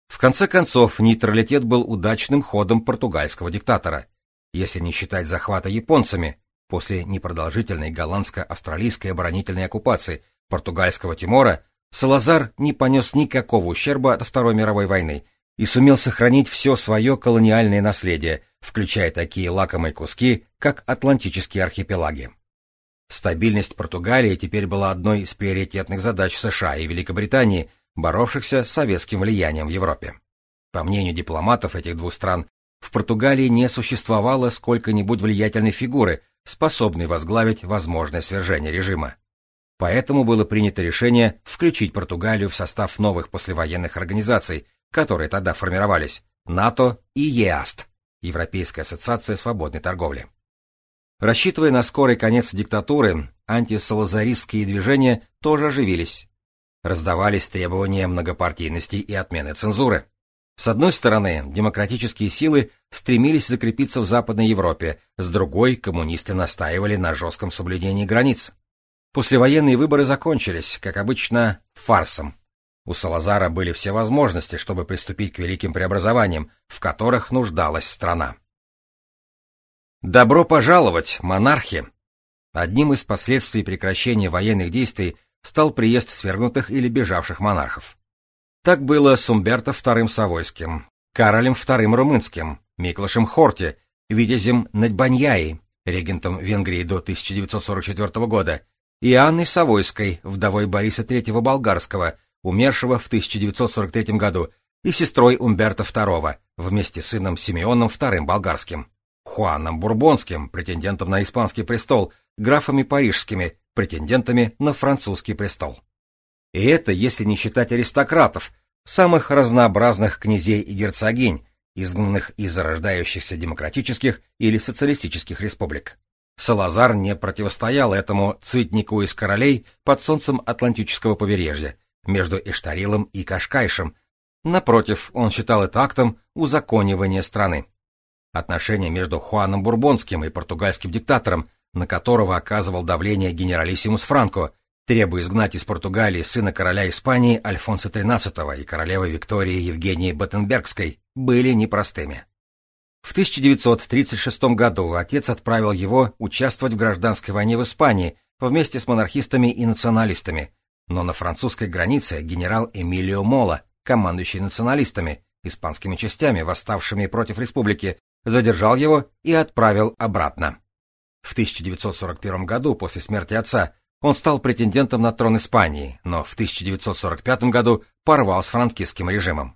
В конце концов, нейтралитет был удачным ходом португальского диктатора, если не считать захвата японцами после непродолжительной голландско-австралийской оборонительной оккупации португальского Тимора, Салазар не понес никакого ущерба от Второй мировой войны и сумел сохранить все свое колониальное наследие, включая такие лакомые куски, как Атлантические архипелаги. Стабильность Португалии теперь была одной из приоритетных задач США и Великобритании, боровшихся с советским влиянием в Европе. По мнению дипломатов этих двух стран, в Португалии не существовало сколько-нибудь влиятельной фигуры, способной возглавить возможное свержение режима. Поэтому было принято решение включить Португалию в состав новых послевоенных организаций, которые тогда формировались, НАТО и ЕАСТ, Европейская ассоциация свободной торговли. Рассчитывая на скорый конец диктатуры, антисалазаристские движения тоже оживились. Раздавались требования многопартийности и отмены цензуры. С одной стороны, демократические силы стремились закрепиться в Западной Европе, с другой коммунисты настаивали на жестком соблюдении границ. Послевоенные выборы закончились, как обычно, фарсом. У Салазара были все возможности, чтобы приступить к великим преобразованиям, в которых нуждалась страна. Добро пожаловать, монархи! Одним из последствий прекращения военных действий стал приезд свергнутых или бежавших монархов. Так было с Умберто II Савойским, Каролем II Румынским, Миклашем Хорти, Витязем Надьбаньяи, регентом Венгрии до 1944 года, и Анной Савойской, вдовой Бориса III Болгарского, умершего в 1943 году, и сестрой Умберто II, вместе с сыном Симеоном II Болгарским, Хуаном Бурбонским, претендентом на испанский престол, графами парижскими, претендентами на французский престол. И это если не считать аристократов, самых разнообразных князей и герцогинь, изгнанных из зарождающихся демократических или социалистических республик. Салазар не противостоял этому цветнику из королей под солнцем Атлантического побережья, между Эштарилом и Кашкайшем. Напротив, он считал это актом узаконивания страны. Отношения между Хуаном Бурбонским и португальским диктатором, на которого оказывал давление генералиссимус Франко, требуя изгнать из Португалии сына короля Испании Альфонса XIII и королевы Виктории Евгении Баттенбергской, были непростыми. В 1936 году отец отправил его участвовать в гражданской войне в Испании вместе с монархистами и националистами, но на французской границе генерал Эмилио Мола, командующий националистами, испанскими частями, восставшими против республики, задержал его и отправил обратно. В 1941 году, после смерти отца, он стал претендентом на трон Испании, но в 1945 году порвал с франкистским режимом.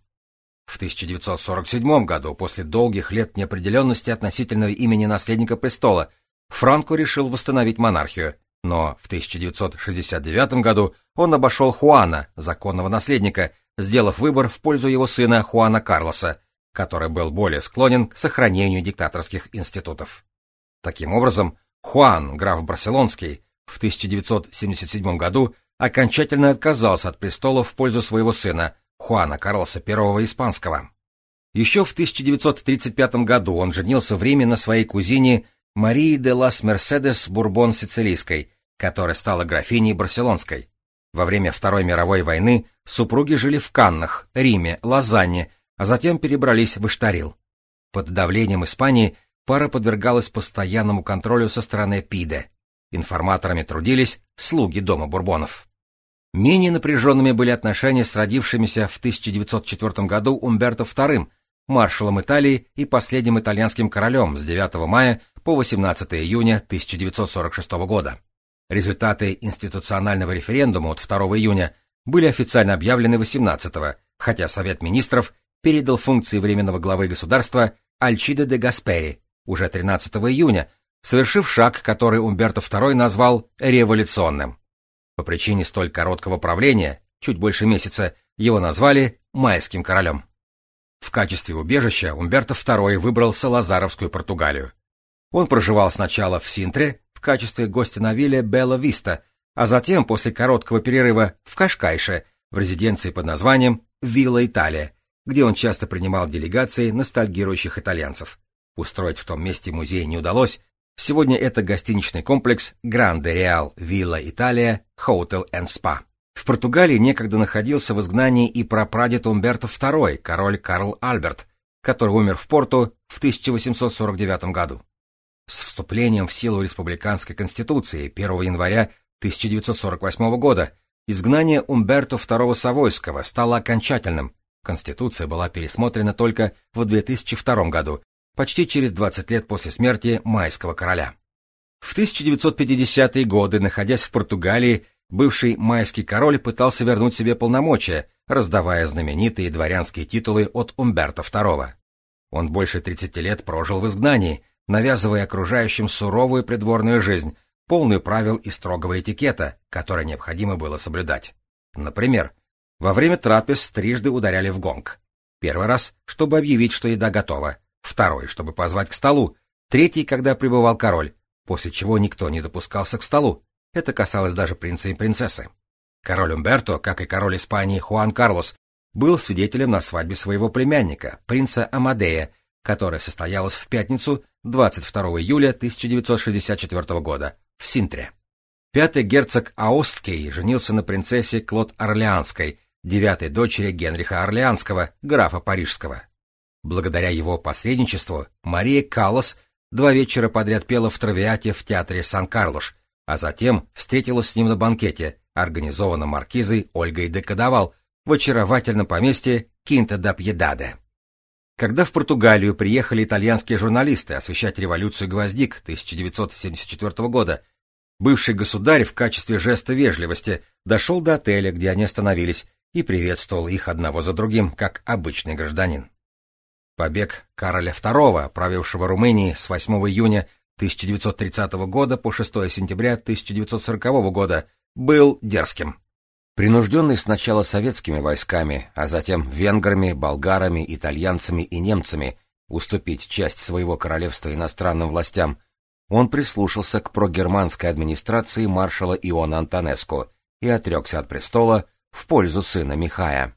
В 1947 году, после долгих лет неопределенности относительно имени наследника престола, Франко решил восстановить монархию, но в 1969 году он обошел Хуана, законного наследника, сделав выбор в пользу его сына Хуана Карлоса, который был более склонен к сохранению диктаторских институтов. Таким образом, Хуан, граф Барселонский, в 1977 году окончательно отказался от престола в пользу своего сына, Хуана Карлоса I Испанского. Еще в 1935 году он женился в Риме на своей кузине Марии де лас Мерседес Бурбон Сицилийской, которая стала графиней Барселонской. Во время Второй мировой войны супруги жили в Каннах, Риме, Лозанне, а затем перебрались в Иштарил. Под давлением Испании пара подвергалась постоянному контролю со стороны Пиде. Информаторами трудились слуги дома Бурбонов. Менее напряженными были отношения с родившимися в 1904 году Умберто II, маршалом Италии и последним итальянским королем с 9 мая по 18 июня 1946 года. Результаты институционального референдума от 2 июня были официально объявлены 18 хотя Совет министров передал функции временного главы государства Альчидо де Гаспери уже 13 июня, совершив шаг, который Умберто II назвал революционным. По причине столь короткого правления, чуть больше месяца, его назвали майским королем. В качестве убежища Умберто II выбрал Салазаровскую Португалию. Он проживал сначала в Синтре в качестве гостя на вилле Белла Виста, а затем, после короткого перерыва, в Кашкайше, в резиденции под названием Вилла Италия, где он часто принимал делегации ностальгирующих итальянцев. Устроить в том месте музей не удалось, Сегодня это гостиничный комплекс Гранде Реал Вилла Италия Hotel and Spa. В Португалии некогда находился в изгнании и прапрадед Умберто II, король Карл Альберт, который умер в Порту в 1849 году. С вступлением в силу республиканской конституции 1 января 1948 года изгнание Умберто II Савойского стало окончательным. Конституция была пересмотрена только в 2002 году почти через 20 лет после смерти майского короля. В 1950-е годы, находясь в Португалии, бывший майский король пытался вернуть себе полномочия, раздавая знаменитые дворянские титулы от Умберто II. Он больше 30 лет прожил в изгнании, навязывая окружающим суровую придворную жизнь, полную правил и строгого этикета, который необходимо было соблюдать. Например, во время трапез трижды ударяли в гонг. Первый раз, чтобы объявить, что еда готова, второй, чтобы позвать к столу, третий, когда прибывал король, после чего никто не допускался к столу. Это касалось даже принца и принцессы. Король Умберто, как и король Испании Хуан Карлос, был свидетелем на свадьбе своего племянника, принца Амадея, которая состоялась в пятницу 22 июля 1964 года в Синтре. Пятый герцог Аостский женился на принцессе Клод Орлеанской, девятой дочери Генриха Орлеанского, графа Парижского. Благодаря его посредничеству Мария Каллас два вечера подряд пела в Травиате в театре Сан-Карлош, а затем встретилась с ним на банкете, организованном маркизой Ольгой де Кадавал в очаровательном поместье Кинта да Пьедаде. Когда в Португалию приехали итальянские журналисты освещать революцию гвоздик 1974 года, бывший государь в качестве жеста вежливости дошел до отеля, где они остановились, и приветствовал их одного за другим, как обычный гражданин. Побег Кароля II, правившего Румынией с 8 июня 1930 года по 6 сентября 1940 года, был дерзким. Принужденный сначала советскими войсками, а затем венграми, болгарами, итальянцами и немцами уступить часть своего королевства иностранным властям, он прислушался к прогерманской администрации маршала Иона Антонеску и отрекся от престола в пользу сына Михая.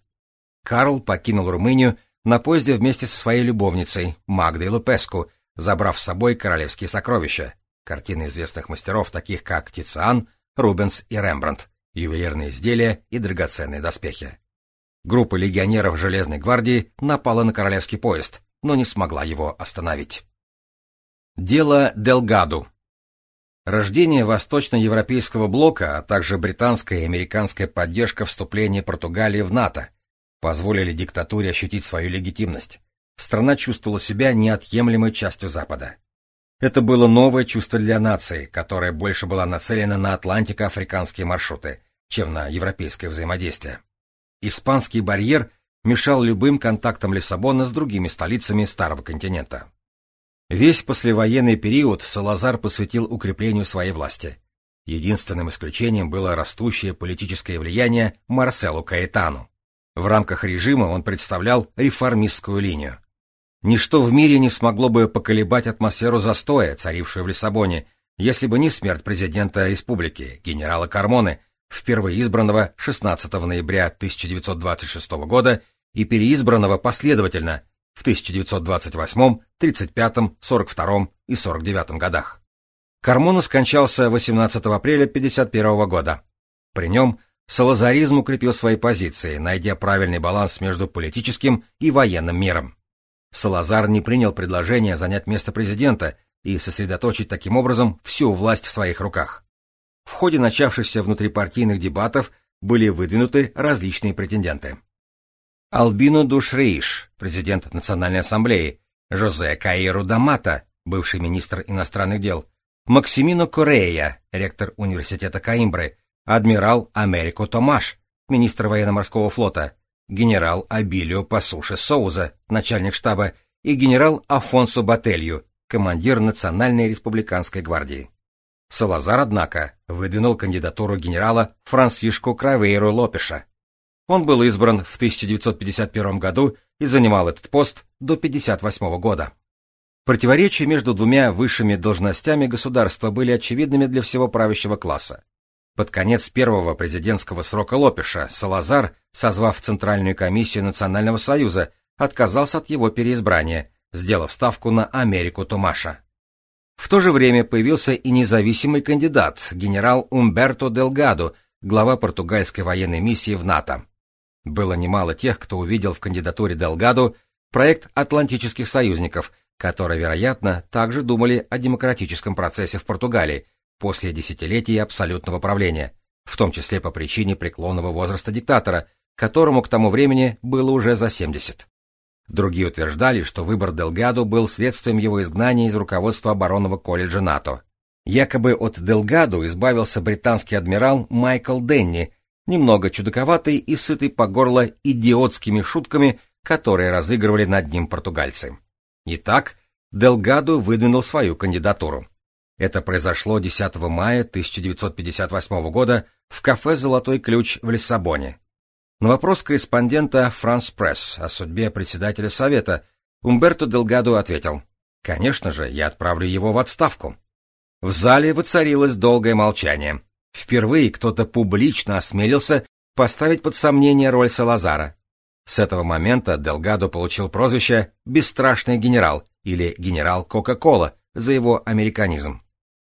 Карл покинул Румынию на поезде вместе со своей любовницей Магдой Лупеску, забрав с собой королевские сокровища, картины известных мастеров, таких как Тициан, Рубенс и Рембрандт, ювелирные изделия и драгоценные доспехи. Группа легионеров Железной гвардии напала на королевский поезд, но не смогла его остановить. Дело Делгаду Рождение восточноевропейского блока, а также британская и американская поддержка вступления Португалии в НАТО – позволили диктатуре ощутить свою легитимность. Страна чувствовала себя неотъемлемой частью Запада. Это было новое чувство для нации, которая больше была нацелена на атлантико-африканские маршруты, чем на европейское взаимодействие. Испанский барьер мешал любым контактам Лиссабона с другими столицами Старого континента. Весь послевоенный период Салазар посвятил укреплению своей власти. Единственным исключением было растущее политическое влияние Марселу Каэтану. В рамках режима он представлял реформистскую линию. Ничто в мире не смогло бы поколебать атмосферу застоя, царившую в Лиссабоне, если бы не смерть президента республики, генерала Кармоне, впервые избранного 16 ноября 1926 года и переизбранного последовательно в 1928, 35, 42 и 49 годах. Кармона скончался 18 апреля 1951 года. При нем Салазаризм укрепил свои позиции, найдя правильный баланс между политическим и военным миром. Салазар не принял предложение занять место президента и сосредоточить таким образом всю власть в своих руках. В ходе начавшихся внутрипартийных дебатов были выдвинуты различные претенденты. Албино Душрейш, президент Национальной ассамблеи, Жозе Каиру Дамата, бывший министр иностранных дел, Максимино Корея, ректор университета Каимбры, адмирал Америко Томаш, министр военно-морского флота, генерал Абилио Пасуше Соуза, начальник штаба, и генерал Афонсо Бателью, командир Национальной республиканской гвардии. Салазар, однако, выдвинул кандидатуру генерала Франсишко Кравейру Лопеша. Он был избран в 1951 году и занимал этот пост до 1958 года. Противоречия между двумя высшими должностями государства были очевидными для всего правящего класса. Под конец первого президентского срока Лопеша Салазар, созвав Центральную комиссию Национального союза, отказался от его переизбрания, сделав ставку на Америку Томаша. В то же время появился и независимый кандидат, генерал Умберто Делгадо, глава португальской военной миссии в НАТО. Было немало тех, кто увидел в кандидатуре Делгадо проект атлантических союзников, которые, вероятно, также думали о демократическом процессе в Португалии, после десятилетий абсолютного правления, в том числе по причине преклонного возраста диктатора, которому к тому времени было уже за 70. Другие утверждали, что выбор Делгадо был следствием его изгнания из руководства оборонного колледжа НАТО. Якобы от Делгадо избавился британский адмирал Майкл Денни, немного чудаковатый и сытый по горло идиотскими шутками, которые разыгрывали над ним португальцы. Итак, Делгадо выдвинул свою кандидатуру. Это произошло 10 мая 1958 года в кафе «Золотой ключ» в Лиссабоне. На вопрос корреспондента «Франс Пресс» о судьбе председателя Совета Умберто Делгадо ответил, «Конечно же, я отправлю его в отставку». В зале воцарилось долгое молчание. Впервые кто-то публично осмелился поставить под сомнение роль Салазара. С этого момента Делгадо получил прозвище «бесстрашный генерал» или «генерал Кока-Кола» за его американизм.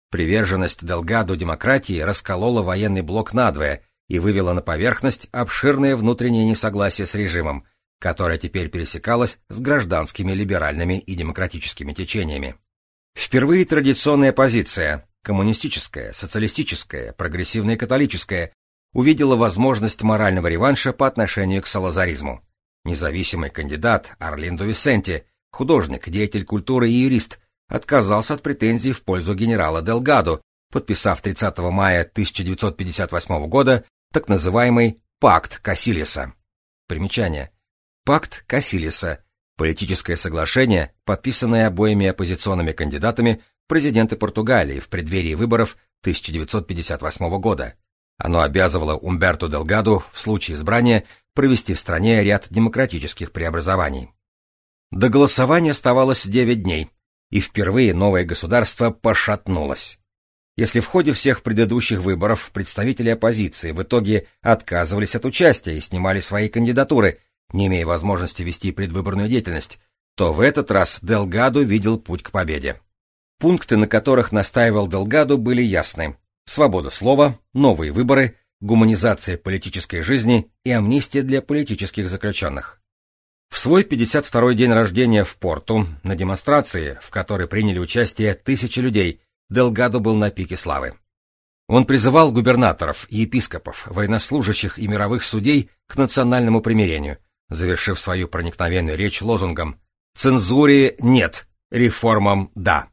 Приверженность Делгадо демократии расколола военный блок надвое и вывела на поверхность обширное внутреннее несогласие с режимом, которое теперь пересекалось с гражданскими либеральными и демократическими течениями. Впервые традиционная позиция – коммунистическая, социалистическая, прогрессивная католическая – увидела возможность морального реванша по отношению к салазаризму. Независимый кандидат Орлиндо Висенти, художник, деятель культуры и юрист, отказался от претензий в пользу генерала Делгадо, подписав 30 мая 1958 года так называемый «Пакт Кассилиса». Примечание. Пакт Кассилиса – политическое соглашение, подписанное обоими оппозиционными кандидатами в президенты Португалии в преддверии выборов 1958 года. Оно обязывало Умберто Делгаду в случае избрания провести в стране ряд демократических преобразований. До голосования оставалось 9 дней, и впервые новое государство пошатнулось. Если в ходе всех предыдущих выборов представители оппозиции в итоге отказывались от участия и снимали свои кандидатуры – не имея возможности вести предвыборную деятельность, то в этот раз Делгадо видел путь к победе. Пункты, на которых настаивал Делгадо, были ясны. Свобода слова, новые выборы, гуманизация политической жизни и амнистия для политических заключенных. В свой 52-й день рождения в Порту, на демонстрации, в которой приняли участие тысячи людей, Делгадо был на пике славы. Он призывал губернаторов, епископов, военнослужащих и мировых судей к национальному примирению – завершив свою проникновенную речь лозунгом «Цензуре нет, реформам да».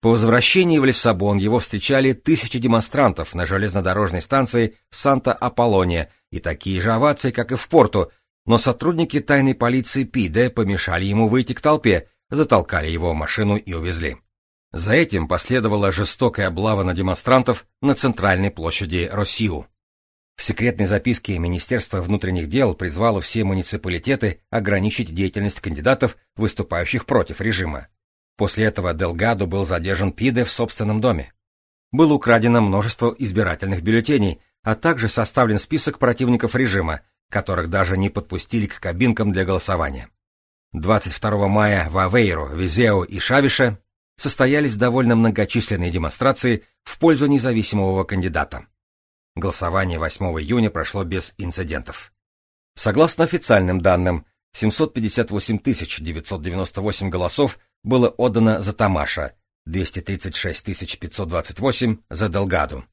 По возвращении в Лиссабон его встречали тысячи демонстрантов на железнодорожной станции Санта-Аполлония и такие же овации, как и в порту, но сотрудники тайной полиции Пиде помешали ему выйти к толпе, затолкали его в машину и увезли. За этим последовала жестокая облава на демонстрантов на центральной площади Россию. В секретной записке Министерство внутренних дел призвало все муниципалитеты ограничить деятельность кандидатов, выступающих против режима. После этого Делгадо был задержан Пиде в собственном доме. Было украдено множество избирательных бюллетеней, а также составлен список противников режима, которых даже не подпустили к кабинкам для голосования. 22 мая в Авейру, Визео и Шавише состоялись довольно многочисленные демонстрации в пользу независимого кандидата. Голосование 8 июня прошло без инцидентов. Согласно официальным данным, 758 998 голосов было отдано за Тамаша, 236 528 за Делгаду.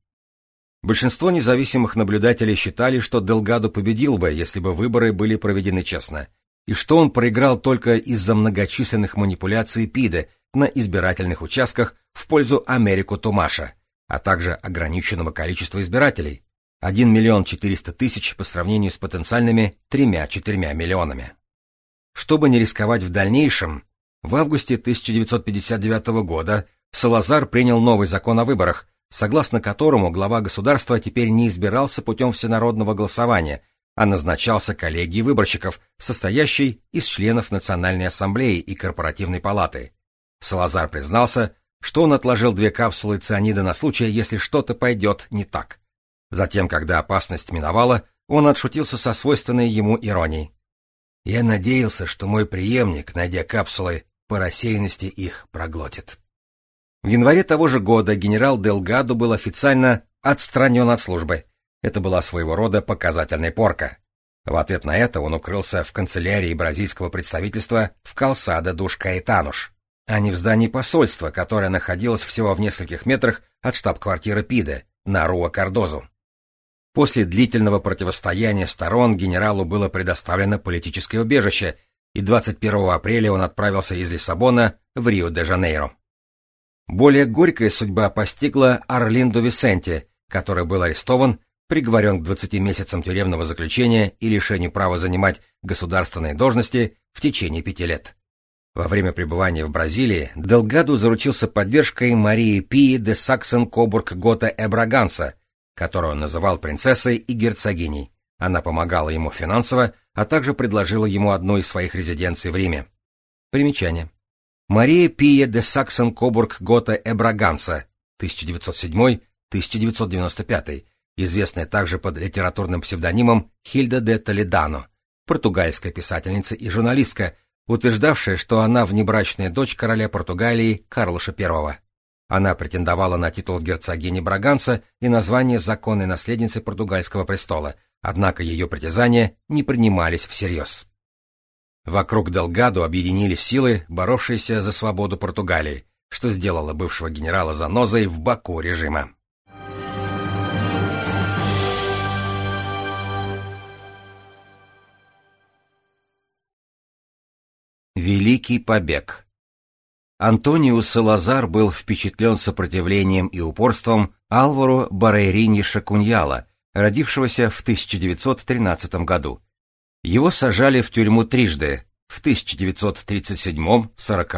Большинство независимых наблюдателей считали, что Делгаду победил бы, если бы выборы были проведены честно, и что он проиграл только из-за многочисленных манипуляций ПИДа на избирательных участках в пользу Америку Томаша, а также ограниченного количества избирателей – 1 миллион 400 тысяч по сравнению с потенциальными 3-4 миллионами. Чтобы не рисковать в дальнейшем, в августе 1959 года Салазар принял новый закон о выборах, согласно которому глава государства теперь не избирался путем всенародного голосования, а назначался коллегией выборщиков, состоящей из членов Национальной ассамблеи и корпоративной палаты. Салазар признался, что он отложил две капсулы цианида на случай, если что-то пойдет не так. Затем, когда опасность миновала, он отшутился со свойственной ему иронией. «Я надеялся, что мой преемник, найдя капсулы, по рассеянности их проглотит». В январе того же года генерал Делгадо был официально отстранен от службы. Это была своего рода показательная порка. В ответ на это он укрылся в канцелярии бразильского представительства в Калсада душ Каэтануш а не в здании посольства, которое находилось всего в нескольких метрах от штаб-квартиры ПИДа на Руа-Кардозу. После длительного противостояния сторон генералу было предоставлено политическое убежище, и 21 апреля он отправился из Лиссабона в Рио-де-Жанейро. Более горькая судьба постигла Орлиндо Висенти, который был арестован, приговорен к 20 месяцам тюремного заключения и лишению права занимать государственные должности в течение пяти лет. Во время пребывания в Бразилии Делгаду заручился поддержкой Марии Пии де Саксен-Кобург-Гота Эбраганса, которую он называл принцессой и герцогиней. Она помогала ему финансово, а также предложила ему одну из своих резиденций в Риме. Примечание. Мария Пия де Саксен-Кобург-Гота Эбраганса, 1907-1995, известная также под литературным псевдонимом Хильда де Толедано, португальская писательница и журналистка, утверждавшая, что она внебрачная дочь короля Португалии Карлоша I. Она претендовала на титул герцогини Браганса и название законной наследницы португальского престола, однако ее притязания не принимались всерьез. Вокруг Делгадо объединились силы, боровшиеся за свободу Португалии, что сделало бывшего генерала занозой в боку режима. Великий побег Антониус Салазар был впечатлен сопротивлением и упорством Алваро Барейриньиша Куньяла, родившегося в 1913 году. Его сажали в тюрьму трижды, в 1937, 40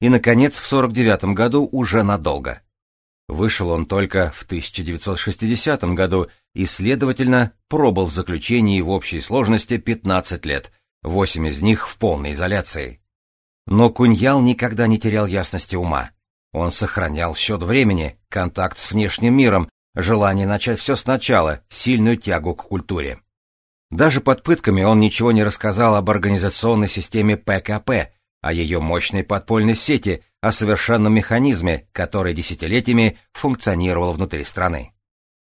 и, наконец, в 49 году уже надолго. Вышел он только в 1960 году и, следовательно, пробыл в заключении в общей сложности 15 лет, 8 из них в полной изоляции. Но Куньял никогда не терял ясности ума. Он сохранял счет времени, контакт с внешним миром, желание начать все сначала, сильную тягу к культуре. Даже под пытками он ничего не рассказал об организационной системе ПКП, о ее мощной подпольной сети, о совершенном механизме, который десятилетиями функционировал внутри страны.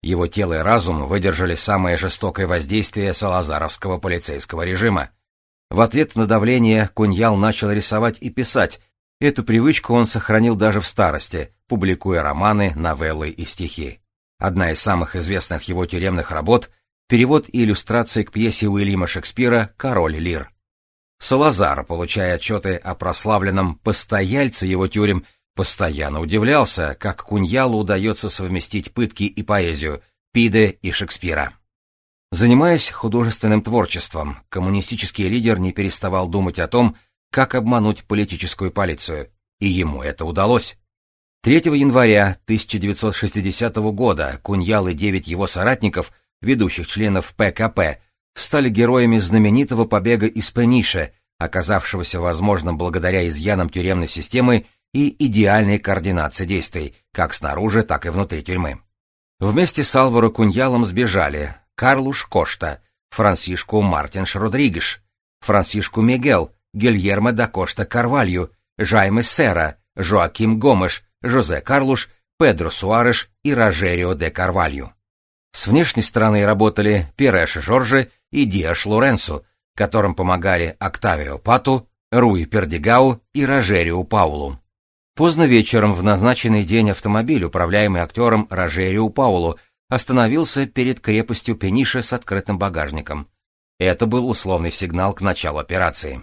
Его тело и разум выдержали самое жестокое воздействие салазаровского полицейского режима. В ответ на давление Куньял начал рисовать и писать. Эту привычку он сохранил даже в старости, публикуя романы, новеллы и стихи. Одна из самых известных его тюремных работ — перевод и иллюстрации к пьесе Уильяма Шекспира «Король Лир». Салазар, получая отчеты о прославленном постояльце его тюрем, постоянно удивлялся, как Куньялу удается совместить пытки и поэзию, Пиде и Шекспира. Занимаясь художественным творчеством, коммунистический лидер не переставал думать о том, как обмануть политическую полицию, и ему это удалось. 3 января 1960 года Куньял и девять его соратников, ведущих членов ПКП, стали героями знаменитого побега из Пенише, оказавшегося возможным благодаря изъянам тюремной системы и идеальной координации действий, как снаружи, так и внутри тюрьмы. Вместе с Алваро Куньялом сбежали Карлуш Кошта, Франсишку Мартинш Родригеш, Франсишку Мигел, Гильермо да Кошта Карвалью, Жайме Сера, Жоаким Гомеш, Жозе Карлуш, Педро Суареш и Рожерио де Карвалью. С внешней стороны работали Пиреш Жоржи и Диаш Лоренсо, которым помогали Октавио Пату, Руи Пердигау и Рожерио Паулу. Поздно вечером в назначенный день автомобиль, управляемый актером Рожерио Паулу, остановился перед крепостью Пениша с открытым багажником. Это был условный сигнал к началу операции.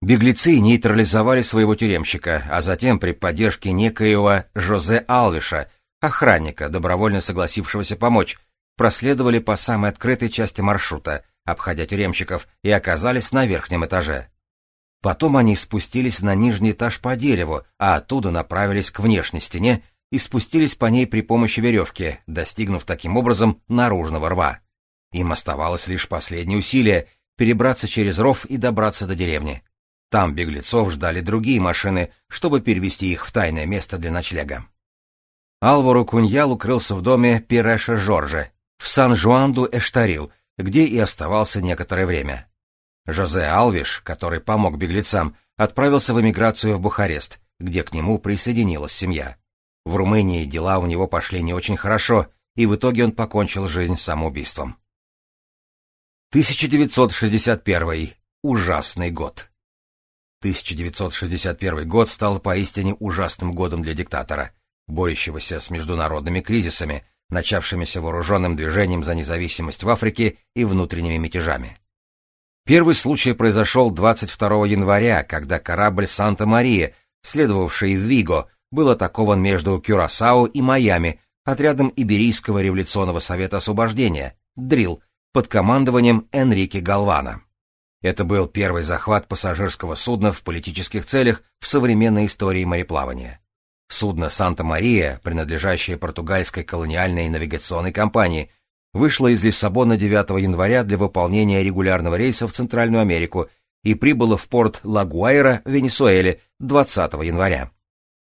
Беглецы нейтрализовали своего тюремщика, а затем при поддержке некоего Жозе Алвиша, охранника, добровольно согласившегося помочь, проследовали по самой открытой части маршрута, обходя тюремщиков, и оказались на верхнем этаже. Потом они спустились на нижний этаж по дереву, а оттуда направились к внешней стене и спустились по ней при помощи веревки, достигнув таким образом наружного рва. Им оставалось лишь последнее усилие — перебраться через ров и добраться до деревни. Там беглецов ждали другие машины, чтобы перевести их в тайное место для ночлега. Алваро Куньял укрылся в доме Пиреша Жорже, в Сан-Жуанду-Эштарил, где и оставался некоторое время. Жозе Алвиш, который помог беглецам, отправился в эмиграцию в Бухарест, где к нему присоединилась семья. В Румынии дела у него пошли не очень хорошо, и в итоге он покончил жизнь самоубийством. 1961. Ужасный год. 1961 год стал поистине ужасным годом для диктатора, борющегося с международными кризисами, начавшимися вооруженным движением за независимость в Африке и внутренними мятежами. Первый случай произошел 22 января, когда корабль «Санта-Мария», следовавший в Виго, был атакован между Кюрасао и Майами отрядом Иберийского революционного совета освобождения, ДРИЛ, под командованием Энрике Галвана. Это был первый захват пассажирского судна в политических целях в современной истории мореплавания. Судно «Санта-Мария», принадлежащее португальской колониальной навигационной компании, вышло из Лиссабона 9 января для выполнения регулярного рейса в Центральную Америку и прибыло в порт Лагуайра Венесуэле 20 января.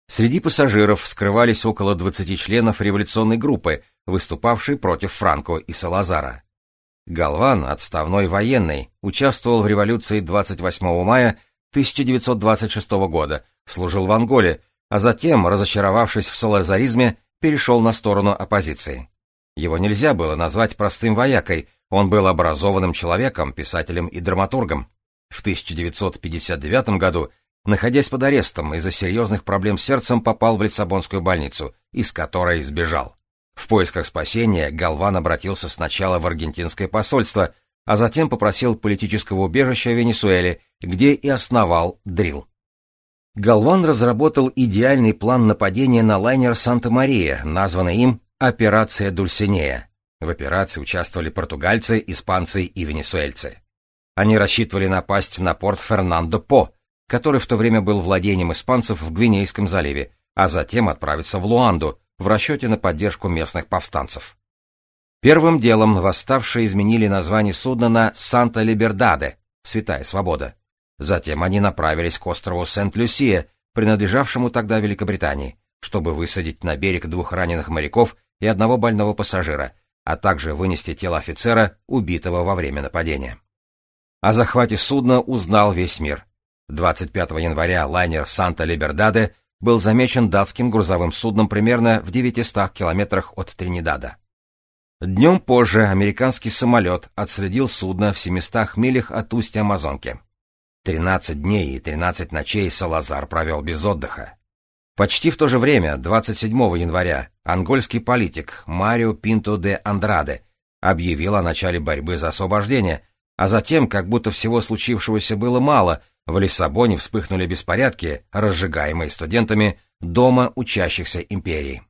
Среди пассажиров скрывались около 20 членов революционной группы, выступавшей против Франко и Салазара. Галван, отставной военный, участвовал в революции 28 мая 1926 года, служил в Анголе, а затем, разочаровавшись в салазаризме, перешел на сторону оппозиции. Его нельзя было назвать простым воякой, он был образованным человеком, писателем и драматургом. В 1959 году, находясь под арестом из-за серьезных проблем с сердцем, попал в Лиссабонскую больницу, из которой сбежал. В поисках спасения Галван обратился сначала в аргентинское посольство, а затем попросил политического убежища в Венесуэле, где и основал дрил. Галван разработал идеальный план нападения на лайнер «Санта-Мария», названный им «Операция Дульсинея». В операции участвовали португальцы, испанцы и венесуэльцы. Они рассчитывали напасть на порт Фернандо-По, который в то время был владением испанцев в Гвинейском заливе, а затем отправиться в Луанду в расчете на поддержку местных повстанцев. Первым делом восставшие изменили название судна на Санта-Либердаде, Святая Свобода. Затем они направились к острову Сент-Люсия, принадлежавшему тогда Великобритании, чтобы высадить на берег двух раненых моряков и одного больного пассажира, а также вынести тело офицера, убитого во время нападения. О захвате судна узнал весь мир. 25 января лайнер Санта-Либердаде был замечен датским грузовым судном примерно в 900 километрах от Тринидада. Днем позже американский самолет отследил судно в 700 милях от устья Амазонки. 13 дней и 13 ночей Салазар провел без отдыха. Почти в то же время, 27 января, ангольский политик Марио Пинто де Андраде объявил о начале борьбы за освобождение, а затем, как будто всего случившегося было мало, в Лиссабоне вспыхнули беспорядки, разжигаемые студентами Дома учащихся империи.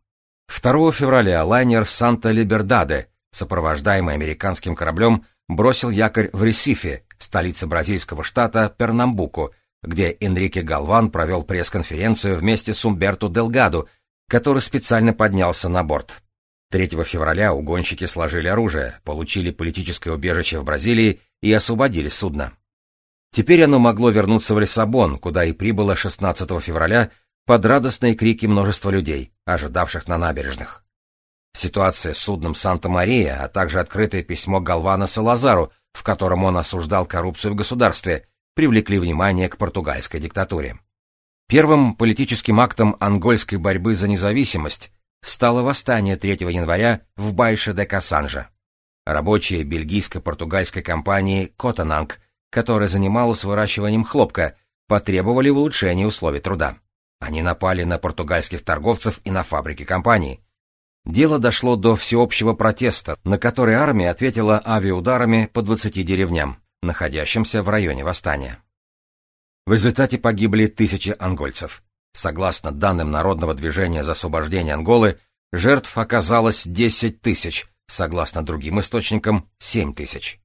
2 февраля лайнер «Санта-Либердаде», сопровождаемый американским кораблем, бросил якорь в Ресифе, столице бразильского штата Пернамбуку, где Энрике Галван провел пресс-конференцию вместе с Умберто Делгадо, который специально поднялся на борт. 3 февраля угонщики сложили оружие, получили политическое убежище в Бразилии и освободили судно. Теперь оно могло вернуться в Лиссабон, куда и прибыло 16 февраля под радостные крики множества людей, ожидавших на набережных. Ситуация с судном Санта-Мария, а также открытое письмо Галвана Салазару, в котором он осуждал коррупцию в государстве, привлекли внимание к португальской диктатуре. Первым политическим актом ангольской борьбы за независимость стало восстание 3 января в Байше де Кассанжа. Рабочие бельгийско-португальской компании «Котананг», которая занималась выращиванием хлопка, потребовали улучшения условий труда. Они напали на португальских торговцев и на фабрики компании. Дело дошло до всеобщего протеста, на который армия ответила авиаударами по 20 деревням, находящимся в районе восстания. В результате погибли тысячи ангольцев. Согласно данным Народного движения за освобождение Анголы, жертв оказалось 10 тысяч, согласно другим источникам — 7 тысяч.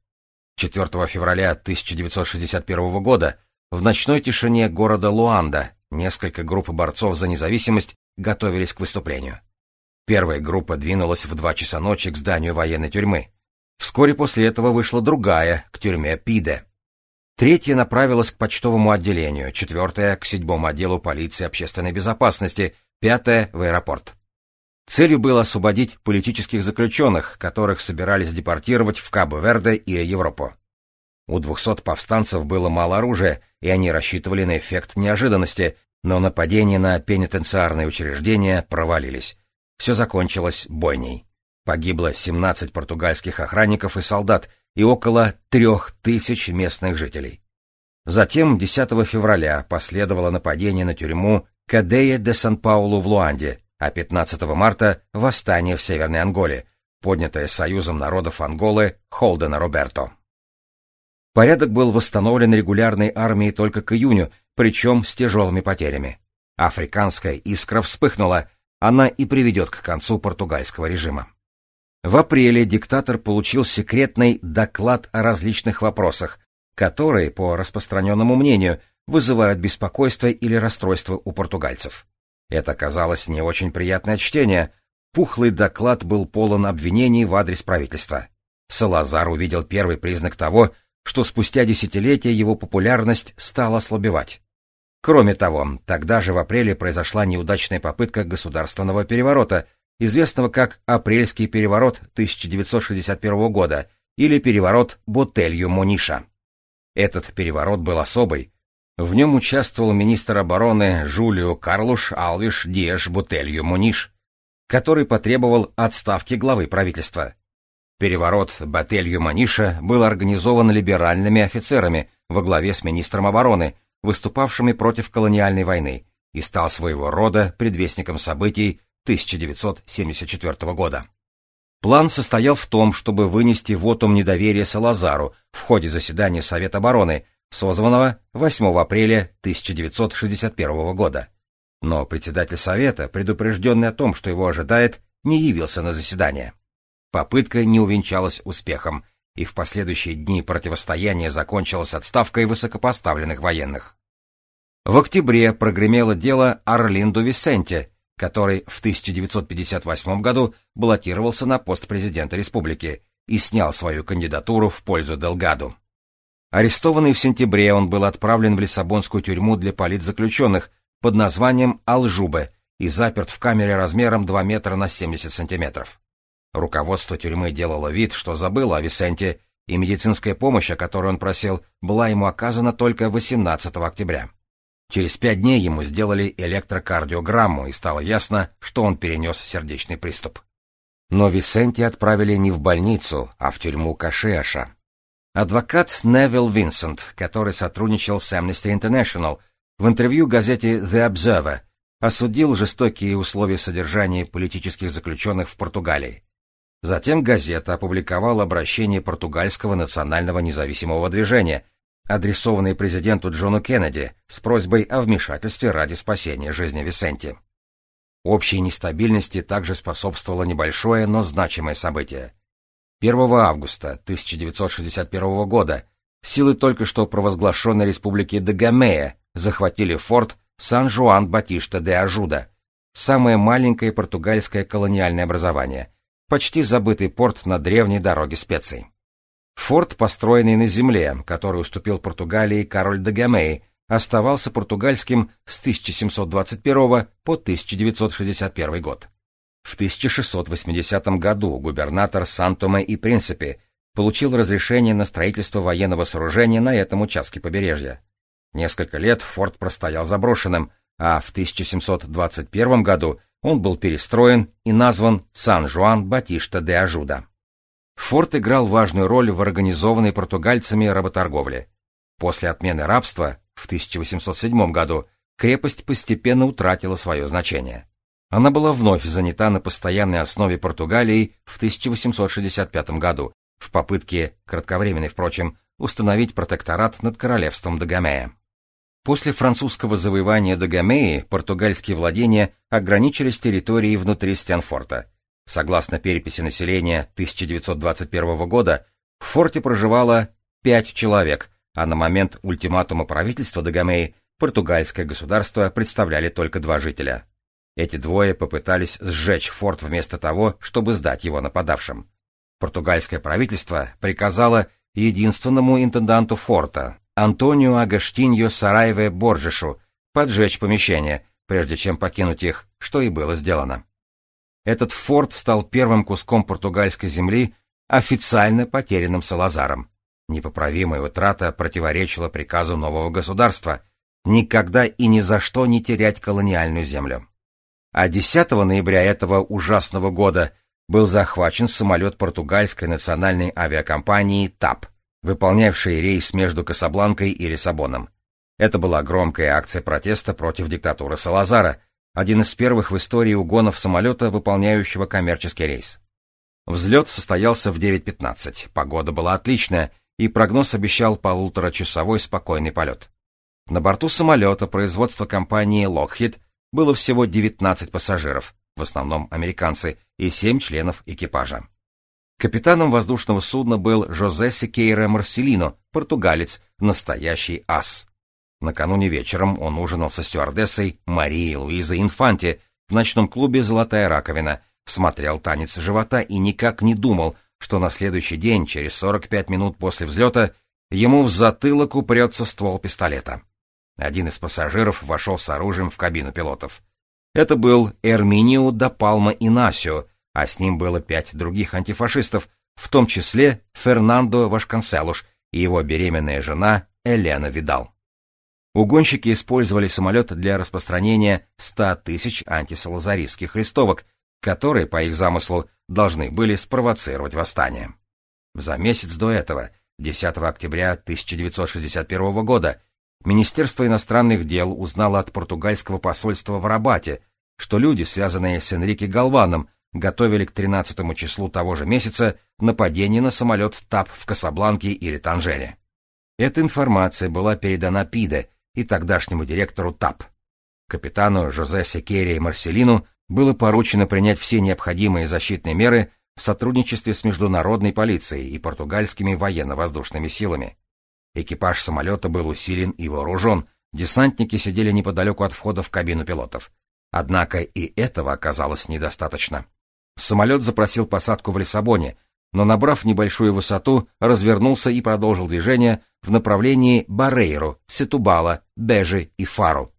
4 февраля 1961 года в ночной тишине города Луанда несколько групп борцов за независимость готовились к выступлению. Первая группа двинулась в два часа ночи к зданию военной тюрьмы. Вскоре после этого вышла другая, к тюрьме Пиде. Третья направилась к почтовому отделению, четвертая — к седьмому отделу полиции общественной безопасности, пятая — в аэропорт. Целью было освободить политических заключенных, которых собирались депортировать в Кабо-Верде и Европу. У двухсот повстанцев было мало оружия, и они рассчитывали на эффект неожиданности, но нападения на пенитенциарные учреждения провалились. Все закончилось бойней. Погибло 17 португальских охранников и солдат и около трех тысяч местных жителей. Затем, 10 февраля, последовало нападение на тюрьму Кадея де Сан-Паулу в Луанде, а 15 марта — восстание в Северной Анголе, поднятое Союзом народов Анголы Холдена Роберто. Порядок был восстановлен регулярной армией только к июню, причем с тяжелыми потерями. Африканская искра вспыхнула, она и приведет к концу португальского режима. В апреле диктатор получил секретный доклад о различных вопросах, которые, по распространенному мнению, вызывают беспокойство или расстройство у португальцев. Это оказалось не очень приятное чтение. Пухлый доклад был полон обвинений в адрес правительства. Салазар увидел первый признак того, что спустя десятилетия его популярность стала ослабевать. Кроме того, тогда же в апреле произошла неудачная попытка государственного переворота, известного как Апрельский переворот 1961 года или переворот Ботелью-Муниша. Этот переворот был особый. В нем участвовал министр обороны Жулио Карлуш Алвиш Диэш Ботелью-Муниш, который потребовал отставки главы правительства. Переворот Ботелью-Муниша был организован либеральными офицерами во главе с министром обороны, выступавшими против колониальной войны, и стал своего рода предвестником событий 1974 года. План состоял в том, чтобы вынести вотум недоверия Салазару в ходе заседания Совета обороны, созванного 8 апреля 1961 года. Но председатель Совета, предупрежденный о том, что его ожидает, не явился на заседание. Попытка не увенчалась успехом, и в последующие дни противостояние закончилось отставкой высокопоставленных военных. В октябре прогремело дело Орлинду Висенте, который в 1958 году баллотировался на пост президента республики и снял свою кандидатуру в пользу Делгаду. Арестованный в сентябре, он был отправлен в Лиссабонскую тюрьму для политзаключенных под названием Алжубе и заперт в камере размером 2 метра на 70 сантиметров. Руководство тюрьмы делало вид, что забыло о Висенте, и медицинская помощь, о которой он просил, была ему оказана только 18 октября. Через пять дней ему сделали электрокардиограмму, и стало ясно, что он перенес сердечный приступ. Но Висенти отправили не в больницу, а в тюрьму Кашиаша. Адвокат Невил Винсент, который сотрудничал с Amnesty International, в интервью газете The Observer осудил жестокие условия содержания политических заключенных в Португалии. Затем газета опубликовала обращение португальского национального независимого движения, адресованный президенту Джону Кеннеди с просьбой о вмешательстве ради спасения жизни Висенти. Общей нестабильности также способствовало небольшое, но значимое событие. 1 августа 1961 года силы только что провозглашенной республики Дагомея захватили форт Сан-Жуан-Батишта де Ажуда, самое маленькое португальское колониальное образование, почти забытый порт на древней дороге специй. Форт, построенный на земле, который уступил Португалии король Дагомей, оставался португальским с 1721 по 1961 год. В 1680 году губернатор Сан-Томе и Принципе получил разрешение на строительство военного сооружения на этом участке побережья. Несколько лет форт простоял заброшенным, а в 1721 году он был перестроен и назван Сан-Жуан-Батишта де Ажуда. Форт играл важную роль в организованной португальцами работорговле. После отмены рабства в 1807 году крепость постепенно утратила свое значение. Она была вновь занята на постоянной основе Португалией в 1865 году в попытке, кратковременной, впрочем, установить протекторат над королевством Дагомея. После французского завоевания Дагомеи португальские владения ограничились территорией внутри Стенфорта, Согласно переписи населения 1921 года, в форте проживало пять человек, а на момент ультиматума правительства Дагомеи португальское государство представляли только два жителя. Эти двое попытались сжечь форт вместо того, чтобы сдать его нападавшим. Португальское правительство приказало единственному интенданту форта, Антонио Агастиньо Сараеве Боржешу, поджечь помещение, прежде чем покинуть их, что и было сделано. Этот форт стал первым куском португальской земли, официально потерянным Салазаром. Непоправимая утрата противоречила приказу нового государства никогда и ни за что не терять колониальную землю. А 10 ноября этого ужасного года был захвачен самолет португальской национальной авиакомпании ТАП, выполнявший рейс между Касабланкой и Лиссабоном. Это была громкая акция протеста против диктатуры Салазара, один из первых в истории угонов самолета, выполняющего коммерческий рейс. Взлет состоялся в 9.15, погода была отличная, и прогноз обещал полуторачасовой спокойный полет. На борту самолета производства компании Lockheed было всего 19 пассажиров, в основном американцы, и 7 членов экипажа. Капитаном воздушного судна был Жозе Сикейра Марселино, португалец, настоящий ас. Накануне вечером он ужинал со стюардессой Марией Луизой Инфанти в ночном клубе «Золотая раковина», смотрел танец живота и никак не думал, что на следующий день, через 45 минут после взлета, ему в затылок упрется ствол пистолета. Один из пассажиров вошел с оружием в кабину пилотов. Это был Эрминио да Палма Инасио, а с ним было пять других антифашистов, в том числе Фернандо Вашканселуш и его беременная жена Элена Видал. Угонщики использовали самолет для распространения 100 тысяч антисалазаристских листовок, которые, по их замыслу, должны были спровоцировать восстание. За месяц до этого, 10 октября 1961 года, Министерство иностранных дел узнало от португальского посольства в Рабате, что люди, связанные с Энрике Галваном, готовили к 13 числу того же месяца нападение на самолет ТАП в Касабланке или Танжере. Эта информация была передана ПИДе и тогдашнему директору ТАП. Капитану Жозе Секерия Марселину было поручено принять все необходимые защитные меры в сотрудничестве с международной полицией и португальскими военно-воздушными силами. Экипаж самолета был усилен и вооружен, десантники сидели неподалеку от входа в кабину пилотов. Однако и этого оказалось недостаточно. Самолет запросил посадку в Лиссабоне, но, набрав небольшую высоту, развернулся и продолжил движение в направлении Барейру, Сетубала, Бежи и Фару.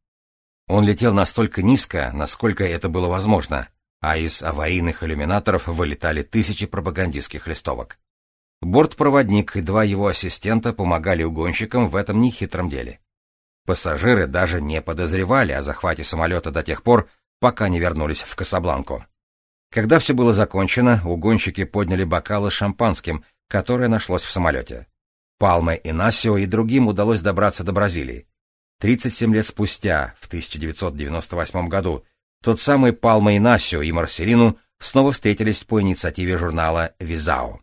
Он летел настолько низко, насколько это было возможно, а из аварийных иллюминаторов вылетали тысячи пропагандистских листовок. Бортпроводник и два его ассистента помогали угонщикам в этом нехитром деле. Пассажиры даже не подозревали о захвате самолета до тех пор, пока не вернулись в Касабланку. Когда все было закончено, угонщики подняли бокалы с шампанским, которое нашлось в самолете. Палме, Инасио и другим удалось добраться до Бразилии. 37 лет спустя, в 1998 году, тот самый Палме Инасио и Марселину снова встретились по инициативе журнала «Визао».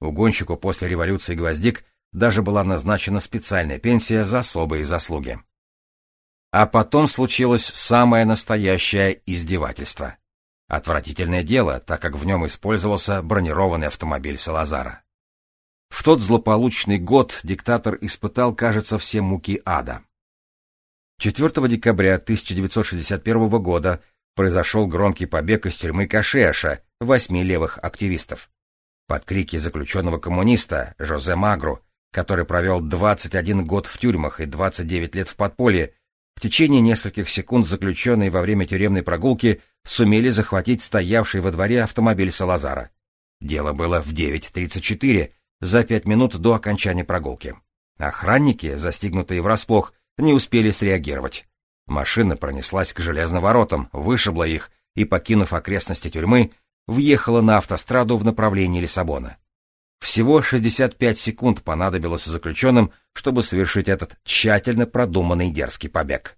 Угонщику после революции «Гвоздик» даже была назначена специальная пенсия за особые заслуги. А потом случилось самое настоящее издевательство. Отвратительное дело, так как в нем использовался бронированный автомобиль Салазара. В тот злополучный год диктатор испытал, кажется, все муки ада. 4 декабря 1961 года произошел громкий побег из тюрьмы Кашеша восьми левых активистов. Под крики заключенного коммуниста Жозе Магру, который провел 21 год в тюрьмах и 29 лет в подполье, в течение нескольких секунд заключенные во время тюремной прогулки сумели захватить стоявший во дворе автомобиль Салазара. Дело было в 9.34, за пять минут до окончания прогулки. Охранники, застигнутые врасплох, не успели среагировать. Машина пронеслась к железным воротам, вышибла их и, покинув окрестности тюрьмы, въехала на автостраду в направлении Лиссабона. Всего 65 секунд понадобилось заключенным, чтобы совершить этот тщательно продуманный дерзкий побег.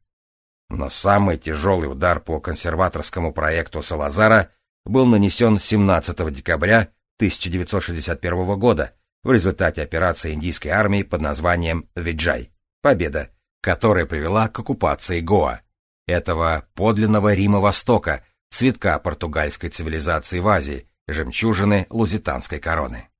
Но самый тяжелый удар по консерваторскому проекту Салазара был нанесен 17 декабря 1961 года в результате операции индийской армии под названием «Виджай» — «Победа», которая привела к оккупации Гоа, этого подлинного Рима Востока, цветка португальской цивилизации в Азии, жемчужины лузитанской короны.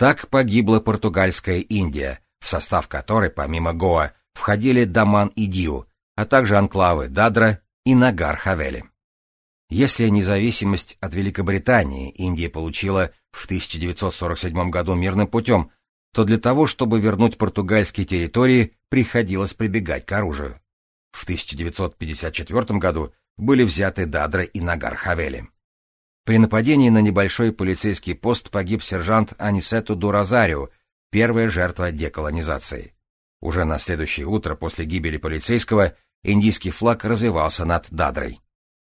Так погибла португальская Индия, в состав которой, помимо Гоа, входили Даман и Диу, а также анклавы Дадра и Нагар-Хавели. Если независимость от Великобритании Индия получила в 1947 году мирным путем, то для того, чтобы вернуть португальские территории, приходилось прибегать к оружию. В 1954 году были взяты Дадра и Нагар-Хавели. При нападении на небольшой полицейский пост погиб сержант Анисету Дуразарио, первая жертва деколонизации. Уже на следующее утро после гибели полицейского индийский флаг развивался над Дадрой.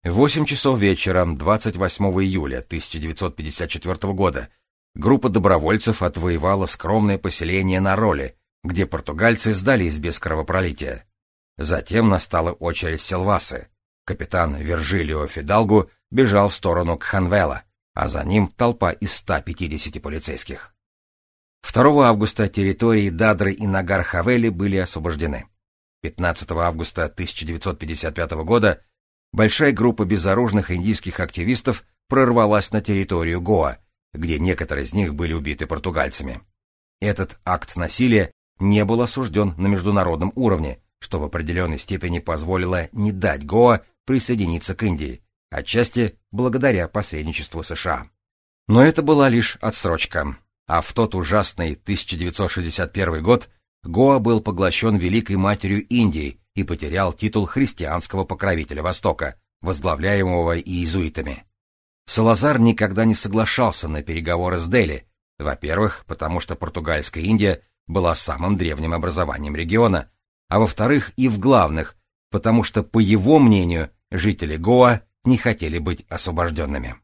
В 8 часов вечера 28 июля 1954 года группа добровольцев отвоевала скромное поселение на Роле, где португальцы сдались без кровопролития. Затем настала очередь Силвасы. Капитан Вержилио Фидалгу бежал в сторону Кханвела, а за ним толпа из 150 полицейских. 2 августа территории Дадры и Нагар-Хавели были освобождены. 15 августа 1955 года большая группа безоружных индийских активистов прорвалась на территорию Гоа, где некоторые из них были убиты португальцами. Этот акт насилия не был осужден на международном уровне, что в определенной степени позволило не дать Гоа присоединиться к Индии, отчасти благодаря посредничеству США. Но это была лишь отсрочка, а в тот ужасный 1961 год Гоа был поглощен Великой Матерью Индии и потерял титул христианского покровителя Востока, возглавляемого иезуитами. Салазар никогда не соглашался на переговоры с Дели, во-первых, потому что португальская Индия была самым древним образованием региона, а во-вторых и в главных, потому что, по его мнению, жители Гоа не хотели быть освобожденными.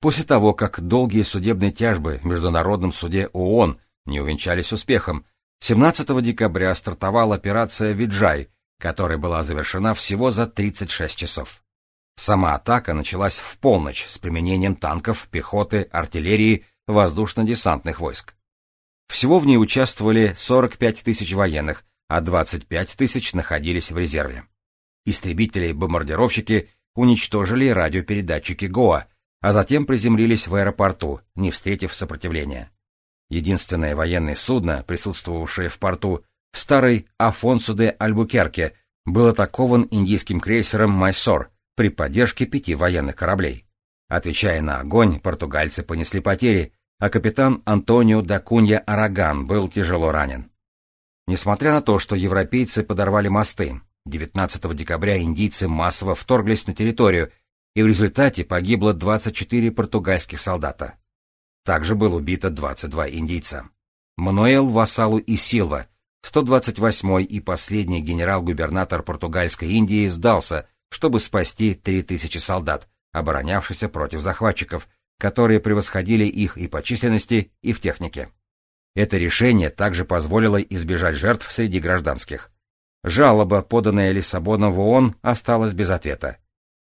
После того, как долгие судебные тяжбы в Международном суде ООН не увенчались успехом, 17 декабря стартовала операция «Виджай», которая была завершена всего за 36 часов. Сама атака началась в полночь с применением танков, пехоты, артиллерии, воздушно-десантных войск. Всего в ней участвовали 45 тысяч военных, а 25 тысяч находились в резерве. Истребители бомбардировщики уничтожили радиопередатчики ГОА, а затем приземлились в аэропорту, не встретив сопротивления. Единственное военное судно, присутствовавшее в порту, старый Афонсо де Альбукерке, был атакован индийским крейсером «Майсор» при поддержке пяти военных кораблей. Отвечая на огонь, португальцы понесли потери, а капитан Антонио да Кунья Араган был тяжело ранен. Несмотря на то, что европейцы подорвали мосты, 19 декабря индийцы массово вторглись на территорию, и в результате погибло 24 португальских солдата. Также было убито 22 индийца. Мануэл Вассалу и Силва, 128-й и последний генерал-губернатор португальской Индии, сдался, чтобы спасти 3000 солдат, оборонявшихся против захватчиков, которые превосходили их и по численности, и в технике. Это решение также позволило избежать жертв среди гражданских. Жалоба, поданная Лиссабоном в ООН, осталась без ответа.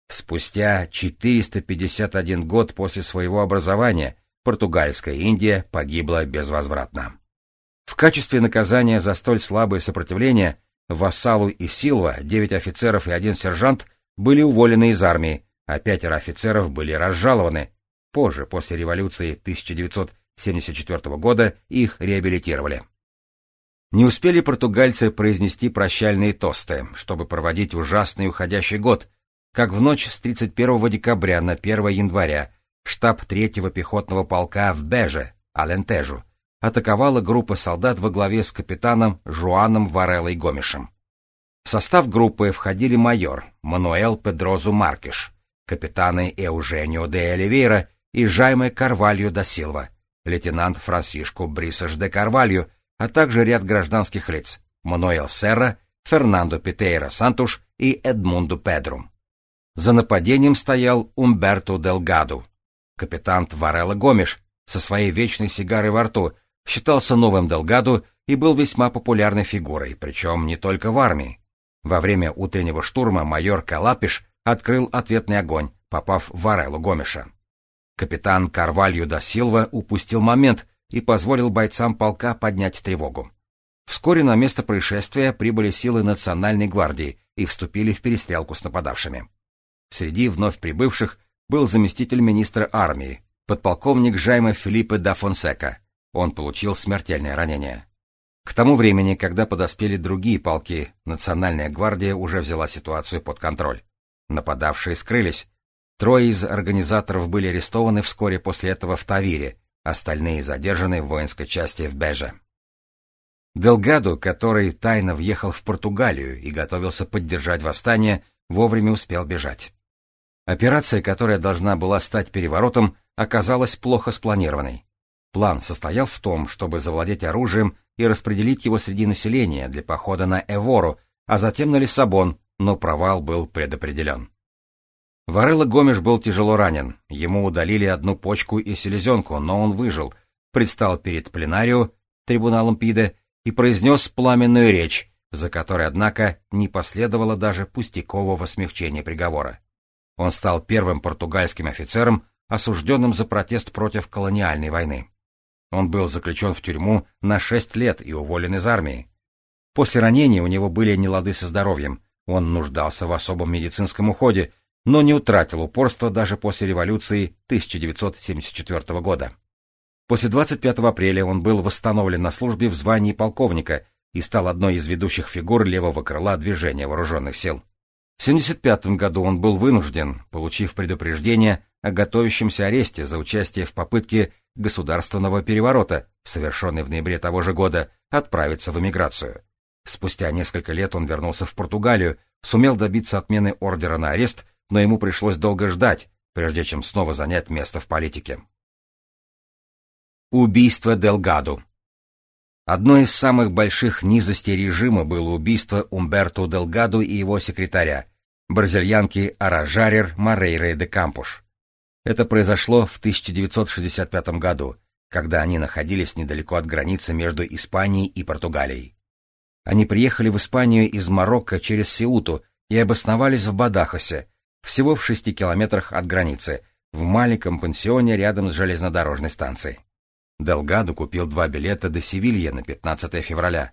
Спустя 451 год после своего образования португальская Индия погибла безвозвратно. В качестве наказания за столь слабое сопротивление Вассалу и Силва, девять офицеров и один сержант, были уволены из армии, а пятеро офицеров были разжалованы. Позже, после революции 1974 года, их реабилитировали. Не успели португальцы произнести прощальные тосты, чтобы проводить ужасный уходящий год, как в ночь с 31 декабря на 1 января штаб 3-го пехотного полка в Беже, Алентежу, атаковала группа солдат во главе с капитаном Жуаном Вареллой Гомешем. В состав группы входили майор Мануэл Педрозу Маркиш, капитаны Эуженио де Оливейра и Жайме Карвалью да Силва, лейтенант Франсишко Брисаш де Карвалью, а также ряд гражданских лиц Мануэл Серра, Фернандо Питейра Сантуш и Эдмунду Педрум. За нападением стоял Умберто Делгаду. Капитан Варелла Гомеш со своей вечной сигарой во рту считался новым Делгаду и был весьма популярной фигурой, причем не только в армии. Во время утреннего штурма майор Калапиш открыл ответный огонь, попав в Вареллу Гомеша. Капитан Карвалью да Силва упустил момент и позволил бойцам полка поднять тревогу. Вскоре на место происшествия прибыли силы Национальной гвардии и вступили в перестрелку с нападавшими. Среди вновь прибывших был заместитель министра армии, подполковник Жайма Филиппе да Фонсека. Он получил смертельное ранение. К тому времени, когда подоспели другие полки, Национальная гвардия уже взяла ситуацию под контроль. Нападавшие скрылись. Трое из организаторов были арестованы вскоре после этого в Тавире, остальные задержаны в воинской части в Беже. Делгадо, который тайно въехал в Португалию и готовился поддержать восстание, вовремя успел бежать. Операция, которая должна была стать переворотом, оказалась плохо спланированной. План состоял в том, чтобы завладеть оружием и распределить его среди населения для похода на Эвору, а затем на Лиссабон, но провал был предопределен. Варелла Гомеш был тяжело ранен, ему удалили одну почку и селезенку, но он выжил, предстал перед пленарио, трибуналом Пиде, и произнес пламенную речь, за которой, однако, не последовало даже пустякового смягчения приговора. Он стал первым португальским офицером, осужденным за протест против колониальной войны. Он был заключен в тюрьму на шесть лет и уволен из армии. После ранения у него были нелады со здоровьем, он нуждался в особом медицинском уходе, но не утратил упорства даже после революции 1974 года. После 25 апреля он был восстановлен на службе в звании полковника и стал одной из ведущих фигур левого крыла движения вооруженных сил. В 1975 году он был вынужден, получив предупреждение о готовящемся аресте за участие в попытке государственного переворота, совершенный в ноябре того же года, отправиться в эмиграцию. Спустя несколько лет он вернулся в Португалию, сумел добиться отмены ордера на арест, но ему пришлось долго ждать, прежде чем снова занять место в политике. Убийство Делгаду Одной из самых больших низостей режима было убийство Умберто Делгаду и его секретаря, бразильянки Аражарер Морейры де Кампуш. Это произошло в 1965 году, когда они находились недалеко от границы между Испанией и Португалией. Они приехали в Испанию из Марокко через Сеуту и обосновались в Бадахосе, всего в шести километрах от границы, в маленьком пансионе рядом с железнодорожной станцией. Делгадо купил два билета до Севильи на 15 февраля.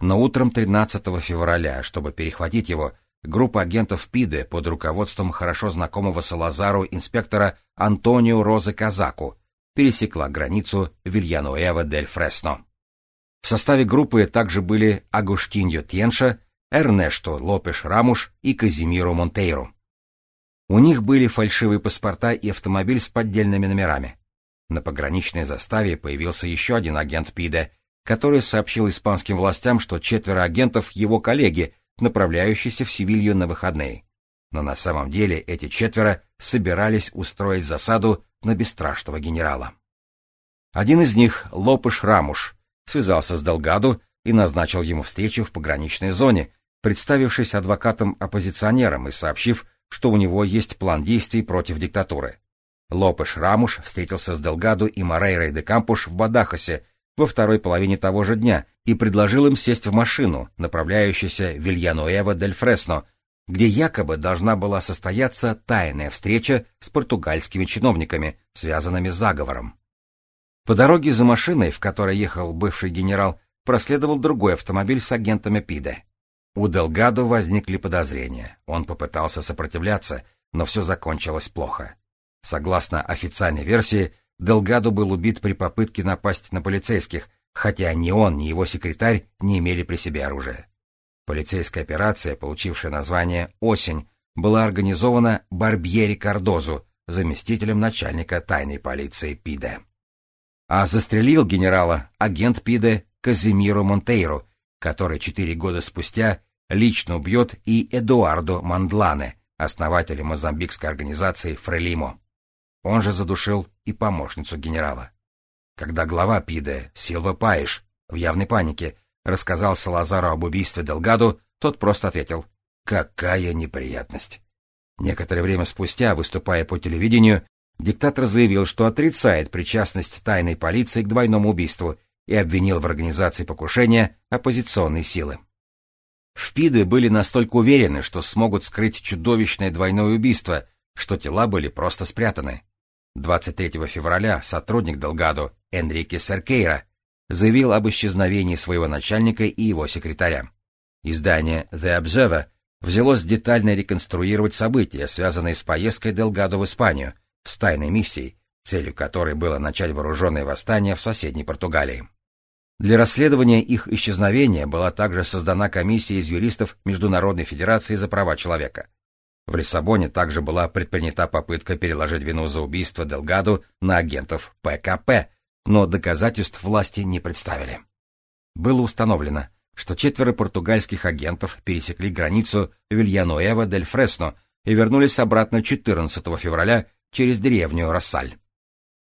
Но утром 13 февраля, чтобы перехватить его, группа агентов ПИДе под руководством хорошо знакомого Салазару инспектора Антонио Розы Казаку пересекла границу Вильянуэва дель Фресно. В составе группы также были Агуштиньо Тьенша, Эрнешто Лопеш Рамуш и Казимиро Монтейро. У них были фальшивые паспорта и автомобиль с поддельными номерами. На пограничной заставе появился еще один агент ПИДа, который сообщил испанским властям, что четверо агентов — его коллеги, направляющиеся в Севилью на выходные. Но на самом деле эти четверо собирались устроить засаду на бесстрашного генерала. Один из них, Лопыш Рамуш, связался с Делгаду и назначил ему встречу в пограничной зоне, представившись адвокатом-оппозиционером и сообщив, что у него есть план действий против диктатуры. Лопеш Рамуш встретился с Делгадо и Морейрой де Кампуш в Бадахасе во второй половине того же дня и предложил им сесть в машину, направляющуюся в Вильянуэва дель Фресно, где якобы должна была состояться тайная встреча с португальскими чиновниками, связанными с заговором. По дороге за машиной, в которой ехал бывший генерал, проследовал другой автомобиль с агентами ПИДе. У Делгадо возникли подозрения. Он попытался сопротивляться, но все закончилось плохо. Согласно официальной версии, Делгадо был убит при попытке напасть на полицейских, хотя ни он, ни его секретарь не имели при себе оружия. Полицейская операция, получившая название «Осень», была организована Барбьери Кардозу, заместителем начальника тайной полиции Пиде. А застрелил генерала агент Пиде Казимиро Монтейро, который четыре года спустя лично убьет и Эдуардо Мандлане, основателя мозамбикской организации Фрелимо. Он же задушил и помощницу генерала. Когда глава ПИДе, Силва Паиш, в явной панике, рассказал Салазару об убийстве Делгаду, тот просто ответил «Какая неприятность!». Некоторое время спустя, выступая по телевидению, диктатор заявил, что отрицает причастность тайной полиции к двойному убийству и обвинил в организации покушения оппозиционные силы. В ПИДе были настолько уверены, что смогут скрыть чудовищное двойное убийство, что тела были просто спрятаны. 23 февраля сотрудник Делгадо Энрике Серкейра заявил об исчезновении своего начальника и его секретаря. Издание The Observer взялось детально реконструировать события, связанные с поездкой Делгадо в Испанию, с тайной миссией, целью которой было начать вооруженное восстание в соседней Португалии. Для расследования их исчезновения была также создана комиссия из юристов Международной Федерации за права человека. В Лиссабоне также была предпринята попытка переложить вину за убийство Делгаду на агентов ПКП, но доказательств власти не представили. Было установлено, что четверо португальских агентов пересекли границу Вильянуэва дель Фресно и вернулись обратно 14 февраля через деревню Рассаль.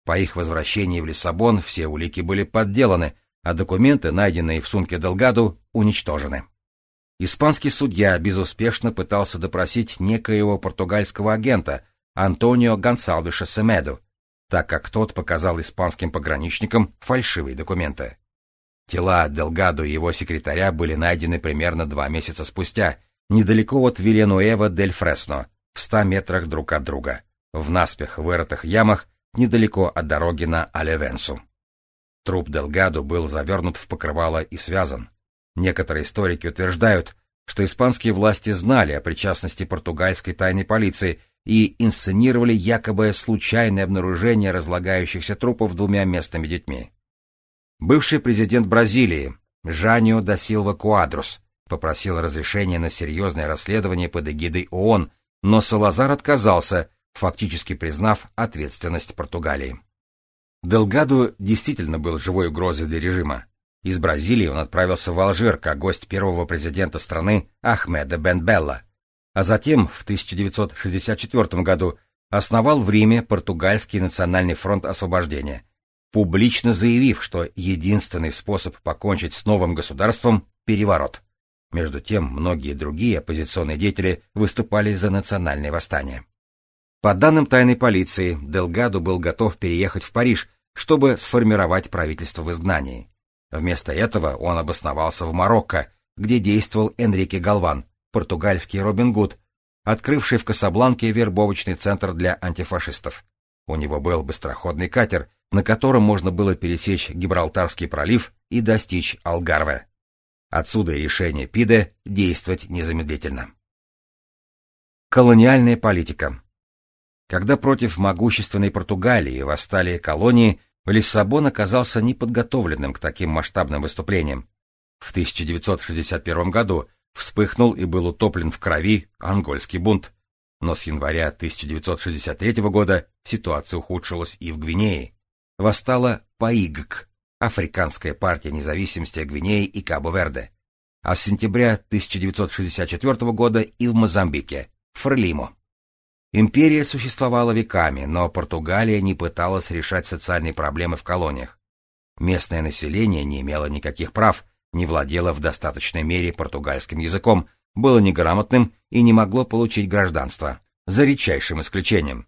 По их возвращении в Лиссабон все улики были подделаны, а документы, найденные в сумке Делгаду, уничтожены. Испанский судья безуспешно пытался допросить некоего португальского агента Антонио Гонсалвеша Семеду, так как тот показал испанским пограничникам фальшивые документы. Тела Делгадо и его секретаря были найдены примерно два месяца спустя, недалеко от Виленуэва дель Фресно, в ста метрах друг от друга, в наспех вырытых ямах, недалеко от дороги на Алевенсу. Труп Делгадо был завернут в покрывало и связан. Некоторые историки утверждают, что испанские власти знали о причастности португальской тайной полиции и инсценировали якобы случайное обнаружение разлагающихся трупов двумя местными детьми. Бывший президент Бразилии Жанио да Силва Куадрус попросил разрешения на серьезное расследование под эгидой ООН, но Салазар отказался, фактически признав ответственность Португалии. Делгадо действительно был живой угрозой для режима. Из Бразилии он отправился в Алжир как гость первого президента страны Ахмеда Бен Белла, а затем в 1964 году основал в Риме Португальский национальный фронт освобождения, публично заявив, что единственный способ покончить с новым государством – переворот. Между тем, многие другие оппозиционные деятели выступали за национальное восстание. По данным тайной полиции, Делгадо был готов переехать в Париж, чтобы сформировать правительство в изгнании. Вместо этого он обосновался в Марокко, где действовал Энрике Галван, португальский Робин Гуд, открывший в Касабланке вербовочный центр для антифашистов. У него был быстроходный катер, на котором можно было пересечь Гибралтарский пролив и достичь Алгарве. Отсюда решение Пиде действовать незамедлительно. Колониальная политика Когда против могущественной Португалии восстали колонии, Лиссабон оказался неподготовленным к таким масштабным выступлениям. В 1961 году вспыхнул и был утоплен в крови ангольский бунт. Но с января 1963 года ситуация ухудшилась и в Гвинее. Восстала ПАИГК, Африканская партия независимости Гвинеи и Кабо-Верде. А с сентября 1964 года и в Мозамбике, Фрлимо. Империя существовала веками, но Португалия не пыталась решать социальные проблемы в колониях. Местное население не имело никаких прав, не владело в достаточной мере португальским языком, было неграмотным и не могло получить гражданство, за редчайшим исключением.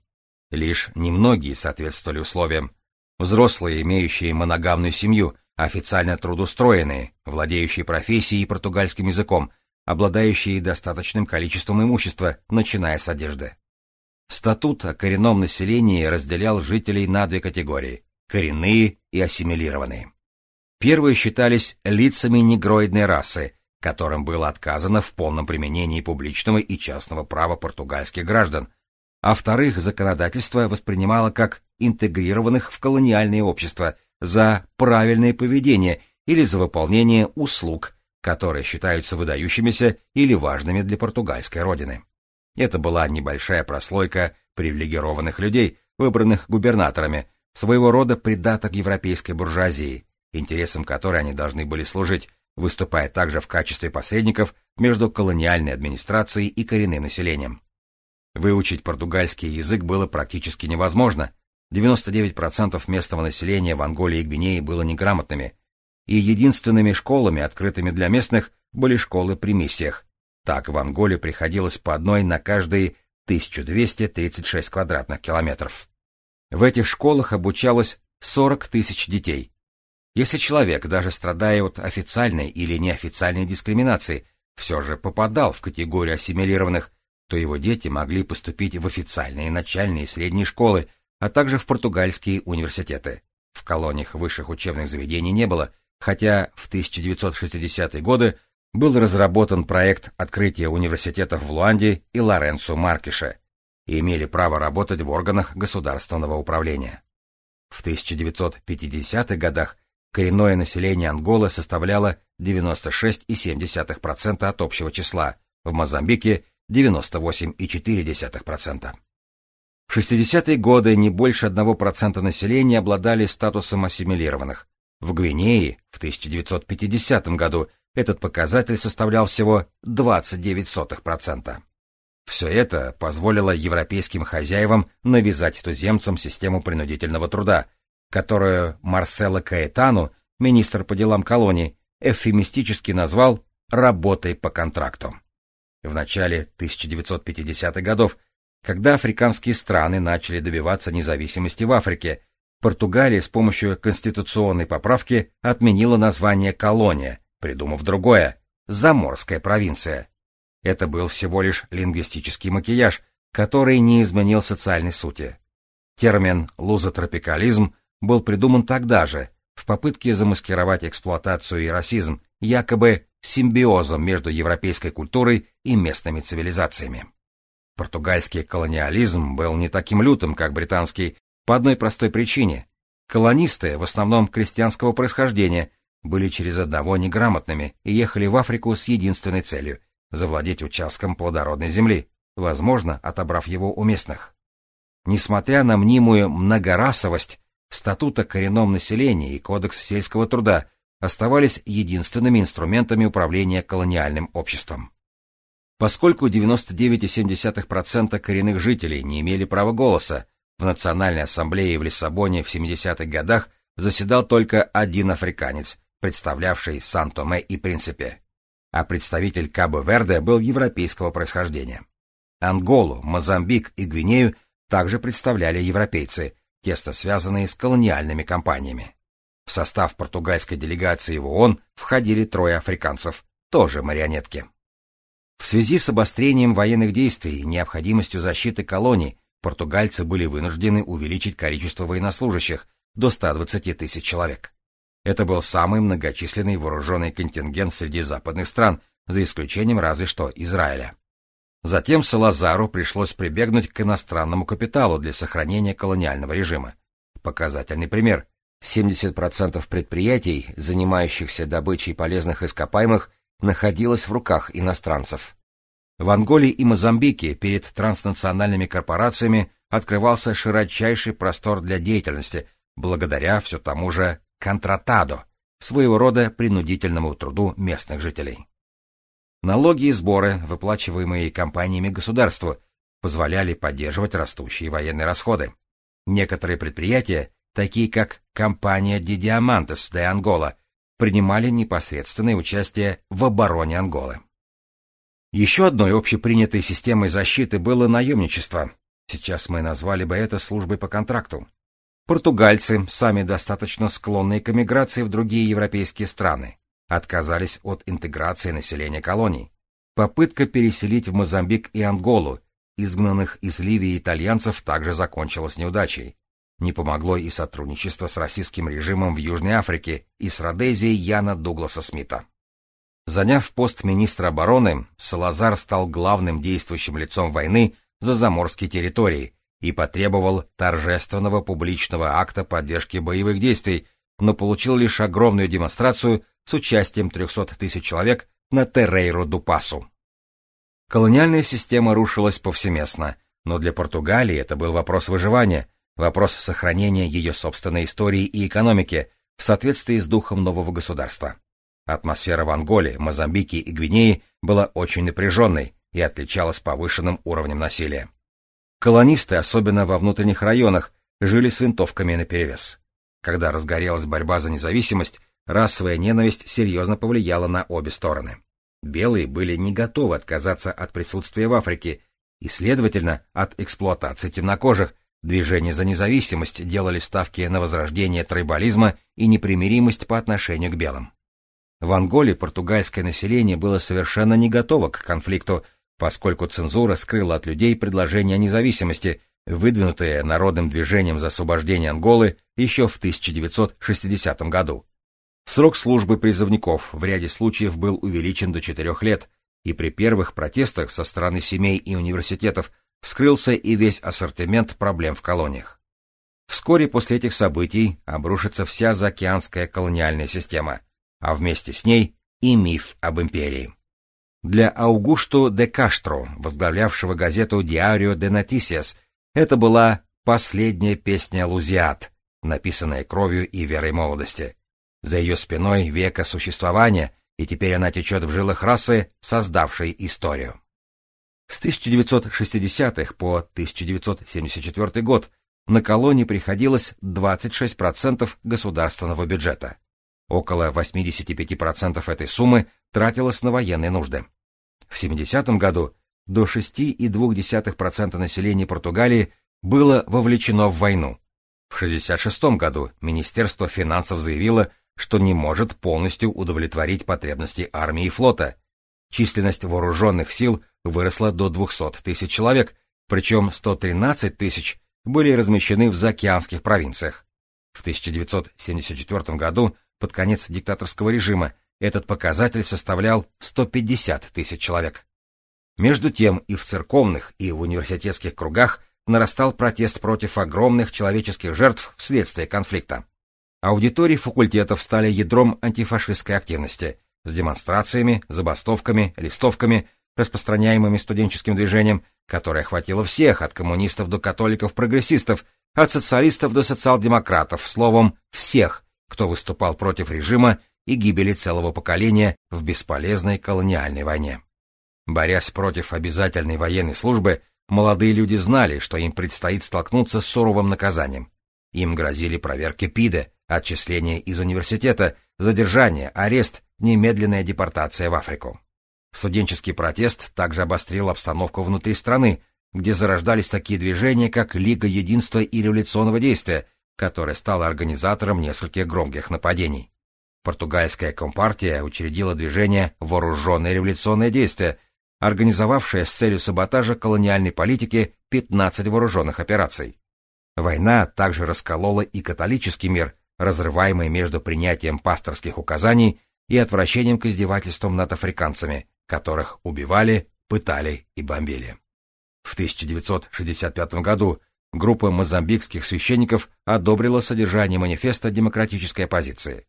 Лишь немногие соответствовали условиям. Взрослые, имеющие моногамную семью, официально трудоустроенные, владеющие профессией и португальским языком, обладающие достаточным количеством имущества, начиная с одежды. Статут о коренном населении разделял жителей на две категории – коренные и ассимилированные. Первые считались лицами негроидной расы, которым было отказано в полном применении публичного и частного права португальских граждан, а вторых законодательство воспринимало как интегрированных в колониальное общество за правильное поведение или за выполнение услуг, которые считаются выдающимися или важными для португальской родины. Это была небольшая прослойка привилегированных людей, выбранных губернаторами, своего рода придаток европейской буржуазии, интересам которой они должны были служить, выступая также в качестве посредников между колониальной администрацией и коренным населением. Выучить португальский язык было практически невозможно. 99% местного населения в Анголе и Гвинее было неграмотными, и единственными школами, открытыми для местных, были школы при миссиях, так в Анголе приходилось по одной на каждые 1236 квадратных километров. В этих школах обучалось 40 тысяч детей. Если человек, даже страдая от официальной или неофициальной дискриминации, все же попадал в категорию ассимилированных, то его дети могли поступить в официальные начальные и средние школы, а также в португальские университеты. В колониях высших учебных заведений не было, хотя в 1960-е годы был разработан проект открытия университетов в Луанде и Лоренцо Маркише и имели право работать в органах государственного управления. В 1950-х годах коренное население Анголы составляло 96,7% от общего числа, в Мозамбике 98,4%. В 60-е годы не больше 1% населения обладали статусом ассимилированных. В Гвинее в 1950 году этот показатель составлял всего 29%. Все это позволило европейским хозяевам навязать туземцам систему принудительного труда, которую Марсело Каэтану, министр по делам колоний, эвфемистически назвал «работой по контракту». В начале 1950-х годов, когда африканские страны начали добиваться независимости в Африке, Португалия с помощью конституционной поправки отменила название «колония», придумав другое — заморская провинция. Это был всего лишь лингвистический макияж, который не изменил социальной сути. Термин «лузотропикализм» был придуман тогда же, в попытке замаскировать эксплуатацию и расизм, якобы симбиозом между европейской культурой и местными цивилизациями. Португальский колониализм был не таким лютым, как британский, по одной простой причине. Колонисты, в основном крестьянского происхождения, были через одного неграмотными и ехали в Африку с единственной целью — завладеть участком плодородной земли, возможно, отобрав его у местных. Несмотря на мнимую многорасовость, статут о коренном населении и кодекс сельского труда оставались единственными инструментами управления колониальным обществом. Поскольку 99,7% коренных жителей не имели права голоса, в Национальной ассамблее в Лиссабоне в 70-х годах заседал только один африканец, представлявший Сан-Томе и Принципе, а представитель Кабо-Верде был европейского происхождения. Анголу, Мозамбик и Гвинею также представляли европейцы, тесно связанные с колониальными компаниями. В состав португальской делегации в ООН входили трое африканцев, тоже марионетки. В связи с обострением военных действий и необходимостью защиты колоний, португальцы были вынуждены увеличить количество военнослужащих до 120 тысяч человек. Это был самый многочисленный вооруженный контингент среди западных стран, за исключением разве что Израиля. Затем Салазару пришлось прибегнуть к иностранному капиталу для сохранения колониального режима. Показательный пример. 70% предприятий, занимающихся добычей полезных ископаемых, находилось в руках иностранцев. В Анголе и Мозамбике перед транснациональными корпорациями открывался широчайший простор для деятельности, благодаря все тому же контратадо, своего рода принудительному труду местных жителей. Налоги и сборы, выплачиваемые компаниями государству, позволяли поддерживать растущие военные расходы. Некоторые предприятия, такие как компания Diamantes de Angola, принимали непосредственное участие в обороне Анголы. Еще одной общепринятой системой защиты было наемничество. Сейчас мы назвали бы это службой по контракту. Португальцы, сами достаточно склонные к эмиграции в другие европейские страны, отказались от интеграции населения колоний. Попытка переселить в Мозамбик и Анголу изгнанных из Ливии итальянцев также закончилась неудачей. Не помогло и сотрудничество с российским режимом в Южной Африке и с Родезией Яна Дугласа Смита. Заняв пост министра обороны, Салазар стал главным действующим лицом войны за заморские территории и потребовал торжественного публичного акта поддержки боевых действий, но получил лишь огромную демонстрацию с участием 300 тысяч человек на Террейру-ду-Пасу. Колониальная система рушилась повсеместно, но для Португалии это был вопрос выживания, вопрос сохранения ее собственной истории и экономики в соответствии с духом нового государства. Атмосфера в Анголе, Мозамбике и Гвинее была очень напряженной и отличалась повышенным уровнем насилия. Колонисты, особенно во внутренних районах, жили с винтовками наперевес. Когда разгорелась борьба за независимость, расовая ненависть серьезно повлияла на обе стороны. Белые были не готовы отказаться от присутствия в Африке и, следовательно, от эксплуатации темнокожих, Движения за независимость делали ставки на возрождение тройболизма и непримиримость по отношению к белым. В Анголе португальское население было совершенно не готово к конфликту, поскольку цензура скрыла от людей предложение о независимости, выдвинутое народным движением за освобождение Анголы еще в 1960 году. Срок службы призывников в ряде случаев был увеличен до четырех лет, и при первых протестах со стороны семей и университетов вскрылся и весь ассортимент проблем в колониях. Вскоре после этих событий обрушится вся заокеанская колониальная система, а вместе с ней и миф об империи. Для Аугусто де Каштро, возглавлявшего газету «Диарио де Нотисиас», это была последняя песня Лузиат, написанная кровью и верой молодости. За ее спиной века существования, и теперь она течет в жилах расы, создавшей историю. С 1960-х по 1974 год на колонии приходилось 26% государственного бюджета. Около 85% этой суммы тратилось на военные нужды. В 70-м году до 6,2% населения Португалии было вовлечено в войну. В 66 году Министерство финансов заявило, что не может полностью удовлетворить потребности армии и флота. Численность вооруженных сил выросла до 200 тысяч человек, причем 113 тысяч были размещены в заокеанских провинциях. В 1974 году, под конец диктаторского режима, этот показатель составлял 150 тысяч человек. Между тем и в церковных, и в университетских кругах нарастал протест против огромных человеческих жертв вследствие конфликта. Аудитории факультетов стали ядром антифашистской активности, с демонстрациями, забастовками, листовками, распространяемыми студенческим движением, которое охватило всех, от коммунистов до католиков-прогрессистов, от социалистов до социал-демократов, словом, всех, кто выступал против режима и гибели целого поколения в бесполезной колониальной войне. Борясь против обязательной военной службы, молодые люди знали, что им предстоит столкнуться с суровым наказанием. Им грозили проверки ПИДа, отчисление из университета, задержание, арест, немедленная депортация в Африку. Студенческий протест также обострил обстановку внутри страны, где зарождались такие движения, как Лига единства и революционного действия, которая стала организатором нескольких громких нападений. Португальская компартия учредила движение «Вооруженное революционное действие», организовавшее с целью саботажа колониальной политики 15 вооруженных операций. Война также расколола и католический мир, разрываемый между принятием пасторских указаний и отвращением к издевательствам над африканцами, которых убивали, пытали и бомбили. В 1965 году группа мозамбикских священников одобрила содержание манифеста демократической оппозиции.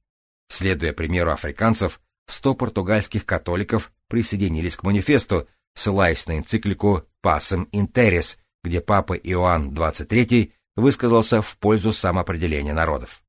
Следуя примеру африканцев, 100 португальских католиков присоединились к манифесту, ссылаясь на энциклику «Пасем Интерес», где папа Иоанн XXIII высказался в пользу самоопределения народов.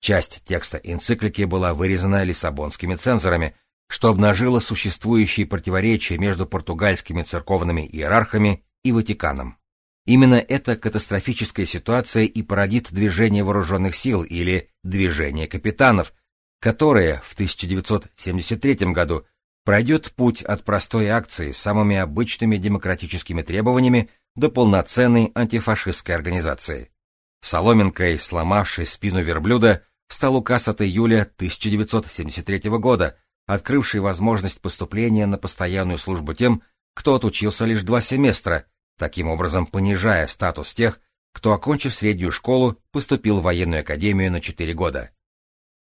Часть текста энциклики была вырезана лиссабонскими цензорами, что обнажило существующие противоречия между португальскими церковными иерархами и Ватиканом. Именно эта катастрофическая ситуация и породит движение вооруженных сил или движение капитанов, которое в 1973 году пройдет путь от простой акции с самыми обычными демократическими требованиями до полноценной антифашистской организации. Соломинкой, сломавшей спину верблюда, стал указ от июля 1973 года, открывший возможность поступления на постоянную службу тем, кто отучился лишь два семестра, таким образом понижая статус тех, кто, окончив среднюю школу, поступил в военную академию на четыре года.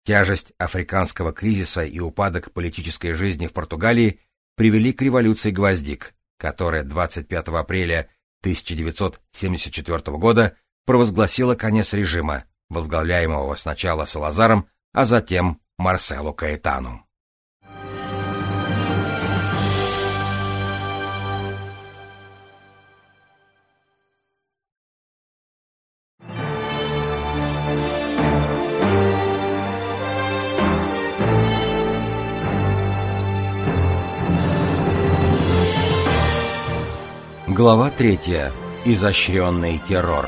Тяжесть африканского кризиса и упадок политической жизни в Португалии привели к революции гвоздик, которая 25 апреля 1974 года провозгласила конец режима, возглавляемого сначала Салазаром, а затем Марселу Каэтану. Глава третья. Изощренный террор.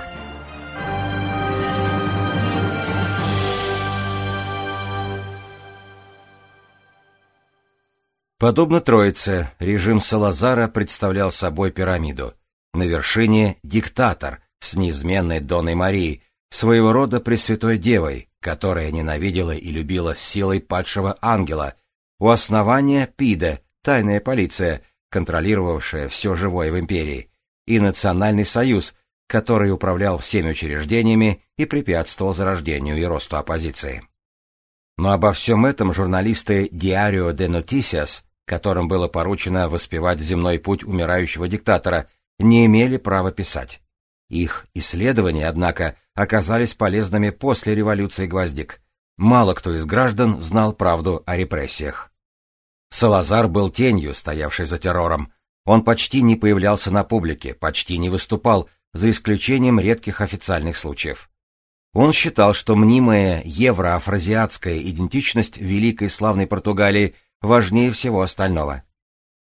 Подобно Троице, режим Салазара представлял собой пирамиду. На вершине — диктатор с неизменной Доной Марией, своего рода Пресвятой Девой, которая ненавидела и любила силой падшего ангела. У основания — Пиде, тайная полиция, контролировавшая все живое в империи, и Национальный союз, который управлял всеми учреждениями и препятствовал зарождению и росту оппозиции. Но обо всем этом журналисты Diario de Noticias, которым было поручено воспевать земной путь умирающего диктатора, не имели права писать. Их исследования, однако, оказались полезными после революции гвоздик. Мало кто из граждан знал правду о репрессиях. Салазар был тенью, стоявшей за террором. Он почти не появлялся на публике, почти не выступал, за исключением редких официальных случаев. Он считал, что мнимая евроафразиатская идентичность великой славной Португалии важнее всего остального.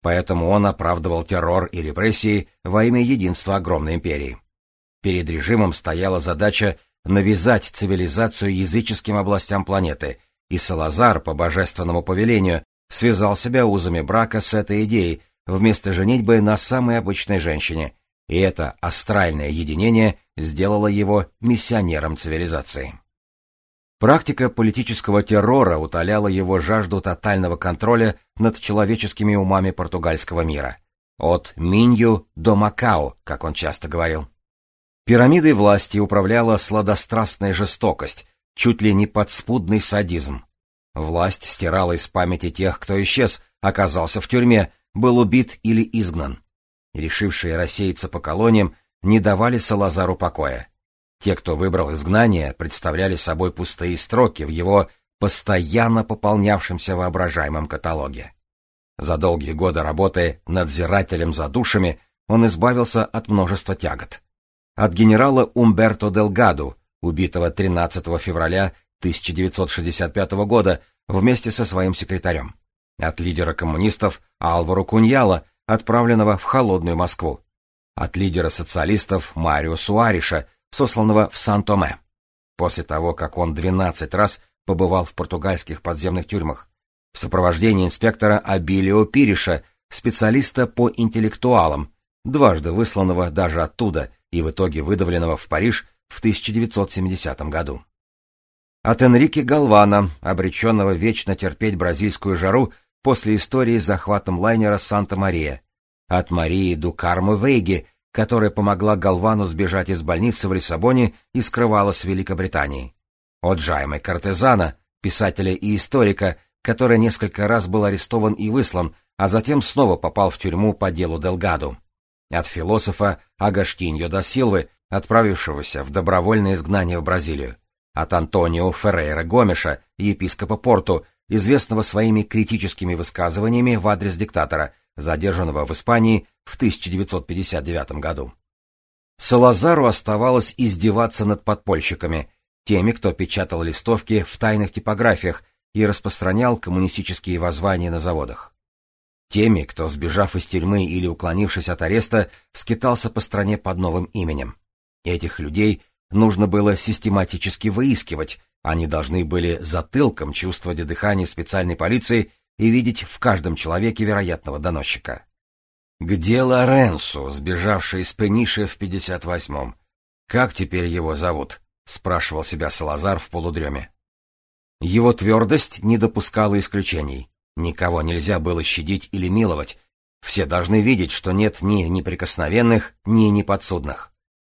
Поэтому он оправдывал террор и репрессии во имя единства огромной империи. Перед режимом стояла задача навязать цивилизацию языческим областям планеты, и Салазар по божественному повелению связал себя узами брака с этой идеей вместо женитьбы на самой обычной женщине, и это астральное единение сделало его миссионером цивилизации. Практика политического террора утоляла его жажду тотального контроля над человеческими умами португальского мира. От Минью до Макао, как он часто говорил. Пирамидой власти управляла сладострастная жестокость, чуть ли не подспудный садизм. Власть стирала из памяти тех, кто исчез, оказался в тюрьме, был убит или изгнан решившие рассеяться по колониям, не давали Салазару покоя. Те, кто выбрал изгнание, представляли собой пустые строки в его постоянно пополнявшемся воображаемом каталоге. За долгие годы работы надзирателем за душами он избавился от множества тягот. от генерала Умберто Делгаду, убитого 13 февраля 1965 года вместе со своим секретарем, от лидера коммунистов Алваро Куньяла, отправленного в холодную Москву, от лидера социалистов Марио Суариша, сосланного в Сан-Томе, после того, как он 12 раз побывал в португальских подземных тюрьмах, в сопровождении инспектора Абилио Пириша, специалиста по интеллектуалам, дважды высланного даже оттуда и в итоге выдавленного в Париж в 1970 году. От Энрике Галвана, обреченного вечно терпеть бразильскую жару после истории с захватом лайнера «Санта-Мария», от Марии Дукармы Вейги, которая помогла Галвану сбежать из больницы в Лиссабоне и скрывалась в Великобритании, от Джаймы Картезана, писателя и историка, который несколько раз был арестован и выслан, а затем снова попал в тюрьму по делу Делгаду, от философа Агаштиньо да Силвы, отправившегося в добровольное изгнание в Бразилию, от Антонио Феррейра Гомеша, епископа Порту, известного своими критическими высказываниями в адрес диктатора, задержанного в Испании в 1959 году. Салазару оставалось издеваться над подпольщиками, теми, кто печатал листовки в тайных типографиях и распространял коммунистические воззвания на заводах. Теми, кто, сбежав из тюрьмы или уклонившись от ареста, скитался по стране под новым именем. Этих людей нужно было систематически выискивать, они должны были затылком чувствовать дыхание специальной полиции и видеть в каждом человеке вероятного доносчика. Где Лоренцо, сбежавший из Пениши в 58-м? Как теперь его зовут? — спрашивал себя Салазар в полудреме. Его твердость не допускала исключений. Никого нельзя было щадить или миловать. Все должны видеть, что нет ни неприкосновенных, ни неподсудных.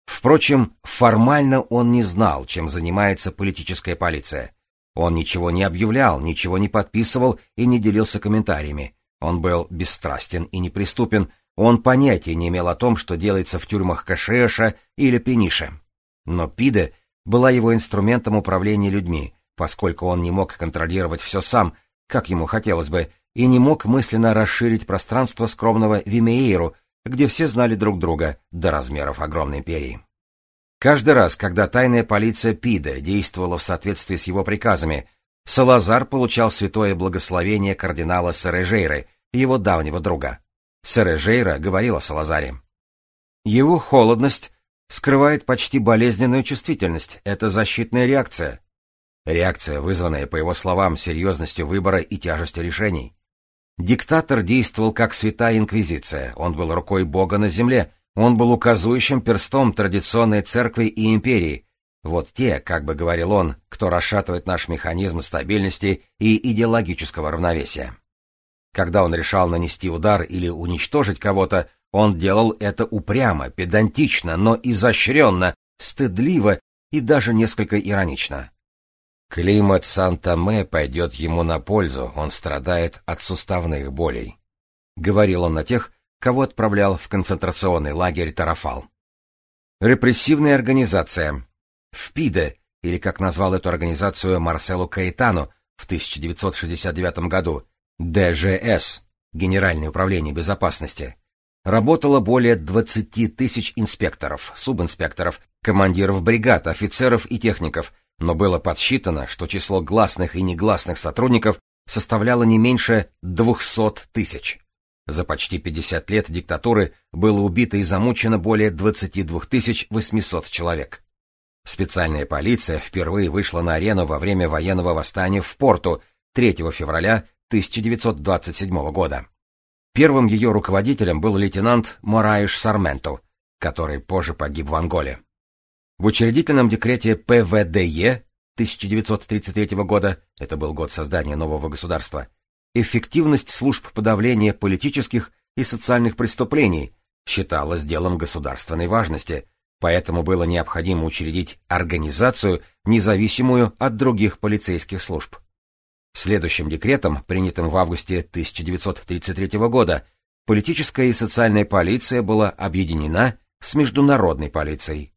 Впрочем, формально он не знал, чем занимается политическая полиция. Он ничего не объявлял, ничего не подписывал и не делился комментариями. Он был бесстрастен и неприступен, он понятия не имел о том, что делается в тюрьмах Кашеша или Пениша. Но Пиде была его инструментом управления людьми, поскольку он не мог контролировать все сам, как ему хотелось бы, и не мог мысленно расширить пространство скромного Вимеиру, где все знали друг друга до размеров огромной империи. Каждый раз, когда тайная полиция Пида действовала в соответствии с его приказами, Салазар получал святое благословение кардинала Сережейры, его давнего друга. Сережейра говорил о Салазаре. Его холодность скрывает почти болезненную чувствительность, это защитная реакция. Реакция, вызванная, по его словам, серьезностью выбора и тяжестью решений. Диктатор действовал как святая инквизиция, он был рукой Бога на земле, он был указующим перстом традиционной церкви и империи. Вот те, как бы говорил он, кто расшатывает наш механизм стабильности и идеологического равновесия. Когда он решал нанести удар или уничтожить кого-то, он делал это упрямо, педантично, но изощренно, стыдливо и даже несколько иронично. Климат Санта-Ме пойдет ему на пользу, он страдает от суставных болей. Говорил он на тех, кого отправлял в концентрационный лагерь Тарафал. Репрессивная организация. ФПИДе, или как назвал эту организацию Марсело Каэтано в 1969 году, ДЖС, Генеральное управление безопасности, работало более 20 тысяч инспекторов, субинспекторов, командиров бригад, офицеров и техников, но было подсчитано, что число гласных и негласных сотрудников составляло не меньше 200 тысяч. За почти 50 лет диктатуры было убито и замучено более 22 800 человек. Специальная полиция впервые вышла на арену во время военного восстания в Порту 3 февраля 1927 года. Первым ее руководителем был лейтенант Мораиш Сарменто, который позже погиб в Анголе. В учредительном декрете ПВДЕ 1933 года, это был год создания нового государства, эффективность служб подавления политических и социальных преступлений считалась делом государственной важности, поэтому было необходимо учредить организацию, независимую от других полицейских служб. Следующим декретом, принятым в августе 1933 года, политическая и социальная полиция была объединена с международной полицией.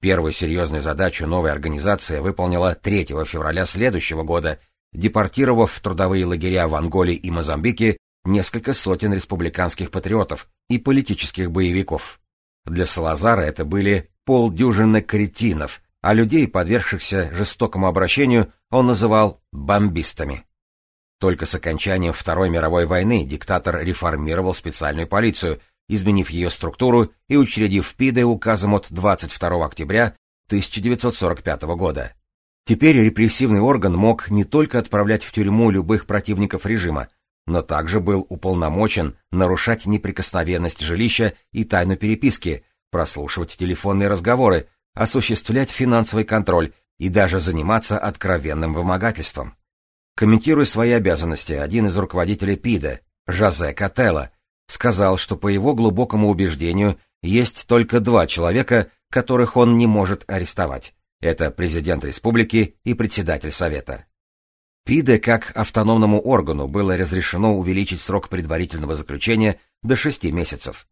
Первую серьезную задачу новая организация выполнила 3 февраля следующего года, депортировав в трудовые лагеря в Анголе и Мозамбике несколько сотен республиканских патриотов и политических боевиков. Для Салазара это были полдюжины кретинов, а людей, подвергшихся жестокому обращению, он называл бомбистами. Только с окончанием Второй мировой войны диктатор реформировал специальную полицию, изменив ее структуру и учредив ПИДы указом от 22 октября 1945 года. Теперь репрессивный орган мог не только отправлять в тюрьму любых противников режима, но также был уполномочен нарушать неприкосновенность жилища и тайну переписки, прослушивать телефонные разговоры, осуществлять финансовый контроль и даже заниматься откровенным вымогательством. Комментируя свои обязанности, один из руководителей ПИДа, Жозе Кателло, сказал, что по его глубокому убеждению есть только два человека, которых он не может арестовать. Это президент республики и председатель совета. ПИДе как автономному органу было разрешено увеличить срок предварительного заключения до шести месяцев.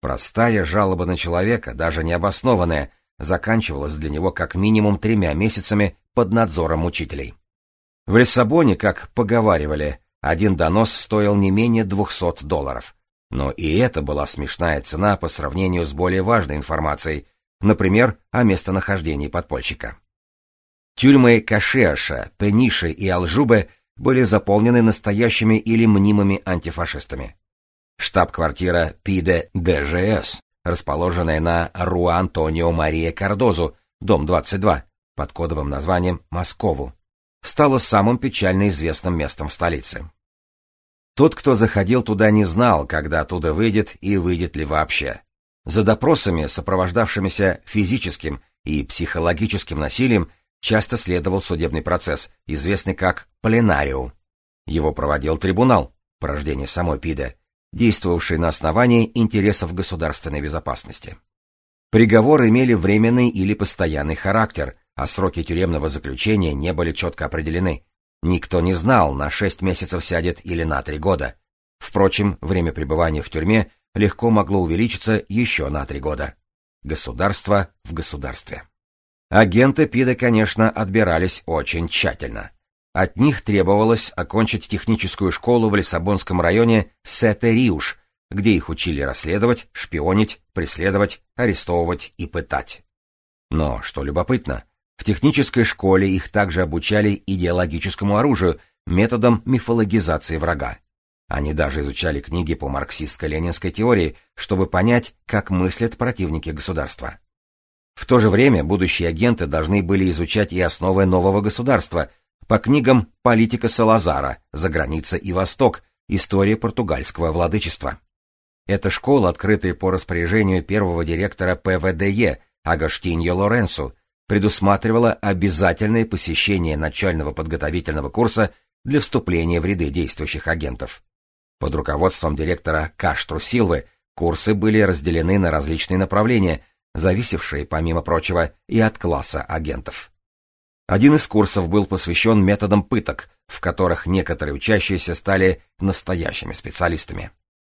Простая жалоба на человека, даже необоснованная, заканчивалась для него как минимум тремя месяцами под надзором учителей. В Лиссабоне, как поговаривали, один донос стоил не менее 200 долларов. Но и это была смешная цена по сравнению с более важной информацией, например, о местонахождении подпольщика. Тюрьмы Кашиаша, Пениши и Алжубе были заполнены настоящими или мнимыми антифашистами. Штаб-квартира ПИДе ДЖС, расположенная на Руа-Антонио Мария Кардозу, дом 22, под кодовым названием Москову, стала самым печально известным местом в столице. Тот, кто заходил туда, не знал, когда оттуда выйдет и выйдет ли вообще. За допросами, сопровождавшимися физическим и психологическим насилием, часто следовал судебный процесс, известный как пленариум. Его проводил трибунал, порождение самой ПИДа, действовавший на основании интересов государственной безопасности. Приговоры имели временный или постоянный характер, а сроки тюремного заключения не были четко определены. Никто не знал, на шесть месяцев сядет или на три года. Впрочем, время пребывания в тюрьме легко могло увеличиться еще на три года. Государство в государстве. Агенты ПИДа, конечно, отбирались очень тщательно. От них требовалось окончить техническую школу в Лиссабонском районе Сете-Риуш, где их учили расследовать, шпионить, преследовать, арестовывать и пытать. Но, что любопытно, в технической школе их также обучали идеологическому оружию, методом мифологизации врага. Они даже изучали книги по марксистско-ленинской теории, чтобы понять, как мыслят противники государства. В то же время будущие агенты должны были изучать и основы нового государства по книгам «Политика Салазара», «За граница и Восток», «История португальского владычества». Эта школа, открытая по распоряжению первого директора ПВДЕ Агаштиньо Лоренсу, предусматривала обязательное посещение начального подготовительного курса для вступления в ряды действующих агентов. Под руководством директора Каштру Силвы курсы были разделены на различные направления, зависевшие, помимо прочего, и от класса агентов. Один из курсов был посвящен методам пыток, в которых некоторые учащиеся стали настоящими специалистами.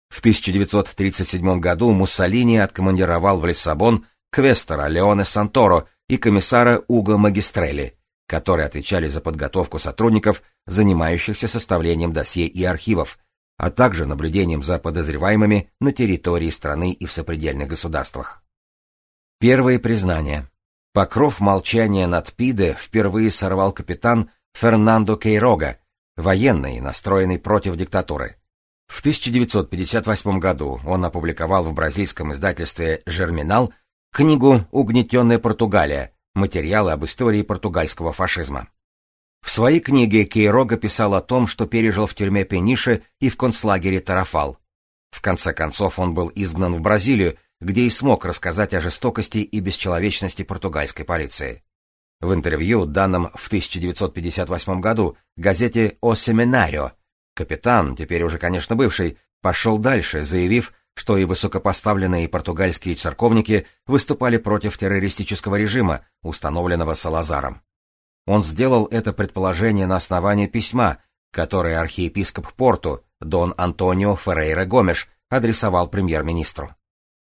В 1937 году Муссолини откомандировал в Лиссабон квестора Леоне Санторо и комиссара Уго Магистрелли, которые отвечали за подготовку сотрудников, занимающихся составлением досье и архивов, а также наблюдением за подозреваемыми на территории страны и в сопредельных государствах. Первые признания. Покров молчания над Пиде впервые сорвал капитан Фернандо Кейрога, военный, настроенный против диктатуры. В 1958 году он опубликовал в бразильском издательстве «Жерминал» книгу «Угнетенная Португалия. Материалы об истории португальского фашизма». В своей книге Кейрога писал о том, что пережил в тюрьме Пенише и в концлагере Тарафал. В конце концов он был изгнан в Бразилию, где и смог рассказать о жестокости и бесчеловечности португальской полиции. В интервью, данном в 1958 году газете «О Семинарио», капитан, теперь уже, конечно, бывший, пошел дальше, заявив, что и высокопоставленные португальские церковники выступали против террористического режима, установленного Салазаром. Он сделал это предположение на основании письма, которое архиепископ Порту, Дон Антонио Феррейра Гомеш, адресовал премьер-министру.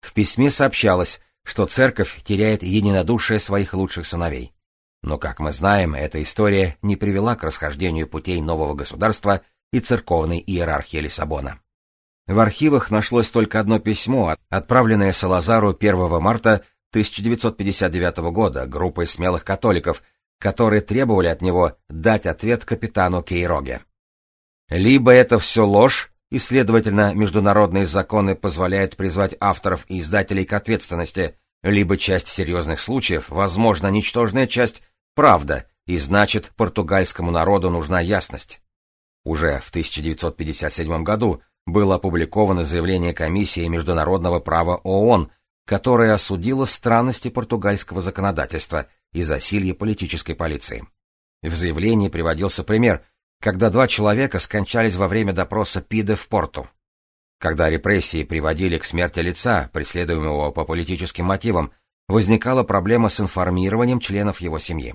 В письме сообщалось, что церковь теряет единодушие своих лучших сыновей. Но, как мы знаем, эта история не привела к расхождению путей нового государства и церковной иерархии Лиссабона. В архивах нашлось только одно письмо, отправленное Салазару 1 марта 1959 года группой смелых католиков, которые требовали от него дать ответ капитану Кейроге. Либо это все ложь, и, следовательно, международные законы позволяют призвать авторов и издателей к ответственности, либо часть серьезных случаев, возможно, ничтожная часть, правда, и значит, португальскому народу нужна ясность. Уже в 1957 году было опубликовано заявление Комиссии международного права ООН, которое осудило странности португальского законодательства и засилье политической полиции. В заявлении приводился пример, когда два человека скончались во время допроса Пиде в порту. Когда репрессии приводили к смерти лица, преследуемого по политическим мотивам, возникала проблема с информированием членов его семьи.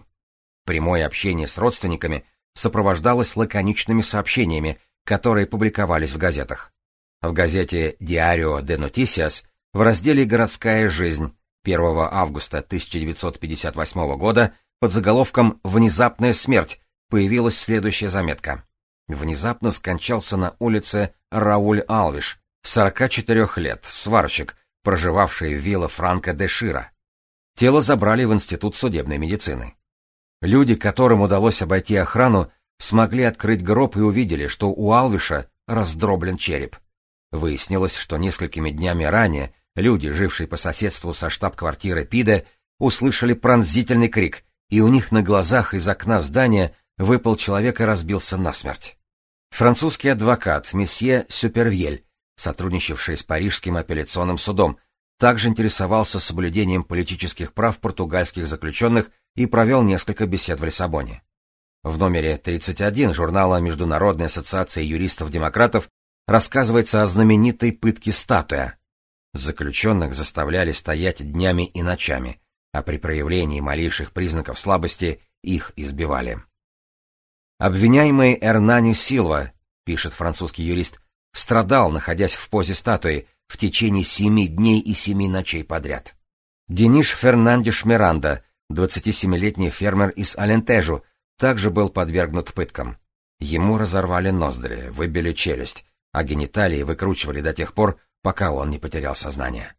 Прямое общение с родственниками сопровождалось лаконичными сообщениями, которые публиковались в газетах. В газете «Диарио де Noticias» в разделе «Городская жизнь» 1 августа 1958 года под заголовком «Внезапная смерть» появилась следующая заметка. Внезапно скончался на улице Рауль Алвиш, 44 лет, сварщик, проживавший в вилла Франко де Шира. Тело забрали в Институт судебной медицины. Люди, которым удалось обойти охрану, смогли открыть гроб и увидели, что у Алвиша раздроблен череп. Выяснилось, что несколькими днями ранее люди, жившие по соседству со штаб-квартирой Пиде, услышали пронзительный крик, и у них на глазах из окна здания выпал человек и разбился насмерть. Французский адвокат месье Сюпервьель, сотрудничавший с Парижским апелляционным судом, также интересовался соблюдением политических прав португальских заключенных и провел несколько бесед в Лиссабоне. В номере 31 журнала Международной ассоциации юристов-демократов рассказывается о знаменитой пытке статуя. Заключенных заставляли стоять днями и ночами, а при проявлении малейших признаков слабости их избивали. Обвиняемый Эрнани Силва, пишет французский юрист, страдал, находясь в позе статуи, в течение семи дней и семи ночей подряд. Дениш Фернандеш Миранда, 27-летний фермер из Алентежу, также был подвергнут пыткам. Ему разорвали ноздри, выбили челюсть, а гениталии выкручивали до тех пор, пока он не потерял сознание.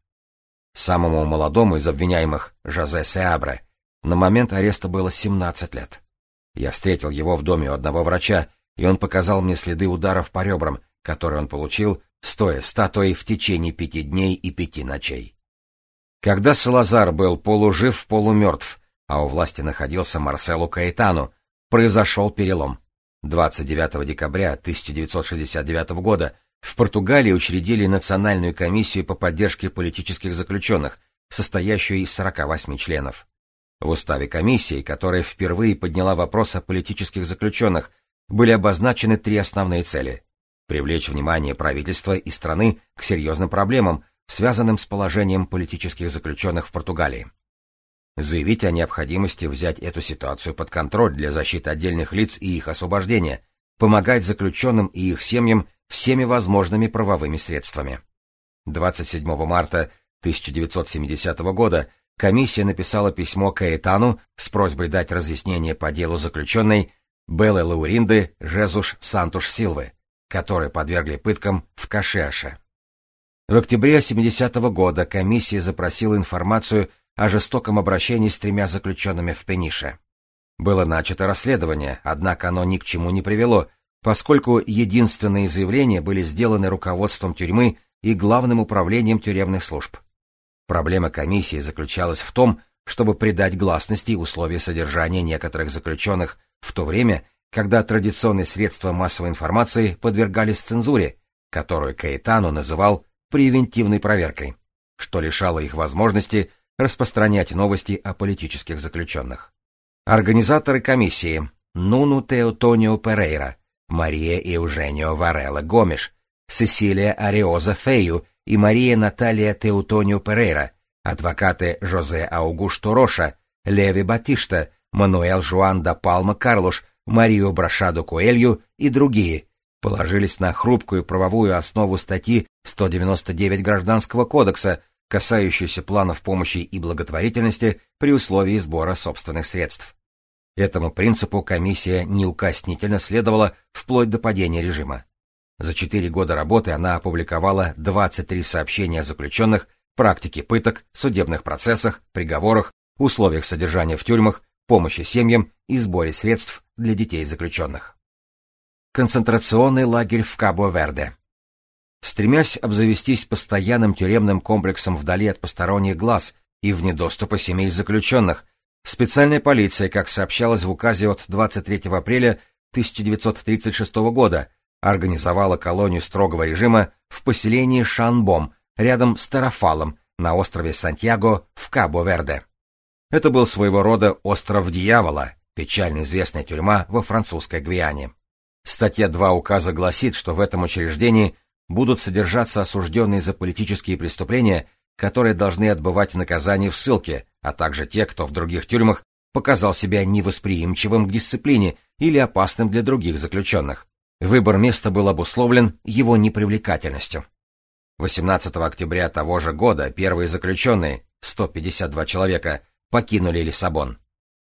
Самому молодому из обвиняемых, Жозе Сеабре, на момент ареста было 17 лет. Я встретил его в доме у одного врача, и он показал мне следы ударов по ребрам, которые он получил, стоя статуей в течение пяти дней и пяти ночей. Когда Салазар был полужив, полумертв, а у власти находился Марселу Каэтану, произошел перелом. 29 декабря 1969 года в Португалии учредили Национальную комиссию по поддержке политических заключенных, состоящую из 48 членов. В уставе комиссии, которая впервые подняла вопрос о политических заключенных, были обозначены три основные цели. Привлечь внимание правительства и страны к серьезным проблемам, связанным с положением политических заключенных в Португалии заявить о необходимости взять эту ситуацию под контроль для защиты отдельных лиц и их освобождения, помогать заключенным и их семьям всеми возможными правовыми средствами. 27 марта 1970 года комиссия написала письмо Каэтану с просьбой дать разъяснение по делу заключенной Беллы Лауринды Жезуш Сантуш Силвы, которые подвергли пыткам в Кашиаше. В октябре 70 года комиссия запросила информацию о жестоком обращении с тремя заключенными в Пенише. Было начато расследование, однако оно ни к чему не привело, поскольку единственные заявления были сделаны руководством тюрьмы и главным управлением тюремных служб. Проблема комиссии заключалась в том, чтобы придать гласности условия содержания некоторых заключенных в то время, когда традиционные средства массовой информации подвергались цензуре, которую Каэтану называл превентивной проверкой, что лишало их возможности распространять новости о политических заключенных. Организаторы комиссии Нуну Теотонио Перейра, Мария Эуженио Варелла Гомеш, Сесилия Ариоза Фею и Мария Наталья Теутонио Перейра, адвокаты Жозе Аугусто Роша, Леви Батишта, Мануэл Жуан да Палма Карлуш, Марию Брашаду Куэлью и другие положились на хрупкую правовую основу статьи 199 Гражданского кодекса, касающиеся планов помощи и благотворительности при условии сбора собственных средств. Этому принципу комиссия неукоснительно следовала вплоть до падения режима. За четыре года работы она опубликовала 23 сообщения о заключенных, практике пыток, судебных процессах, приговорах, условиях содержания в тюрьмах, помощи семьям и сборе средств для детей заключенных. Концентрационный лагерь в Кабо-Верде Стремясь обзавестись постоянным тюремным комплексом вдали от посторонних глаз и вне доступа семей заключенных, специальная полиция, как сообщалось в указе от 23 апреля 1936 года, организовала колонию строгого режима в поселении Шанбом, рядом с Тарафалом, на острове Сантьяго в Кабо-Верде. Это был своего рода остров дьявола, печально известная тюрьма во французской Гвиане. Статья 2 указа гласит, что в этом учреждении будут содержаться осужденные за политические преступления, которые должны отбывать наказание в ссылке, а также те, кто в других тюрьмах показал себя невосприимчивым к дисциплине или опасным для других заключенных. Выбор места был обусловлен его непривлекательностью. 18 октября того же года первые заключенные, 152 человека, покинули Лиссабон.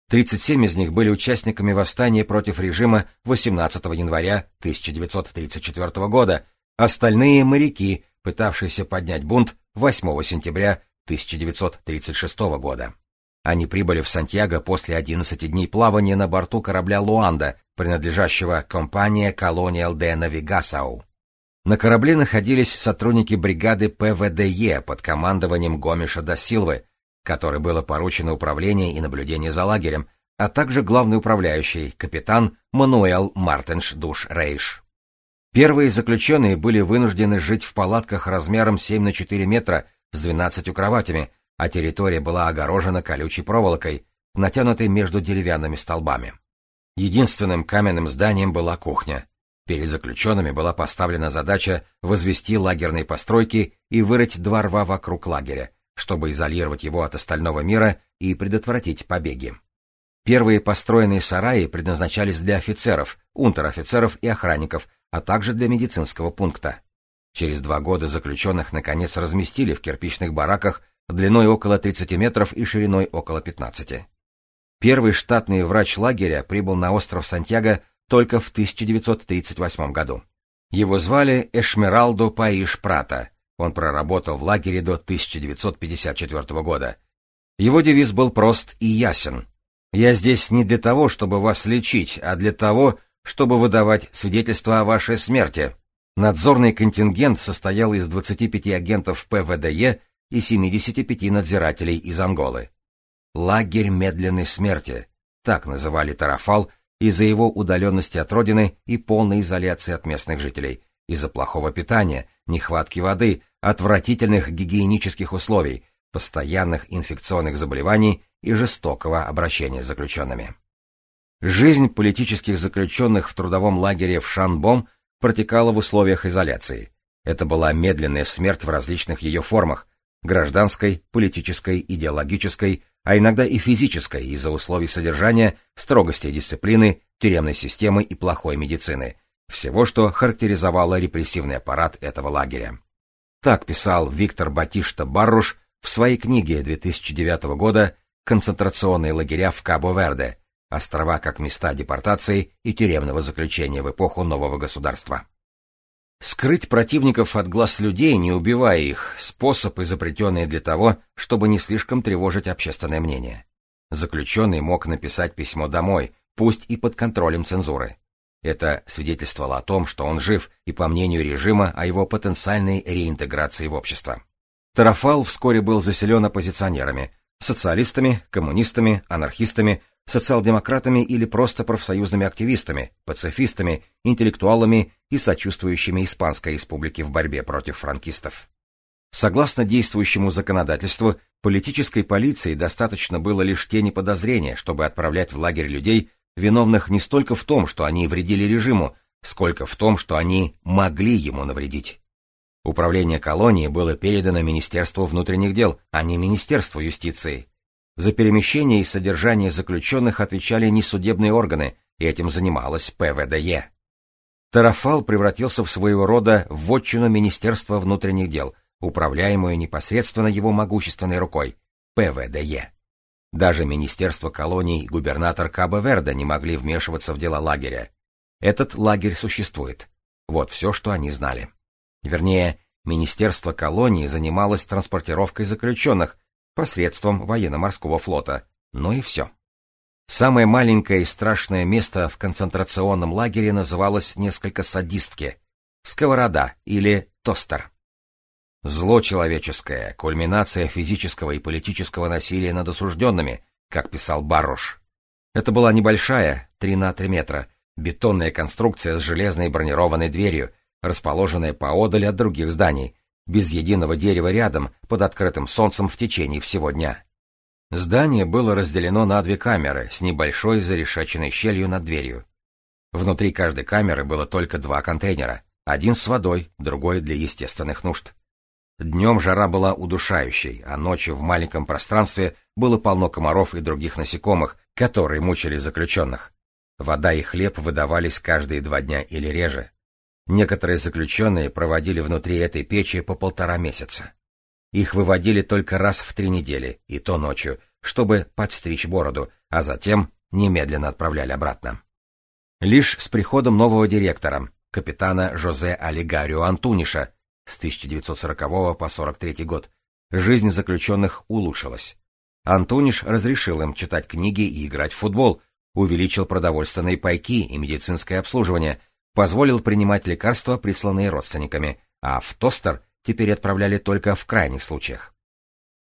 37 из них были участниками восстания против режима 18 января 1934 года, остальные — моряки, пытавшиеся поднять бунт 8 сентября 1936 года. Они прибыли в Сантьяго после 11 дней плавания на борту корабля «Луанда», принадлежащего компании Colonial de Navigação. На корабле находились сотрудники бригады ПВДЕ под командованием Гомеша да Силвы, которой было поручено управление и наблюдение за лагерем, а также главный управляющий, капитан Мануэл Мартенш Душ Рейш. Первые заключенные были вынуждены жить в палатках размером 7 на 4 метра с 12 кроватями, а территория была огорожена колючей проволокой, натянутой между деревянными столбами. Единственным каменным зданием была кухня. Перед заключенными была поставлена задача возвести лагерные постройки и вырыть два рва вокруг лагеря, чтобы изолировать его от остального мира и предотвратить побеги. Первые построенные сараи предназначались для офицеров, унтер-офицеров и охранников, а также для медицинского пункта. Через два года заключенных наконец разместили в кирпичных бараках длиной около 30 метров и шириной около 15. Первый штатный врач лагеря прибыл на остров Сантьяго только в 1938 году. Его звали Эшмералдо Паиш Прата. Он проработал в лагере до 1954 года. Его девиз был прост и ясен. «Я здесь не для того, чтобы вас лечить, а для того, чтобы выдавать свидетельства о вашей смерти». Надзорный контингент состоял из 25 агентов ПВДЕ и 75 надзирателей из Анголы. Лагерь медленной смерти, так называли Тарафал из-за его удаленности от родины и полной изоляции от местных жителей, из-за плохого питания, нехватки воды, отвратительных гигиенических условий, постоянных инфекционных заболеваний и жестокого обращения с заключенными. Жизнь политических заключенных в трудовом лагере в Шанбом протекала в условиях изоляции. Это была медленная смерть в различных ее формах – гражданской, политической, идеологической, а иногда и физической из-за условий содержания, строгости дисциплины, тюремной системы и плохой медицины, всего, что характеризовало репрессивный аппарат этого лагеря. Так писал Виктор Батишта Барруш в своей книге 2009 года «Концентрационные лагеря в Кабо-Верде. Острова как места депортации и тюремного заключения в эпоху нового государства». Скрыть противников от глаз людей, не убивая их, способ, изобретенный для того, чтобы не слишком тревожить общественное мнение. Заключенный мог написать письмо домой, пусть и под контролем цензуры. Это свидетельствовало о том, что он жив, и по мнению режима о его потенциальной реинтеграции в общество. Тарафал вскоре был заселен оппозиционерами, социалистами, коммунистами, анархистами, социал-демократами или просто профсоюзными активистами, пацифистами, интеллектуалами и сочувствующими Испанской республике в борьбе против франкистов. Согласно действующему законодательству, политической полиции достаточно было лишь тени подозрения, чтобы отправлять в лагерь людей, виновных не столько в том, что они вредили режиму, сколько в том, что они могли ему навредить. Управление колонией было передано Министерству внутренних дел, а не Министерству юстиции. За перемещение и содержание заключенных отвечали не судебные органы, и этим занималась ПВДЕ. Тарафал превратился в своего рода вотчину Министерства внутренних дел, управляемую непосредственно его могущественной рукой, ПВДЕ. Даже Министерство колоний и губернатор Кабо-Верде не могли вмешиваться в дела лагеря. Этот лагерь существует. Вот все, что они знали. Вернее, Министерство колонии занималось транспортировкой заключенных посредством военно-морского флота, но и все. Самое маленькое и страшное место в концентрационном лагере называлось несколько садистки — сковорода или тостер. Зло человеческое, кульминация физического и политического насилия над осужденными, как писал Баррош. Это была небольшая, 3 на 3 метра, бетонная конструкция с железной бронированной дверью, расположенная поодаль от других зданий, без единого дерева рядом, под открытым солнцем в течение всего дня. Здание было разделено на две камеры с небольшой зарешеченной щелью над дверью. Внутри каждой камеры было только два контейнера, один с водой, другой для естественных нужд. Днем жара была удушающей, а ночью в маленьком пространстве было полно комаров и других насекомых, которые мучили заключенных. Вода и хлеб выдавались каждые два дня или реже. Некоторые заключенные проводили внутри этой печи по полтора месяца. Их выводили только раз в три недели, и то ночью, чтобы подстричь бороду, а затем немедленно отправляли обратно. Лишь с приходом нового директора, капитана Жозе Алигарио Антуниша, с 1940 по 43 год, жизнь заключенных улучшилась. Антуниш разрешил им читать книги и играть в футбол, увеличил продовольственные пайки и медицинское обслуживание, позволил принимать лекарства, присланные родственниками, а в тостер теперь отправляли только в крайних случаях.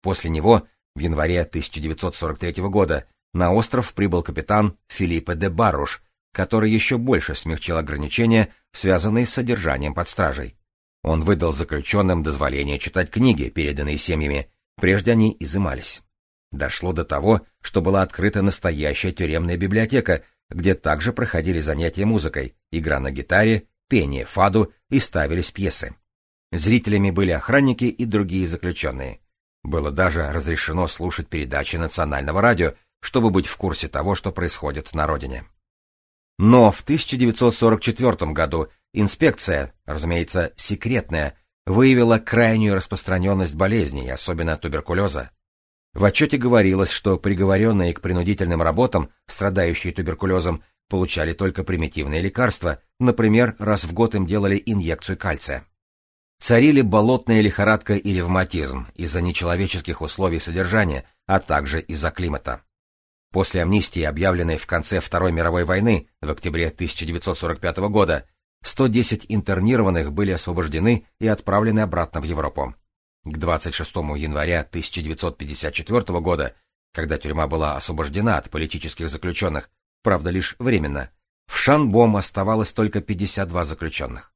После него, в январе 1943 года, на остров прибыл капитан Филиппе де Баруш, который еще больше смягчил ограничения, связанные с содержанием под стражей. Он выдал заключенным дозволение читать книги, переданные семьями, прежде они изымались. Дошло до того, что была открыта настоящая тюремная библиотека, где также проходили занятия музыкой, игра на гитаре, пение фаду и ставились пьесы. Зрителями были охранники и другие заключенные. Было даже разрешено слушать передачи национального радио, чтобы быть в курсе того, что происходит на родине. Но в 1944 году инспекция, разумеется, секретная, выявила крайнюю распространенность болезней, особенно туберкулеза. В отчете говорилось, что приговоренные к принудительным работам, страдающие туберкулезом, получали только примитивные лекарства, например, раз в год им делали инъекцию кальция. Царили болотная лихорадка и ревматизм из-за нечеловеческих условий содержания, а также из-за климата. После амнистии, объявленной в конце Второй мировой войны в октябре 1945 года, 110 интернированных были освобождены и отправлены обратно в Европу. К 26 января 1954 года, когда тюрьма была освобождена от политических заключенных, правда лишь временно, в Шанбом оставалось только 52 заключенных.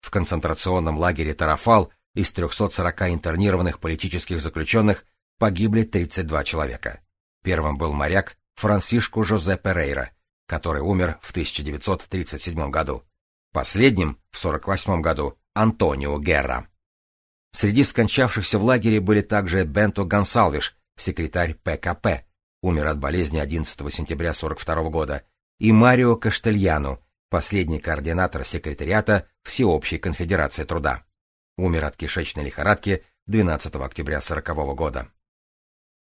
В концентрационном лагере Тарафал из 340 интернированных политических заключенных погибли 32 человека. Первым был моряк Франсишко Жозе Перейра, который умер в 1937 году. Последним, в 1948 году, Антонио Герра. Среди скончавшихся в лагере были также Бенто Гонсалвиш, секретарь ПКП, умер от болезни 11 сентября 1942 года, и Марио Каштельяну, последний координатор секретариата Всеобщей конфедерации труда. Умер от кишечной лихорадки 12 октября 1940 года.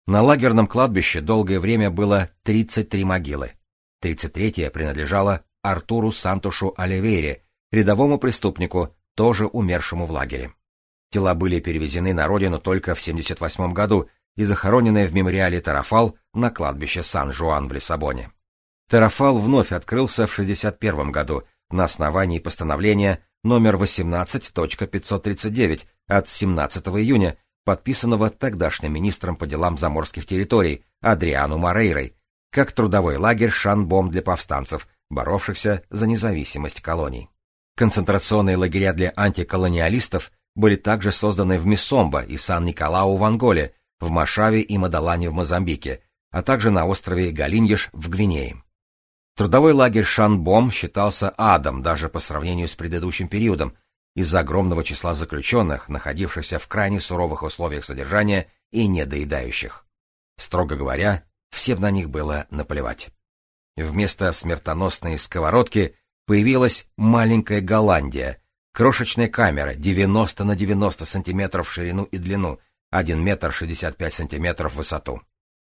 На лагерном кладбище долгое время было 33 могилы. 33-я принадлежала Артуру Сантушу Оливейре, рядовому преступнику, тоже умершему в лагере. Тела были перевезены на родину только в 78 году и захоронены в мемориале Тарафал на кладбище Сан-Жуан в Лиссабоне. Тарафал вновь открылся в 61 году на основании постановления номер 18.539 от 17 июня, подписанного тогдашним министром по делам заморских территорий Адриану Морейрой, как трудовой лагерь Шанбом для повстанцев, боровшихся за независимость колоний. Концентрационные лагеря для антиколониалистов были также созданы в Миссомбо и Сан-Николау в Анголе, в Машаве и Мадалане в Мозамбике, а также на острове Галиньеш в Гвинее. Трудовой лагерь Шанбом считался адом даже по сравнению с предыдущим периодом из-за огромного числа заключенных, находившихся в крайне суровых условиях содержания и недоедающих. Строго говоря, всем на них было наплевать. Вместо смертоносной сковородки появилась маленькая Голландия, Крошечная камера 90 на 90 сантиметров в ширину и длину, 1 метр 65 сантиметров в высоту.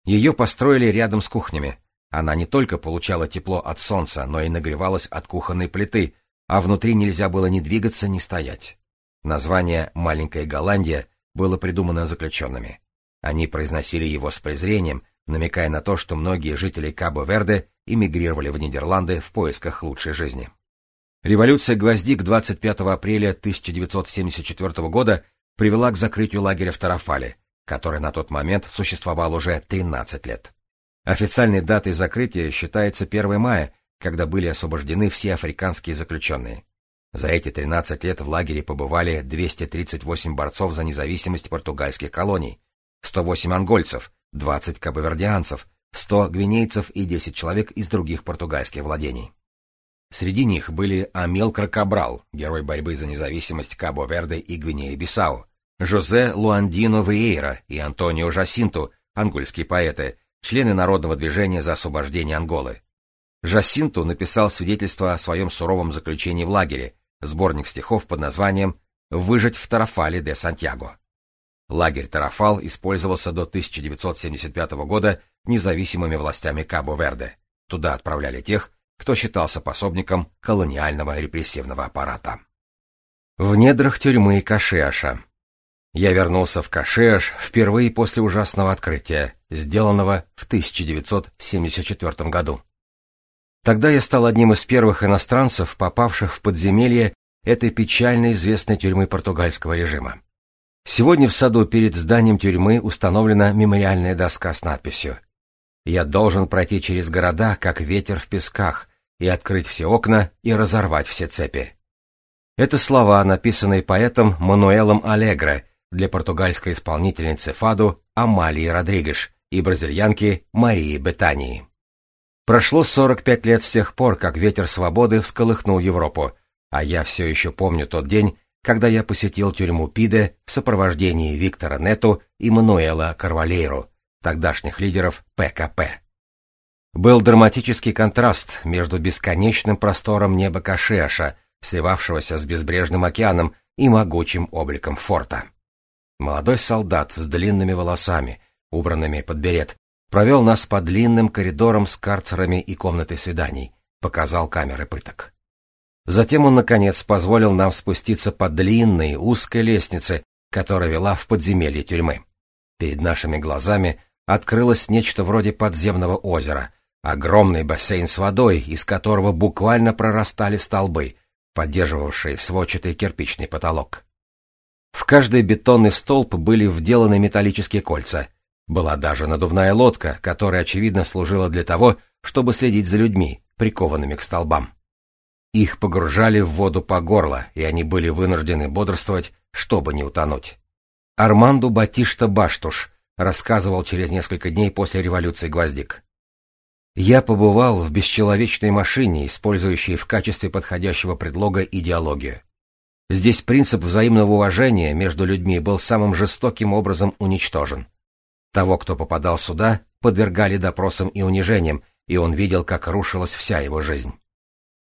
Ее построили рядом с кухнями. Она не только получала тепло от солнца, но и нагревалась от кухонной плиты, а внутри нельзя было ни двигаться, ни стоять. Название «Маленькая Голландия» было придумано заключенными. Они произносили его с презрением, намекая на то, что многие жители Кабо-Верде эмигрировали в Нидерланды в поисках лучшей жизни. Революция «Гвоздик» 25 апреля 1974 года привела к закрытию лагеря в Тарафале, который на тот момент существовал уже 13 лет. Официальной датой закрытия считается 1 мая, когда были освобождены все африканские заключенные. За эти 13 лет в лагере побывали 238 борцов за независимость португальских колоний, 108 ангольцев, 20 кабовердианцев, 100 гвинейцев и 10 человек из других португальских владений. Среди них были Амел Кракабрал, герой борьбы за независимость Кабо-Верде и Гвинеи-Бисау, Жозе Луандино Виейра и Антонио Жасинту, ангольские поэты, члены народного движения за освобождение Анголы. Жасинту написал свидетельство о своем суровом заключении в лагере, сборник стихов под названием «Выжить в Тарафале де Сантьяго». Лагерь Тарафал использовался до 1975 года независимыми властями Кабо-Верде. Туда отправляли тех, кто считался пособником колониального репрессивного аппарата. В недрах тюрьмы Кашиаша. Я вернулся в Кашиаш впервые после ужасного открытия, сделанного в 1974 году. Тогда я стал одним из первых иностранцев, попавших в подземелье этой печально известной тюрьмы португальского режима. Сегодня в саду перед зданием тюрьмы установлена мемориальная доска с надписью «Я должен пройти через города, как ветер в песках, и открыть все окна и разорвать все цепи. Это слова, написанные поэтом Мануэлом Алегре для португальской исполнительницы фаду Амалии Родригеш и бразильянки Марии Бетании. Прошло 45 лет с тех пор, как ветер свободы всколыхнул Европу, а я все еще помню тот день, когда я посетил тюрьму Пиде в сопровождении Виктора Нету и Мануэла Карвалейру, тогдашних лидеров ПКП. Был драматический контраст между бесконечным простором неба Кашеша, сливавшегося с безбрежным океаном, и могучим обликом форта. Молодой солдат с длинными волосами, убранными под берет, провел нас по длинным коридорам с карцерами и комнатой свиданий, показал камеры пыток. Затем он, наконец, позволил нам спуститься по длинной, узкой лестнице, которая вела в подземелье тюрьмы. Перед нашими глазами открылось нечто вроде подземного озера, Огромный бассейн с водой, из которого буквально прорастали столбы, поддерживавшие сводчатый кирпичный потолок. В каждый бетонный столб были вделаны металлические кольца. Была даже надувная лодка, которая, очевидно, служила для того, чтобы следить за людьми, прикованными к столбам. Их погружали в воду по горло, и они были вынуждены бодрствовать, чтобы не утонуть. Арманду Батишта Баштуш рассказывал через несколько дней после революции Гвоздик. Я побывал в бесчеловечной машине, использующей в качестве подходящего предлога идеологию. Здесь принцип взаимного уважения между людьми был самым жестоким образом уничтожен. Того, кто попадал сюда, подвергали допросам и унижениям, и он видел, как рушилась вся его жизнь.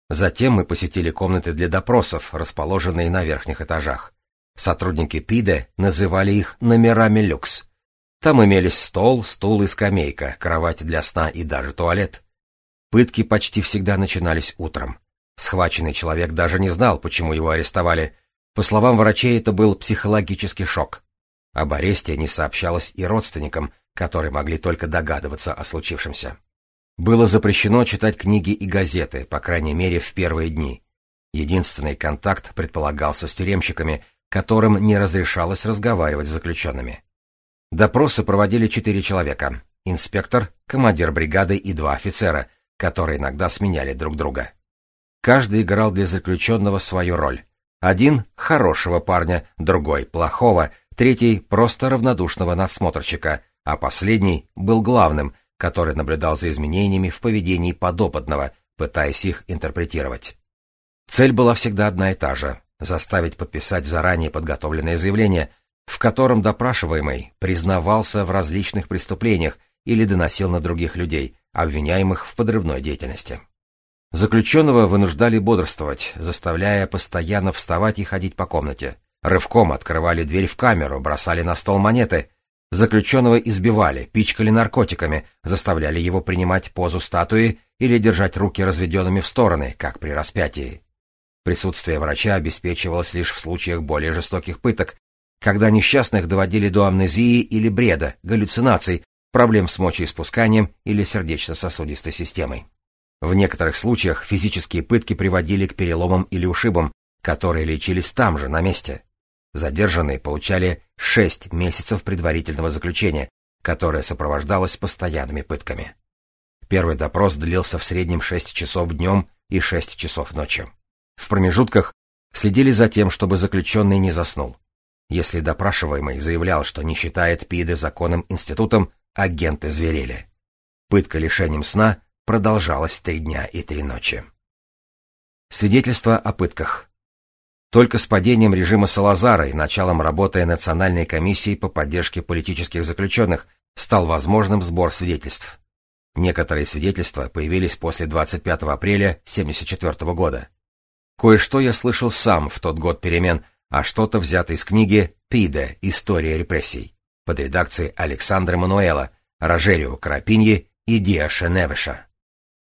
Затем мы посетили комнаты для допросов, расположенные на верхних этажах. Сотрудники ПИДе называли их номерами люкс. Там имелись стол, стул и скамейка, кровать для сна и даже туалет. Пытки почти всегда начинались утром. Схваченный человек даже не знал, почему его арестовали. По словам врачей, это был психологический шок. Об аресте не сообщалось и родственникам, которые могли только догадываться о случившемся. Было запрещено читать книги и газеты, по крайней мере, в первые дни. Единственный контакт предполагался с тюремщиками, которым не разрешалось разговаривать с заключенными. Допросы проводили четыре человека. Инспектор, командир бригады и два офицера, которые иногда сменяли друг друга. Каждый играл для заключенного свою роль. Один — хорошего парня, другой — плохого, третий — просто равнодушного надсмотрщика, а последний был главным, который наблюдал за изменениями в поведении подопытного, пытаясь их интерпретировать. Цель была всегда одна и та же — заставить подписать заранее подготовленное заявление, в котором допрашиваемый признавался в различных преступлениях или доносил на других людей, обвиняемых в подрывной деятельности. Заключенного вынуждали бодрствовать, заставляя постоянно вставать и ходить по комнате. Рывком открывали дверь в камеру, бросали на стол монеты. Заключенного избивали, пичкали наркотиками, заставляли его принимать позу статуи или держать руки разведенными в стороны, как при распятии. Присутствие врача обеспечивалось лишь в случаях более жестоких пыток, когда несчастных доводили до амнезии или бреда, галлюцинаций, проблем с мочеиспусканием или сердечно-сосудистой системой. В некоторых случаях физические пытки приводили к переломам или ушибам, которые лечились там же, на месте. Задержанные получали 6 месяцев предварительного заключения, которое сопровождалось постоянными пытками. Первый допрос длился в среднем 6 часов днем и 6 часов ночью. В промежутках следили за тем, чтобы заключенный не заснул. Если допрашиваемый заявлял, что не считает ПИДы законным институтом, агенты зверели. Пытка лишением сна продолжалась три дня и три ночи. Свидетельство о пытках. Только с падением режима Салазара и началом работы Национальной комиссии по поддержке политических заключенных стал возможным сбор свидетельств. Некоторые свидетельства появились после 25 апреля 1974 года. Кое-что я слышал сам в тот год перемен, а что-то взято из книги «Пиде. История репрессий» под редакцией Александра Мануэла, Рожерио Карапиньи и Диаша Невеша.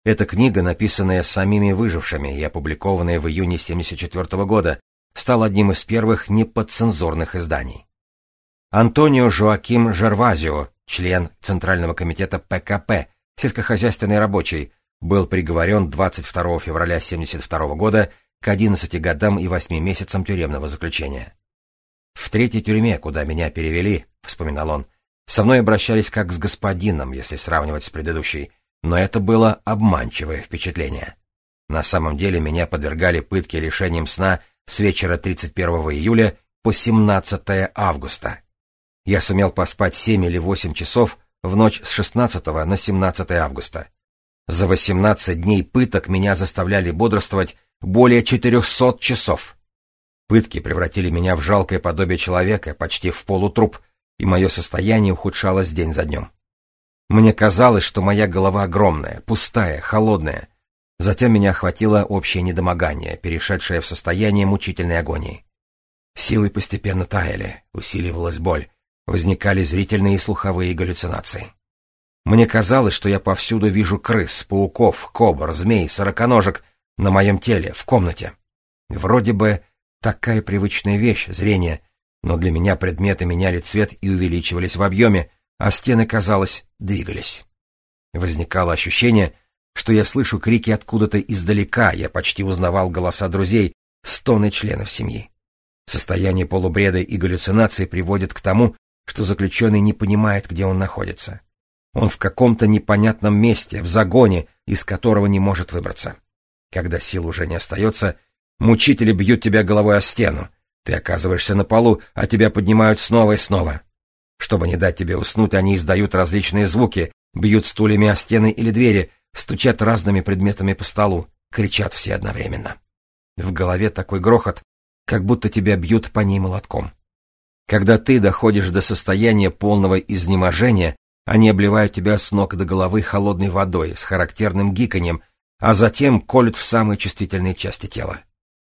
Эта книга, написанная самими выжившими и опубликованная в июне 1974 года, стала одним из первых неподцензурных изданий. Антонио Жоаким Жервазио, член Центрального комитета ПКП, сельскохозяйственный рабочий, был приговорен 22 февраля 1972 года к 11 годам и 8 месяцам тюремного заключения. «В третьей тюрьме, куда меня перевели», — вспоминал он, — «со мной обращались как с господином, если сравнивать с предыдущей, но это было обманчивое впечатление. На самом деле меня подвергали пытке лишением сна с вечера 31 июля по 17 августа. Я сумел поспать 7 или 8 часов в ночь с 16 на 17 августа. За 18 дней пыток меня заставляли бодрствовать более 400 часов. Пытки превратили меня в жалкое подобие человека, почти в полутруп, и мое состояние ухудшалось день за днем. Мне казалось, что моя голова огромная, пустая, холодная. Затем меня охватило общее недомогание, перешедшее в состояние мучительной агонии. Силы постепенно таяли, усиливалась боль, возникали зрительные и слуховые галлюцинации. Мне казалось, что я повсюду вижу крыс, пауков, кобр, змей, сороконожек на моем теле, в комнате. Вроде бы такая привычная вещь, зрение, но для меня предметы меняли цвет и увеличивались в объеме, а стены, казалось, двигались. Возникало ощущение, что я слышу крики откуда-то издалека, я почти узнавал голоса друзей, стоны членов семьи. Состояние полубреда и галлюцинации приводит к тому, что заключенный не понимает, где он находится. Он в каком-то непонятном месте, в загоне, из которого не может выбраться. Когда сил уже не остается, мучители бьют тебя головой о стену. Ты оказываешься на полу, а тебя поднимают снова и снова. Чтобы не дать тебе уснуть, они издают различные звуки, бьют стульями о стены или двери, стучат разными предметами по столу, кричат все одновременно. В голове такой грохот, как будто тебя бьют по ней молотком. Когда ты доходишь до состояния полного изнеможения, они обливают тебя с ног до головы холодной водой с характерным гиканьем, а затем колют в самые чувствительные части тела.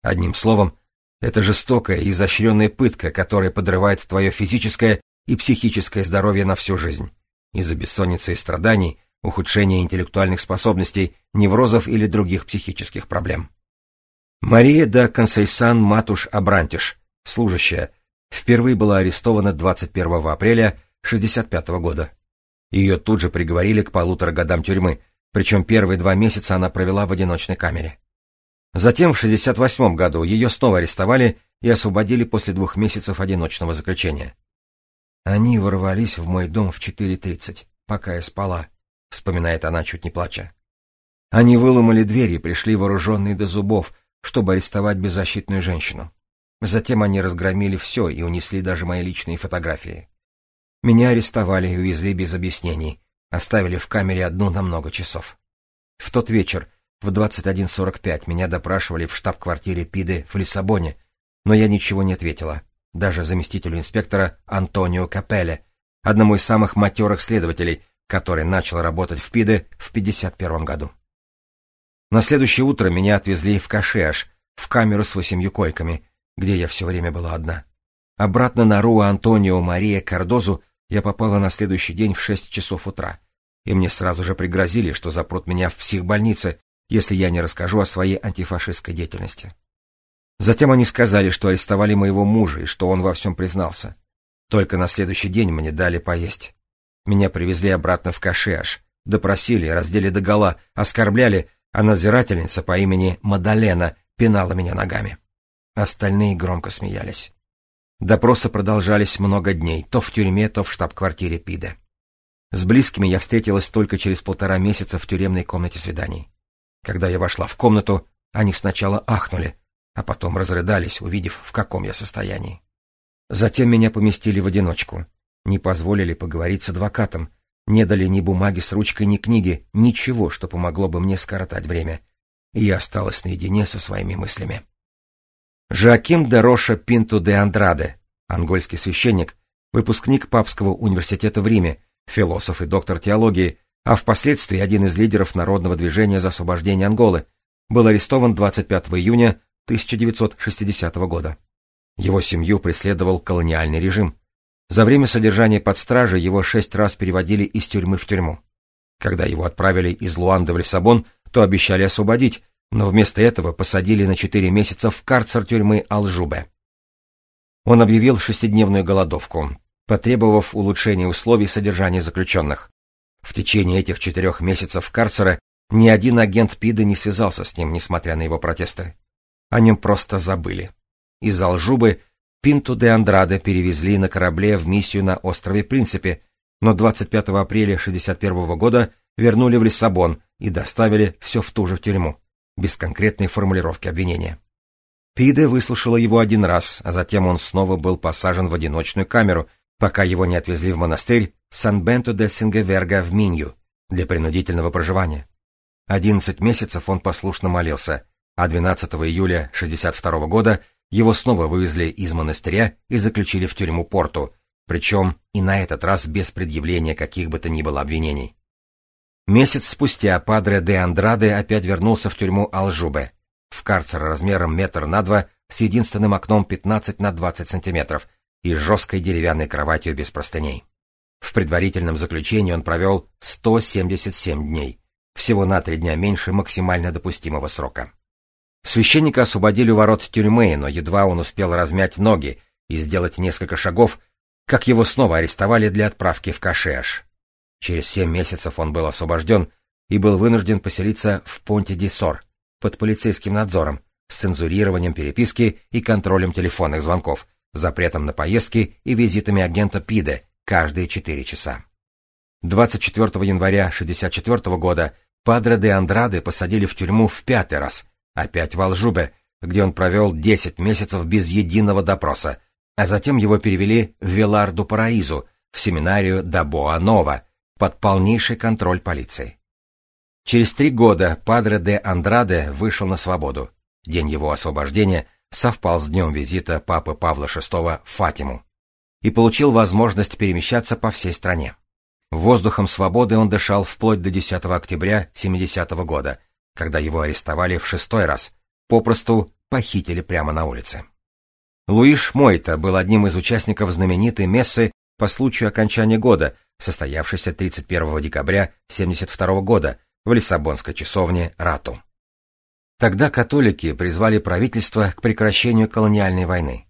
Одним словом, это жестокая и изощренная пытка, которая подрывает твое физическое и психическое здоровье на всю жизнь. Из-за бессонницы и страданий, ухудшения интеллектуальных способностей, неврозов или других психических проблем. Мария да Консейсан Матуш Абрантиш, служащая, впервые была арестована 21 апреля 1965 года. Ее тут же приговорили к полутора годам тюрьмы, причем первые два месяца она провела в одиночной камере. Затем в 1968 году ее снова арестовали и освободили после двух месяцев одиночного заключения. Они ворвались в мой дом в 4.30, пока я спала, — вспоминает она, чуть не плача. Они выломали дверь и пришли вооруженные до зубов, чтобы арестовать беззащитную женщину. Затем они разгромили все и унесли даже мои личные фотографии. Меня арестовали и увезли без объяснений, оставили в камере одну на много часов. В тот вечер, в 21.45, меня допрашивали в штаб-квартире ПИДы в Лиссабоне, но я ничего не ответила даже заместителю инспектора Антонио Капелле, одному из самых матерых следователей, который начал работать в ПИДе в 51 году. На следующее утро меня отвезли в Кашиаш, в камеру с восемью койками, где я все время была одна. Обратно на Руа Антонио Мария Кардозу я попала на следующий день в шесть часов утра, и мне сразу же пригрозили, что запрут меня в психбольнице, если я не расскажу о своей антифашистской деятельности. Затем они сказали, что арестовали моего мужа и что он во всем признался. Только на следующий день мне дали поесть. Меня привезли обратно в Кашиаш, допросили, раздели догола, оскорбляли, а надзирательница по имени Мадалена пинала меня ногами. Остальные громко смеялись. Допросы продолжались много дней, то в тюрьме, то в штаб-квартире Пиде. С близкими я встретилась только через полтора месяца в тюремной комнате свиданий. Когда я вошла в комнату, они сначала ахнули, а потом разрыдались, увидев, в каком я состоянии. Затем меня поместили в одиночку, не позволили поговорить с адвокатом, не дали ни бумаги с ручкой, ни книги, ничего, что помогло бы мне скоротать время. И я осталась наедине со своими мыслями. Жоаким де Роша Пинту де Андраде, ангольский священник, выпускник Папского университета в Риме, философ и доктор теологии, а впоследствии один из лидеров народного движения за освобождение Анголы, был арестован 25 июня 1960 года. Его семью преследовал колониальный режим. За время содержания под стражей его шесть раз переводили из тюрьмы в тюрьму. Когда его отправили из Луанды в Лиссабон, то обещали освободить, но вместо этого посадили на четыре месяца в карцер тюрьмы Алжубе. Он объявил шестидневную голодовку, потребовав улучшения условий содержания заключенных. В течение этих четырех месяцев карцера ни один агент ПИДа не связался с ним, несмотря на его протесты. О нем просто забыли. Из Алжубы Пинту де Андраде перевезли на корабле в миссию на острове Принципе, но 25 апреля 1961 года вернули в Лиссабон и доставили все в ту же тюрьму, без конкретной формулировки обвинения. Пиде выслушала его один раз, а затем он снова был посажен в одиночную камеру, пока его не отвезли в монастырь Сан-Бенто де Сингеверга в Минью для принудительного проживания. Одиннадцать месяцев он послушно молился, а 12 июля 1962 года его снова вывезли из монастыря и заключили в тюрьму Порту, причем и на этот раз без предъявления каких бы то ни было обвинений. Месяц спустя Падре де Андраде опять вернулся в тюрьму Алжубе, в карцер размером метр на два с единственным окном 15 на 20 сантиметров и жесткой деревянной кроватью без простыней. В предварительном заключении он провел 177 дней, всего на три дня меньше максимально допустимого срока. Священника освободили у ворот тюрьмы, но едва он успел размять ноги и сделать несколько шагов, как его снова арестовали для отправки в Кашеш. Через семь месяцев он был освобожден и был вынужден поселиться в Понте-ди-Сор под полицейским надзором, с цензурированием переписки и контролем телефонных звонков, запретом на поездки и визитами агента ПИДе каждые четыре часа. 24 января 1964 года Падре де Андраде посадили в тюрьму в пятый раз — Опять в Алжубе, где он провел 10 месяцев без единого допроса, а затем его перевели в Веларду-Параизу, в семинарию Дабоа-Нова, под полнейший контроль полиции. Через три года Падре де Андраде вышел на свободу. День его освобождения совпал с днем визита папы Павла VI в Фатиму и получил возможность перемещаться по всей стране. Воздухом свободы он дышал вплоть до 10 октября 70 -го года, когда его арестовали в шестой раз, попросту похитили прямо на улице. Луиш Мойта был одним из участников знаменитой мессы по случаю окончания года, состоявшейся 31 декабря 1972 года в Лиссабонской часовне Рату. Тогда католики призвали правительство к прекращению колониальной войны.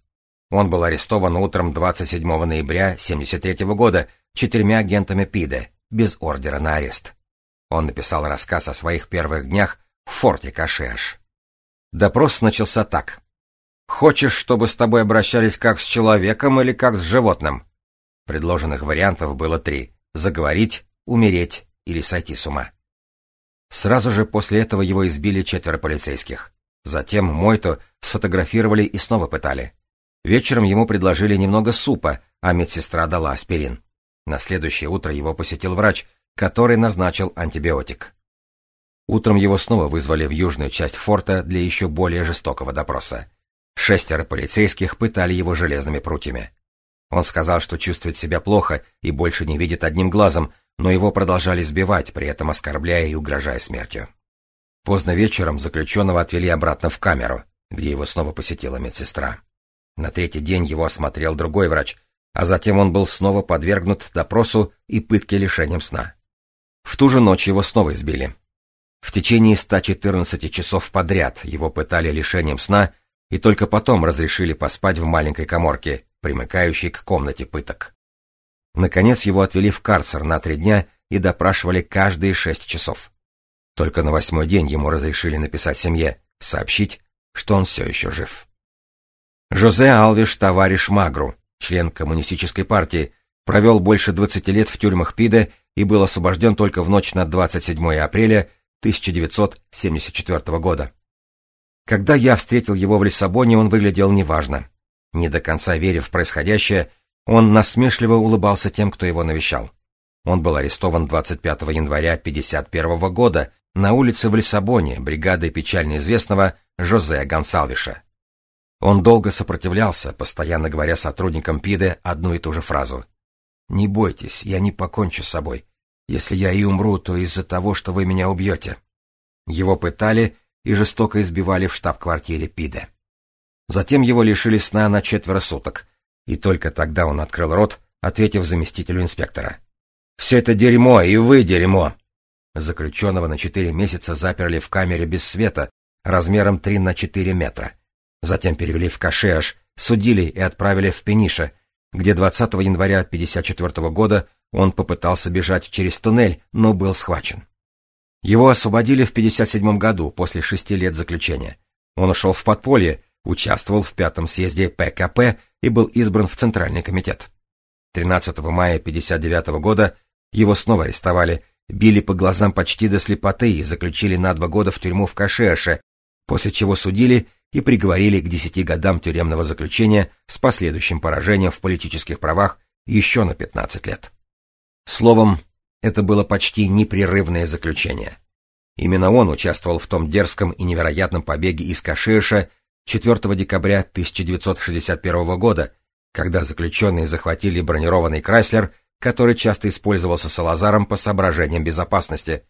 Он был арестован утром 27 ноября 1973 года четырьмя агентами ПИДе, без ордера на арест. Он написал рассказ о своих первых днях в форте Кашеш. Допрос начался так. «Хочешь, чтобы с тобой обращались как с человеком или как с животным?» Предложенных вариантов было три — заговорить, умереть или сойти с ума. Сразу же после этого его избили четверо полицейских. Затем Мойто сфотографировали и снова пытали. Вечером ему предложили немного супа, а медсестра дала аспирин. На следующее утро его посетил врач, который назначил антибиотик. Утром его снова вызвали в южную часть форта для еще более жестокого допроса. Шестеро полицейских пытали его железными прутьями. Он сказал, что чувствует себя плохо и больше не видит одним глазом, но его продолжали сбивать, при этом оскорбляя и угрожая смертью. Поздно вечером заключенного отвели обратно в камеру, где его снова посетила медсестра. На третий день его осмотрел другой врач, а затем он был снова подвергнут допросу и пытке лишением сна. В ту же ночь его снова избили. В течение 114 часов подряд его пытали лишением сна, и только потом разрешили поспать в маленькой коморке, примыкающей к комнате пыток. Наконец его отвели в карцер на три дня и допрашивали каждые шесть часов. Только на восьмой день ему разрешили написать семье, сообщить, что он все еще жив. Жозе Алвиш товарищ Магру, член коммунистической партии, провел больше 20 лет в тюрьмах Пиде и был освобожден только в ночь на 27 апреля 1974 года. Когда я встретил его в Лиссабоне, он выглядел неважно. Не до конца веря в происходящее, он насмешливо улыбался тем, кто его навещал. Он был арестован 25 января 1951 года на улице в Лиссабоне бригадой печально известного Жозе Гонсалвиша. Он долго сопротивлялся, постоянно говоря сотрудникам ПИДе одну и ту же фразу. «Не бойтесь, я не покончу с собой. Если я и умру, то из-за того, что вы меня убьете». Его пытали и жестоко избивали в штаб-квартире ПИДе. Затем его лишили сна на четверо суток, и только тогда он открыл рот, ответив заместителю инспектора. «Все это дерьмо, и вы дерьмо!» Заключенного на четыре месяца заперли в камере без света, размером три на четыре метра. Затем перевели в Кашеаш, судили и отправили в Пенише, где 20 января 1954 года он попытался бежать через туннель, но был схвачен. Его освободили в 1957 году, после шести лет заключения. Он ушел в подполье, участвовал в пятом съезде ПКП и был избран в Центральный комитет. 13 мая 1959 года его снова арестовали, били по глазам почти до слепоты и заключили на два года в тюрьму в Кашеше, после чего судили и приговорили к десяти годам тюремного заключения с последующим поражением в политических правах еще на 15 лет. Словом, это было почти непрерывное заключение. Именно он участвовал в том дерзком и невероятном побеге из Кашиша 4 декабря 1961 года, когда заключенные захватили бронированный Крайслер, который часто использовался Салазаром по соображениям безопасности,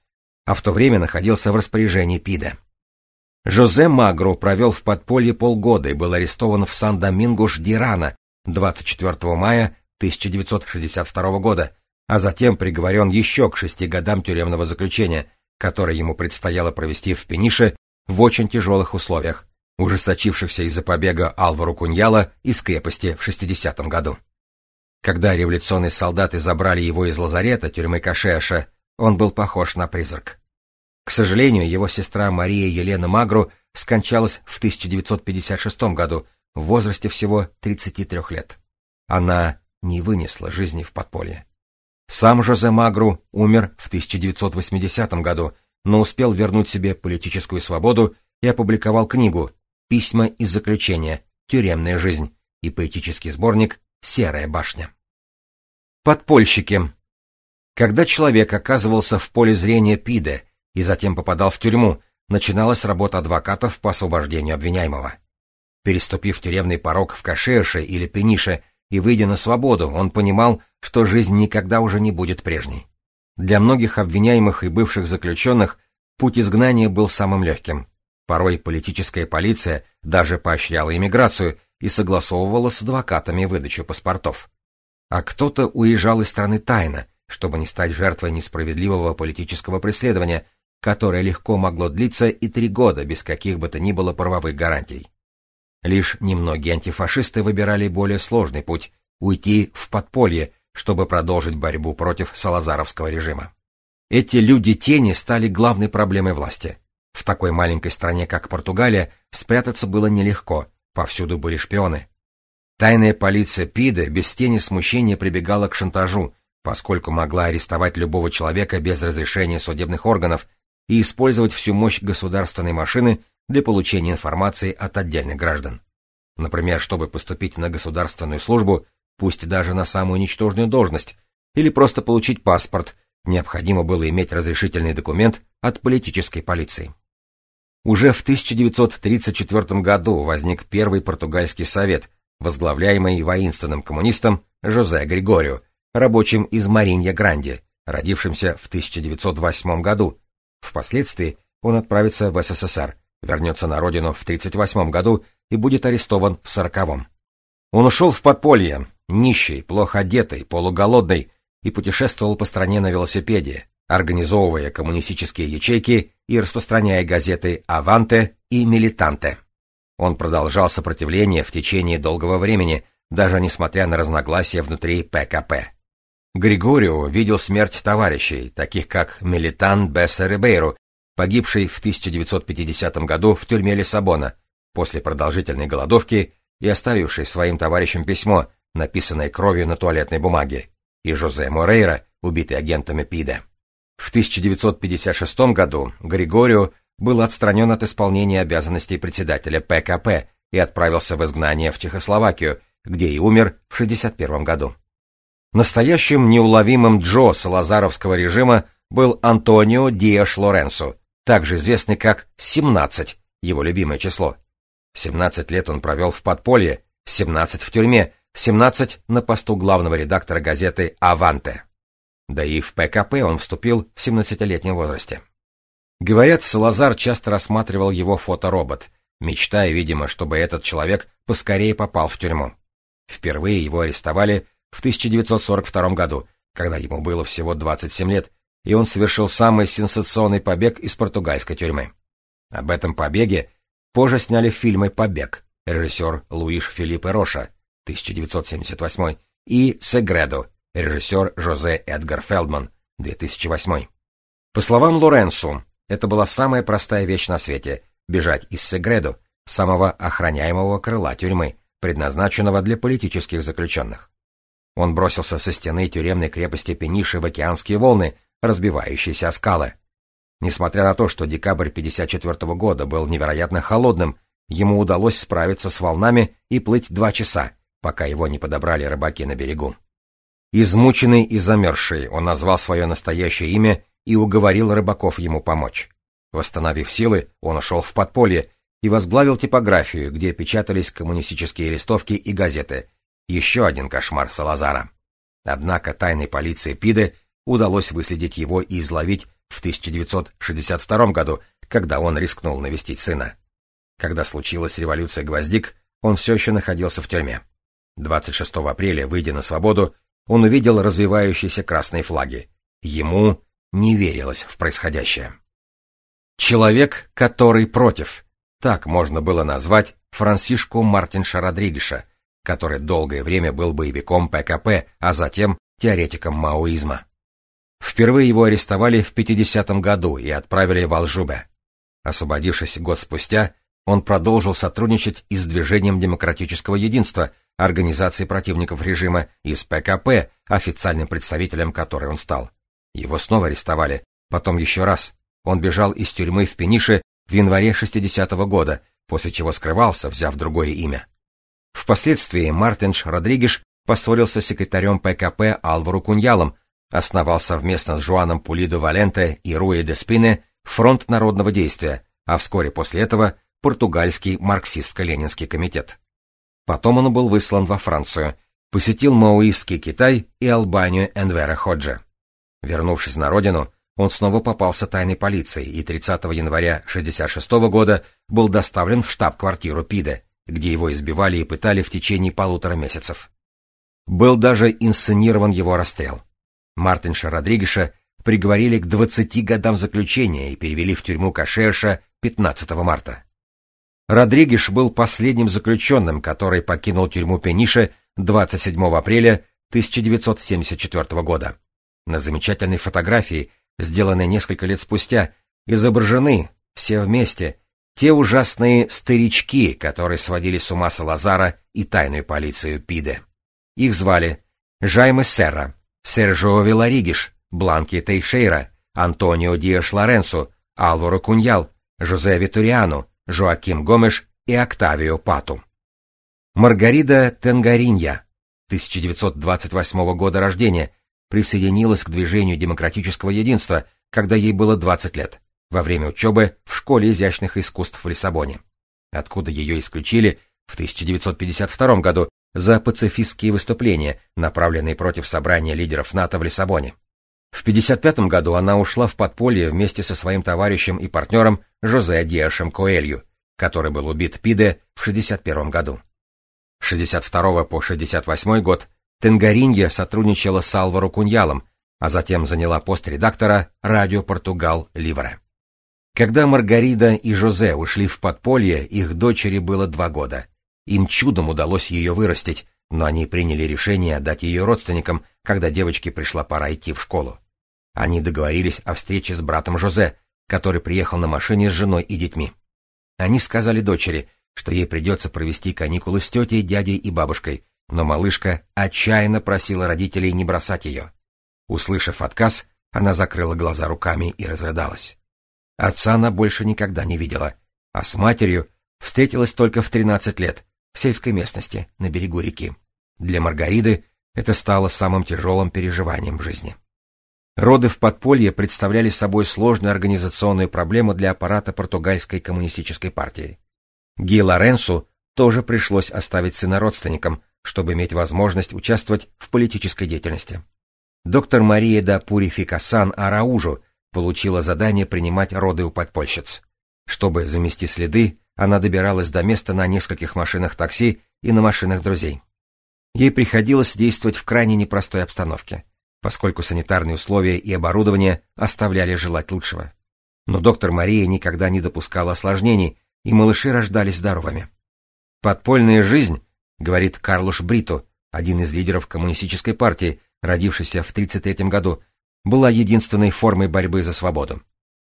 а в то время находился в распоряжении ПИДа. Жозе Магро провел в подполье полгода и был арестован в Сан-Доминго-Ждирана 24 мая 1962 года, а затем приговорен еще к шести годам тюремного заключения, которое ему предстояло провести в Пенише в очень тяжелых условиях, ужесточившихся из-за побега Алвару Куньяла из крепости в 60-м году. Когда революционные солдаты забрали его из лазарета тюрьмы Кашеша, он был похож на призрак. К сожалению, его сестра Мария Елена Магру скончалась в 1956 году в возрасте всего 33 лет. Она не вынесла жизни в подполье. Сам Жозе Магру умер в 1980 году, но успел вернуть себе политическую свободу и опубликовал книгу «Письма из заключения. Тюремная жизнь» и поэтический сборник «Серая башня». Подпольщики. Когда человек оказывался в поле зрения Пиде, и затем попадал в тюрьму, начиналась работа адвокатов по освобождению обвиняемого. Переступив тюремный порог в Кашеше или Пенише и выйдя на свободу, он понимал, что жизнь никогда уже не будет прежней. Для многих обвиняемых и бывших заключенных путь изгнания был самым легким. Порой политическая полиция даже поощряла иммиграцию и согласовывала с адвокатами выдачу паспортов. А кто-то уезжал из страны тайно, чтобы не стать жертвой несправедливого политического преследования, которое легко могло длиться и три года без каких бы то ни было правовых гарантий. Лишь немногие антифашисты выбирали более сложный путь — уйти в подполье, чтобы продолжить борьбу против салазаровского режима. Эти люди тени стали главной проблемой власти. В такой маленькой стране, как Португалия, спрятаться было нелегко, повсюду были шпионы. Тайная полиция ПИДа без тени смущения прибегала к шантажу, поскольку могла арестовать любого человека без разрешения судебных органов и использовать всю мощь государственной машины для получения информации от отдельных граждан. Например, чтобы поступить на государственную службу, пусть даже на самую ничтожную должность, или просто получить паспорт, необходимо было иметь разрешительный документ от политической полиции. Уже в 1934 году возник первый португальский совет, возглавляемый воинственным коммунистом Жозе Григорио, рабочим из Маринья-Гранди, родившимся в 1908 году, Впоследствии он отправится в СССР, вернется на родину в 1938 году и будет арестован в 1940. Он ушел в подполье, нищий, плохо одетый, полуголодный, и путешествовал по стране на велосипеде, организовывая коммунистические ячейки и распространяя газеты «Аванте» и «Милитанте». Он продолжал сопротивление в течение долгого времени, даже несмотря на разногласия внутри ПКП. Григорио видел смерть товарищей, таких как Мелитан Бесса Рибейру, погибший в 1950 году в тюрьме Лиссабона после продолжительной голодовки и оставивший своим товарищам письмо, написанное кровью на туалетной бумаге, и Жозе Морейра, убитый агентами ПИДа. В 1956 году Григорио был отстранен от исполнения обязанностей председателя ПКП и отправился в изгнание в Чехословакию, где и умер в 1961 году. Настоящим неуловимым Джо салазаровского режима был Антонио Диэш Лоренсо, также известный как 17, его любимое число. 17 лет он провел в подполье, 17 в тюрьме, 17 на посту главного редактора газеты «Аванте». Да и в ПКП он вступил в 17-летнем возрасте. Говорят, Салазар часто рассматривал его фоторобот, мечтая, видимо, чтобы этот человек поскорее попал в тюрьму. Впервые его арестовали в 1942 году, когда ему было всего 27 лет, и он совершил самый сенсационный побег из португальской тюрьмы. Об этом побеге позже сняли фильмы «Побег» режиссер Луиш Филиппе Роша, 1978, и «Сегредо» режиссер Жозе Эдгар Фелдман, 2008. По словам Лоренсу, это была самая простая вещь на свете — бежать из Сегредо, самого охраняемого крыла тюрьмы, предназначенного для политических заключенных. Он бросился со стены тюремной крепости Пениши в океанские волны, разбивающиеся о скалы. Несмотря на то, что декабрь 54 года был невероятно холодным, ему удалось справиться с волнами и плыть два часа, пока его не подобрали рыбаки на берегу. Измученный и замерзший, он назвал свое настоящее имя и уговорил рыбаков ему помочь. Восстановив силы, он ушел в подполье и возглавил типографию, где печатались коммунистические листовки и газеты. Еще один кошмар Салазара. Однако тайной полиции Пиде удалось выследить его и изловить в 1962 году, когда он рискнул навестить сына. Когда случилась революция Гвоздик, он все еще находился в тюрьме. 26 апреля, выйдя на свободу, он увидел развивающиеся красные флаги. Ему не верилось в происходящее. Человек, который против. Так можно было назвать Франсишку Мартинша Родригеша, который долгое время был боевиком ПКП, а затем теоретиком маоизма. Впервые его арестовали в 50-м году и отправили в Алжубе. Освободившись год спустя, он продолжил сотрудничать и с Движением демократического единства – организации противников режима, из ПКП, официальным представителем которой он стал. Его снова арестовали, потом еще раз. Он бежал из тюрьмы в Пенише в январе 60-го года, после чего скрывался, взяв другое имя. Впоследствии Мартинш Родригеш поссорился с секретарем ПКП Алвару Куньялом, основал совместно с Жуаном Пулидо Валенте и Руи де Спине Фронт народного действия, а вскоре после этого Португальский марксистско-ленинский комитет. Потом он был выслан во Францию, посетил маоистский Китай и Албанию Энвера Ходжа. Вернувшись на родину, он снова попался тайной полиции и 30 января 1966 года был доставлен в штаб-квартиру ПИДе, где его избивали и пытали в течение полутора месяцев. Был даже инсценирован его расстрел. Мартинша Родригеша приговорили к 20 годам заключения и перевели в тюрьму Кашерша 15 марта. Родригеш был последним заключенным, который покинул тюрьму Пенише 27 апреля 1974 года. На замечательной фотографии, сделанной несколько лет спустя, изображены все вместе те ужасные старички, которые сводили с ума Салазара и тайную полицию Пиде. Их звали Жайме Серра, Сержо Виларигиш, Бланки Тейшейра, Антонио Диэш Лоренцо, Алваро Куньял, Жозе Витуриану, Жоаким Гомеш и Октавио Пату. Маргарида Тенгаринья, 1928 года рождения, присоединилась к движению демократического единства, когда ей было 20 лет, во время учебы в Школе изящных искусств в Лиссабоне, откуда ее исключили в 1952 году за пацифистские выступления, направленные против собрания лидеров НАТО в Лиссабоне. В 1955 году она ушла в подполье вместе со своим товарищем и партнером Жозе Диашем Коэлью, который был убит Пиде в 1961 году. С 62 по 68 год Тенгаринья сотрудничала с Алваро Куньялом, а затем заняла пост редактора «Радио Португал Ливре». Когда Маргарита и Жозе ушли в подполье, их дочери было два года. Им чудом удалось ее вырастить, но они приняли решение отдать ее родственникам, когда девочке пришла пора идти в школу. Они договорились о встрече с братом Жозе, который приехал на машине с женой и детьми. Они сказали дочери, что ей придется провести каникулы с тетей, дядей и бабушкой, но малышка отчаянно просила родителей не бросать ее. Услышав отказ, она закрыла глаза руками и разрыдалась. Отца она больше никогда не видела, а с матерью встретилась только в 13 лет, в сельской местности, на берегу реки. Для Маргариды это стало самым тяжелым переживанием в жизни. Роды в подполье представляли собой сложную организационную проблему для аппарата португальской коммунистической партии. Ги Лоренсу тоже пришлось оставить сына родственникам, чтобы иметь возможность участвовать в политической деятельности. Доктор Мария да Пурификасан Араужу получила задание принимать роды у подпольщиц. Чтобы замести следы, она добиралась до места на нескольких машинах такси и на машинах друзей. Ей приходилось действовать в крайне непростой обстановке, поскольку санитарные условия и оборудование оставляли желать лучшего. Но доктор Мария никогда не допускала осложнений, и малыши рождались здоровыми. «Подпольная жизнь», — говорит Карлуш Брито, один из лидеров коммунистической партии, родившийся в 1933 году, была единственной формой борьбы за свободу.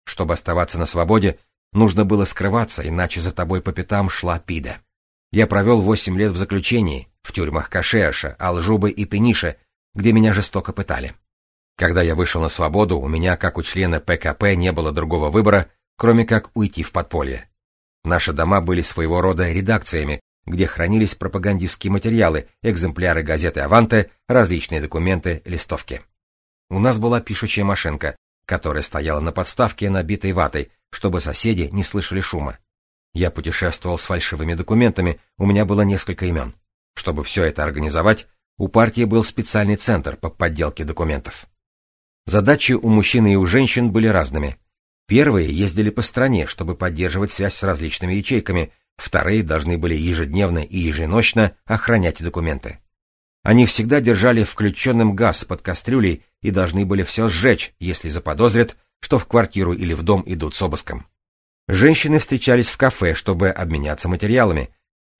Чтобы оставаться на свободе, нужно было скрываться, иначе за тобой по пятам шла пида. Я провел восемь лет в заключении, в тюрьмах Кашеаша, Алжубы и Пениша, где меня жестоко пытали. Когда я вышел на свободу, у меня, как у члена ПКП, не было другого выбора, кроме как уйти в подполье. Наши дома были своего рода редакциями, где хранились пропагандистские материалы, экземпляры газеты «Аванте», различные документы, листовки. У нас была пишущая машинка, которая стояла на подставке, набитой ватой, чтобы соседи не слышали шума. Я путешествовал с фальшивыми документами, у меня было несколько имен. Чтобы все это организовать, у партии был специальный центр по подделке документов. Задачи у мужчин и у женщин были разными. Первые ездили по стране, чтобы поддерживать связь с различными ячейками, вторые должны были ежедневно и еженочно охранять документы. Они всегда держали включенным газ под кастрюлей и должны были все сжечь, если заподозрят, что в квартиру или в дом идут с обыском. Женщины встречались в кафе, чтобы обменяться материалами.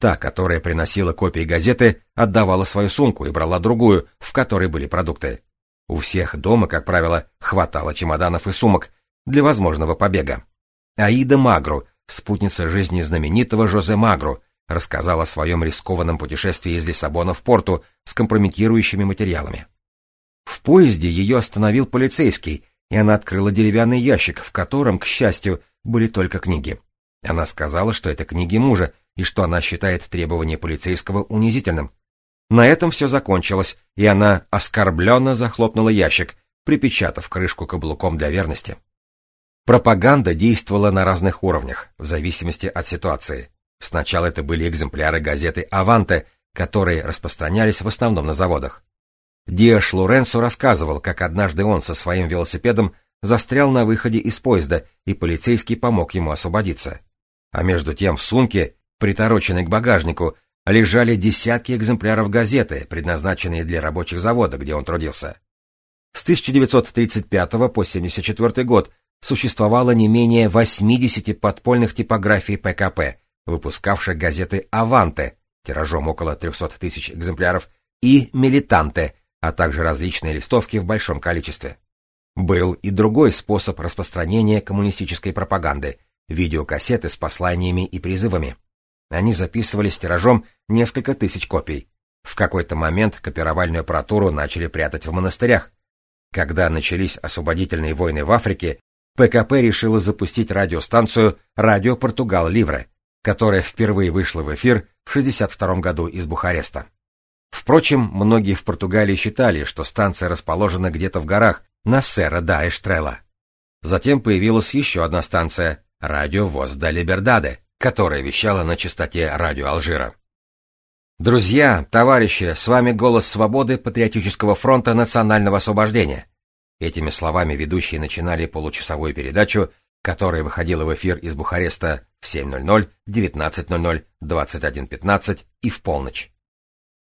Та, которая приносила копии газеты, отдавала свою сумку и брала другую, в которой были продукты. У всех дома, как правило, хватало чемоданов и сумок для возможного побега. Аида Магру, спутница жизни знаменитого Жозе Магру, рассказала о своем рискованном путешествии из Лиссабона в порту с компрометирующими материалами. В поезде ее остановил полицейский, и она открыла деревянный ящик, в котором, к счастью, были только книги. Она сказала, что это книги мужа, и что она считает требование полицейского унизительным. На этом все закончилось, и она оскорбленно захлопнула ящик, припечатав крышку каблуком для верности. Пропаганда действовала на разных уровнях, в зависимости от ситуации. Сначала это были экземпляры газеты «Аванте», которые распространялись в основном на заводах. Диаш Лоренцо рассказывал, как однажды он со своим велосипедом застрял на выходе из поезда, и полицейский помог ему освободиться. А между тем в сумке, притороченной к багажнику, лежали десятки экземпляров газеты, предназначенные для рабочих завода, где он трудился. С 1935 по 1974 год существовало не менее 80 подпольных типографий ПКП, выпускавших газеты «Аванте», тиражом около 300 тысяч экземпляров, и «Милитанте», а также различные листовки в большом количестве. Был и другой способ распространения коммунистической пропаганды – видеокассеты с посланиями и призывами. Они записывались тиражом несколько тысяч копий. В какой-то момент копировальную аппаратуру начали прятать в монастырях. Когда начались освободительные войны в Африке, ПКП решила запустить радиостанцию «Радио Португал Ливре», которая впервые вышла в эфир в 1962 году из Бухареста. Впрочем, многие в Португалии считали, что станция расположена где-то в горах на Сера да Эштрела. Затем появилась еще одна станция — радио Воз да Либердаде, которая вещала на частоте радио Алжира. Друзья, товарищи, с вами голос свободы Патриотического фронта национального освобождения. Этими словами ведущие начинали получасовую передачу, которая выходила в эфир из Бухареста в 7.00, 19.00, 21.15 и в полночь.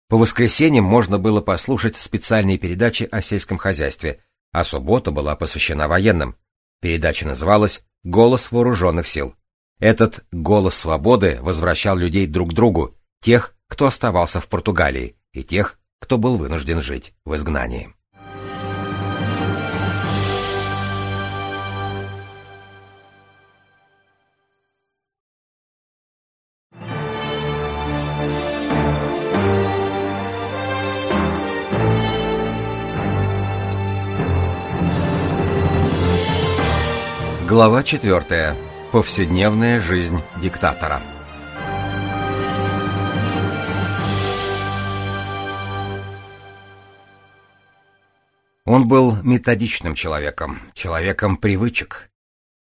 По воскресеньям можно было послушать специальные передачи о сельском хозяйстве, а суббота была посвящена военным. Передача называлась голос вооруженных сил. Этот голос свободы возвращал людей друг к другу, тех, кто оставался в Португалии, и тех, кто был вынужден жить в изгнании. Глава 4. Повседневная жизнь диктатора. Он был методичным человеком, человеком привычек.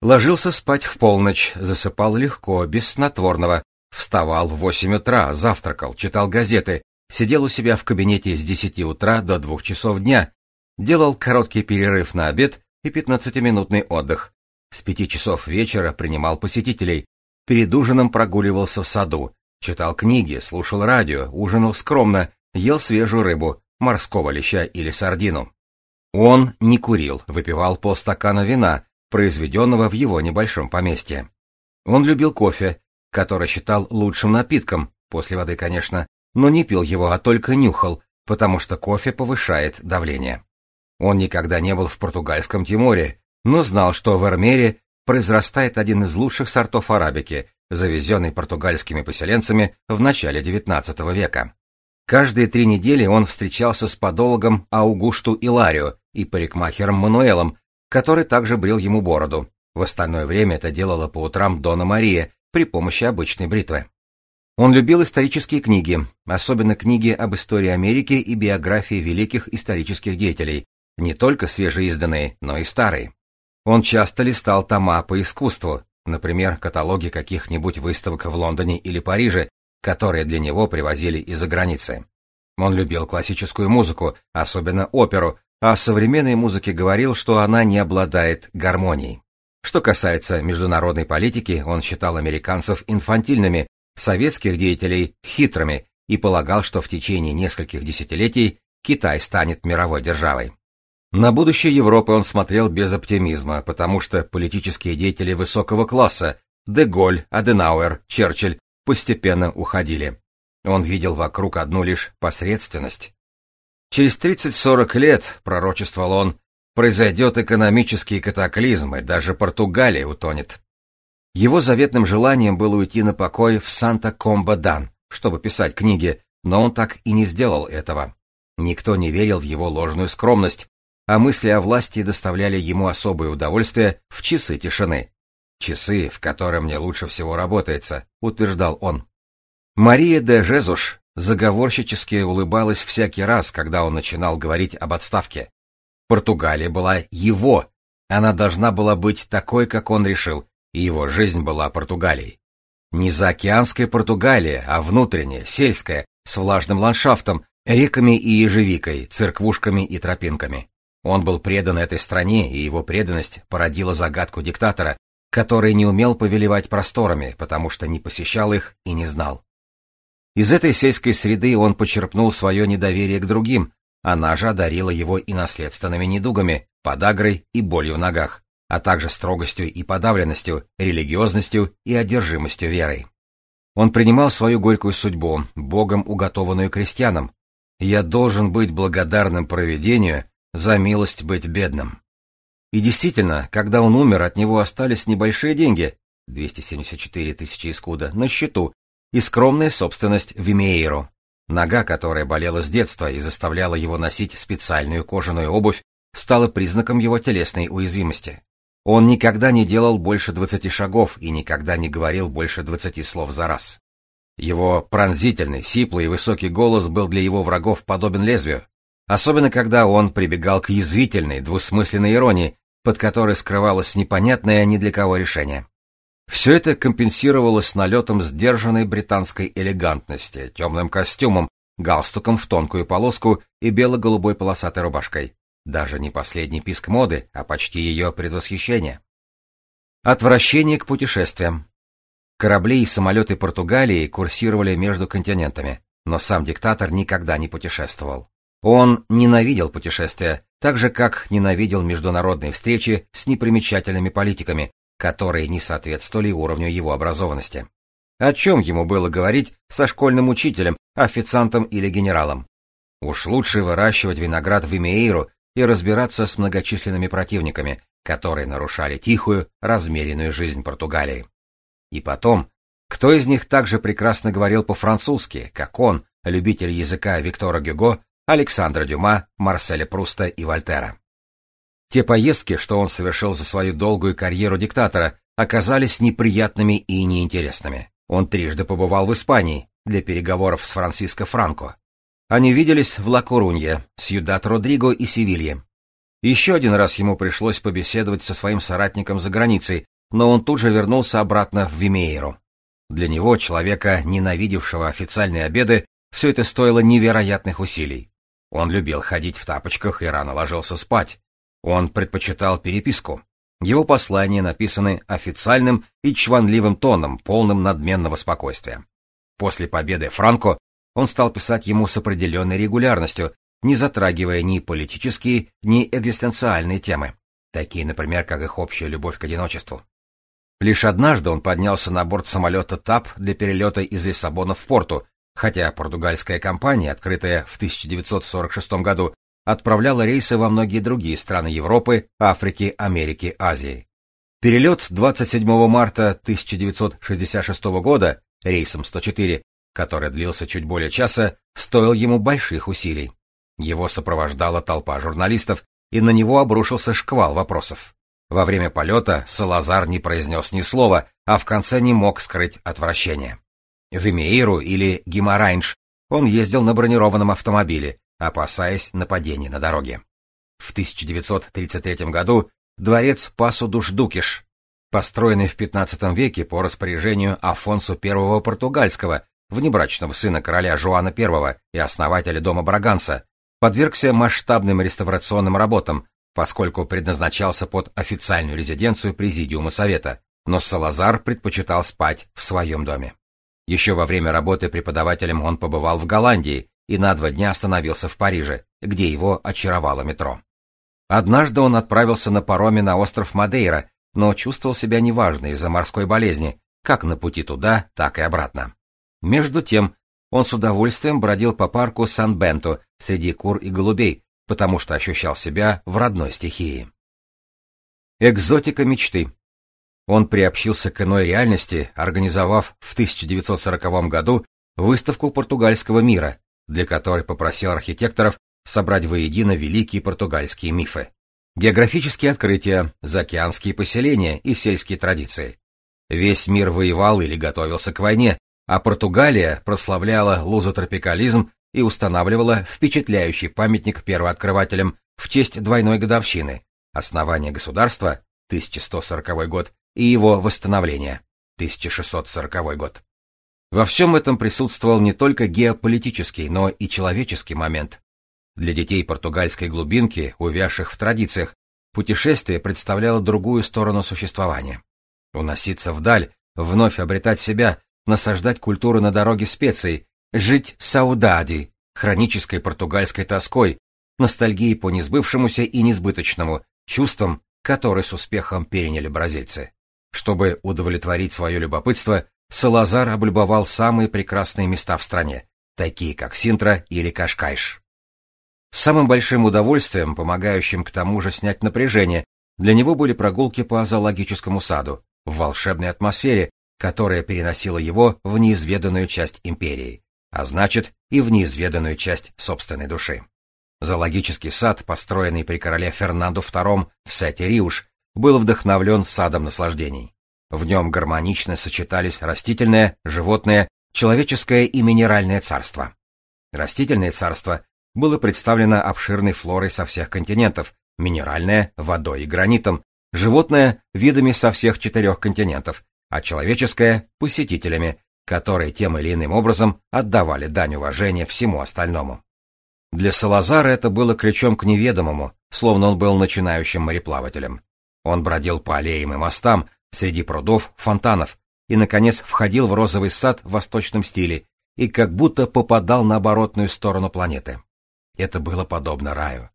Ложился спать в полночь, засыпал легко, без снотворного, вставал в восемь утра, завтракал, читал газеты, сидел у себя в кабинете с десяти утра до двух часов дня, делал короткий перерыв на обед и пятнадцатиминутный отдых, с пяти часов вечера принимал посетителей, перед ужином прогуливался в саду, читал книги, слушал радио, ужинал скромно, ел свежую рыбу, морского леща или сардину. Он не курил, выпивал полстакана вина, произведенного в его небольшом поместье. Он любил кофе, который считал лучшим напитком, после воды, конечно, но не пил его, а только нюхал, потому что кофе повышает давление. Он никогда не был в португальском Тиморе, но знал, что в Эрмере произрастает один из лучших сортов арабики, завезенный португальскими поселенцами в начале XIX века. Каждые три недели он встречался с подологом Аугушту Иларио и парикмахером Мануэлом, который также брил ему бороду. В остальное время это делала по утрам Дона Мария при помощи обычной бритвы. Он любил исторические книги, особенно книги об истории Америки и биографии великих исторических деятелей, не только свежеизданные, но и старые. Он часто листал тома по искусству, например, каталоги каких-нибудь выставок в Лондоне или Париже, которые для него привозили из-за границы. Он любил классическую музыку, особенно оперу, а о современной музыке говорил, что она не обладает гармонией. Что касается международной политики, он считал американцев инфантильными, советских деятелей хитрыми и полагал, что в течение нескольких десятилетий Китай станет мировой державой. На будущее Европы он смотрел без оптимизма, потому что политические деятели высокого класса Деголь, Аденауэр, Черчилль постепенно уходили. Он видел вокруг одну лишь посредственность. Через 30-40 лет, пророчествовал он, произойдет экономический катаклизм, и даже Португалия утонет. Его заветным желанием было уйти на покой в Санта-Комба-Дан, чтобы писать книги, но он так и не сделал этого. Никто не верил в его ложную скромность, а мысли о власти доставляли ему особое удовольствие в часы тишины. «Часы, в которые мне лучше всего работается», — утверждал он. Мария де Жезуш заговорщически улыбалась всякий раз, когда он начинал говорить об отставке. Португалия была его, она должна была быть такой, как он решил, и его жизнь была Португалией. Не заокеанская Португалия, а внутренняя, сельская, с влажным ландшафтом, реками и ежевикой, церквушками и тропинками. Он был предан этой стране, и его преданность породила загадку диктатора, который не умел повелевать просторами, потому что не посещал их и не знал. Из этой сельской среды он почерпнул свое недоверие к другим, она же одарила его и наследственными недугами, подагрой и болью в ногах, а также строгостью и подавленностью, религиозностью и одержимостью верой. Он принимал свою горькую судьбу, Богом уготованную крестьянам. «Я должен быть благодарным провидению, за милость быть бедным. И действительно, когда он умер, от него остались небольшие деньги, 274 тысячи искуда, на счету, и скромная собственность в Имеиру. Нога, которая болела с детства и заставляла его носить специальную кожаную обувь, стала признаком его телесной уязвимости. Он никогда не делал больше двадцати шагов и никогда не говорил больше двадцати слов за раз. Его пронзительный, сиплый и высокий голос был для его врагов подобен лезвию, Особенно, когда он прибегал к язвительной, двусмысленной иронии, под которой скрывалось непонятное ни для кого решение. Все это компенсировалось налетом сдержанной британской элегантности, темным костюмом, галстуком в тонкую полоску и бело-голубой полосатой рубашкой. Даже не последний писк моды, а почти ее предвосхищение. Отвращение к путешествиям. Корабли и самолеты Португалии курсировали между континентами, но сам диктатор никогда не путешествовал. Он ненавидел путешествия, так же как ненавидел международные встречи с непримечательными политиками, которые не соответствовали уровню его образованности. О чем ему было говорить со школьным учителем, официантом или генералом? Уж лучше выращивать виноград в Имеиру и разбираться с многочисленными противниками, которые нарушали тихую, размеренную жизнь Португалии. И потом, кто из них также прекрасно говорил по-французски, как он, любитель языка Виктора Гюго, Александра Дюма, Марселя Пруста и Вольтера? Те поездки, что он совершил за свою долгую карьеру диктатора, оказались неприятными и неинтересными. Он трижды побывал в Испании для переговоров с Франциско Франко. Они виделись в Ла-Корунье, Сьюдат-Родриго и Севилье. Еще один раз ему пришлось побеседовать со своим соратником за границей, но он тут же вернулся обратно в Вимееру. Для него, человека, ненавидевшего официальные обеды, все это стоило невероятных усилий. Он любил ходить в тапочках и рано ложился спать. Он предпочитал переписку. Его послания написаны официальным и чванливым тоном, полным надменного спокойствия. После победы Франко он стал писать ему с определенной регулярностью, не затрагивая ни политические, ни экзистенциальные темы, такие, например, как их общая любовь к одиночеству. Лишь однажды он поднялся на борт самолета ТАП для перелета из Лиссабона в Порту, хотя португальская компания, открытая в 1946 году, отправляла рейсы во многие другие страны Европы, Африки, Америки, Азии. Перелет 27 марта 1966 года рейсом 104, который длился чуть более часа, стоил ему больших усилий. Его сопровождала толпа журналистов, и на него обрушился шквал вопросов. Во время полета Салазар не произнес ни слова, а в конце не мог скрыть отвращение. В Эмеиру или Гимарайнш он ездил на бронированном автомобиле, опасаясь нападений на дороге. В 1933 году дворец Пасу-Душ-Дукиш, построенный в XV веке по распоряжению Афонсу I Португальского, внебрачного сына короля Жуана I и основателя дома Браганса, подвергся масштабным реставрационным работам, поскольку предназначался под официальную резиденцию Президиума Совета, но Салазар предпочитал спать в своем доме. Еще во время работы преподавателем он побывал в Голландии и на два дня остановился в Париже, где его очаровало метро. Однажды он отправился на пароме на остров Мадейра, но чувствовал себя неважно из-за морской болезни, как на пути туда, так и обратно. Между тем, он с удовольствием бродил по парку Сан-Бенто среди кур и голубей, потому что ощущал себя в родной стихии. Экзотика мечты. Он приобщился к иной реальности, организовав в 1940 году выставку португальского мира, для которой попросил архитекторов собрать воедино великие португальские мифы. Географические открытия, заокеанские поселения и сельские традиции. Весь мир воевал или готовился к войне, а Португалия прославляла лузотропикализм и устанавливала впечатляющий памятник первооткрывателям в честь двойной годовщины основания государства 1140 год и его восстановления 1640 год. Во всем этом присутствовал не только геополитический, но и человеческий момент. Для детей португальской глубинки, увязших в традициях, путешествие представляло другую сторону существования. Уноситься вдаль, вновь обретать себя, насаждать культуру на дороге специй, жить саудади, хронической португальской тоской, ностальгией по несбывшемуся и несбыточному, чувствам, которые с успехом переняли бразильцы. Чтобы удовлетворить свое любопытство, Салазар облюбовал самые прекрасные места в стране, такие как Синтра или Кашкайш. Самым большим удовольствием, помогающим к тому же снять напряжение, для него были прогулки по зоологическому саду, в волшебной атмосфере, которая переносила его в неизведанную часть империи, а значит и в неизведанную часть собственной души. Зоологический сад, построенный при короле Фернандо II в Сете-Риуш, был вдохновлен садом наслаждений. В нем гармонично сочетались растительное, животное, человеческое и минеральное царство. Растительное царство было представлено обширной флорой со всех континентов, минеральное — водой и гранитом, животное — видами со всех четырех континентов, а человеческое — посетителями, которые тем или иным образом отдавали дань уважения всему остальному. Для Салазара это было ключом к неведомому, словно он был начинающим мореплавателем. Он бродил по аллеям и мостам, среди прудов, фонтанов, и, наконец, входил в розовый сад в восточном стиле и как будто попадал на оборотную сторону планеты. Это было подобно раю.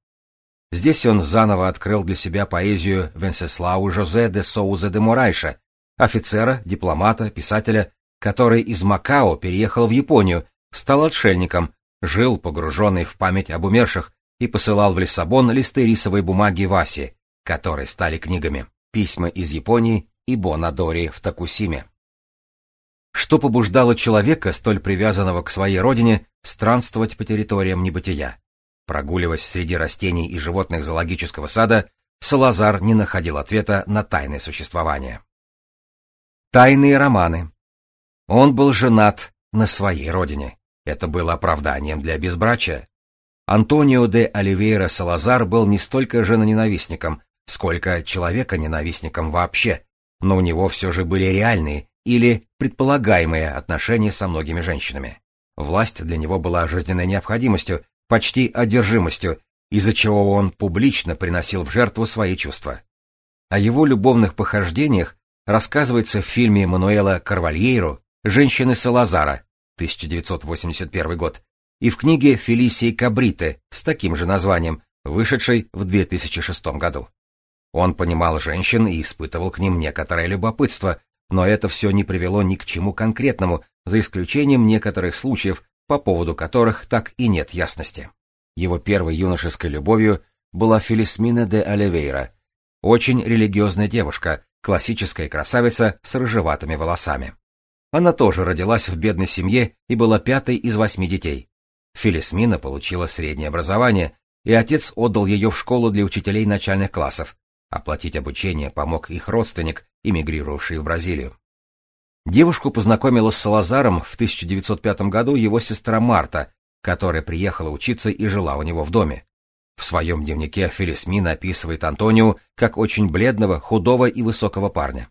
Здесь он заново открыл для себя поэзию Венсеслау Жозе де Соуза де Мурайша, офицера, дипломата, писателя, который из Макао переехал в Японию, стал отшельником, жил погруженный в память об умерших и посылал в Лиссабон листы рисовой бумаги Васи, которые стали книгами «Письма из Японии» и «Бонадори в Такусиме». Что побуждало человека, столь привязанного к своей родине, странствовать по территориям небытия? Прогуливаясь среди растений и животных зоологического сада, Салазар не находил ответа на тайное существование. Тайные романы. Он был женат на своей родине. Это было оправданием для безбрачия. Антонио де Оливейра Салазар был не столько женоненавистником, сколько человека-ненавистником вообще, но у него все же были реальные или предполагаемые отношения со многими женщинами. Власть для него была жизненной необходимостью, почти одержимостью, из-за чего он публично приносил в жертву свои чувства. О его любовных похождениях рассказывается в фильме Мануэла Карвальейро «Женщины Салазара» 1981 год и в книге Фелисии Кабриты с таким же названием, вышедшей в 2006 году. Он понимал женщин и испытывал к ним некоторое любопытство, но это все не привело ни к чему конкретному, за исключением некоторых случаев, по поводу которых так и нет ясности. Его первой юношеской любовью была Фелисмина де Оливейра, очень религиозная девушка, классическая красавица с рыжеватыми волосами. Она тоже родилась в бедной семье и была пятой из восьми детей. Фелисмина получила среднее образование, и отец отдал ее в школу для учителей начальных классов. Оплатить обучение помог их родственник, эмигрировавший в Бразилию. Девушку познакомила с Салазаром в 1905 году его сестра Марта, которая приехала учиться и жила у него в доме. В своем дневнике Фелисмина описывает Антонио как очень бледного, худого и высокого парня.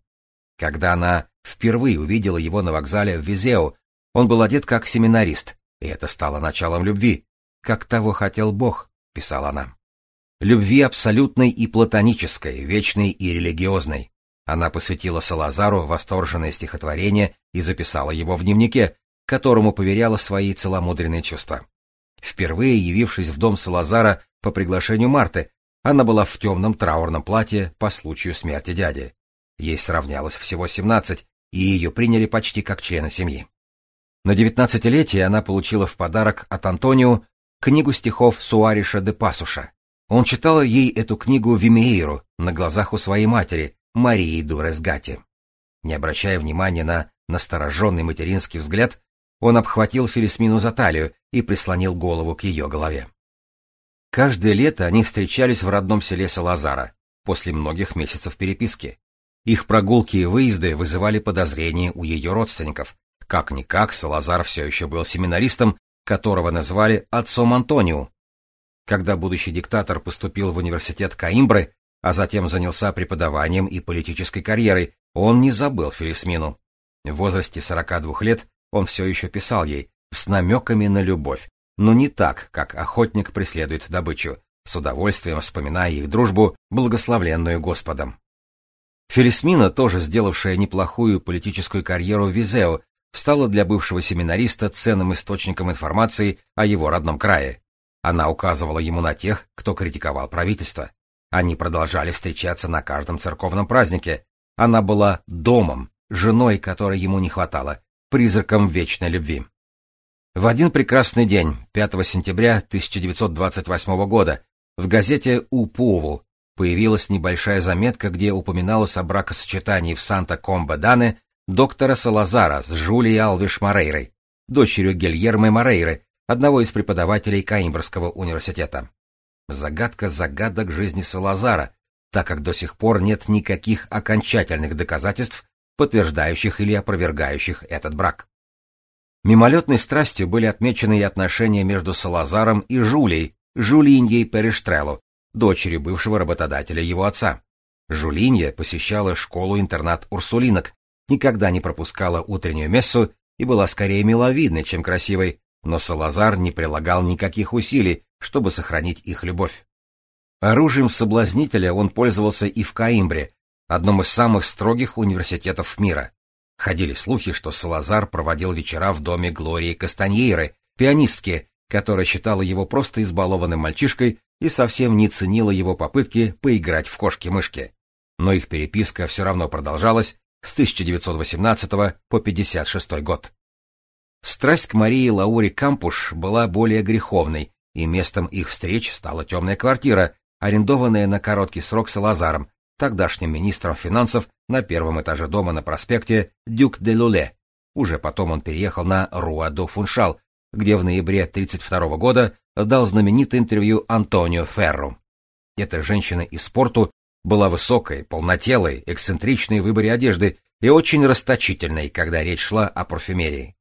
Когда она впервые увидела его на вокзале в Визео, он был одет как семинарист, и это стало началом любви. «Как того хотел Бог», — писала она. Любви абсолютной и платонической, вечной и религиозной. Она посвятила Салазару восторженное стихотворение и записала его в дневнике, которому поверяла свои целомудренные чувства. Впервые явившись в дом Салазара по приглашению Марты, она была в темном траурном платье по случаю смерти дяди. Ей сравнялось всего семнадцать, и ее приняли почти как члена семьи. На девятнадцатилетие она получила в подарок от Антонио книгу стихов Суариша де Пасуша. Он читал ей эту книгу Вимеиру на глазах у своей матери, Марии Дуресгати. Не обращая внимания на настороженный материнский взгляд, он обхватил Фелисмину за талию и прислонил голову к ее голове. Каждое лето они встречались в родном селе Салазара, после многих месяцев переписки. Их прогулки и выезды вызывали подозрения у ее родственников. Как-никак, Салазар все еще был семинаристом, которого назвали отцом Антониу. Когда будущий диктатор поступил в университет Каимбры, а затем занялся преподаванием и политической карьерой, он не забыл Фелисмину. В возрасте 42 лет он все еще писал ей, с намеками на любовь, но не так, как охотник преследует добычу, с удовольствием вспоминая их дружбу, благословленную Господом. Фелисмина, тоже сделавшая неплохую политическую карьеру в Визео, стала для бывшего семинариста ценным источником информации о его родном крае. Она указывала ему на тех, кто критиковал правительство. Они продолжали встречаться на каждом церковном празднике. Она была домом, женой, которой ему не хватало, призраком вечной любви. В один прекрасный день, 5 сентября 1928 года, в газете «Упуву» появилась небольшая заметка, где упоминалось о бракосочетании в Санта-Комбо-Дане доктора Салазара с Жулией Алвиш Морейрой, дочерью Гильермы Морейры, одного из преподавателей Каимбрского университета. Загадка загадок жизни Салазара, так как до сих пор нет никаких окончательных доказательств, подтверждающих или опровергающих этот брак. Мимолетной страстью были отмечены и отношения между Салазаром и Жулей, Жулиньей Перештрелу, дочерью бывшего работодателя его отца. Жулинья посещала школу-интернат Урсулинок, никогда не пропускала утреннюю мессу и была скорее миловидной, чем красивой, но Салазар не прилагал никаких усилий, чтобы сохранить их любовь. Оружием соблазнителя он пользовался и в Каимбре, одном из самых строгих университетов мира. Ходили слухи, что Салазар проводил вечера в доме Глории Кастаньейры, пианистки, которая считала его просто избалованным мальчишкой, и совсем не ценила его попытки поиграть в кошки-мышки. Но их переписка все равно продолжалась с 1918 по 56 год. Страсть к Марии Лауре Кампуш была более греховной, и местом их встреч стала темная квартира, арендованная на короткий срок Салазаром, тогдашним министром финансов на первом этаже дома на проспекте Дюк де Луле. Уже потом он переехал на Руа-до-Фуншал, где в ноябре 1932 года дал знаменитое интервью Антонио Ферру. Эта женщина из спорту была высокой, полнотелой, эксцентричной в выборе одежды и очень расточительной, когда речь шла о парфюмерии.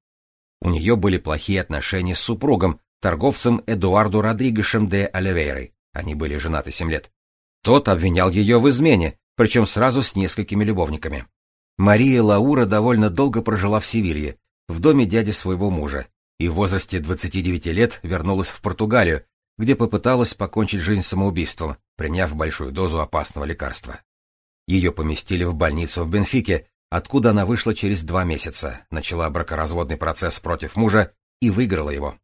У нее были плохие отношения с супругом, торговцем Эдуарду Родригешем де Оливейрой. Они были женаты семь лет. Тот обвинял ее в измене, причем сразу с несколькими любовниками. Мария Лаура довольно долго прожила в Севилье, в доме дяди своего мужа, и в возрасте 29 лет вернулась в Португалию, где попыталась покончить жизнь самоубийством, приняв большую дозу опасного лекарства. Ее поместили в больницу в Бенфике, откуда она вышла через два месяца, начала бракоразводный процесс против мужа и выиграла его.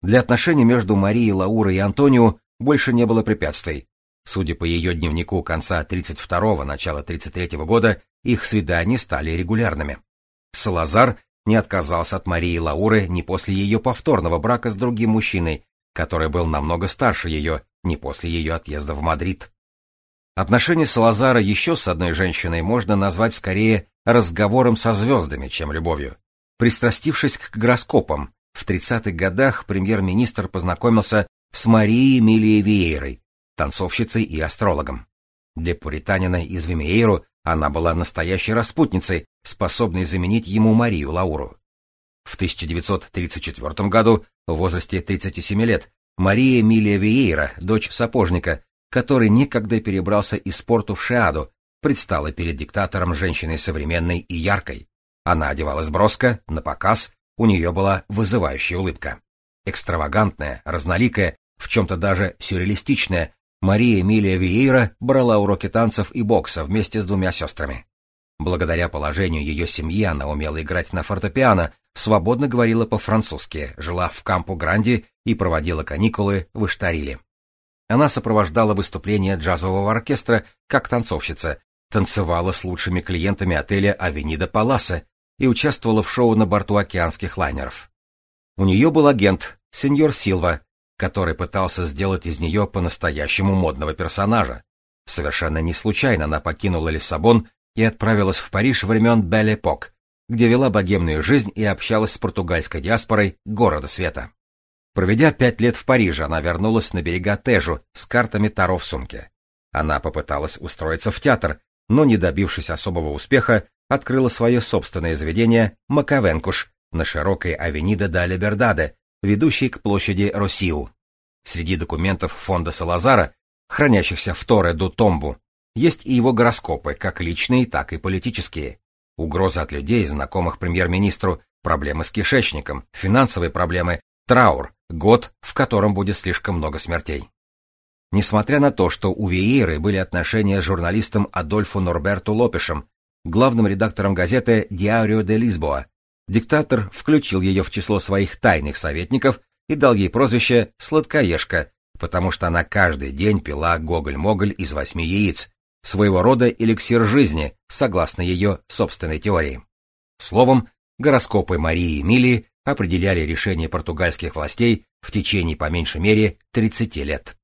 Для отношений между Марией Лаурой и Антонио больше не было препятствий. Судя по ее дневнику конца 32-го, начала 33-го года, их свидания стали регулярными. Салазар не отказался от Марии Лауры ни после ее повторного брака с другим мужчиной, который был намного старше ее, ни после ее отъезда в Мадрид. Отношения Салазара еще с одной женщиной можно назвать скорее разговором со звездами, чем любовью. Пристрастившись к гороскопам, в 30-х годах премьер-министр познакомился с Марией Эмилией Виейрой, танцовщицей и астрологом. Для пуританина из Вимиейру она была настоящей распутницей, способной заменить ему Марию Лауру. В 1934 году, в возрасте 37 лет, Мария Эмилия Виейра, дочь сапожника, который некогда перебрался из порту в Шиаду, предстала перед диктатором женщиной современной и яркой. Она одевалась броско, на показ, у нее была вызывающая улыбка. Экстравагантная, разноликая, в чем-то даже сюрреалистичная, Мария Эмилия Виейра брала уроки танцев и бокса вместе с двумя сестрами. Благодаря положению ее семьи она умела играть на фортепиано, свободно говорила по-французски, жила в Кампу-Гранди и проводила каникулы в Иштариле. Она сопровождала выступления джазового оркестра как танцовщица, танцевала с лучшими клиентами отеля Авенида Паласа и участвовала в шоу на борту океанских лайнеров. У нее был агент, сеньор Силва, который пытался сделать из нее по-настоящему модного персонажа. Совершенно не случайно она покинула Лиссабон и отправилась в Париж времен Бель-Эпок, где вела богемную жизнь и общалась с португальской диаспорой города света. Проведя пять лет в Париже, она вернулась на берега Тежу с картами Таро в сумке. Она попыталась устроиться в театр, но, не добившись особого успеха, открыла свое собственное заведение «Макавенкуш» на широкой авениде да Либердаде, ведущей к площади Росиу. Среди документов фонда Салазара, хранящихся в Торе до Томбу, есть и его гороскопы, как личные, так и политические. Угрозы от людей, знакомых премьер-министру, проблемы с кишечником, финансовые проблемы, траур, год, в котором будет слишком много смертей. Несмотря на то, что у Виейры были отношения с журналистом Адольфо Норберту Лопешем, главным редактором газеты «Диарио де Лисбоа», диктатор включил ее в число своих тайных советников и дал ей прозвище «Сладкоежка», потому что она каждый день пила гоголь-моголь из восьми яиц, своего рода эликсир жизни, согласно ее собственной теории. Словом, гороскопы Марии Эмилии определяли решения португальских властей в течение по меньшей мере 30 лет.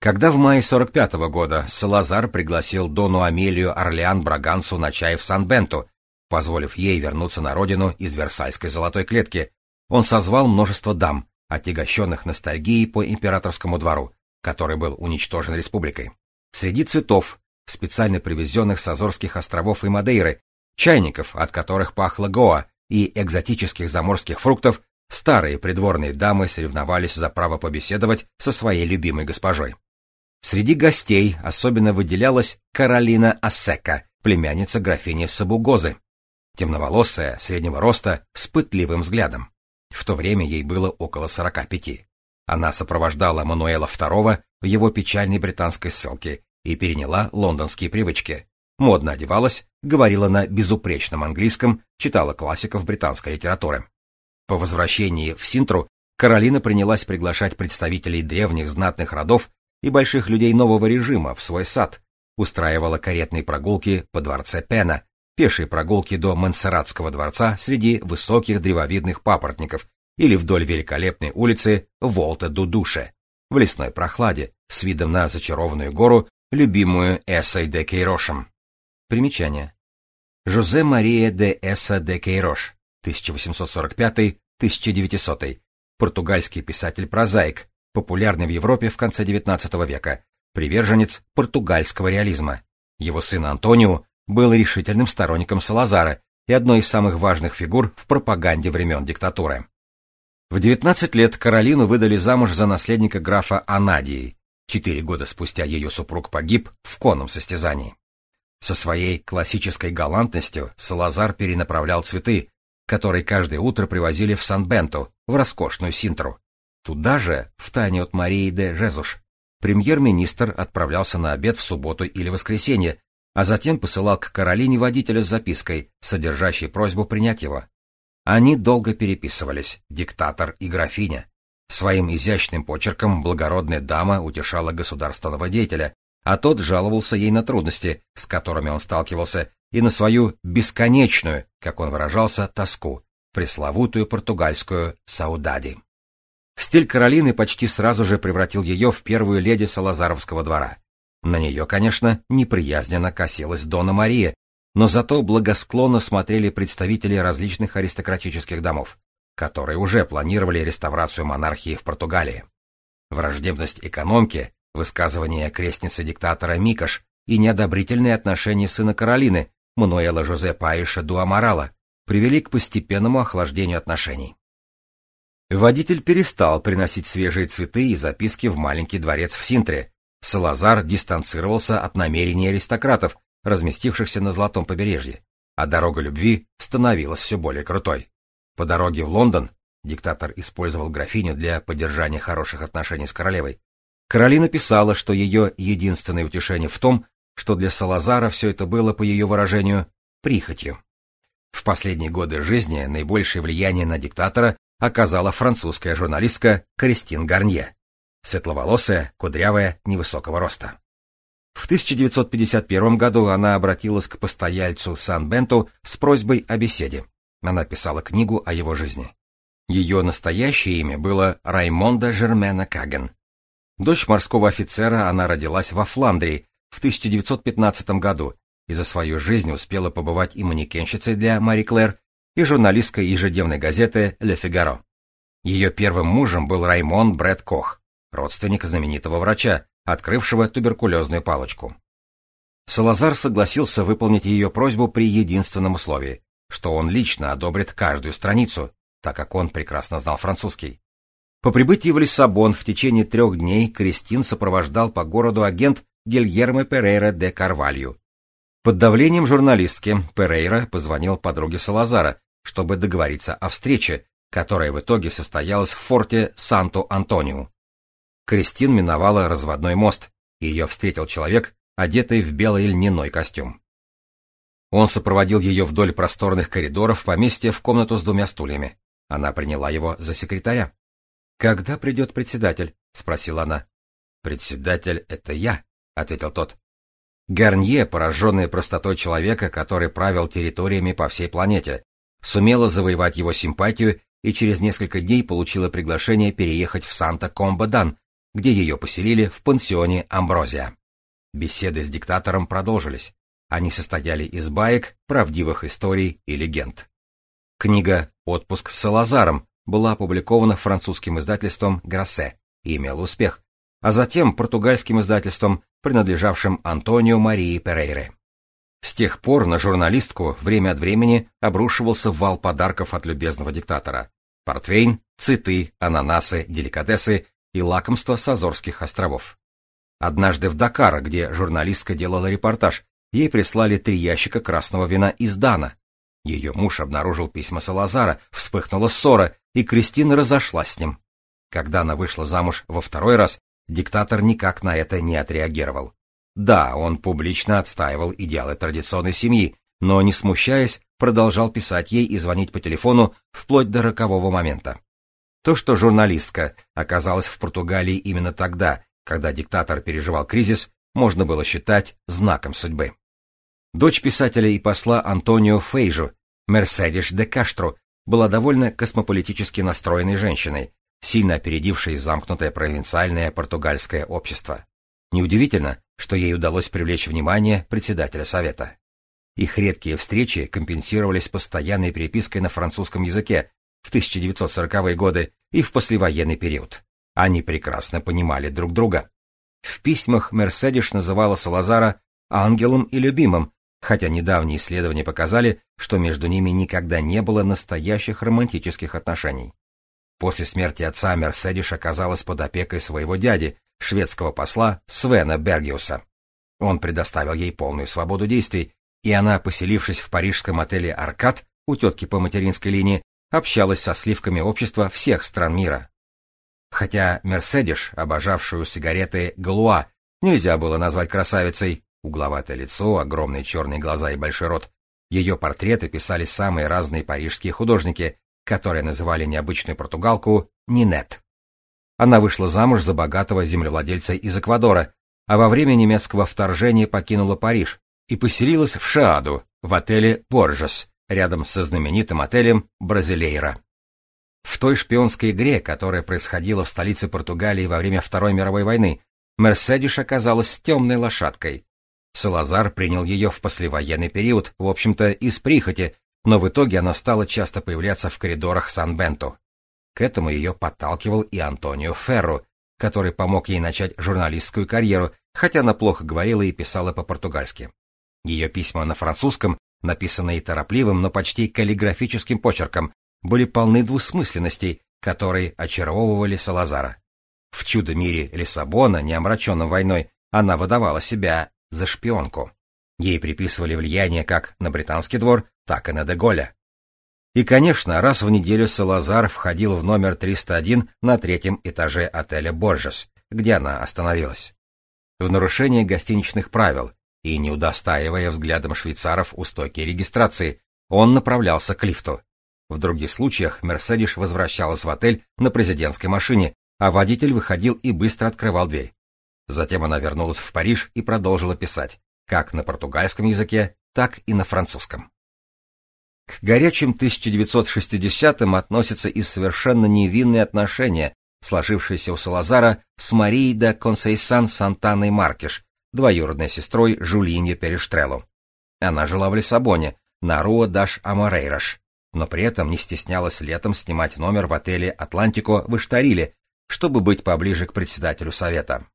Когда в мае 45 -го года Салазар пригласил Дону Амелию Орлеан Брагансу на чай в Сан-Бенто, позволив ей вернуться на родину из Версальской золотой клетки, он созвал множество дам, отягощенных ностальгией по императорскому двору, который был уничтожен республикой. Среди цветов, специально привезенных с Азорских островов и Мадейры, чайников, от которых пахло Гоа, и экзотических заморских фруктов, старые придворные дамы соревновались за право побеседовать со своей любимой госпожой. Среди гостей особенно выделялась Каролина Асека, племянница графини Сабугозы, темноволосая, среднего роста, с пытливым взглядом. В то время ей было около сорока пяти. Она сопровождала Мануэла II в его печальной британской ссылке и переняла лондонские привычки. Модно одевалась, говорила на безупречном английском, читала классиков британской литературы. По возвращении в Синтру Каролина принялась приглашать представителей древних знатных родов и больших людей нового режима в свой сад, устраивала каретные прогулки по дворце Пена, пешие прогулки до Монсерратского дворца среди высоких древовидных папоротников или вдоль великолепной улицы Волта-Дудуше, в лесной прохладе, с видом на зачарованную гору, любимую Эссой де Кейрошем. Примечание. Жозе Мария де Эсса де Кейрош, 1845-1900, португальский писатель-прозаик, популярный в Европе в конце XIX века, приверженец португальского реализма. Его сын Антонио был решительным сторонником Салазара и одной из самых важных фигур в пропаганде времен диктатуры. В 19 лет Каролину выдали замуж за наследника графа Анадии. Четыре года спустя ее супруг погиб в конном состязании. Со своей классической галантностью Салазар перенаправлял цветы, которые каждое утро привозили в Сан-Бенто, в роскошную Синтру. Туда же, в тайне от Марии де Жезуш, премьер-министр отправлялся на обед в субботу или воскресенье, а затем посылал к Каролине водителя с запиской, содержащей просьбу принять его. Они долго переписывались, диктатор и графиня. Своим изящным почерком благородная дама утешала государственного деятеля, а тот жаловался ей на трудности, с которыми он сталкивался, и на свою бесконечную, как он выражался, тоску, пресловутую португальскую «саудади». Стиль Каролины почти сразу же превратил ее в первую леди Салазаровского двора. На нее, конечно, неприязненно косилась Дона Мария, но зато благосклонно смотрели представители различных аристократических домов, которые уже планировали реставрацию монархии в Португалии. Враждебность экономки, высказывание крестницы диктатора Микаш и неодобрительные отношения сына Каролины, Мануэла Жозе Паиша Дуамарала, привели к постепенному охлаждению отношений. Водитель перестал приносить свежие цветы и записки в маленький дворец в Синтре. Салазар дистанцировался от намерений аристократов, разместившихся на Золотом побережье, а дорога любви становилась все более крутой. По дороге в Лондон диктатор использовал графиню для поддержания хороших отношений с королевой. Каролина писала, что ее единственное утешение в том, что для Салазара все это было, по ее выражению, прихотью. В последние годы жизни наибольшее влияние на диктатора оказала французская журналистка Кристин Гарнье, светловолосая, кудрявая, невысокого роста. В 1951 году она обратилась к постояльцу Сан-Бенту с просьбой о беседе. Она писала книгу о его жизни. Ее настоящее имя было Раймонда Жермена Каген. Дочь морского офицера, она родилась во Фландрии в 1915 году и за свою жизнь успела побывать и манекенщицей для Мари Клэр, и журналисткой ежедневной газеты «Ле Фигаро». Ее первым мужем был Раймон Брэд Кох, родственник знаменитого врача, открывшего туберкулезную палочку. Салазар согласился выполнить ее просьбу при единственном условии, что он лично одобрит каждую страницу, так как он прекрасно знал французский. По прибытии в Лиссабон в течение трех дней Кристин сопровождал по городу агент Гильермо Перейра де Карвалью. Под давлением журналистки Перейра позвонил подруге Салазара, чтобы договориться о встрече, которая в итоге состоялась в форте Санто-Антонио. Кристин миновала разводной мост, и ее встретил человек, одетый в белый льняной костюм. Он сопроводил ее вдоль просторных коридоров поместья в комнату с двумя стульями. Она приняла его за секретаря. «Когда придет председатель?» — спросила она. «Председатель — это я», — ответил тот. Гарнье, пораженная простотой человека, который правил территориями по всей планете, сумела завоевать его симпатию и через несколько дней получила приглашение переехать в Санта-Комбадан, где ее поселили в пансионе Амброзия. Беседы с диктатором продолжились. Они состояли из баек, правдивых историй и легенд. Книга «Отпуск с Салазаром» была опубликована французским издательством «Грассе» и имела успех, а затем португальским издательством, принадлежавшим Антонио Марии Перейре. С тех пор на журналистку время от времени обрушивался вал подарков от любезного диктатора. Портвейн, цветы, ананасы, деликатесы и лакомства с Азорских островов. Однажды в Дакар, где журналистка делала репортаж, ей прислали три ящика красного вина из Дана. Ее муж обнаружил письма Салазара, вспыхнула ссора, и Кристина разошлась с ним. Когда она вышла замуж во второй раз, диктатор никак на это не отреагировал. Да, он публично отстаивал идеалы традиционной семьи, но, не смущаясь, продолжал писать ей и звонить по телефону вплоть до рокового момента. То, что журналистка оказалась в Португалии именно тогда, когда диктатор переживал кризис, можно было считать знаком судьбы. Дочь писателя и посла Антонио Фейжу, Мерседеш де Каштро, была довольно космополитически настроенной женщиной, сильно опередившей замкнутое провинциальное португальское общество. Неудивительно, что ей удалось привлечь внимание председателя совета. Их редкие встречи компенсировались постоянной перепиской на французском языке в 1940-е годы и в послевоенный период. Они прекрасно понимали друг друга. В письмах Мерседиш называла Салазара ангелом и любимым, хотя недавние исследования показали, что между ними никогда не было настоящих романтических отношений. После смерти отца Мерседиш оказалась под опекой своего дяди, шведского посла Свена Бергиуса. Он предоставил ей полную свободу действий, и она, поселившись в парижском отеле «Аркад» у тетки по материнской линии, общалась со сливками общества всех стран мира. Хотя Мерседиш, обожавшую сигареты Галуа, нельзя было назвать красавицей, угловатое лицо, огромные черные глаза и большой рот, ее портреты писали самые разные парижские художники, которые называли необычную португалку Нинет. Она вышла замуж за богатого землевладельца из Эквадора, а во время немецкого вторжения покинула Париж и поселилась в Шааду, в отеле Боржес, рядом со знаменитым отелем Бразилейра. В той шпионской игре, которая происходила в столице Португалии во время Второй мировой войны, Мерседиш оказалась темной лошадкой. Салазар принял ее в послевоенный период, в общем-то, из прихоти, но в итоге она стала часто появляться в коридорах Сан-Бенто. К этому ее подталкивал и Антонио Ферро, который помог ей начать журналистскую карьеру, хотя она плохо говорила и писала по-португальски. Ее письма на французском, написанные торопливым, но почти каллиграфическим почерком, были полны двусмысленностей, которые очаровывали Салазара. В чудо-мире Лиссабона, не омраченном войной, она выдавала себя за шпионку. Ей приписывали влияние как на британский двор, так и на Деголя. И, конечно, раз в неделю Салазар входил в номер 301 на третьем этаже отеля «Боржес», где она остановилась. В нарушение гостиничных правил и не удостаивая взглядом швейцаров у стойки регистрации, он направлялся к лифту. В других случаях Мерседиш возвращалась в отель на президентской машине, а водитель выходил и быстро открывал дверь. Затем она вернулась в Париж и продолжила писать, как на португальском языке, так и на французском. К горячим 1960-м относятся и совершенно невинные отношения, сложившиеся у Салазара с Марией де Консейсан Сантаной Маркиш, двоюродной сестрой Жульинье Перештрелу. Она жила в Лиссабоне, на Руа даш Амарейраш, но при этом не стеснялась летом снимать номер в отеле «Атлантико» в Иштариле, чтобы быть поближе к председателю совета.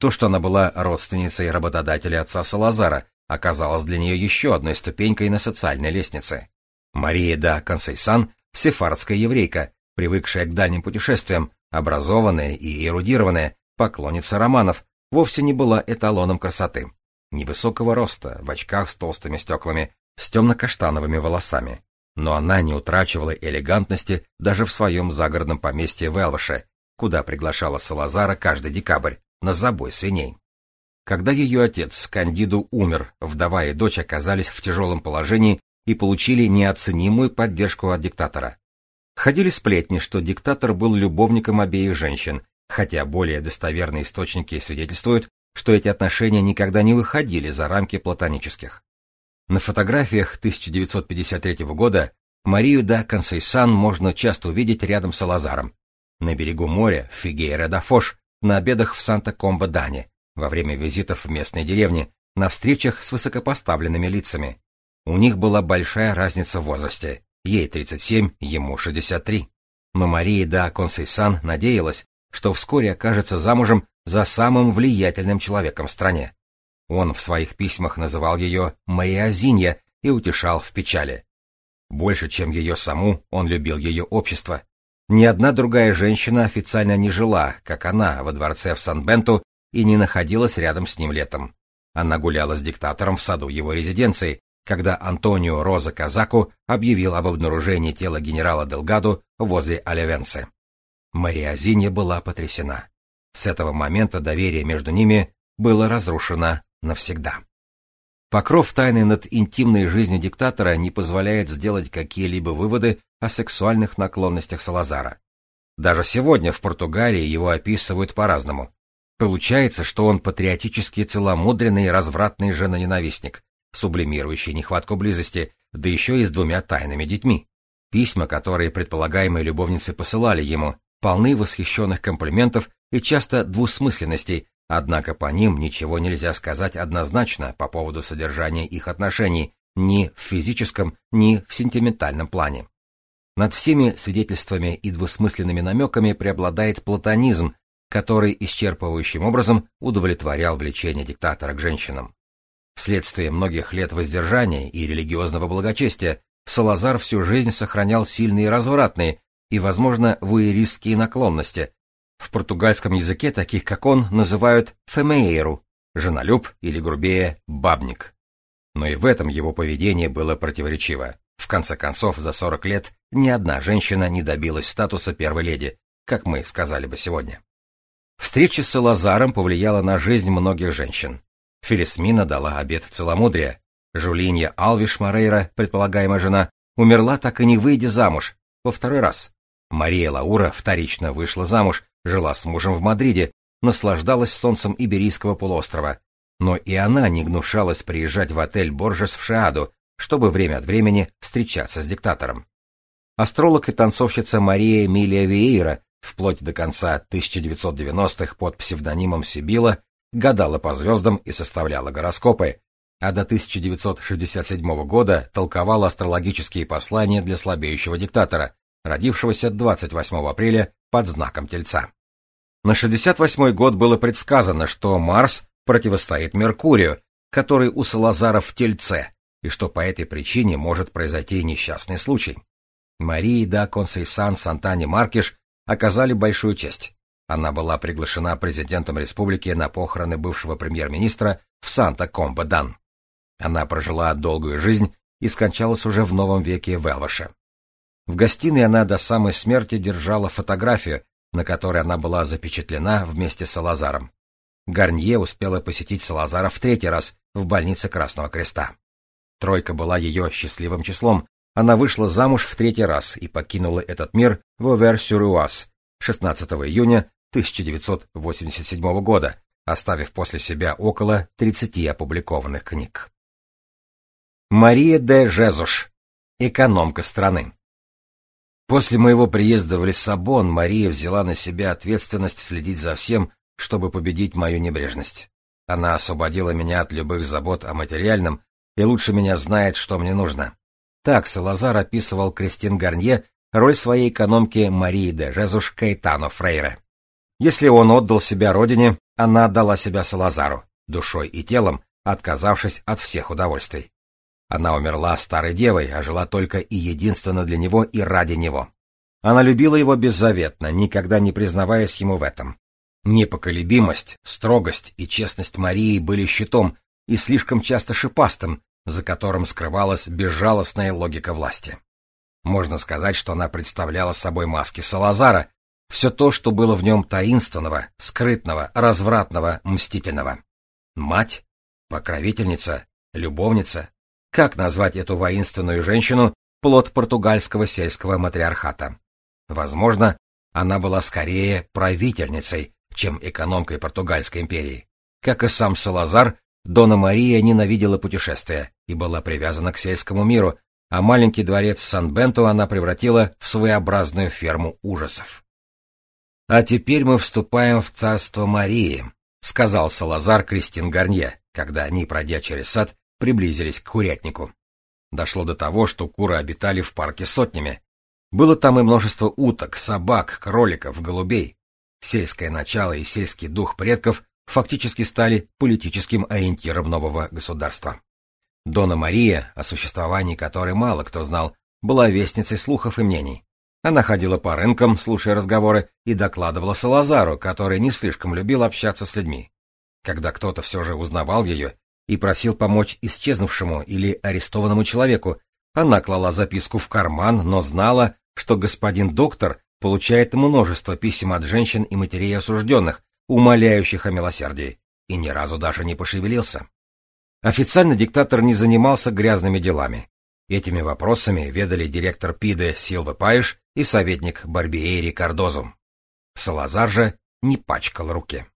То, что она была родственницей работодателя отца Салазара, оказалось для нее еще одной ступенькой на социальной лестнице. Мария да Консейсан — сефардская еврейка, привыкшая к дальним путешествиям, образованная и эрудированная, поклонница романов, вовсе не была эталоном красоты. Невысокого роста, в очках с толстыми стеклами, с темно-каштановыми волосами. Но она не утрачивала элегантности даже в своем загородном поместье в Элваше, куда приглашала Салазара каждый декабрь, на забой свиней. Когда ее отец, Кандиду, умер, вдова и дочь оказались в тяжелом положении и получили неоценимую поддержку от диктатора. Ходили сплетни, что диктатор был любовником обеих женщин, хотя более достоверные источники свидетельствуют, что эти отношения никогда не выходили за рамки платонических. На фотографиях 1953 года Марию да Консейсан можно часто увидеть рядом с Салазаром. На берегу моря, в Фигейра-да-Фош, на обедах в Санта-Комбо-Дане, во время визитов в местные деревни, на встречах с высокопоставленными лицами. У них была большая разница в возрасте. Ей 37, ему 63. Но Мария да Консейсан надеялась, что вскоре окажется замужем за самым влиятельным человеком в стране. Он в своих письмах называл ее Мариазинья и утешал в печали. Больше, чем ее саму, он любил ее общество. Ни одна другая женщина официально не жила, как она, во дворце в Сан-Бенту и не находилась рядом с ним летом. Она гуляла с диктатором в саду его резиденции, когда Антонио Роза Казаку объявил об обнаружении тела генерала Делгадо возле Алевенсе. Мария Зинья была потрясена. С этого момента доверие между ними было разрушено навсегда. Покров тайны над интимной жизнью диктатора не позволяет сделать какие-либо выводы о сексуальных наклонностях Салазара. Даже сегодня в Португалии его описывают по-разному. Получается, что он патриотически целомудренный развратный женоненавистник, сублимирующий нехватку близости, да еще и с двумя тайными детьми. Письма, которые предполагаемые любовницы посылали ему, полны восхищенных комплиментов и часто двусмысленностей, однако по ним ничего нельзя сказать однозначно по поводу содержания их отношений ни в физическом, ни в сентиментальном плане. Над всеми свидетельствами и двусмысленными намеками преобладает платонизм, который исчерпывающим образом удовлетворял влечение диктатора к женщинам. Вследствие многих лет воздержания и религиозного благочестия Салазар всю жизнь сохранял сильные развратные и, возможно, вуэристские наклонности. В португальском языке таких, как он, называют фемеиру, женолюб или, грубее, бабник. Но и в этом его поведение было противоречиво. В конце концов, за 40 лет ни одна женщина не добилась статуса первой леди, как мы сказали бы сегодня. Встреча с Салазаром повлияла на жизнь многих женщин. Фелисмина дала обет целомудрия. Жулинья Алвиш Морейра, предполагаемая жена, умерла, так и не выйдя замуж, во второй раз. Мария Лаура вторично вышла замуж, жила с мужем в Мадриде, наслаждалась солнцем Иберийского полуострова. Но и она не гнушалась приезжать в отель Боржес в Шиаду, чтобы время от времени встречаться с диктатором. Астролог и танцовщица Мария Эмилия Виейра вплоть до конца 1990-х под псевдонимом Сибила гадала по звездам и составляла гороскопы, а до 1967 года толковала астрологические послания для слабеющего диктатора, родившегося 28 апреля под знаком Тельца. На 68 год было предсказано, что Марс противостоит Меркурию, который у Салазара в Тельце, и что по этой причине может произойти несчастный случай. Марии да Консейсан Сантани Маркиш оказали большую честь. Она была приглашена президентом республики на похороны бывшего премьер-министра в Санта-Комбо-Дан. Она прожила долгую жизнь и скончалась уже в новом веке в Элваше. В гостиной она до самой смерти держала фотографию, на которой она была запечатлена вместе с Салазаром. Гарнье успела посетить Салазара в третий раз в больнице Красного Креста. Тройка была ее счастливым числом, она вышла замуж в третий раз и покинула этот мир в Овер-Сюруаз 16 июня 1987 года, оставив после себя около 30 опубликованных книг. Мария де Жезуш, экономка страны. После моего приезда в Лиссабон Мария взяла на себя ответственность следить за всем, чтобы победить мою небрежность. Она освободила меня от любых забот о материальном и лучше меня знает, что мне нужно. Так Салазар описывал Кристин Гарнье роль своей экономки Марии де Жезуш Кайтано Фрейре. Если он отдал себя родине, она отдала себя Салазару, душой и телом, отказавшись от всех удовольствий. Она умерла старой девой, а жила только и единственно для него и ради него. Она любила его беззаветно, никогда не признаваясь ему в этом. Непоколебимость, строгость и честность Марии были щитом и слишком часто шипастым, за которым скрывалась безжалостная логика власти. Можно сказать, что она представляла собой маски Салазара, все то, что было в нем таинственного, скрытного, развратного, мстительного. Мать, покровительница, любовница. Как назвать эту воинственную женщину, плод португальского сельского матриархата? Возможно, она была скорее правительницей, чем экономкой португальской империи. Как и сам Салазар, Дона Мария ненавидела путешествия и была привязана к сельскому миру, а маленький дворец Сан-Бенто она превратила в своеобразную ферму ужасов. «А теперь мы вступаем в царство Марии», — сказал Салазар Кристин Гарнье, когда они, пройдя через сад, приблизились к курятнику. Дошло до того, что куры обитали в парке сотнями. Было там и множество уток, собак, кроликов, голубей. Сельское начало и сельский дух предков фактически стали политическим ориентиром нового государства. Дона Мария, о существовании которой мало кто знал, была вестницей слухов и мнений. Она ходила по рынкам, слушая разговоры, и докладывала Салазару, который не слишком любил общаться с людьми. Когда кто-то все же узнавал ее и просил помочь исчезнувшему или арестованному человеку, она клала записку в карман, но знала, что господин доктор получает множество писем от женщин и матерей осужденных, умоляющих о милосердии, и ни разу даже не пошевелился. Официально диктатор не занимался грязными делами. Этими вопросами ведали директор ПИДы Силва Паиш и советник Барбиери Кардозу. Салазар же не пачкал руки.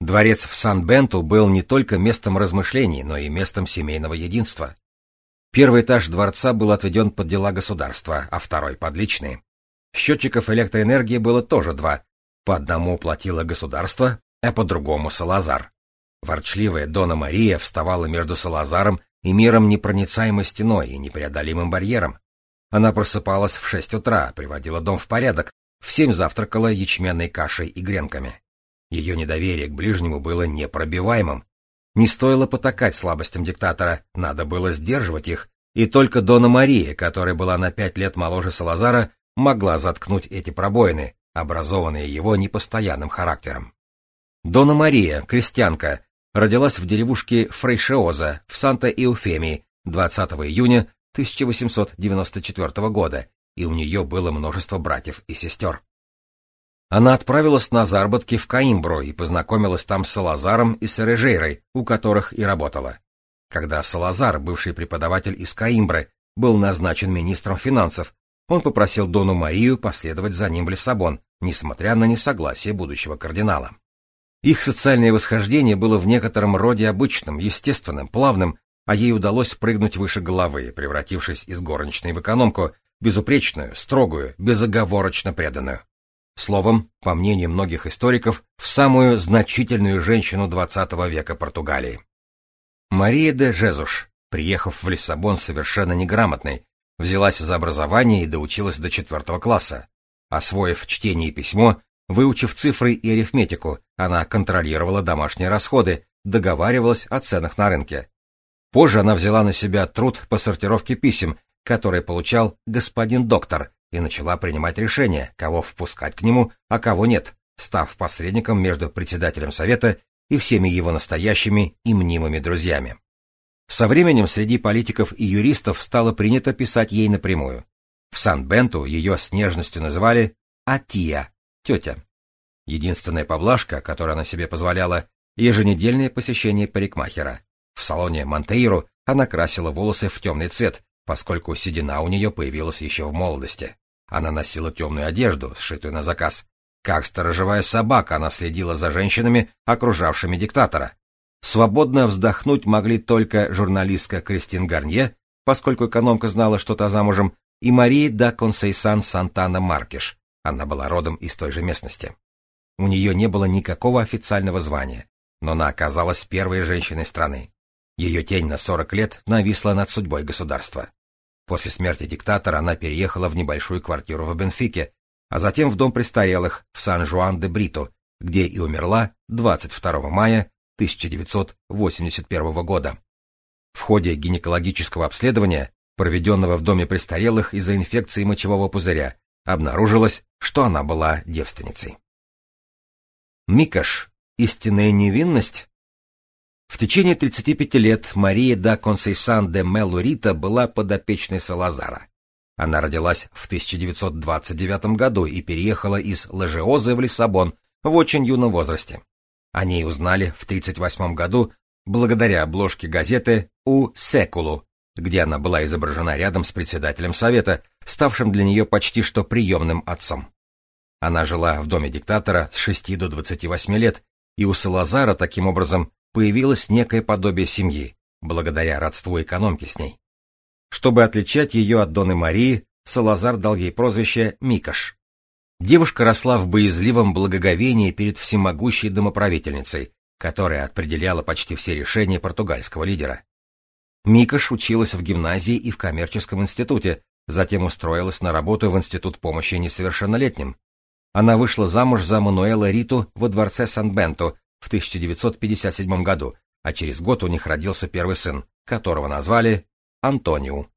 Дворец в Сан-Бенту был не только местом размышлений, но и местом семейного единства. Первый этаж дворца был отведен под дела государства, а второй — под личные. Счетчиков электроэнергии было тоже два. По одному платило государство, а по другому — Салазар. Ворчливая Дона Мария вставала между Салазаром и миром непроницаемой стеной и непреодолимым барьером. Она просыпалась в шесть утра, приводила дом в порядок, в семь завтракала ячменной кашей и гренками. Ее недоверие к ближнему было непробиваемым. Не стоило потакать слабостям диктатора, надо было сдерживать их, и только Дона Мария, которая была на пять лет моложе Салазара, могла заткнуть эти пробоины, образованные его непостоянным характером. Дона Мария, крестьянка, родилась в деревушке Фрейшеоза в Санта-Иуфемии 20 июня 1894 года, и у нее было множество братьев и сестер. Она отправилась на заработки в Каимбро и познакомилась там с Салазаром и Сережейрой, у которых и работала. Когда Салазар, бывший преподаватель из Каимбры, был назначен министром финансов, он попросил Дону Марию последовать за ним в Лиссабон, несмотря на несогласие будущего кардинала. Их социальное восхождение было в некотором роде обычным, естественным, плавным, а ей удалось прыгнуть выше головы, превратившись из горничной в экономку, безупречную, строгую, безоговорочно преданную. Словом, по мнению многих историков, в самую значительную женщину XX века Португалии. Мария де Жезуш, приехав в Лиссабон совершенно неграмотной, взялась за образование и доучилась до четвертого класса. Освоив чтение и письмо, выучив цифры и арифметику, она контролировала домашние расходы, договаривалась о ценах на рынке. Позже она взяла на себя труд по сортировке писем, который получал господин доктор, и начала принимать решения, кого впускать к нему, а кого нет, став посредником между председателем совета и всеми его настоящими и мнимыми друзьями. Со временем среди политиков и юристов стало принято писать ей напрямую. В Сан-Бенту ее с нежностью называли «Атия» — тетя. Единственная поблажка, которую она себе позволяла, еженедельное посещение парикмахера. В салоне Монтейру она красила волосы в темный цвет, поскольку седина у нее появилась еще в молодости. Она носила темную одежду, сшитую на заказ. Как сторожевая собака она следила за женщинами, окружавшими диктатора. Свободно вздохнуть могли только журналистка Кристин Гарнье, поскольку экономка знала, что та замужем, и Мария да Консейсан Сантана Маркиш. Она была родом из той же местности. У нее не было никакого официального звания, но она оказалась первой женщиной страны. Ее тень на 40 лет нависла над судьбой государства. После смерти диктатора она переехала в небольшую квартиру в Бенфике, а затем в дом престарелых в Сан-Жуан-де-Брито, где и умерла 22 мая 1981 года. В ходе гинекологического обследования, проведенного в доме престарелых из-за инфекции мочевого пузыря, обнаружилось, что она была девственницей. Микаш. Истинная невинность? В течение 35 лет Мария да Консейсан де Мелурита была подопечной Салазара. Она родилась в 1929 году и переехала из Ложеозы в Лиссабон в очень юном возрасте. О ней узнали в 1938 году благодаря обложке газеты «У Секулу», где она была изображена рядом с председателем совета, ставшим для нее почти что приемным отцом. Она жила в доме диктатора с 6 до 28 лет, и у Салазара таким образом появилось некое подобие семьи, благодаря родству экономки с ней. Чтобы отличать ее от Доны Марии, Салазар дал ей прозвище Микаш. Девушка росла в боязливом благоговении перед всемогущей домоправительницей, которая определяла почти все решения португальского лидера. Микаш училась в гимназии и в коммерческом институте, затем устроилась на работу в Институт помощи несовершеннолетним, она вышла замуж за Мануэла Риту во дворце Сан-Бенто в 1957 году, а через год у них родился первый сын, которого назвали Антониу.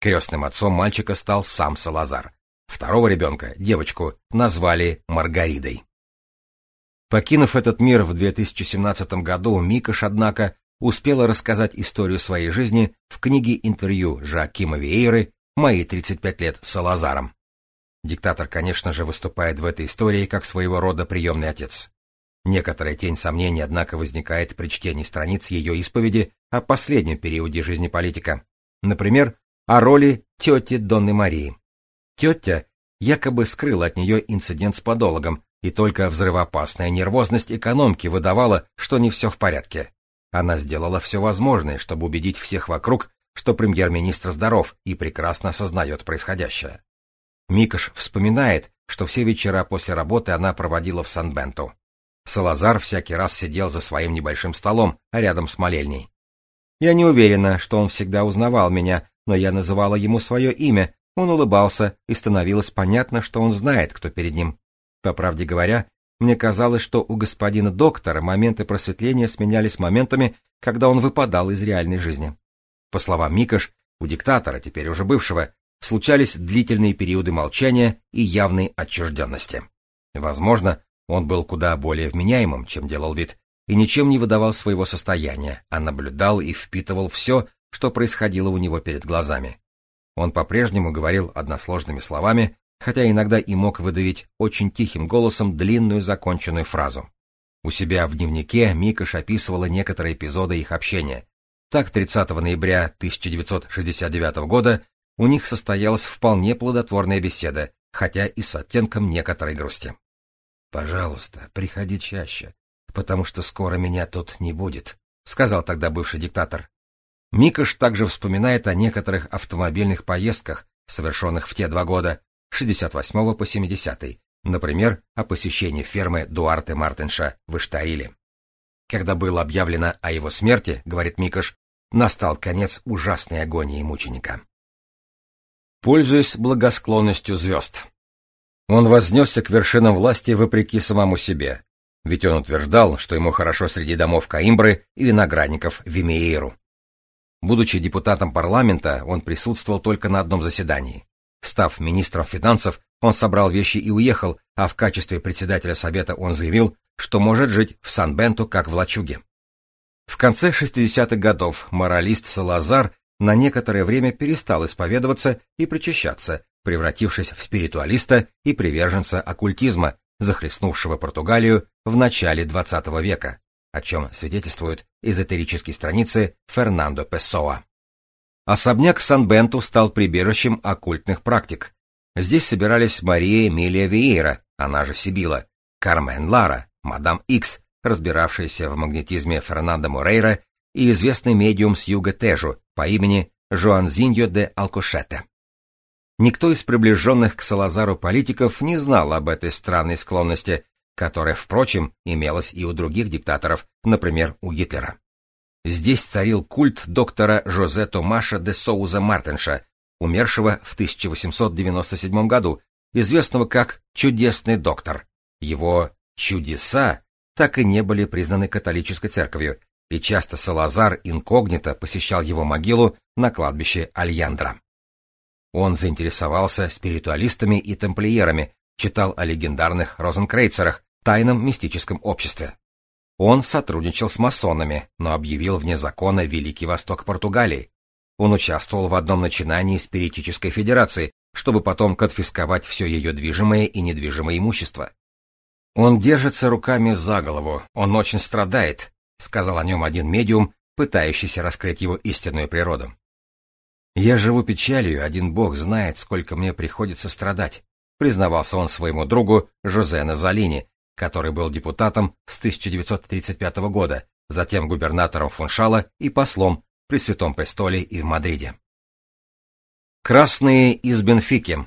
Крестным отцом мальчика стал сам Салазар. Второго ребенка, девочку, назвали Маргаридой. Покинув этот мир в 2017 году, Микаш, однако, успела рассказать историю своей жизни в книге интервью Жакима Виейры «Мои 35 лет с Салазаром». Диктатор, конечно же, выступает в этой истории как своего рода приемный отец. Некоторая тень сомнений, однако, возникает при чтении страниц ее исповеди о последнем периоде жизни политика. Например, о роли тети Донны Марии. Тетя якобы скрыл от нее инцидент с подологом, и только взрывоопасная нервозность экономки выдавала, что не все в порядке. Она сделала все возможное, чтобы убедить всех вокруг, что премьер-министр здоров и прекрасно осознает происходящее. Микаш вспоминает, что все вечера после работы она проводила в Сан-Бенту. Салазар всякий раз сидел за своим небольшим столом, рядом с молельней. Я не уверена, что он всегда узнавал меня, но я называла ему свое имя, он улыбался, и становилось понятно, что он знает, кто перед ним. По правде говоря, мне казалось, что у господина доктора моменты просветления сменялись моментами, когда он выпадал из реальной жизни. По словам Микаш, у диктатора, теперь уже бывшего, случались длительные периоды молчания и явной отчужденности. Возможно, он был куда более вменяемым, чем делал вид, и ничем не выдавал своего состояния, а наблюдал и впитывал все, что происходило у него перед глазами. Он по-прежнему говорил односложными словами, хотя иногда и мог выдавить очень тихим голосом длинную законченную фразу. У себя в дневнике Микаш описывала некоторые эпизоды их общения. Так, 30 ноября 1969 года у них состоялась вполне плодотворная беседа, хотя и с оттенком некоторой грусти. «Пожалуйста, приходи чаще, потому что скоро меня тут не будет», — сказал тогда бывший диктатор. Микаш также вспоминает о некоторых автомобильных поездках, совершенных в те два года, 68 по 70 например, о посещении фермы Дуарте Мартинша в Иштаиле. Когда было объявлено о его смерти, говорит Микаш, настал конец ужасной агонии мученика. Пользуясь благосклонностью звезд. Он вознесся к вершинам власти вопреки самому себе, ведь он утверждал, что ему хорошо среди домов Каимбры и виноградников Вимеиру. Будучи депутатом парламента, он присутствовал только на одном заседании. Став министром финансов, он собрал вещи и уехал, а в качестве председателя совета он заявил, что может жить в Сан-Бенту как в лачуге. В конце 60-х годов моралист Салазар на некоторое время перестал исповедоваться и причащаться, превратившись в спиритуалиста и приверженца оккультизма, захлестнувшего Португалию в начале XX века, о чем свидетельствуют эзотерические страницы Фернандо Песоа. Особняк Сан-Бенту стал прибежищем оккультных практик. Здесь собирались Мария Эмилия Виейра, она же Сибила, Кармен Лара, мадам Икс, разбиравшаяся в магнетизме Фернандо Морейра, и известный медиум с юга Тежу по имени Жоанзиньо де Алкошете. Никто из приближенных к Салазару политиков не знал об этой странной склонности, которая, впрочем, имелась и у других диктаторов, например, у Гитлера. Здесь царил культ доктора Жозе Томаша де Соуза Мартенша, умершего в 1897 году, известного как «чудесный доктор». Его «чудеса» так и не были признаны католической церковью, и часто Салазар инкогнито посещал его могилу на кладбище Альяндра. Он заинтересовался спиритуалистами и тамплиерами, читал о легендарных розенкрейцерах, тайном мистическом обществе. Он сотрудничал с масонами, но объявил вне закона Великий Восток Португалии. Он участвовал в одном начинании спиритической федерации, чтобы потом конфисковать все ее движимое и недвижимое имущество. Он держится руками за голову, он очень страдает, сказал о нем один медиум, пытающийся раскрыть его истинную природу. Я живу печалью, один бог знает, сколько мне приходится страдать, признавался он своему другу Жозе Назалини, который был депутатом с 1935 года, затем губернатором Фуншала и послом при Святом Престоле и в Мадриде. Красные из Бенфики.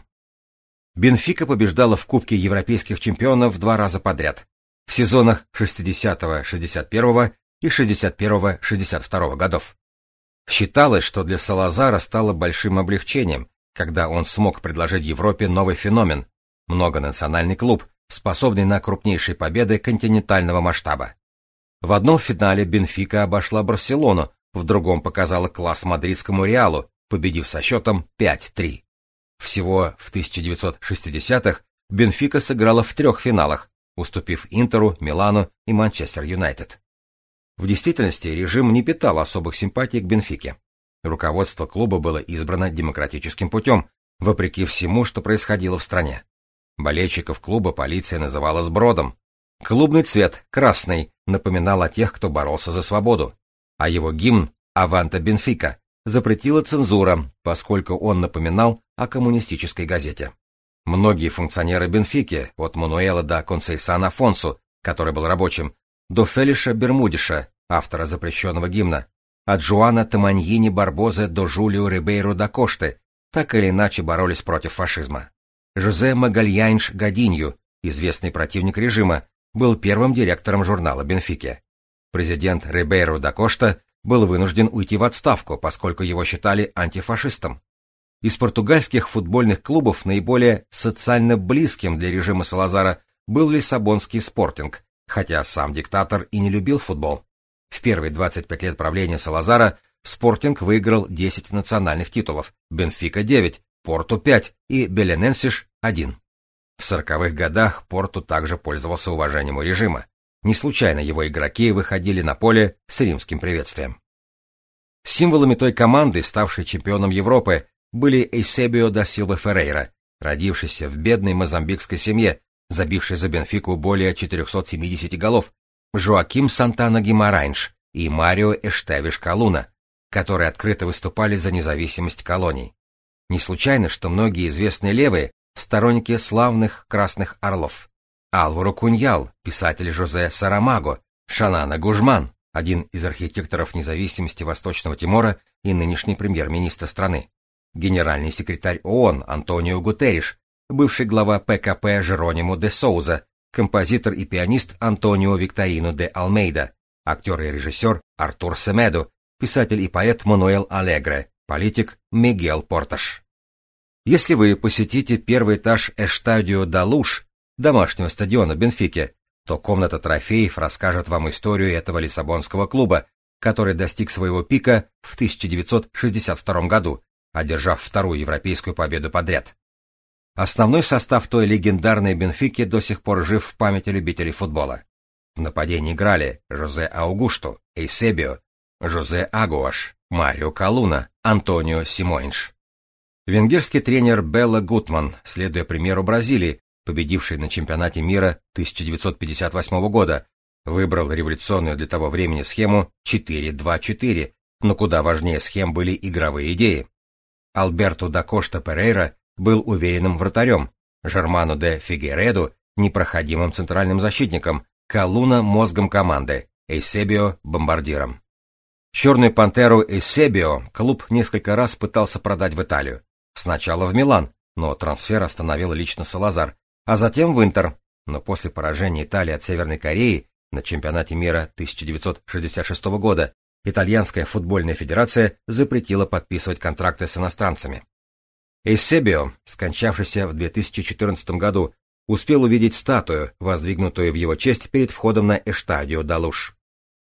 Бенфика побеждала в Кубке европейских чемпионов два раза подряд, в сезонах 60-61 и 61-62 годов. Считалось, что для Салазара стало большим облегчением, когда он смог предложить Европе новый феномен – многонациональный клуб, способный на крупнейшие победы континентального масштаба. В одном финале Бенфика обошла Барселону, в другом показала класс мадридскому Реалу, победив со счетом 5-3. Всего в 1960-х Бенфика сыграла в трех финалах, уступив Интеру, Милану и Манчестер Юнайтед. В действительности режим не питал особых симпатий к Бенфике. Руководство клуба было избрано демократическим путем, вопреки всему, что происходило в стране. Болельщиков клуба полиция называла сбродом. Клубный цвет, красный, напоминал о тех, кто боролся за свободу. А его гимн «Аванта Бенфика» запретила цензура, поскольку он напоминал о коммунистической газете. Многие функционеры Бенфики, от Мануэла до Консейсана Афонсу, который был рабочим, до Фелиша Бермудиша, автора запрещенного гимна, от Жуана Таманьини Барбозе до Жулио Рибейру да Кошты, так или иначе боролись против фашизма. Жозе Магальяйнш Гадинью, известный противник режима, был первым директором журнала «Бенфики». Президент Рибейру да Кошта был вынужден уйти в отставку, поскольку его считали антифашистом. Из португальских футбольных клубов наиболее социально близким для режима Салазара был Лиссабонский спортинг, хотя сам диктатор и не любил футбол. В первые 25 лет правления Салазара спортинг выиграл 10 национальных титулов, Бенфика 9, Порту 5 и Белененсиш 1. В сороковых годах Порту также пользовался уважением у режима. Не случайно его игроки выходили на поле с римским приветствием. Символами той команды, ставшей чемпионом Европы, были Эйсебио да Силва Феррейра, родившийся в бедной мозамбикской семье, забивший за Бенфику более 470 голов, Жоаким Сантана Гимарайнш и Марио Эштевиш Калуна, которые открыто выступали за независимость колоний. Не случайно, что многие известные левые – сторонники славных красных орлов. Алваро Куньял, писатель Жозе Сарамаго, Шанана Гужман, один из архитекторов независимости Восточного Тимора и нынешний премьер-министр страны, генеральный секретарь ООН Антонио Гутерриш, бывший глава ПКП Жеронимо де Соуза, композитор и пианист Антонио Викторино де Алмейда, актер и режиссер Артур Семедо, писатель и поэт Мануэл Алегре, политик Мигел Порташ. Если вы посетите первый этаж Эштадио да Луш, домашнего стадиона Бенфики, то комната трофеев расскажет вам историю этого лиссабонского клуба, который достиг своего пика в 1962 году, одержав вторую европейскую победу подряд. Основной состав той легендарной Бенфики до сих пор жив в памяти любителей футбола. В нападении играли Жозе Аугусто, Эйсебио, Жозе Агуаш, Марио Калуна, Антонио Симоинш. Венгерский тренер Белла Гутман, следуя примеру Бразилии, победивший на чемпионате мира 1958 года, выбрал революционную для того времени схему 4-2-4, но куда важнее схем были игровые идеи. Альберто да Кошта Перейра был уверенным вратарем, Жерману де Фигереду – непроходимым центральным защитником, Калуна – мозгом команды, Эйсебио – бомбардиром. Черную пантеру Эйсебио клуб несколько раз пытался продать в Италию. Сначала в Милан, но трансфер остановил лично Салазар, а затем в Интер, но после поражения Италии от Северной Кореи на чемпионате мира 1966 года Итальянская футбольная федерация запретила подписывать контракты с иностранцами. Эйсебио, скончавшийся в 2014 году, успел увидеть статую, воздвигнутую в его честь перед входом на Эштадио Далуш.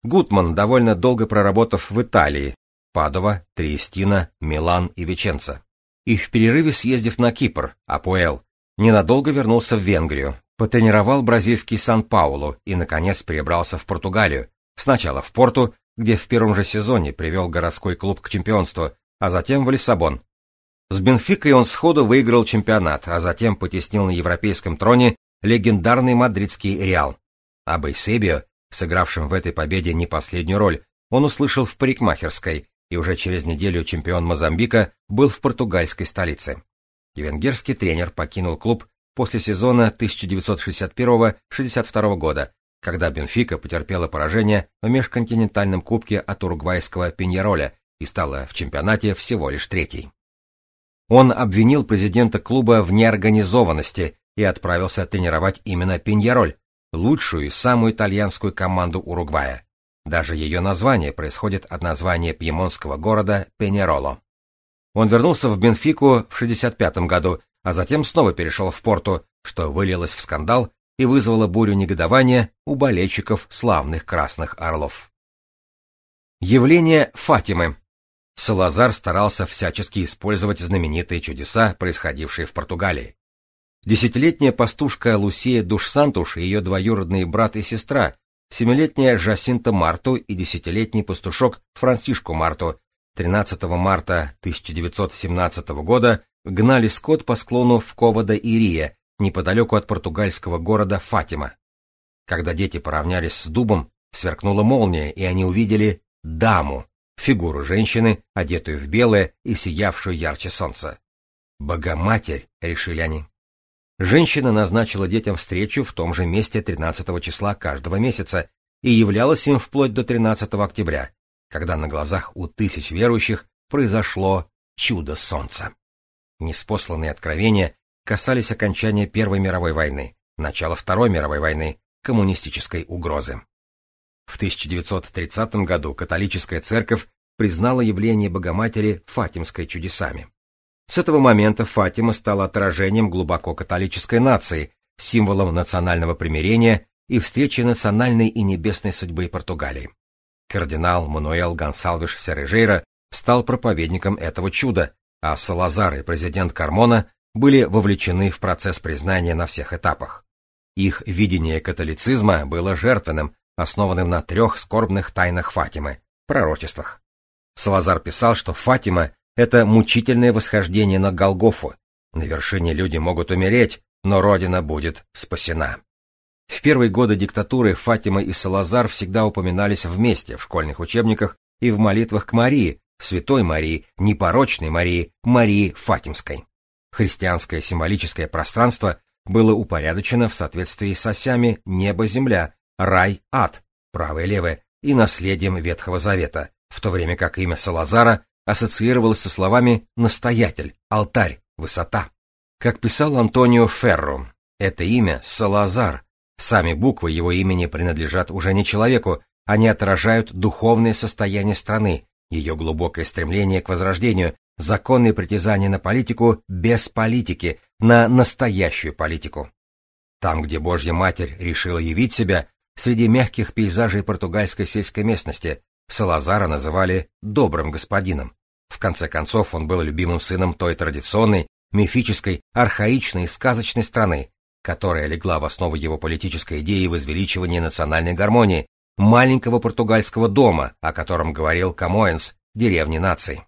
Гутман, довольно долго проработав в Италии, Падова, Триестина, Милан и Веченца, и в перерыве съездив на Кипр, Апуэл, Ненадолго вернулся в Венгрию, потренировал бразильский Сан-Паулу и, наконец, перебрался в Португалию. Сначала в Порту, где в первом же сезоне привел городской клуб к чемпионству, а затем в Лиссабон. С Бенфикой он сходу выиграл чемпионат, а затем потеснил на европейском троне легендарный мадридский Реал. Об Эйсебио, сыгравшем в этой победе не последнюю роль, он услышал в парикмахерской, и уже через неделю чемпион Мозамбика был в португальской столице и венгерский тренер покинул клуб после сезона 1961-62 года, когда Бенфика потерпела поражение в межконтинентальном кубке от уругвайского Пиньяроля и стала в чемпионате всего лишь третьей. Он обвинил президента клуба в неорганизованности и отправился тренировать именно Пиньяроль, лучшую и самую итальянскую команду Уругвая. Даже ее название происходит от названия пьемонтского города Пеньяроло. Он вернулся в Бенфику в 65 году, а затем снова перешел в Порту, что вылилось в скандал и вызвало бурю негодования у болельщиков славных красных орлов. Явление Фатимы. Салазар старался всячески использовать знаменитые чудеса, происходившие в Португалии. Десятилетняя пастушка Лусия Душсантуш и ее двоюродные брат и сестра, семилетняя Жасинта Марту и десятилетний пастушок Франсишку Марту 13 марта 1917 года гнали скот по склону в Ковада-Ирия, неподалеку от португальского города Фатима. Когда дети поравнялись с дубом, сверкнула молния, и они увидели даму, фигуру женщины, одетую в белое и сиявшую ярче солнца. «Богоматерь», — решили они. Женщина назначила детям встречу в том же месте 13 числа каждого месяца и являлась им вплоть до 13 октября, когда на глазах у тысяч верующих произошло чудо солнца. Неспосланные откровения касались окончания Первой мировой войны, начала Второй мировой войны, коммунистической угрозы. В 1930 году католическая церковь признала явление Богоматери Фатимской чудесами. С этого момента Фатима стала отражением глубоко католической нации, символом национального примирения и встречи национальной и небесной судьбы Португалии. Кардинал Мануэл Гонсалвиш Сережейра стал проповедником этого чуда, а Салазар и президент Кармона были вовлечены в процесс признания на всех этапах. Их видение католицизма было жертвенным, основанным на трех скорбных тайнах Фатимы, пророчествах. Салазар писал, что Фатима — это мучительное восхождение на Голгофу. На вершине люди могут умереть, но Родина будет спасена. В первые годы диктатуры Фатима и Салазар всегда упоминались вместе в школьных учебниках и в молитвах к Марии, Святой Марии, непорочной Марии, Марии Фатимской. Христианское символическое пространство было упорядочено в соответствии с осями небо-земля, рай-ад, правое-левое, и наследием Ветхого Завета, в то время как имя Салазара ассоциировалось со словами «настоятель», «алтарь», «высота». Как писал Антонио Ферро, это имя — Салазар. Сами буквы его имени принадлежат уже не человеку, они отражают духовное состояние страны, ее глубокое стремление к возрождению, законные притязания на политику без политики, на настоящую политику. Там, где Божья Матерь решила явить себя, среди мягких пейзажей португальской сельской местности, Салазара называли «добрым господином». В конце концов, он был любимым сыном той традиционной, мифической, архаичной и сказочной страны, которая легла в основу его политической идеи возвеличивания национальной гармонии, маленького португальского дома, о котором говорил Камоэнс, деревни нации.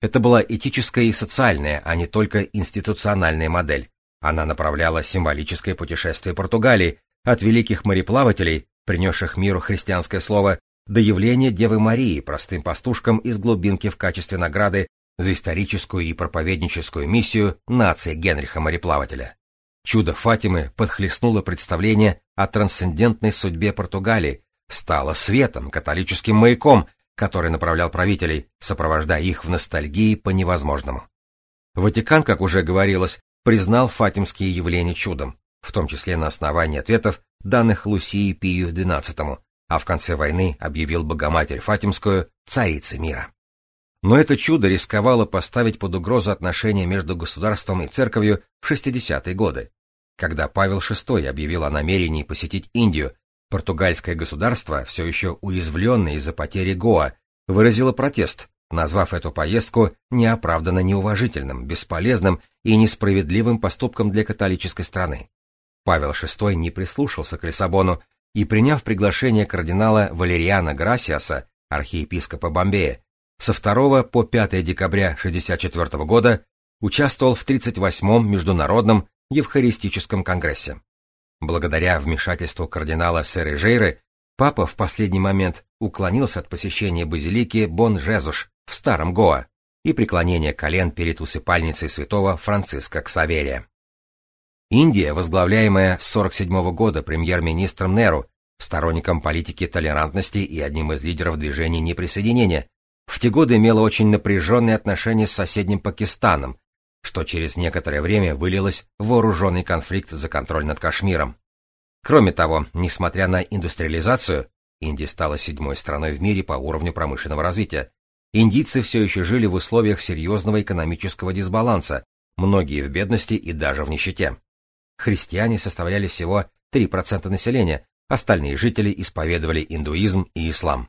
Это была этическая и социальная, а не только институциональная модель. Она направляла символическое путешествие Португалии от великих мореплавателей, принесших миру христианское слово, до явления Девы Марии простым пастушкам из глубинки в качестве награды за историческую и проповедническую миссию нации Генриха Мореплавателя. Чудо Фатимы подхлестнуло представление о трансцендентной судьбе Португалии, стало светом, католическим маяком, который направлял правителей, сопровождая их в ностальгии по невозможному. Ватикан, как уже говорилось, признал фатимские явления чудом, в том числе на основании ответов, данных Лусии Пию XII, а в конце войны объявил Богоматерь Фатимскую царицей мира. Но это чудо рисковало поставить под угрозу отношения между государством и церковью в 60-е годы. Когда Павел VI объявил о намерении посетить Индию, Португальское государство, все еще уязвленное из-за потери Гоа, выразило протест, назвав эту поездку неоправданно неуважительным, бесполезным и несправедливым поступком для католической страны. Павел VI не прислушался к Лиссабону и, приняв приглашение кардинала Валериана Грасиаса, архиепископа Бомбея, со 2 по 5 декабря 1964 года участвовал в 38-м Международном Евхаристическом конгрессе. Благодаря вмешательству кардинала Сережейры, папа в последний момент уклонился от посещения базилики Бон-Жезуш в Старом Гоа и преклонения колен перед усыпальницей святого Франциска Ксаверия. Индия, возглавляемая с 47 года премьер-министром Неру, сторонником политики толерантности и одним из лидеров движения неприсоединения, в те годы имела очень напряженные отношения с соседним Пакистаном, что через некоторое время вылилось в вооруженный конфликт за контроль над Кашмиром. Кроме того, несмотря на индустриализацию, Индия стала седьмой страной в мире по уровню промышленного развития, индийцы все еще жили в условиях серьезного экономического дисбаланса, многие в бедности и даже в нищете. Христиане составляли всего 3% населения, остальные жители исповедовали индуизм и ислам.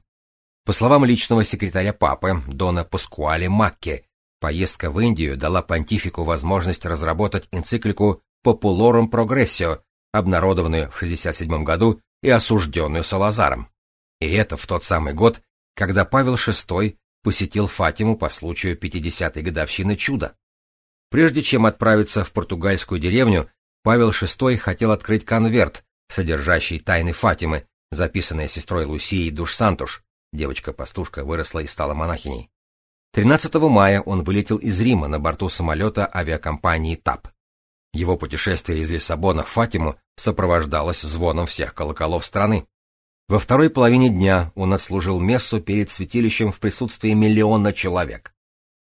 По словам личного секретаря папы Дона Паскуале Макке, Поездка в Индию дала понтифику возможность разработать энциклику «Populorum Progressio», обнародованную в 67 году и осужденную Салазаром. И это в тот самый год, когда Павел VI посетил Фатиму по случаю 50-й годовщины чуда. Прежде чем отправиться в португальскую деревню, Павел VI хотел открыть конверт, содержащий тайны Фатимы, записанные сестрой Лусией Душ-Сантуш. Девочка-пастушка выросла и стала монахиней. 13 мая он вылетел из Рима на борту самолета авиакомпании ТАП. Его путешествие из Лиссабона в Фатиму сопровождалось звоном всех колоколов страны. Во второй половине дня он отслужил мессу перед святилищем в присутствии миллиона человек.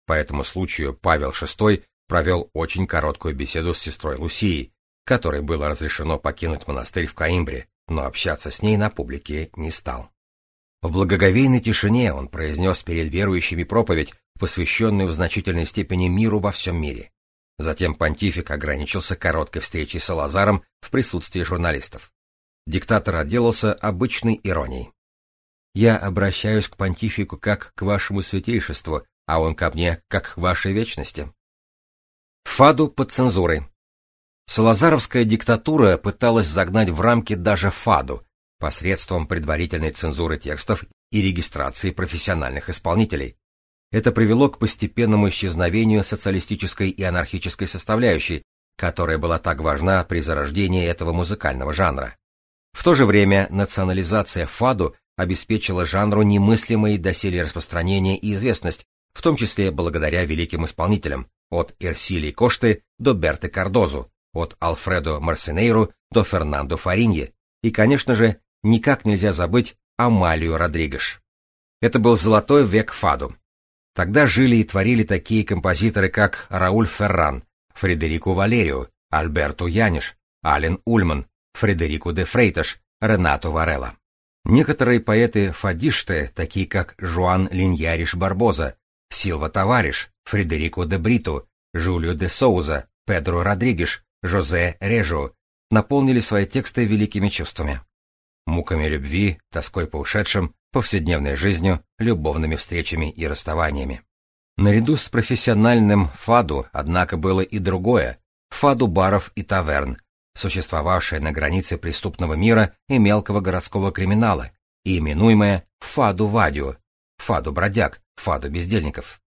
По этому случаю Павел VI провел очень короткую беседу с сестрой Лусией, которой было разрешено покинуть монастырь в Каимбре, но общаться с ней на публике не стал. В благоговейной тишине он произнес перед верующими проповедь, посвященную в значительной степени миру во всем мире. Затем понтифик ограничился короткой встречей с Лазаром в присутствии журналистов. Диктатор отделался обычной иронией. «Я обращаюсь к понтифику как к вашему святейшеству, а он ко мне как к вашей вечности». Фаду под цензурой. Салазаровская диктатура пыталась загнать в рамки даже Фаду посредством предварительной цензуры текстов и регистрации профессиональных исполнителей, это привело к постепенному исчезновению социалистической и анархической составляющей, которая была так важна при зарождении этого музыкального жанра. В то же время национализация фаду обеспечила жанру немыслимое доселе распространение и известность, в том числе благодаря великим исполнителям, от Эрсилии Кошты до Берты Кардозу, от Алфредо Марсенейру до Фернандо Фаринье, и, конечно же, никак нельзя забыть Амалию Родригеш. Это был золотой век фаду, Тогда жили и творили такие композиторы, как Рауль Ферран, Фредерико Валерио, Альберто Яниш, Ален Ульман, Фредерико де Фрейташ, Ренато Варелла. Некоторые поэты-фадишты, такие как Жуан Линьяриш Барбоза, Силва Тавариш, Фредерико де Брито, Жулио де Соуза, Педро Родригеш, Жозе Режо, наполнили свои тексты великими чувствами. Муками любви, тоской по ушедшим, повседневной жизнью, любовными встречами и расставаниями. Наряду с профессиональным фаду, однако, было и другое – фаду баров и таверн, существовавшее на границе преступного мира и мелкого городского криминала, и именуемое фаду-вадио, фаду-бродяг, фаду-бездельников.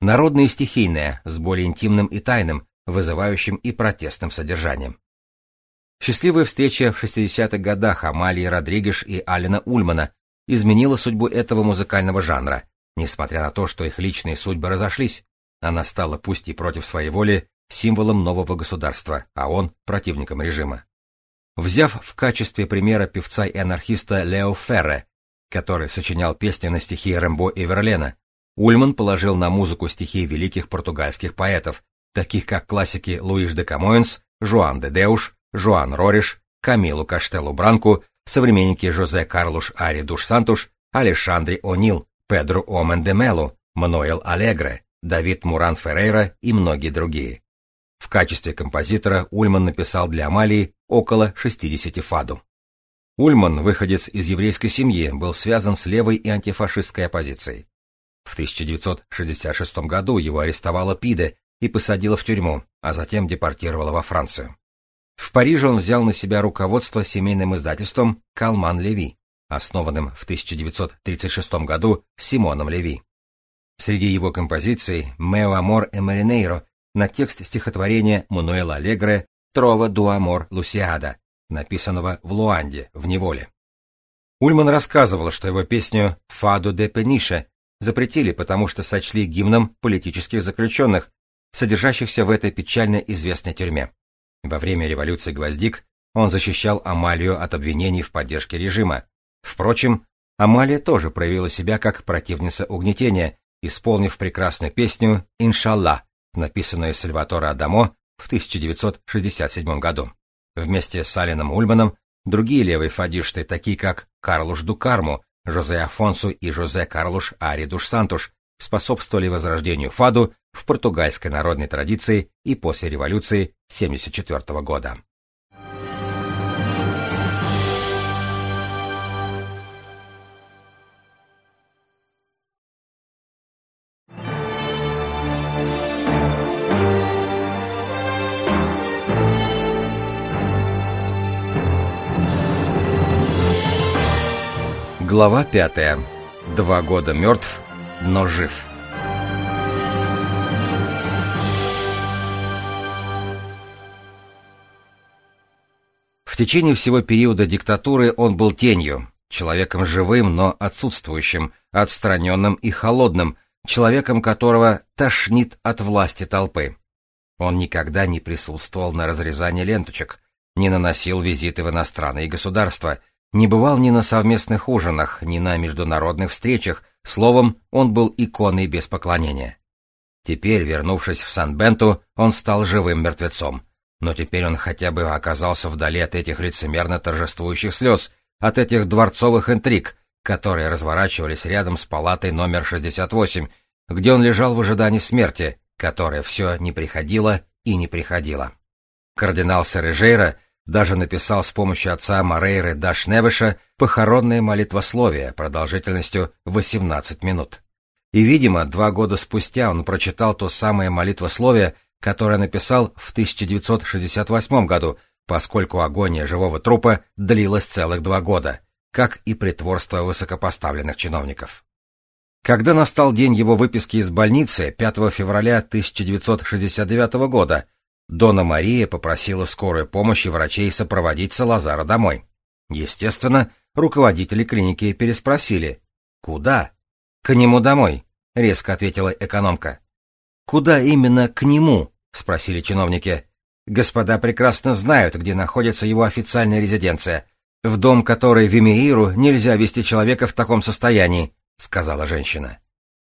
Народное и стихийное, с более интимным и тайным, вызывающим и протестным содержанием. Счастливая встреча в 60-х годах Амалии Родригеш и Алина Ульмана изменила судьбу этого музыкального жанра, несмотря на то, что их личные судьбы разошлись. Она стала, пусть и против своей воли, символом нового государства, а он — противником режима. Взяв в качестве примера певца и анархиста Лео Ферре, который сочинял песни на стихи Рэмбо и Верлена, Ульман положил на музыку стихи великих португальских поэтов, таких как классики Луиш де Камоэнс, Жуан де Деуш, Жуан Рориш, Камилу Каштелу Бранку, современники Жозе Карлуш Ари Душ Сантуш, Алешандри О'Нил, Педро Омен де Мелу, Мануэл Алегре, Давид Муран Феррейра и многие другие. В качестве композитора Ульман написал для Амалии около 60 фаду. Ульман, выходец из еврейской семьи, был связан с левой и антифашистской оппозицией. В 1966 году его арестовала ПИДе и посадила в тюрьму, а затем депортировала во Францию. В Париже он взял на себя руководство семейным издательством «Калман Леви», основанным в 1936 году Симоном Леви. Среди его композиций «Мео Амор и Маринейро» на текст стихотворения Мануэла Алегре «Трова ду Амор Лусиада», написанного в Луанде, в неволе. Ульман рассказывал, что его песню «Фаду де Пенише» запретили, потому что сочли гимном политических заключенных, содержащихся в этой печально известной тюрьме. Во время революции «Гвоздик» он защищал Амалию от обвинений в поддержке режима. Впрочем, Амалия тоже проявила себя как противница угнетения, исполнив прекрасную песню «Иншалла», написанную Сальваторе Адамо в 1967 году. Вместе с Алином Ульманом другие левые фадишты, такие как Карлуш Дукарму, Жозе Афонсу и Жозе Карлуш Ари Душ Сантуш, способствовали возрождению фаду в португальской народной традиции и после революции 1974 года. Глава пятая. Два года мертв, но жив. В течение всего периода диктатуры он был тенью, человеком живым, но отсутствующим, отстраненным и холодным, человеком которого тошнит от власти толпы. Он никогда не присутствовал на разрезании ленточек, не наносил визиты в иностранные государства, не бывал ни на совместных ужинах, ни на международных встречах, словом, он был иконой без поклонения. Теперь, вернувшись в Сан-Бенту, он стал живым мертвецом. Но теперь он хотя бы оказался вдали от этих лицемерно торжествующих слез, от этих дворцовых интриг, которые разворачивались рядом с палатой номер 68, где он лежал в ожидании смерти, которая все не приходила и не приходила. Кардинал Сережейра даже написал с помощью отца Морейры Дашневыша похоронное молитвословие продолжительностью 18 минут. И, видимо, два года спустя он прочитал то самое молитвословие, которое написал в 1968 году, поскольку агония живого трупа длилась целых два года, как и притворство высокопоставленных чиновников. Когда настал день его выписки из больницы 5 февраля 1969 года, Дона Мария попросила скорую помощь и врачей сопроводить Салазара домой. Естественно, руководители клиники переспросили. «Куда?» «К нему домой», — резко ответила экономка. «Куда именно к нему?» — спросили чиновники. «Господа прекрасно знают, где находится его официальная резиденция. В дом, который в Эмииру, нельзя вести человека в таком состоянии», — сказала женщина.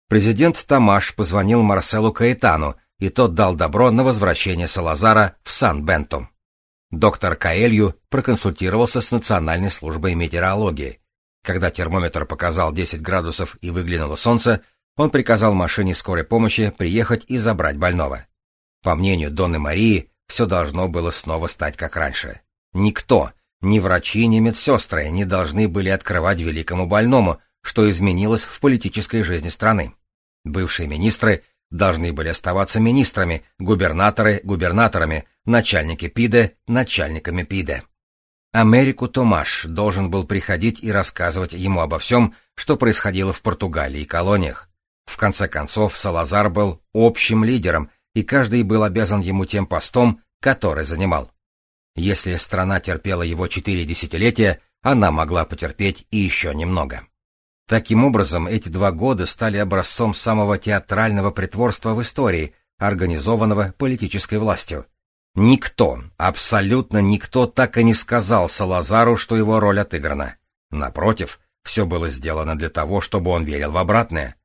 Президент Тамаш позвонил Марселу Каэтану, и тот дал добро на возвращение Салазара в Сан-Бенту. Доктор Каэлью проконсультировался с Национальной службой метеорологии. Когда термометр показал 10 градусов и выглянуло солнце, он приказал машине скорой помощи приехать и забрать больного. По мнению Донны Марии, все должно было снова стать как раньше. Никто, ни врачи, ни медсестры не должны были открывать великому больному, что изменилось в политической жизни страны. Бывшие министры должны были оставаться министрами, губернаторы — губернаторами, начальники ПИДе — начальниками ПИДе. Америку Томаш должен был приходить и рассказывать ему обо всем, что происходило в Португалии и колониях. В конце концов, Салазар был общим лидером, и каждый был обязан ему тем постом, который занимал. Если страна терпела его четыре десятилетия, она могла потерпеть и еще немного. Таким образом, эти два года стали образцом самого театрального притворства в истории, организованного политической властью. Никто, абсолютно никто так и не сказал Салазару, что его роль отыграна. Напротив, все было сделано для того, чтобы он верил в обратное.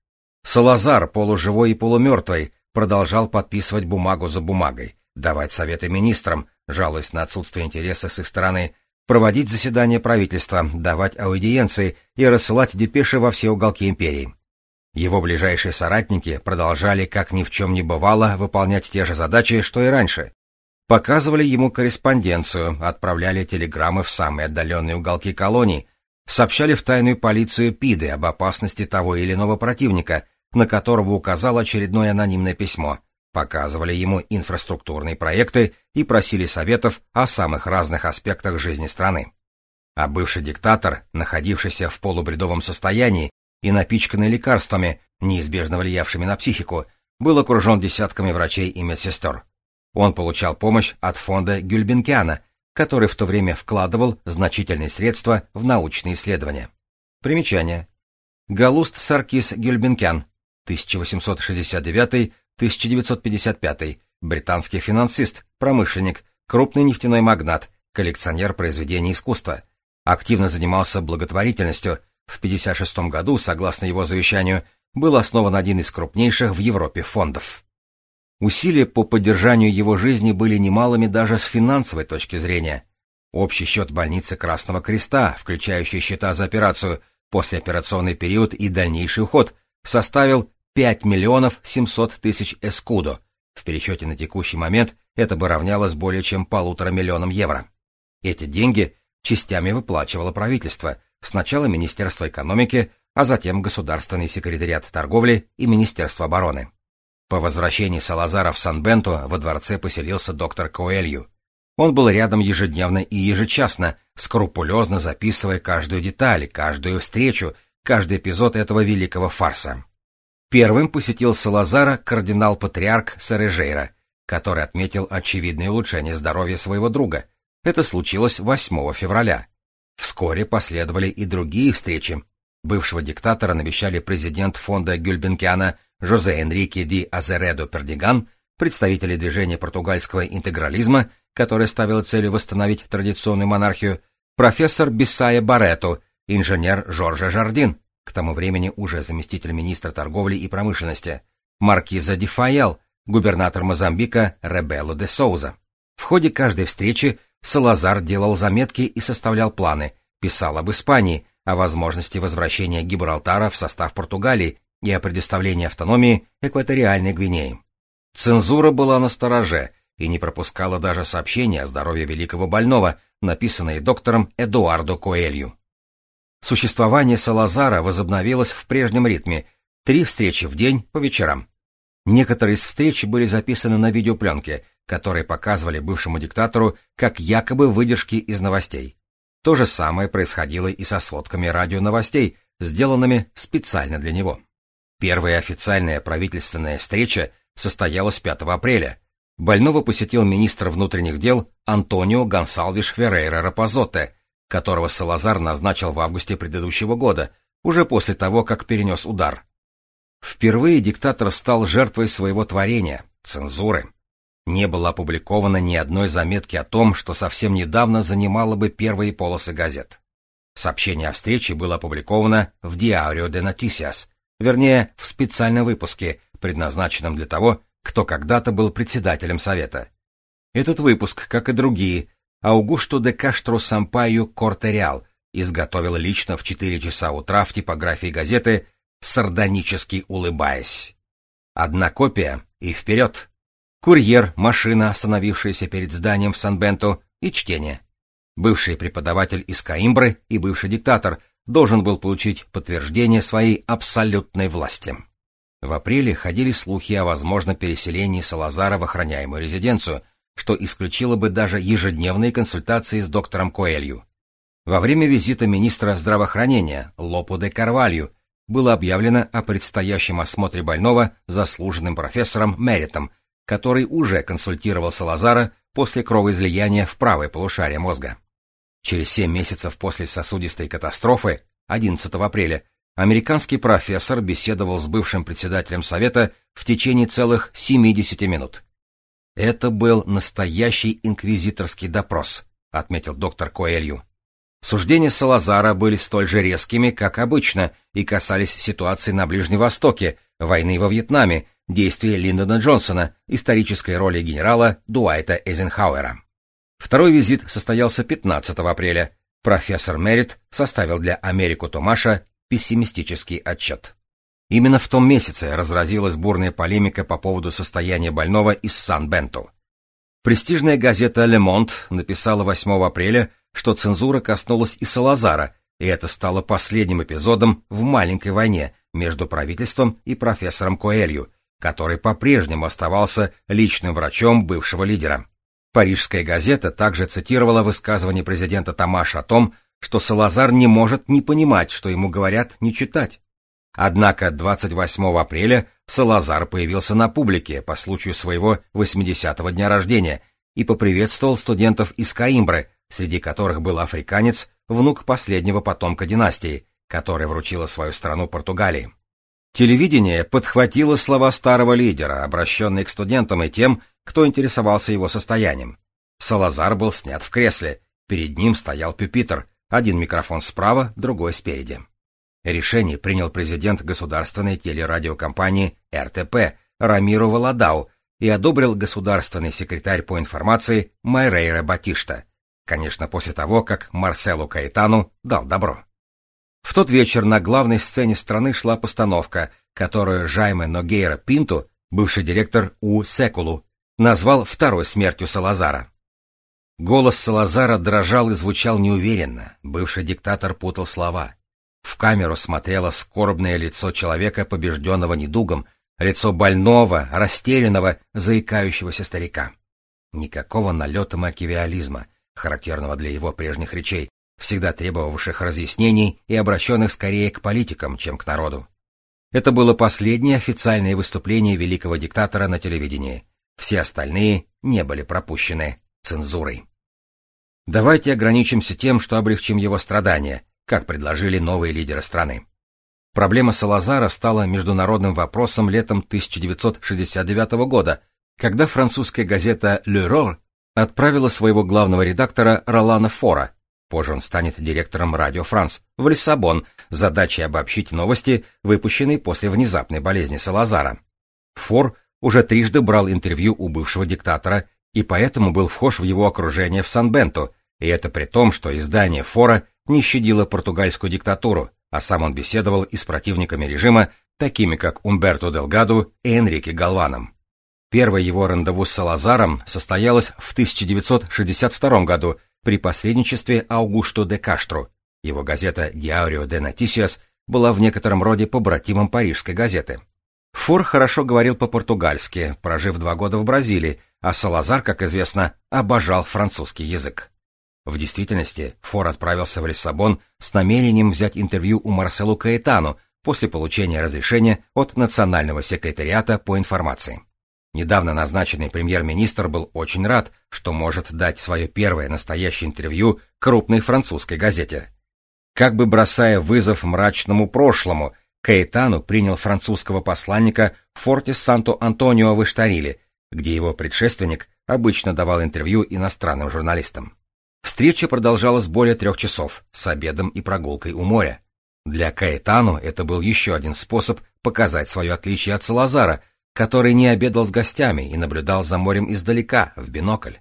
Салазар, полуживой и полумертвый, продолжал подписывать бумагу за бумагой, давать советы министрам, жалуясь на отсутствие интереса с их стороны, проводить заседания правительства, давать аудиенции и рассылать депеши во все уголки империи. Его ближайшие соратники продолжали, как ни в чем не бывало, выполнять те же задачи, что и раньше. Показывали ему корреспонденцию, отправляли телеграммы в самые отдаленные уголки колоний, сообщали в тайную полицию ПИДы об опасности того или иного противника, на которого указал очередное анонимное письмо, показывали ему инфраструктурные проекты и просили советов о самых разных аспектах жизни страны. А бывший диктатор, находившийся в полубредовом состоянии и напичканный лекарствами, неизбежно влиявшими на психику, был окружен десятками врачей и медсестер. Он получал помощь от фонда Гюльбенкиана, который в то время вкладывал значительные средства в научные исследования. Примечание. Галуст Саркис Гюльбенкян, 1869 1955. Британский финансист, промышленник, крупный нефтяной магнат, коллекционер произведений искусства. Активно занимался благотворительностью. В 1956 году, согласно его завещанию, был основан один из крупнейших в Европе фондов. Усилия по поддержанию его жизни были немалыми даже с финансовой точки зрения. Общий счет больницы Красного Креста, включающий счета за операцию, послеоперационный период и дальнейший уход, составил 5 миллионов 700 тысяч эскудо. В пересчете на текущий момент это бы равнялось более чем полутора миллионам евро. Эти деньги частями выплачивало правительство, сначала Министерство экономики, а затем Государственный секретариат торговли и Министерство обороны. По возвращении Салазара в Сан-Бенто во дворце поселился доктор Коэлью. Он был рядом ежедневно и ежечасно, скрупулезно записывая каждую деталь, каждую встречу, каждый эпизод этого великого фарса. Первым посетил Салазара кардинал-патриарх Сарежейра, который отметил очевидное улучшение здоровья своего друга. Это случилось 8 февраля. Вскоре последовали и другие встречи. Бывшего диктатора навещали президент фонда Гюльбенкиана Жозе Энрике ди Азередо Пердиган, представители движения португальского интегрализма, которое ставило целью восстановить традиционную монархию, профессор Бисая Барету, инженер Жоржа Жардин, к тому времени уже заместитель министра торговли и промышленности, маркиза Ди Фаел, губернатор Мозамбика Ребело де Соуза. В ходе каждой встречи Салазар делал заметки и составлял планы, писал об Испании, о возможности возвращения Гибралтара в состав Португалии и о предоставлении автономии экваториальной Гвинеи. Цензура была на стороже и не пропускала даже сообщения о здоровье великого больного, написанные доктором Эдуардо Коэлью. Существование Салазара возобновилось в прежнем ритме, три встречи в день по вечерам. Некоторые из встреч были записаны на видеопленке, которые показывали бывшему диктатору как якобы выдержки из новостей. То же самое происходило и со сводками радионовостей, сделанными специально для него. Первая официальная правительственная встреча состоялась 5 апреля. Больного посетил министр внутренних дел Антонио Гонсалвиш Феррейра Рапозотте, которого Салазар назначил в августе предыдущего года, уже после того, как перенес удар. Впервые диктатор стал жертвой своего творения — цензуры. Не было опубликовано ни одной заметки о том, что совсем недавно занимало бы первые полосы газет. Сообщение о встрече было опубликовано в Diario de Noticias, вернее, в специальном выпуске, предназначенном для того, кто когда-то был председателем Совета. Этот выпуск, как и другие, Аугусто де Каштро Сампайо Кортериал изготовил лично в 4 часа утра в типографии газеты, сардонически улыбаясь. Одна копия и вперед. Курьер, машина, остановившаяся перед зданием в Сан-Бенто, и чтение. Бывший преподаватель из Каимбры и бывший диктатор должен был получить подтверждение своей абсолютной власти. В апреле ходили слухи о возможном переселении Салазара в охраняемую резиденцию, что исключило бы даже ежедневные консультации с доктором Коэлью. Во время визита министра здравоохранения Лопу де Карвалью было объявлено о предстоящем осмотре больного заслуженным профессором Меритом, который уже консультировал Салазара после кровоизлияния в правое полушарие мозга. Через семь месяцев после сосудистой катастрофы, 11 апреля, американский профессор беседовал с бывшим председателем Совета в течение целых 70 минут. Это был настоящий инквизиторский допрос, отметил доктор Коэлью. Суждения Салазара были столь же резкими, как обычно, и касались ситуации на Ближнем Востоке, войны во Вьетнаме, действий Линдона Джонсона, исторической роли генерала Дуайта Эйзенхауэра. Второй визит состоялся 15 апреля. Профессор Мерит составил для Америку Томаша пессимистический отчет. Именно в том месяце разразилась бурная полемика по поводу состояния больного из Сан-Бенто. Престижная газета «Ле Монт» написала 8 апреля, что цензура коснулась и Салазара, и это стало последним эпизодом в маленькой войне между правительством и профессором Коэлью, который по-прежнему оставался личным врачом бывшего лидера. Парижская газета также цитировала высказывание президента Тамаша о том, что Салазар не может не понимать, что ему говорят не читать. Однако 28 апреля Салазар появился на публике по случаю своего 80-го дня рождения и поприветствовал студентов из Каимбры, среди которых был африканец, внук последнего потомка династии, которая вручила свою страну Португалии. Телевидение подхватило слова старого лидера, обращенные к студентам и тем, кто интересовался его состоянием. Салазар был снят в кресле, перед ним стоял пюпитр, один микрофон справа, другой спереди. Решение принял президент государственной телерадиокомпании РТП Рамиру Валадау и одобрил государственный секретарь по информации Майрейра Батишта, конечно, после того, как Марселу Каэтану дал добро. В тот вечер на главной сцене страны шла постановка, которую Жайме Ногейра Пинту, бывший директор У Секулу, назвал второй смертью Салазара. Голос Салазара дрожал и звучал неуверенно, бывший диктатор путал слова. Камеру смотрело скорбное лицо человека, побежденного недугом, лицо больного, растерянного, заикающегося старика. Никакого налета макиавиализма, характерного для его прежних речей, всегда требовавших разъяснений и обращенных скорее к политикам, чем к народу. Это было последнее официальное выступление великого диктатора на телевидении. Все остальные не были пропущены цензурой. Давайте ограничимся тем, что облегчим его страдания, как предложили новые лидеры страны. Проблема Салазара стала международным вопросом летом 1969 года, когда французская газета «Le Roi» отправила своего главного редактора Ролана Фора, позже он станет директором «Радио Франс», в Лиссабон задачей обобщить новости, выпущенные после внезапной болезни Салазара. Фор уже трижды брал интервью у бывшего диктатора и поэтому был вхож в его окружение в Сан-Бенто, и это при том, что издание Фора не щадило португальскую диктатуру, а сам он беседовал и с противниками режима, такими как Умберто Делгаду и Энрике Галваном. Первое его рандеву с Салазаром состоялось в 1962 году при посредничестве Аугусто де Каштру. Его газета «Диарио де Нотисиас» была в некотором роде побратимом парижской газеты. Фор хорошо говорил по-португальски, прожив два года в Бразилии, а Салазар, как известно, обожал французский язык. В действительности, Фор отправился в Лиссабон с намерением взять интервью у Марселу Каэтану после получения разрешения от Национального секретариата по информации. Недавно назначенный премьер-министр был очень рад, что может дать свое первое настоящее интервью крупной французской газете. Как бы бросая вызов мрачному прошлому, Каэтану принял французского посланника в форте Санто-Антонио в Иштариле, где его предшественник обычно давал интервью иностранным журналистам. Встреча продолжалась более трех часов, с обедом и прогулкой у моря. Для Каэтану это был еще один способ показать свое отличие от Салазара, который не обедал с гостями и наблюдал за морем издалека, в бинокль.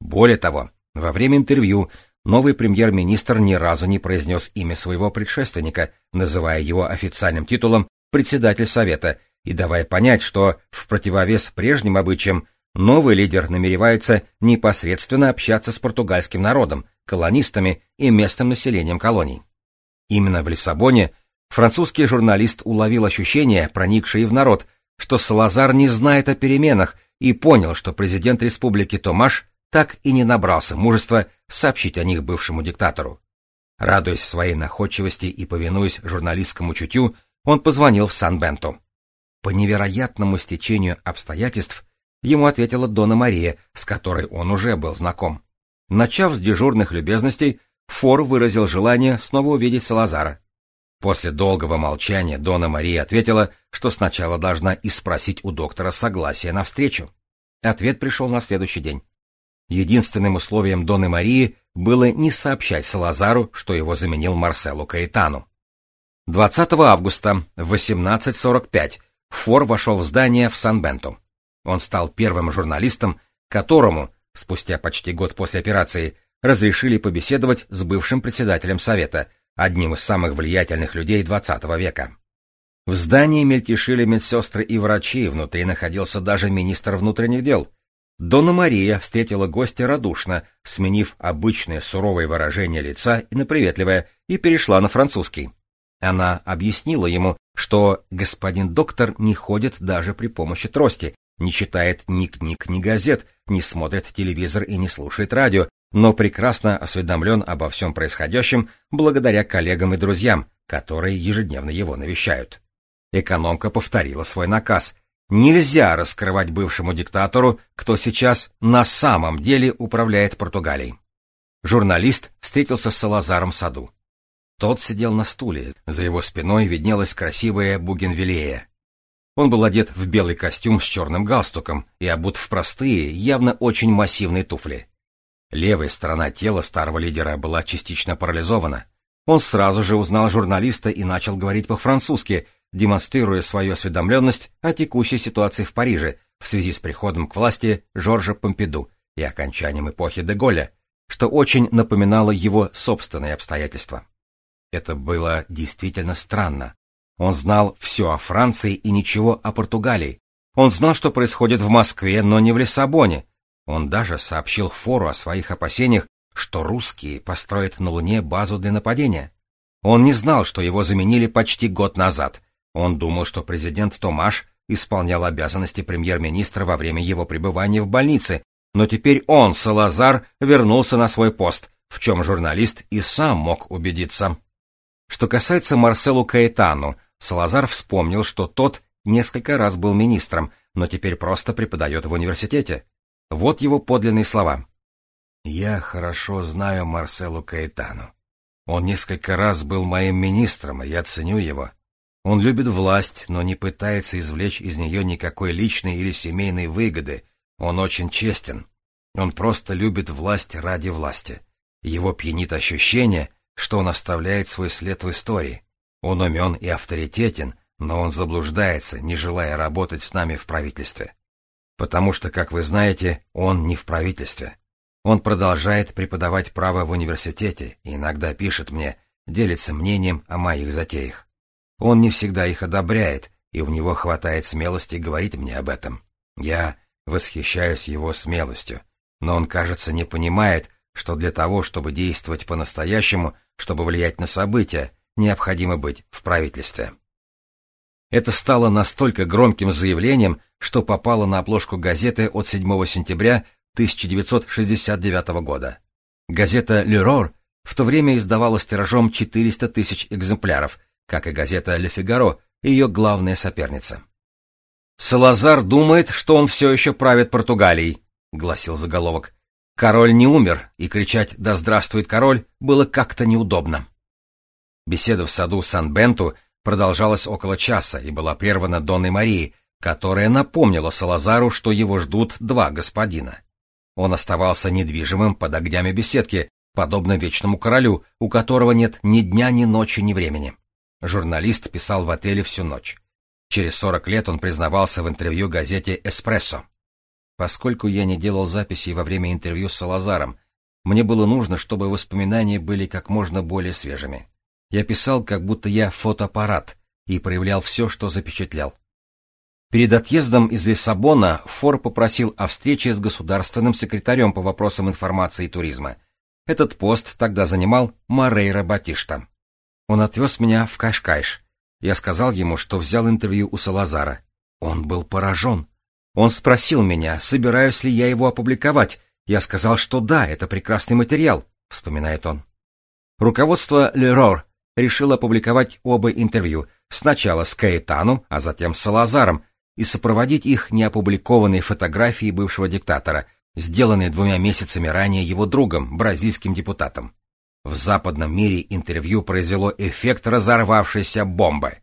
Более того, во время интервью новый премьер-министр ни разу не произнес имя своего предшественника, называя его официальным титулом «председатель Совета» и давая понять, что, в противовес прежним обычаям, новый лидер намеревается непосредственно общаться с португальским народом, колонистами и местным населением колоний. Именно в Лиссабоне французский журналист уловил ощущение, проникшее в народ, что Салазар не знает о переменах и понял, что президент республики Томаш так и не набрался мужества сообщить о них бывшему диктатору. Радуясь своей находчивости и повинуясь журналистскому чутью, он позвонил в Сан-Бенто. По невероятному стечению обстоятельств ему ответила Дона Мария, с которой он уже был знаком. Начав с дежурных любезностей, Фор выразил желание снова увидеть Салазара. После долгого молчания Дона Мария ответила, что сначала должна и спросить у доктора согласия на встречу. Ответ пришел на следующий день. Единственным условием Доны Марии было не сообщать Салазару, что его заменил Марселу Каэтану. 20 августа в 18.45 Фор вошел в здание в Сан-Бенто. Он стал первым журналистом, которому, спустя почти год после операции, разрешили побеседовать с бывшим председателем Совета, одним из самых влиятельных людей XX века. В здании мельтешили медсестры и врачи, внутри находился даже министр внутренних дел. Дона Мария встретила гостя радушно, сменив обычное суровое выражение лица и на приветливое, и перешла на французский. Она объяснила ему, что господин доктор не ходит даже при помощи трости, не читает ни книг, ни газет, не смотрит телевизор и не слушает радио, но прекрасно осведомлен обо всем происходящем благодаря коллегам и друзьям, которые ежедневно его навещают. Экономка повторила свой наказ. Нельзя раскрывать бывшему диктатору, кто сейчас на самом деле управляет Португалией. Журналист встретился с Салазаром в саду. Тот сидел на стуле, за его спиной виднелась красивая бугенвиллея. Он был одет в белый костюм с черным галстуком и обут в простые, явно очень массивные туфли. Левая сторона тела старого лидера была частично парализована. Он сразу же узнал журналиста и начал говорить по-французски, демонстрируя свою осведомленность о текущей ситуации в Париже в связи с приходом к власти Жоржа Помпиду и окончанием эпохи Деголя, что очень напоминало его собственные обстоятельства. Это было действительно странно. Он знал все о Франции и ничего о Португалии. Он знал, что происходит в Москве, но не в Лиссабоне, он даже сообщил Фору о своих опасениях, что русские построят на Луне базу для нападения. Он не знал, что его заменили почти год назад. Он думал, что президент Томаш исполнял обязанности премьер-министра во время его пребывания в больнице, но теперь он, Салазар, вернулся на свой пост, в чем журналист и сам мог убедиться. Что касается Марселу Каэтану, Салазар вспомнил, что тот несколько раз был министром, но теперь просто преподает в университете. Вот его подлинные слова. «Я хорошо знаю Марселу Каэтану. Он несколько раз был моим министром, и я ценю его. Он любит власть, но не пытается извлечь из нее никакой личной или семейной выгоды, Он очень честен. Он просто любит власть ради власти. Его пьянит ощущение, что он оставляет свой след в истории. Он умен и авторитетен, но он заблуждается, не желая работать с нами в правительстве. Потому что, как вы знаете, он не в правительстве. Он продолжает преподавать право в университете и иногда пишет мне, делится мнением о моих затеях. Он не всегда их одобряет, и у него хватает смелости говорить мне об этом. Я восхищаюсь его смелостью, но он, кажется, не понимает, что для того, чтобы действовать по-настоящему, чтобы влиять на события, необходимо быть в правительстве. Это стало настолько громким заявлением, что попало на обложку газеты от 7 сентября 1969 года. Газета «Лерор» в то время издавалась тиражом 400 тысяч экземпляров, как и газета «Ле Фигаро», ее главная соперница. «Салазар думает, что он все еще правит Португалией», — гласил заголовок. «Король не умер, и кричать «Да здравствует король» было как-то неудобно». Беседа в саду Сан-Бенту продолжалась около часа и была прервана Донной Марией, которая напомнила Салазару, что его ждут два господина. Он оставался недвижимым под огнями беседки, подобно вечному королю, у которого нет ни дня, ни ночи, ни времени. Журналист писал в отеле всю ночь. Через 40 лет он признавался в интервью газете «Эспрессо». Поскольку я не делал записей во время интервью с Салазаром, мне было нужно, чтобы воспоминания были как можно более свежими. Я писал, как будто я фотоаппарат, и проявлял все, что запечатлял. Перед отъездом из Лиссабона Фор попросил о встрече с государственным секретарем по вопросам информации и туризма. Этот пост тогда занимал Морейра Батишта. Он отвез меня в Кашкайш. Я сказал ему, что взял интервью у Салазара. Он был поражен. Он спросил меня, собираюсь ли я его опубликовать. Я сказал, что да, это прекрасный материал, вспоминает он. Руководство Лерор решил опубликовать оба интервью, сначала с Каэтану, а затем с Салазаром, и сопроводить их неопубликованной фотографией бывшего диктатора, сделанной двумя месяцами ранее его другом, бразильским депутатом. В западном мире интервью произвело эффект разорвавшейся бомбы.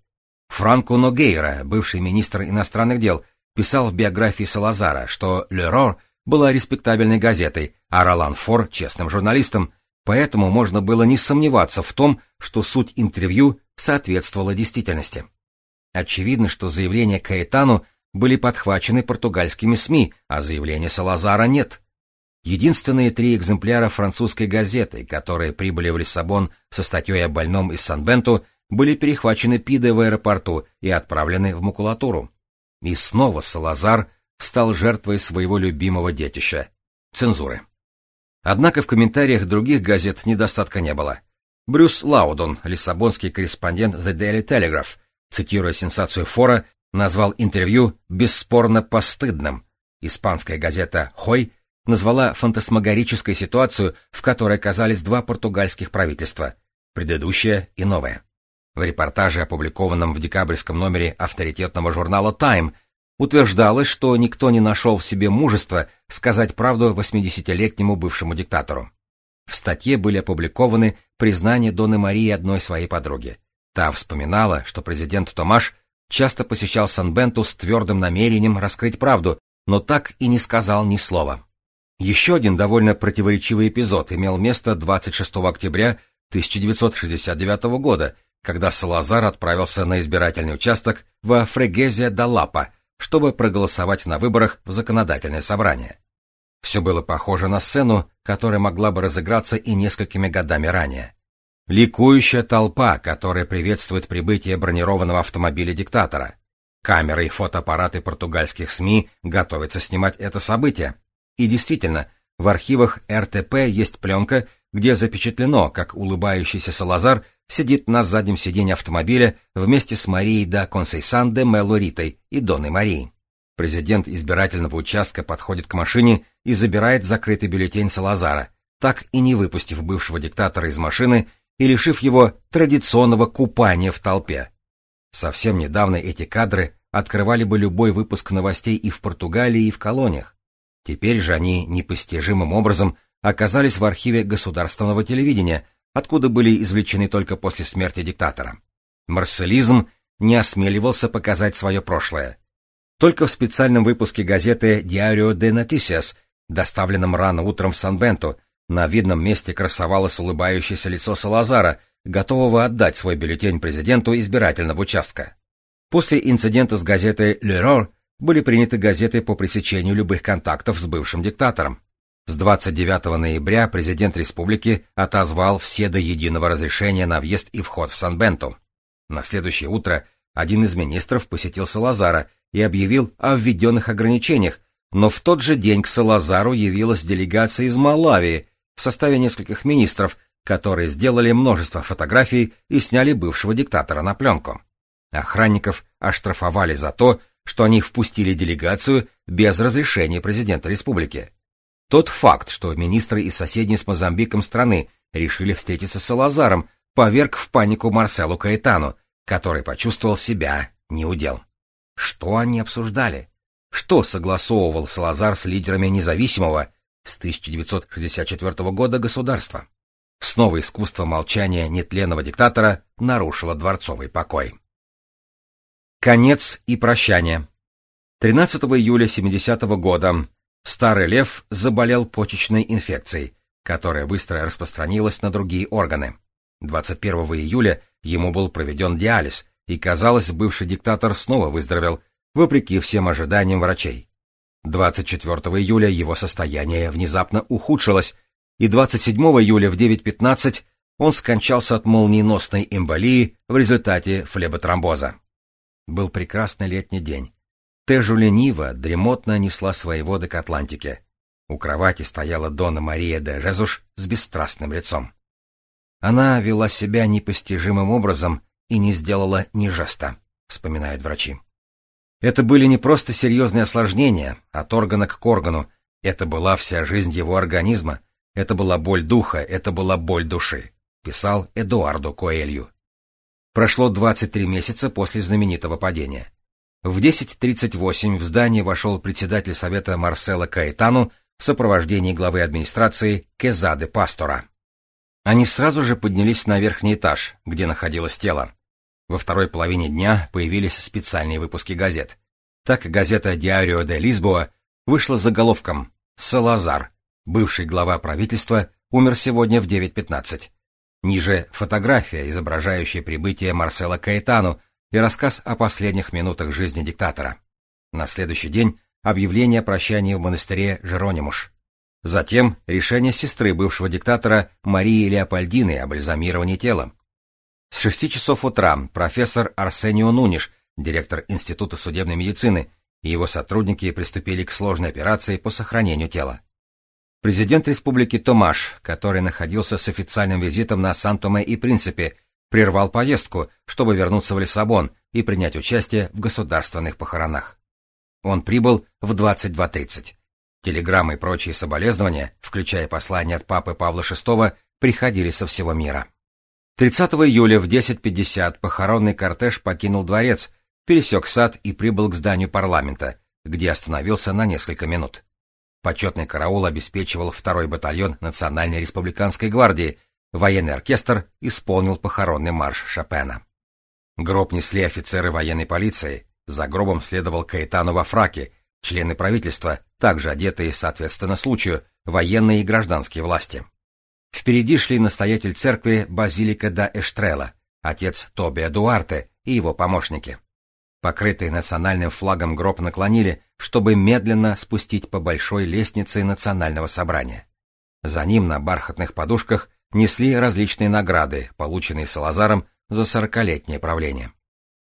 Франко Ногейра, бывший министр иностранных дел, писал в биографии Салазара, что «Лерор» была респектабельной газетой, а Ролан Фор — честным журналистом, Поэтому можно было не сомневаться в том, что суть интервью соответствовала действительности. Очевидно, что заявления Каэтану были подхвачены португальскими СМИ, а заявления Салазара нет. Единственные три экземпляра французской газеты, которые прибыли в Лиссабон со статьей о больном из Сан-Бенту, были перехвачены Пидо в аэропорту и отправлены в макулатуру. И снова Салазар стал жертвой своего любимого детища — цензуры. Однако в комментариях других газет недостатка не было. Брюс Лаудон, лиссабонский корреспондент The Daily Telegraph, цитируя сенсацию Фора, назвал интервью «бесспорно постыдным». Испанская газета «Хой» назвала фантасмагорической ситуацию, в которой оказались два португальских правительства, предыдущее и новое. В репортаже, опубликованном в декабрьском номере авторитетного журнала Time, Утверждалось, что никто не нашел в себе мужества сказать правду 80-летнему бывшему диктатору. В статье были опубликованы признания Доны Марии одной своей подруги. Та вспоминала, что президент Томаш часто посещал Сан-Бенту с твердым намерением раскрыть правду, но так и не сказал ни слова. Еще один довольно противоречивый эпизод имел место 26 октября 1969 года, когда Салазар отправился на избирательный участок во Фрегезия да Лапа, чтобы проголосовать на выборах в законодательное собрание. Все было похоже на сцену, которая могла бы разыграться и несколькими годами ранее. Ликующая толпа, которая приветствует прибытие бронированного автомобиля диктатора. Камеры и фотоаппараты португальских СМИ готовятся снимать это событие. И действительно, в архивах РТП есть пленка, где запечатлено, как улыбающийся Салазар сидит на заднем сиденье автомобиля вместе с Марией да Консейсан де Мелоритой и Донной Марией. Президент избирательного участка подходит к машине и забирает закрытый бюллетень Салазара, так и не выпустив бывшего диктатора из машины и лишив его традиционного купания в толпе. Совсем недавно эти кадры открывали бы любой выпуск новостей и в Португалии, и в колониях. Теперь же они непостижимым образом оказались в архиве государственного телевидения, откуда были извлечены только после смерти диктатора. Марселизм не осмеливался показать свое прошлое. Только в специальном выпуске газеты «Diario de Noticias», доставленном рано утром в Сан-Бенту, на видном месте красовалось улыбающееся лицо Салазара, готового отдать свой бюллетень президенту избирательного участка. После инцидента с газетой «L'Erreur» были приняты газеты по пресечению любых контактов с бывшим диктатором. С 29 ноября президент республики отозвал все до единого разрешения на въезд и вход в Сан-Бенту. На следующее утро один из министров посетил Салазара и объявил о введенных ограничениях, но в тот же день к Салазару явилась делегация из Малавии в составе нескольких министров, которые сделали множество фотографий и сняли бывшего диктатора на пленку. Охранников оштрафовали за то, что они впустили делегацию без разрешения президента республики. Тот факт, что министры из соседней с Мозамбиком страны решили встретиться с Салазаром, поверг в панику Марселу Каэтану, который почувствовал себя неудел. Что они обсуждали? Что согласовывал Салазар с лидерами независимого с 1964 года государства? Снова искусство молчания нетленного диктатора нарушило дворцовый покой. Конец и прощание. 13 июля 70 -го года старый лев заболел почечной инфекцией, которая быстро распространилась на другие органы. 21 июля ему был проведен диализ, и, казалось, бывший диктатор снова выздоровел, вопреки всем ожиданиям врачей. 24 июля его состояние внезапно ухудшилось, и 27 июля в 9.15 он скончался от молниеносной эмболии в результате флеботромбоза. Был прекрасный летний день. Тежу лениво, дремотно несла свои воды к Атлантике. У кровати стояла Дона Мария де Резуш с бесстрастным лицом. Она вела себя непостижимым образом и не сделала ни жеста, вспоминают врачи. Это были не просто серьезные осложнения от органа к органу, это была вся жизнь его организма, это была боль духа, это была боль души, писал Эдуардо Коэлью. Прошло 23 месяца после знаменитого падения. В 10.38 в здание вошел председатель совета Марсела Каэтану в сопровождении главы администрации Кезады Пастора. Они сразу же поднялись на верхний этаж, где находилось тело. Во второй половине дня появились специальные выпуски газет. Так газета «Диарио де Лисбоа» вышла с заголовком «Салазар, бывший глава правительства, умер сегодня в 9.15». Ниже фотография, изображающая прибытие Марсела Каэтану и рассказ о последних минутах жизни диктатора. На следующий день объявление о прощании в монастыре Жеронимуш. Затем решение сестры бывшего диктатора Марии Леопольдины о бальзамировании тела. С шести часов утра профессор Арсенио Нуниш, директор Института судебной медицины, и его сотрудники приступили к сложной операции по сохранению тела. Президент республики Томаш, который находился с официальным визитом на Сан-Томе и Принципе, прервал поездку, чтобы вернуться в Лиссабон и принять участие в государственных похоронах. Он прибыл в 22.30. Телеграммы и прочие соболезнования, включая послания от папы Павла VI, приходили со всего мира. 30 июля в 10.50 похоронный кортеж покинул дворец, пересек сад и прибыл к зданию парламента, где остановился на несколько минут. Почетный караул обеспечивал второй батальон Национальной республиканской гвардии, военный оркестр исполнил похоронный марш Шопена. Гроб несли офицеры военной полиции, за гробом следовал Каэтану во фраке, члены правительства, также одетые соответственно случаю, военные и гражданские власти. Впереди шли настоятель церкви Базилика да Эштрела, отец Тобиа Дуарте и его помощники. Покрытый национальным флагом гроб наклонили, чтобы медленно спустить по большой лестнице национального собрания. За ним на бархатных подушках несли различные награды, полученные Салазаром за сорокалетнее правление.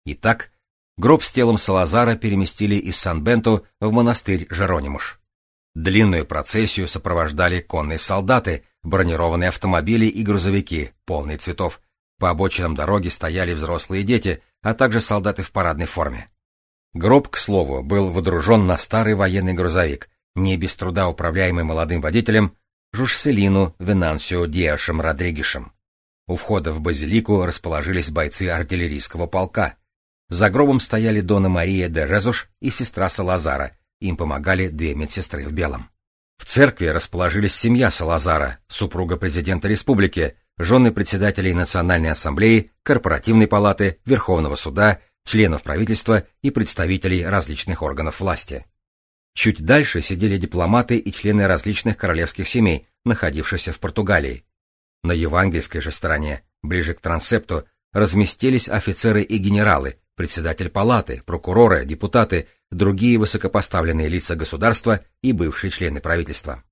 Итак, гроб с телом Салазара переместили из Сан-Бенто в монастырь Жеронимуш. Длинную процессию сопровождали конные солдаты, бронированные автомобили и грузовики, полные цветов. По обочинам дороги стояли взрослые дети, а также солдаты в парадной форме. Гроб, к слову, был водружен на старый военный грузовик, не без труда управляемый молодым водителем Жушселину Венансио Диашем Родригешем. У входа в базилику расположились бойцы артиллерийского полка. За гробом стояли Дона Мария де Резуш и сестра Салазара, им помогали две медсестры в белом. В церкви расположились семья Салазара, супруга президента республики, жены председателей Национальной ассамблеи, Корпоративной палаты, Верховного суда, членов правительства и представителей различных органов власти. Чуть дальше сидели дипломаты и члены различных королевских семей, находившихся в Португалии. На евангельской же стороне, ближе к трансепту, разместились офицеры и генералы, председатель палаты, прокуроры, депутаты, другие высокопоставленные лица государства и бывшие члены правительства.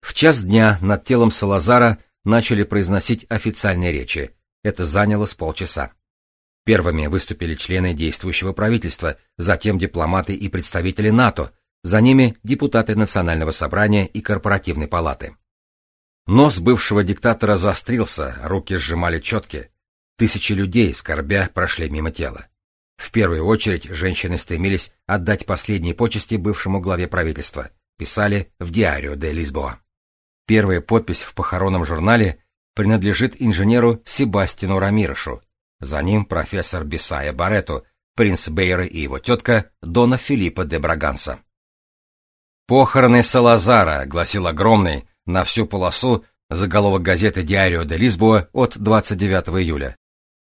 В час дня над телом Салазара начали произносить официальные речи. Это заняло с полчаса. Первыми выступили члены действующего правительства, затем дипломаты и представители НАТО, за ними депутаты Национального собрания и корпоративной палаты. Нос бывшего диктатора заострился, руки сжимали четки. Тысячи людей, скорбя, прошли мимо тела. В первую очередь женщины стремились отдать последние почести бывшему главе правительства, писали в Диарио де Лисбоа. Первая подпись в похоронном журнале принадлежит инженеру Себастину Рамирошу, за ним профессор Бисая Барету, принц Бейра и его тетка Дона Филиппа де Браганса. «Похороны Салазара», — гласил огромный, на всю полосу, заголовок газеты «Диарио де Лисбоа» от 29 июля.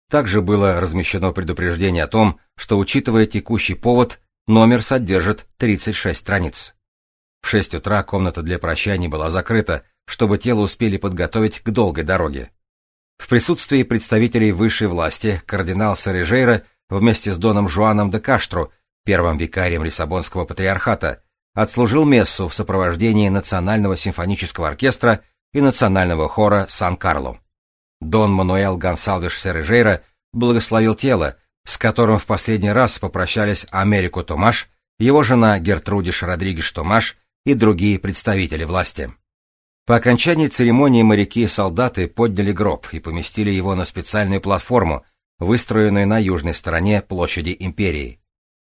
Также было размещено предупреждение о том, что, учитывая текущий повод, номер содержит 36 страниц. В 6 утра комната для прощаний была закрыта, чтобы тело успели подготовить к долгой дороге. В присутствии представителей высшей власти кардинал Сарежейра вместе с доном Жуаном де Каштро, первым викарием Лиссабонского патриархата, отслужил мессу в сопровождении Национального симфонического оркестра и Национального хора Сан-Карло. Дон Мануэл Гонсалвиш Сережейра благословил тело, с которым в последний раз попрощались Америку Томаш, его жена Гертрудиш Родригеш Томаш и другие представители власти. По окончании церемонии моряки и солдаты подняли гроб и поместили его на специальную платформу, выстроенную на южной стороне площади империи.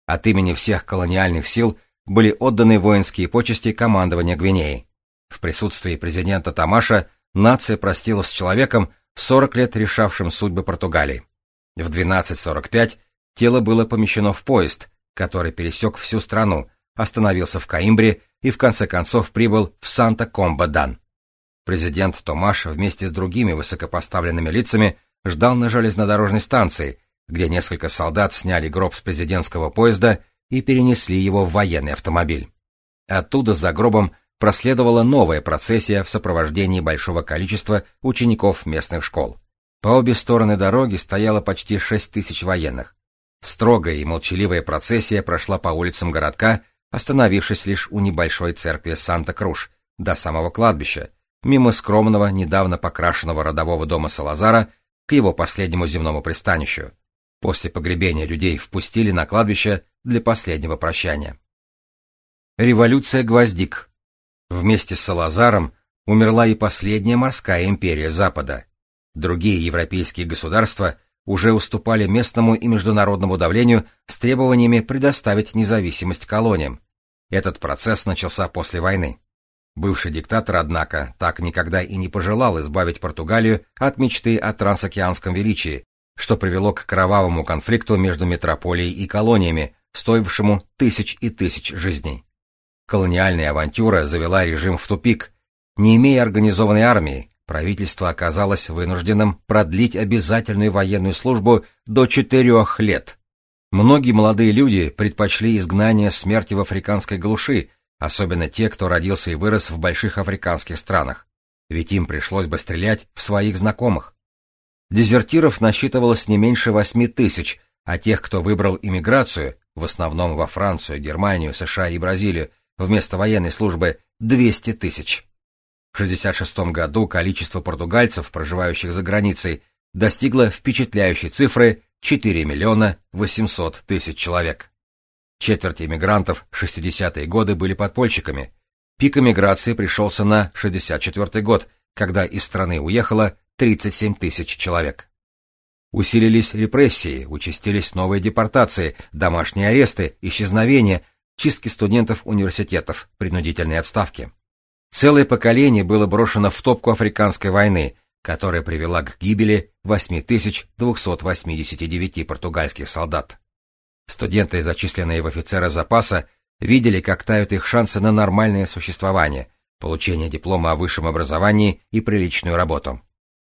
От имени всех колониальных сил были отданы воинские почести командования Гвинеи. В присутствии президента Тамаша нация простилась с человеком, 40 лет решавшим судьбы Португалии. В 12.45 тело было помещено в поезд, который пересек всю страну, остановился в Каимбре и в конце концов прибыл в Санта-Комба-Дан. Президент Томаш вместе с другими высокопоставленными лицами ждал на железнодорожной станции, где несколько солдат сняли гроб с президентского поезда и перенесли его в военный автомобиль. Оттуда за гробом проследовала новая процессия в сопровождении большого количества учеников местных школ. По обе стороны дороги стояло почти шесть тысяч военных. Строгая и молчаливая процессия прошла по улицам городка, остановившись лишь у небольшой церкви Санта-Круш, до самого кладбища, мимо скромного, недавно покрашенного родового дома Салазара к его последнему земному пристанищу. После погребения людей впустили на кладбище для последнего прощания. Революция Гвоздик. Вместе с Салазаром умерла и последняя морская империя Запада. Другие европейские государства уже уступали местному и международному давлению с требованиями предоставить независимость колониям. Этот процесс начался после войны. Бывший диктатор, однако, так никогда и не пожелал избавить Португалию от мечты о трансокеанском величии, что привело к кровавому конфликту между метрополией и колониями, стоившему тысяч и тысяч жизней. Колониальная авантюра завела режим в тупик. Не имея организованной армии, правительство оказалось вынужденным продлить обязательную военную службу до четырех лет. Многие молодые люди предпочли изгнание смерти в африканской глуши, особенно те, кто родился и вырос в больших африканских странах, ведь им пришлось бы стрелять в своих знакомых. Дезертиров насчитывалось не меньше восьми тысяч, а тех, кто выбрал иммиграцию, в основном во Францию, Германию, США и Бразилию, вместо военной службы 200 тысяч. В 1966 году количество португальцев, проживающих за границей, достигло впечатляющей цифры 4 миллиона 800 тысяч человек. Четверть иммигрантов в 60-е годы были подпольщиками. Пик эмиграции пришелся на 64 год, когда из страны уехало 37 тысяч человек. Усилились репрессии, участились новые депортации, домашние аресты, исчезновения, чистки студентов университетов, принудительные отставки. Целое поколение было брошено в топку африканской войны, которая привела к гибели 8289 португальских солдат. Студенты, зачисленные в офицеры запаса, видели, как тают их шансы на нормальное существование, получение диплома о высшем образовании и приличную работу.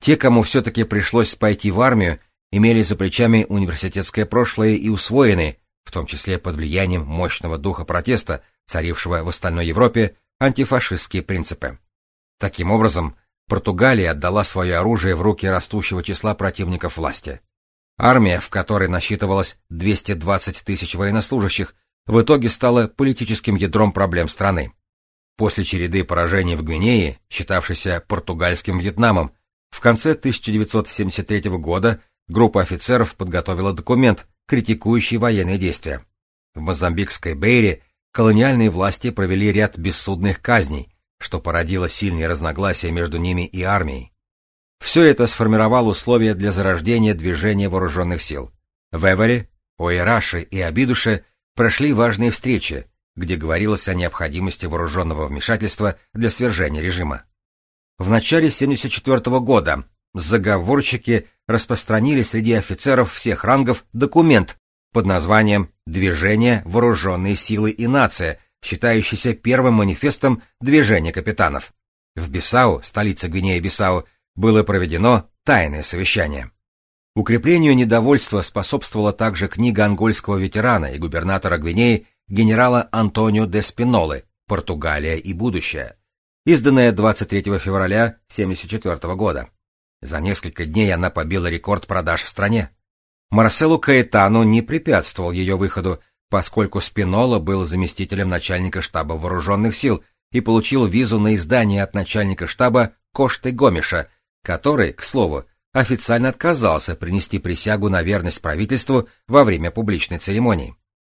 Те, кому все-таки пришлось пойти в армию, имели за плечами университетское прошлое и усвоены, в том числе под влиянием мощного духа протеста, царившего в остальной Европе, антифашистские принципы. Таким образом, Португалия отдала свое оружие в руки растущего числа противников власти. Армия, в которой насчитывалось 220 тысяч военнослужащих, в итоге стала политическим ядром проблем страны. После череды поражений в Гвинее, считавшейся португальским Вьетнамом, в конце 1973 года группа офицеров подготовила документ, критикующий военные действия. В Мозамбикской Бейре колониальные власти провели ряд бессудных казней, что породило сильные разногласия между ними и армией. Все это сформировало условия для зарождения движения вооруженных сил. В Эвере, Оираше и Абидуше прошли важные встречи, где говорилось о необходимости вооруженного вмешательства для свержения режима. В начале 1974 года заговорщики распространили среди офицеров всех рангов документ под названием «Движение вооруженные силы и нация», считающийся первым манифестом движения капитанов. В Бисау, столице Гвинеи-Бисау, было проведено тайное совещание. Укреплению недовольства способствовала также книга ангольского ветерана и губернатора Гвинеи генерала Антонио де Спинолы «Португалия и будущее», изданная 23 февраля 1974 года. За несколько дней она побила рекорд продаж в стране. Марселу Каэтану не препятствовал ее выходу, поскольку Спинола был заместителем начальника штаба вооруженных сил и получил визу на издание от начальника штаба Кошты Гомиша, который, к слову, официально отказался принести присягу на верность правительству во время публичной церемонии.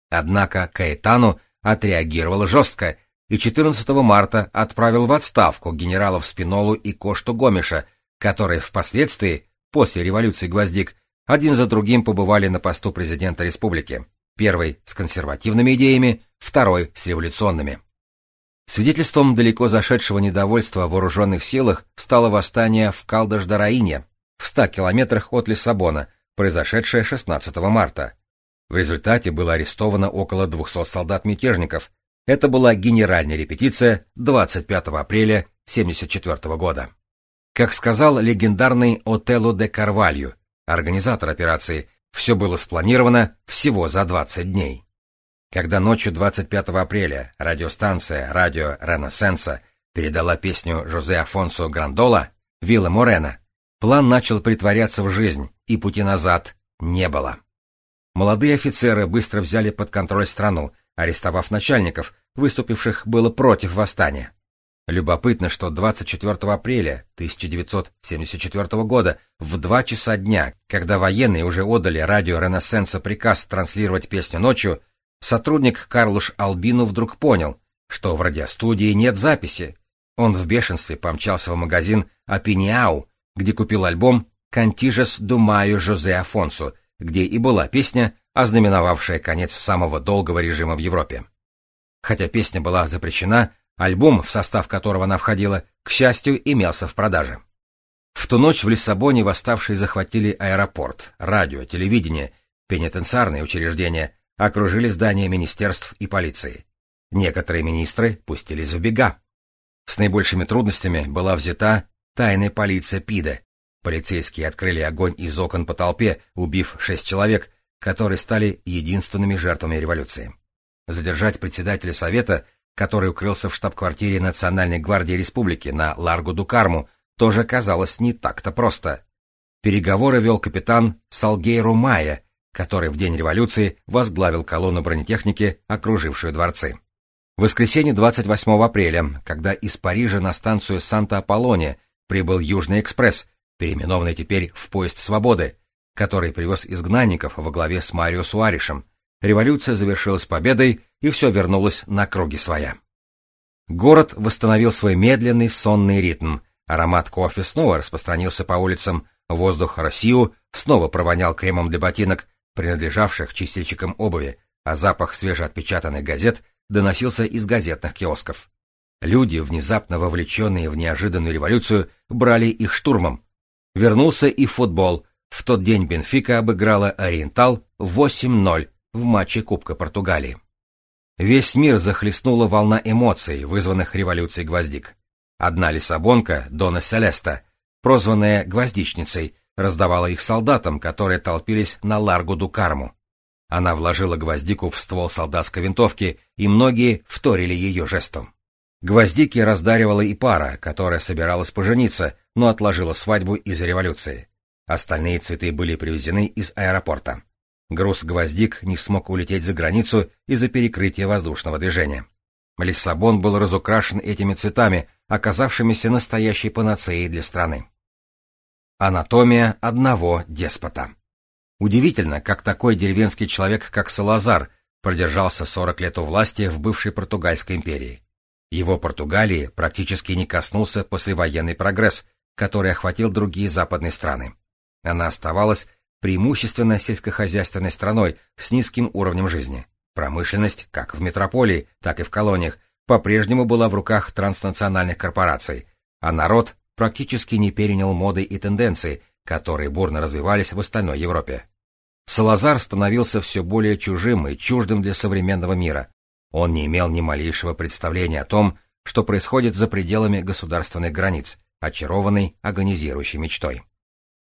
Однако Каэтану отреагировал жестко и 14 марта отправил в отставку генералов Спинолу и Кошту Гомиша, которые впоследствии, после революции Гвоздик, один за другим побывали на посту президента республики. Первый с консервативными идеями, второй с революционными. Свидетельством далеко зашедшего недовольства в вооруженных силах стало восстание в Калдаш-Дараине, в 100 километрах от Лиссабона, произошедшее 16 марта. В результате было арестовано около 200 солдат-мятежников. Это была генеральная репетиция 25 апреля 1974 года. Как сказал легендарный Отелло де Карвалью, организатор операции, все было спланировано всего за 20 дней. Когда ночью 25 апреля радиостанция «Радио Ренессенса» передала песню Жозе Афонсо Грандола «Вилла Морена», план начал притворяться в жизнь, и пути назад не было. Молодые офицеры быстро взяли под контроль страну, арестовав начальников, выступивших было против восстания. Любопытно, что 24 апреля 1974 года в 2 часа дня, когда военные уже отдали радио Ренессенса приказ транслировать песню ночью, сотрудник Карлуш Албину вдруг понял, что в радиостудии нет записи. Он в бешенстве помчался в магазин Апиниау, где купил альбом «Кантижес Думаю Жозе Афонсу», где и была песня, ознаменовавшая конец самого долгого режима в Европе. Хотя песня была запрещена, альбом, в состав которого она входила, к счастью, имелся в продаже. В ту ночь в Лиссабоне восставшие захватили аэропорт, радио, телевидение, пенитенциарные учреждения, окружили здания министерств и полиции. Некоторые министры пустились в бега. С наибольшими трудностями была взята тайная полиция ПИДа, Полицейские открыли огонь из окон по толпе, убив шесть человек, которые стали единственными жертвами революции. Задержать председателя Совета, который укрылся в штаб-квартире Национальной гвардии республики на Ларгу-ду-Карму, тоже казалось не так-то просто. Переговоры вел капитан Салгейру Майя, который в день революции возглавил колонну бронетехники, окружившую дворцы. В воскресенье 28 апреля, когда из Парижа на станцию Санта-Аполлония прибыл Южный экспресс, переименованный теперь в «Поезд свободы», который привез изгнанников во главе с Марио Суаришем. Революция завершилась победой, и все вернулось на круги своя. Город восстановил свой медленный сонный ритм, аромат кофе снова распространился по улицам, воздух Россию снова провонял кремом для ботинок, принадлежавших чистильщикам обуви, а запах свежеотпечатанных газет доносился из газетных киосков. Люди, внезапно вовлеченные в неожиданную революцию, брали их штурмом, Вернулся и футбол. В тот день Бенфика обыграла Ориентал 8-0 в матче Кубка Португалии. Весь мир захлестнула волна эмоций, вызванных революцией гвоздик. Одна лиссабонка, Дона Селеста, прозванная гвоздичницей, раздавала их солдатам, которые толпились на Ларгу Карму. Она вложила гвоздику в ствол солдатской винтовки, и многие вторили ее жестом. Гвоздики раздаривала и пара, которая собиралась пожениться, но отложила свадьбу из-за революции. Остальные цветы были привезены из аэропорта. Груз гвоздик не смог улететь за границу из-за перекрытия воздушного движения. Лиссабон был разукрашен этими цветами, оказавшимися настоящей панацеей для страны. Анатомия одного деспота. Удивительно, как такой деревенский человек, как Салазар, продержался 40 лет у власти в бывшей Португальской империи. Его Португалии практически не коснулся послевоенный прогресс, который охватил другие западные страны. Она оставалась преимущественно сельскохозяйственной страной с низким уровнем жизни. Промышленность, как в метрополии, так и в колониях, по-прежнему была в руках транснациональных корпораций, а народ практически не перенял моды и тенденции, которые бурно развивались в остальной Европе. Салазар становился все более чужим и чуждым для современного мира. Он не имел ни малейшего представления о том, что происходит за пределами государственных границ, очарованный агонизирующей мечтой.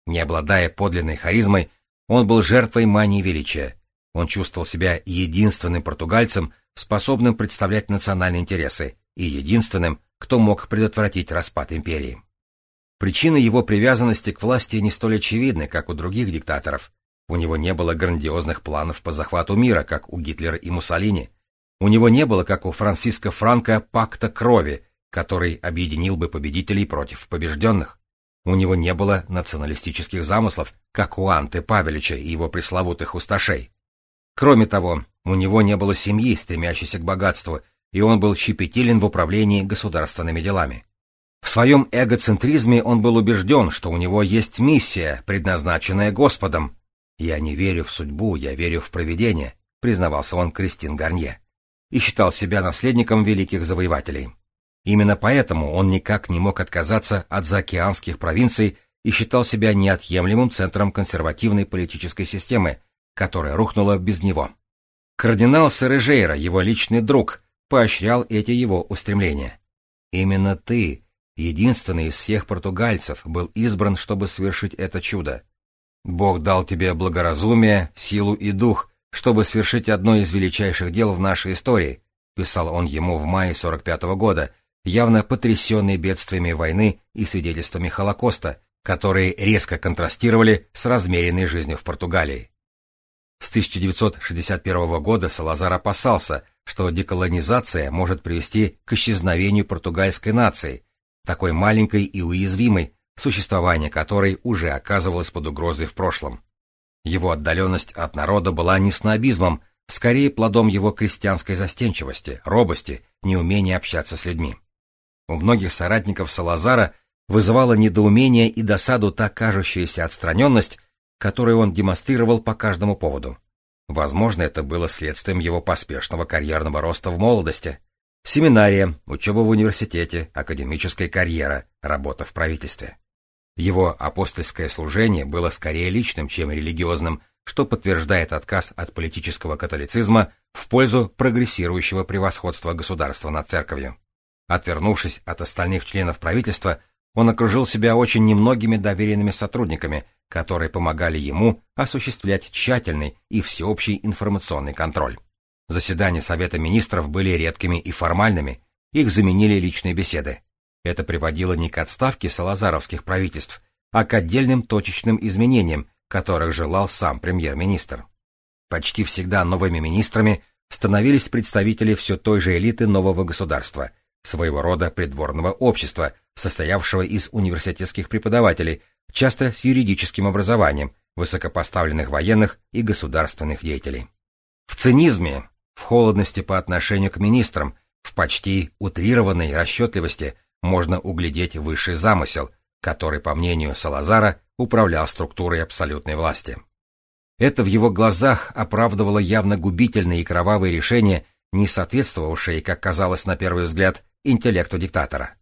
Не обладая подлинной харизмой, он был жертвой мании величия. Он чувствовал себя единственным португальцем, способным представлять национальные интересы, и единственным, кто мог предотвратить распад империи. Причины его привязанности к власти не столь очевидны, как у других диктаторов. У него не было грандиозных планов по захвату мира, как у Гитлера и Муссолини. У него не было, как у Франциска Франко, пакта крови, который объединил бы победителей против побежденных. У него не было националистических замыслов, как у Анты Павелича и его пресловутых усташей. Кроме того, у него не было семьи, стремящейся к богатству, и он был щепетилен в управлении государственными делами. В своем эгоцентризме он был убежден, что у него есть миссия, предназначенная Господом. «Я не верю в судьбу, я верю в провидение», — признавался он Кристин Гарнье, и считал себя наследником великих завоевателей. Именно поэтому он никак не мог отказаться от заокеанских провинций и считал себя неотъемлемым центром консервативной политической системы, которая рухнула без него. Кардинал Сережейра, его личный друг, поощрял эти его устремления. «Именно ты, единственный из всех португальцев, был избран, чтобы совершить это чудо. Бог дал тебе благоразумие, силу и дух, чтобы свершить одно из величайших дел в нашей истории», писал он ему в мае 45 -го года, явно потрясенный бедствиями войны и свидетельствами Холокоста, которые резко контрастировали с размеренной жизнью в Португалии. С 1961 года Салазар опасался, что деколонизация может привести к исчезновению португальской нации, такой маленькой и уязвимой, существование которой уже оказывалось под угрозой в прошлом. Его отдаленность от народа была не снобизмом, скорее плодом его крестьянской застенчивости, робости, неумения общаться с людьми. У многих соратников Салазара вызывала недоумение и досаду та кажущаяся отстраненность, которую он демонстрировал по каждому поводу. Возможно, это было следствием его поспешного карьерного роста в молодости. Семинария, учеба в университете, академическая карьера, работа в правительстве. Его апостольское служение было скорее личным, чем религиозным, что подтверждает отказ от политического католицизма в пользу прогрессирующего превосходства государства над церковью. Отвернувшись от остальных членов правительства, он окружил себя очень немногими доверенными сотрудниками, которые помогали ему осуществлять тщательный и всеобщий информационный контроль. Заседания Совета министров были редкими и формальными, их заменили личные беседы. Это приводило не к отставке салазаровских правительств, а к отдельным точечным изменениям, которых желал сам премьер-министр. Почти всегда новыми министрами становились представители все той же элиты нового государства, своего рода придворного общества, состоявшего из университетских преподавателей, часто с юридическим образованием, высокопоставленных военных и государственных деятелей. В цинизме, в холодности по отношению к министрам, в почти утрированной расчетливости можно углядеть высший замысел, который, по мнению Салазара, управлял структурой абсолютной власти. Это в его глазах оправдывало явно губительные и кровавые решения, не соответствовавшие, как казалось на первый взгляд, интеллекту диктатора.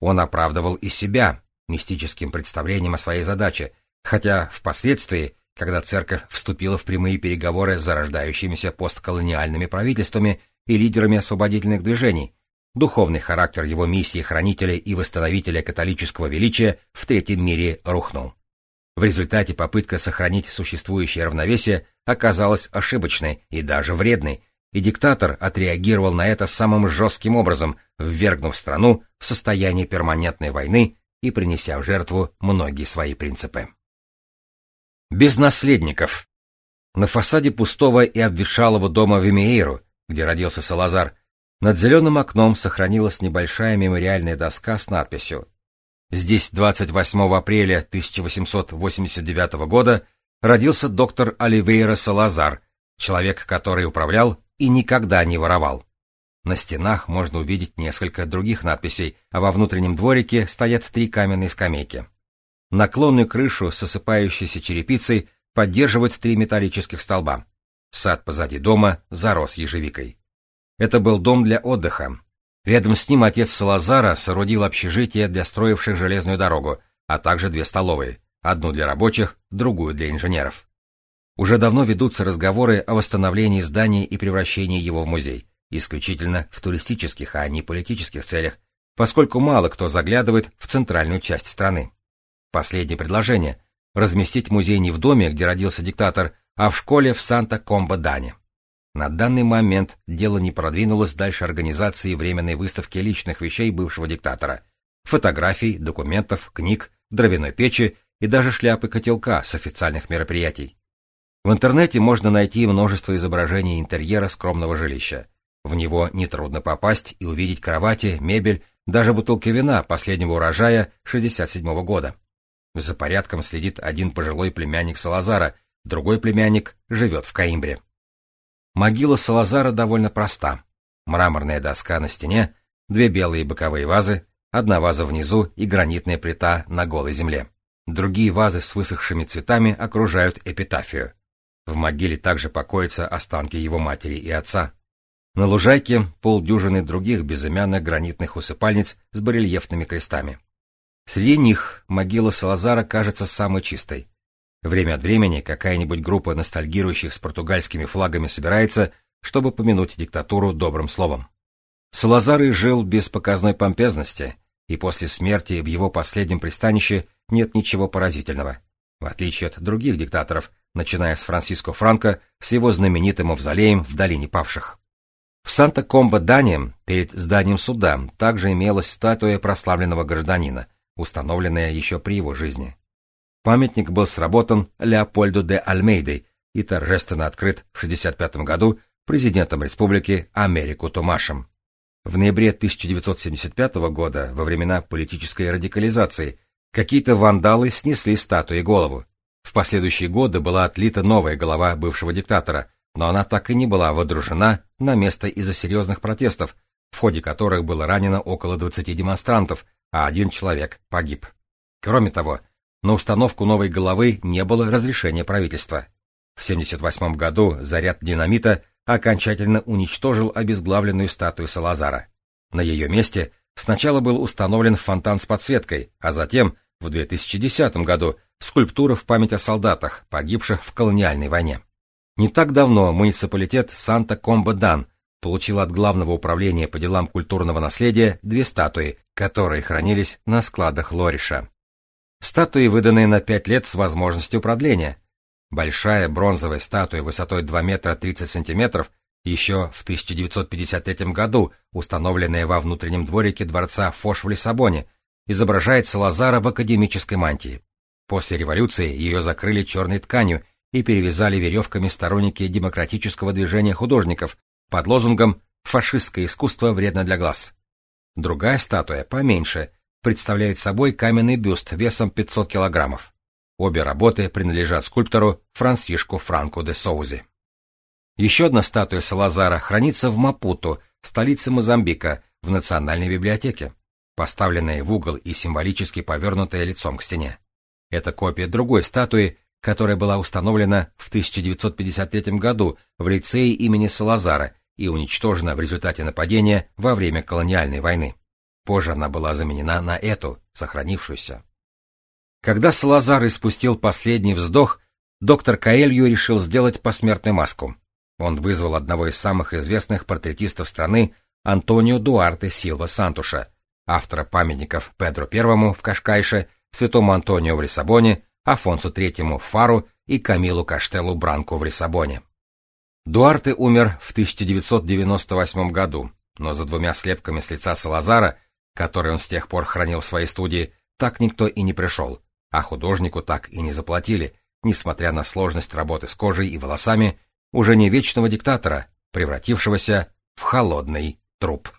Он оправдывал и себя мистическим представлением о своей задаче, хотя впоследствии, когда церковь вступила в прямые переговоры с зарождающимися постколониальными правительствами и лидерами освободительных движений, духовный характер его миссии хранителя и восстановителя католического величия в Третьем мире рухнул. В результате попытка сохранить существующее равновесие оказалась ошибочной и даже вредной, и диктатор отреагировал на это самым жестким образом, ввергнув страну в состояние перманентной войны и принеся в жертву многие свои принципы. Без наследников. На фасаде пустого и обветшалого дома Вимеиру, где родился Салазар, над зеленым окном сохранилась небольшая мемориальная доска с надписью Здесь 28 апреля 1889 года родился доктор Оливейра Салазар, человек, который управлял и никогда не воровал. На стенах можно увидеть несколько других надписей, а во внутреннем дворике стоят три каменные скамейки. Наклонную крышу с осыпающейся черепицей поддерживают три металлических столба. Сад позади дома зарос ежевикой. Это был дом для отдыха, Рядом с ним отец Салазара соорудил общежитие для строивших железную дорогу, а также две столовые, одну для рабочих, другую для инженеров. Уже давно ведутся разговоры о восстановлении здания и превращении его в музей, исключительно в туристических, а не политических целях, поскольку мало кто заглядывает в центральную часть страны. Последнее предложение – разместить музей не в доме, где родился диктатор, а в школе в Санта-Комбо-Дане. На данный момент дело не продвинулось дальше организации временной выставки личных вещей бывшего диктатора. Фотографий, документов, книг, дровяной печи и даже шляпы котелка с официальных мероприятий. В интернете можно найти множество изображений интерьера скромного жилища. В него нетрудно попасть и увидеть кровати, мебель, даже бутылки вина последнего урожая 67 года. За порядком следит один пожилой племянник Салазара, другой племянник живет в Каимбре. Могила Салазара довольно проста. Мраморная доска на стене, две белые боковые вазы, одна ваза внизу и гранитная плита на голой земле. Другие вазы с высохшими цветами окружают эпитафию. В могиле также покоятся останки его матери и отца. На лужайке полдюжины других безымянных гранитных усыпальниц с барельефными крестами. Среди них могила Салазара кажется самой чистой. Время от времени какая-нибудь группа ностальгирующих с португальскими флагами собирается, чтобы помянуть диктатуру добрым словом. Салазары жил без показной помпезности, и после смерти в его последнем пристанище нет ничего поразительного, в отличие от других диктаторов, начиная с Франциско Франко с его знаменитым мавзолеем в Долине Павших. В Санта-Комбо-Дане перед зданием суда также имелась статуя прославленного гражданина, установленная еще при его жизни. Памятник был сработан Леопольду де Альмейдой и торжественно открыт в 1965 году президентом республики Америку Томашем. В ноябре 1975 года, во времена политической радикализации, какие-то вандалы снесли статуи голову. В последующие годы была отлита новая голова бывшего диктатора, но она так и не была водружена на место из-за серьезных протестов, в ходе которых было ранено около 20 демонстрантов, а один человек погиб. Кроме того, на установку новой головы не было разрешения правительства. В 1978 году заряд динамита окончательно уничтожил обезглавленную статую Салазара. На ее месте сначала был установлен фонтан с подсветкой, а затем, в 2010 году, скульптура в память о солдатах, погибших в колониальной войне. Не так давно муниципалитет Санта-Комбо-Дан получил от Главного управления по делам культурного наследия две статуи, которые хранились на складах Лориша. Статуи выданы на 5 лет с возможностью продления. Большая бронзовая статуя высотой 2 метра 30 сантиметров еще в 1953 году, установленная во внутреннем дворике дворца Фош в Лиссабоне, изображает Салазара в академической мантии. После революции ее закрыли черной тканью и перевязали веревками сторонники демократического движения художников под лозунгом «Фашистское искусство вредно для глаз». Другая статуя, поменьше, представляет собой каменный бюст весом 500 килограммов. Обе работы принадлежат скульптору Франсишку Франко де Соузи. Еще одна статуя Салазара хранится в Мапуту, столице Мозамбика, в Национальной библиотеке, поставленная в угол и символически повернутая лицом к стене. Это копия другой статуи, которая была установлена в 1953 году в лицее имени Салазара и уничтожена в результате нападения во время колониальной войны. Позже она была заменена на эту, сохранившуюся. Когда Салазар испустил последний вздох, доктор Каэлью решил сделать посмертную маску. Он вызвал одного из самых известных портретистов страны, Антонио Дуарте Силва Сантуша, автора памятников Педро I в Кашкайше, Святому Антонио в Лиссабоне, Афонсу III Фару и Камилу Каштелу Бранку в Лиссабоне. Дуарте умер в 1998 году, но за двумя слепками с лица Салазара, которые он с тех пор хранил в своей студии, так никто и не пришел, а художнику так и не заплатили, несмотря на сложность работы с кожей и волосами, уже не вечного диктатора, превратившегося в холодный труп.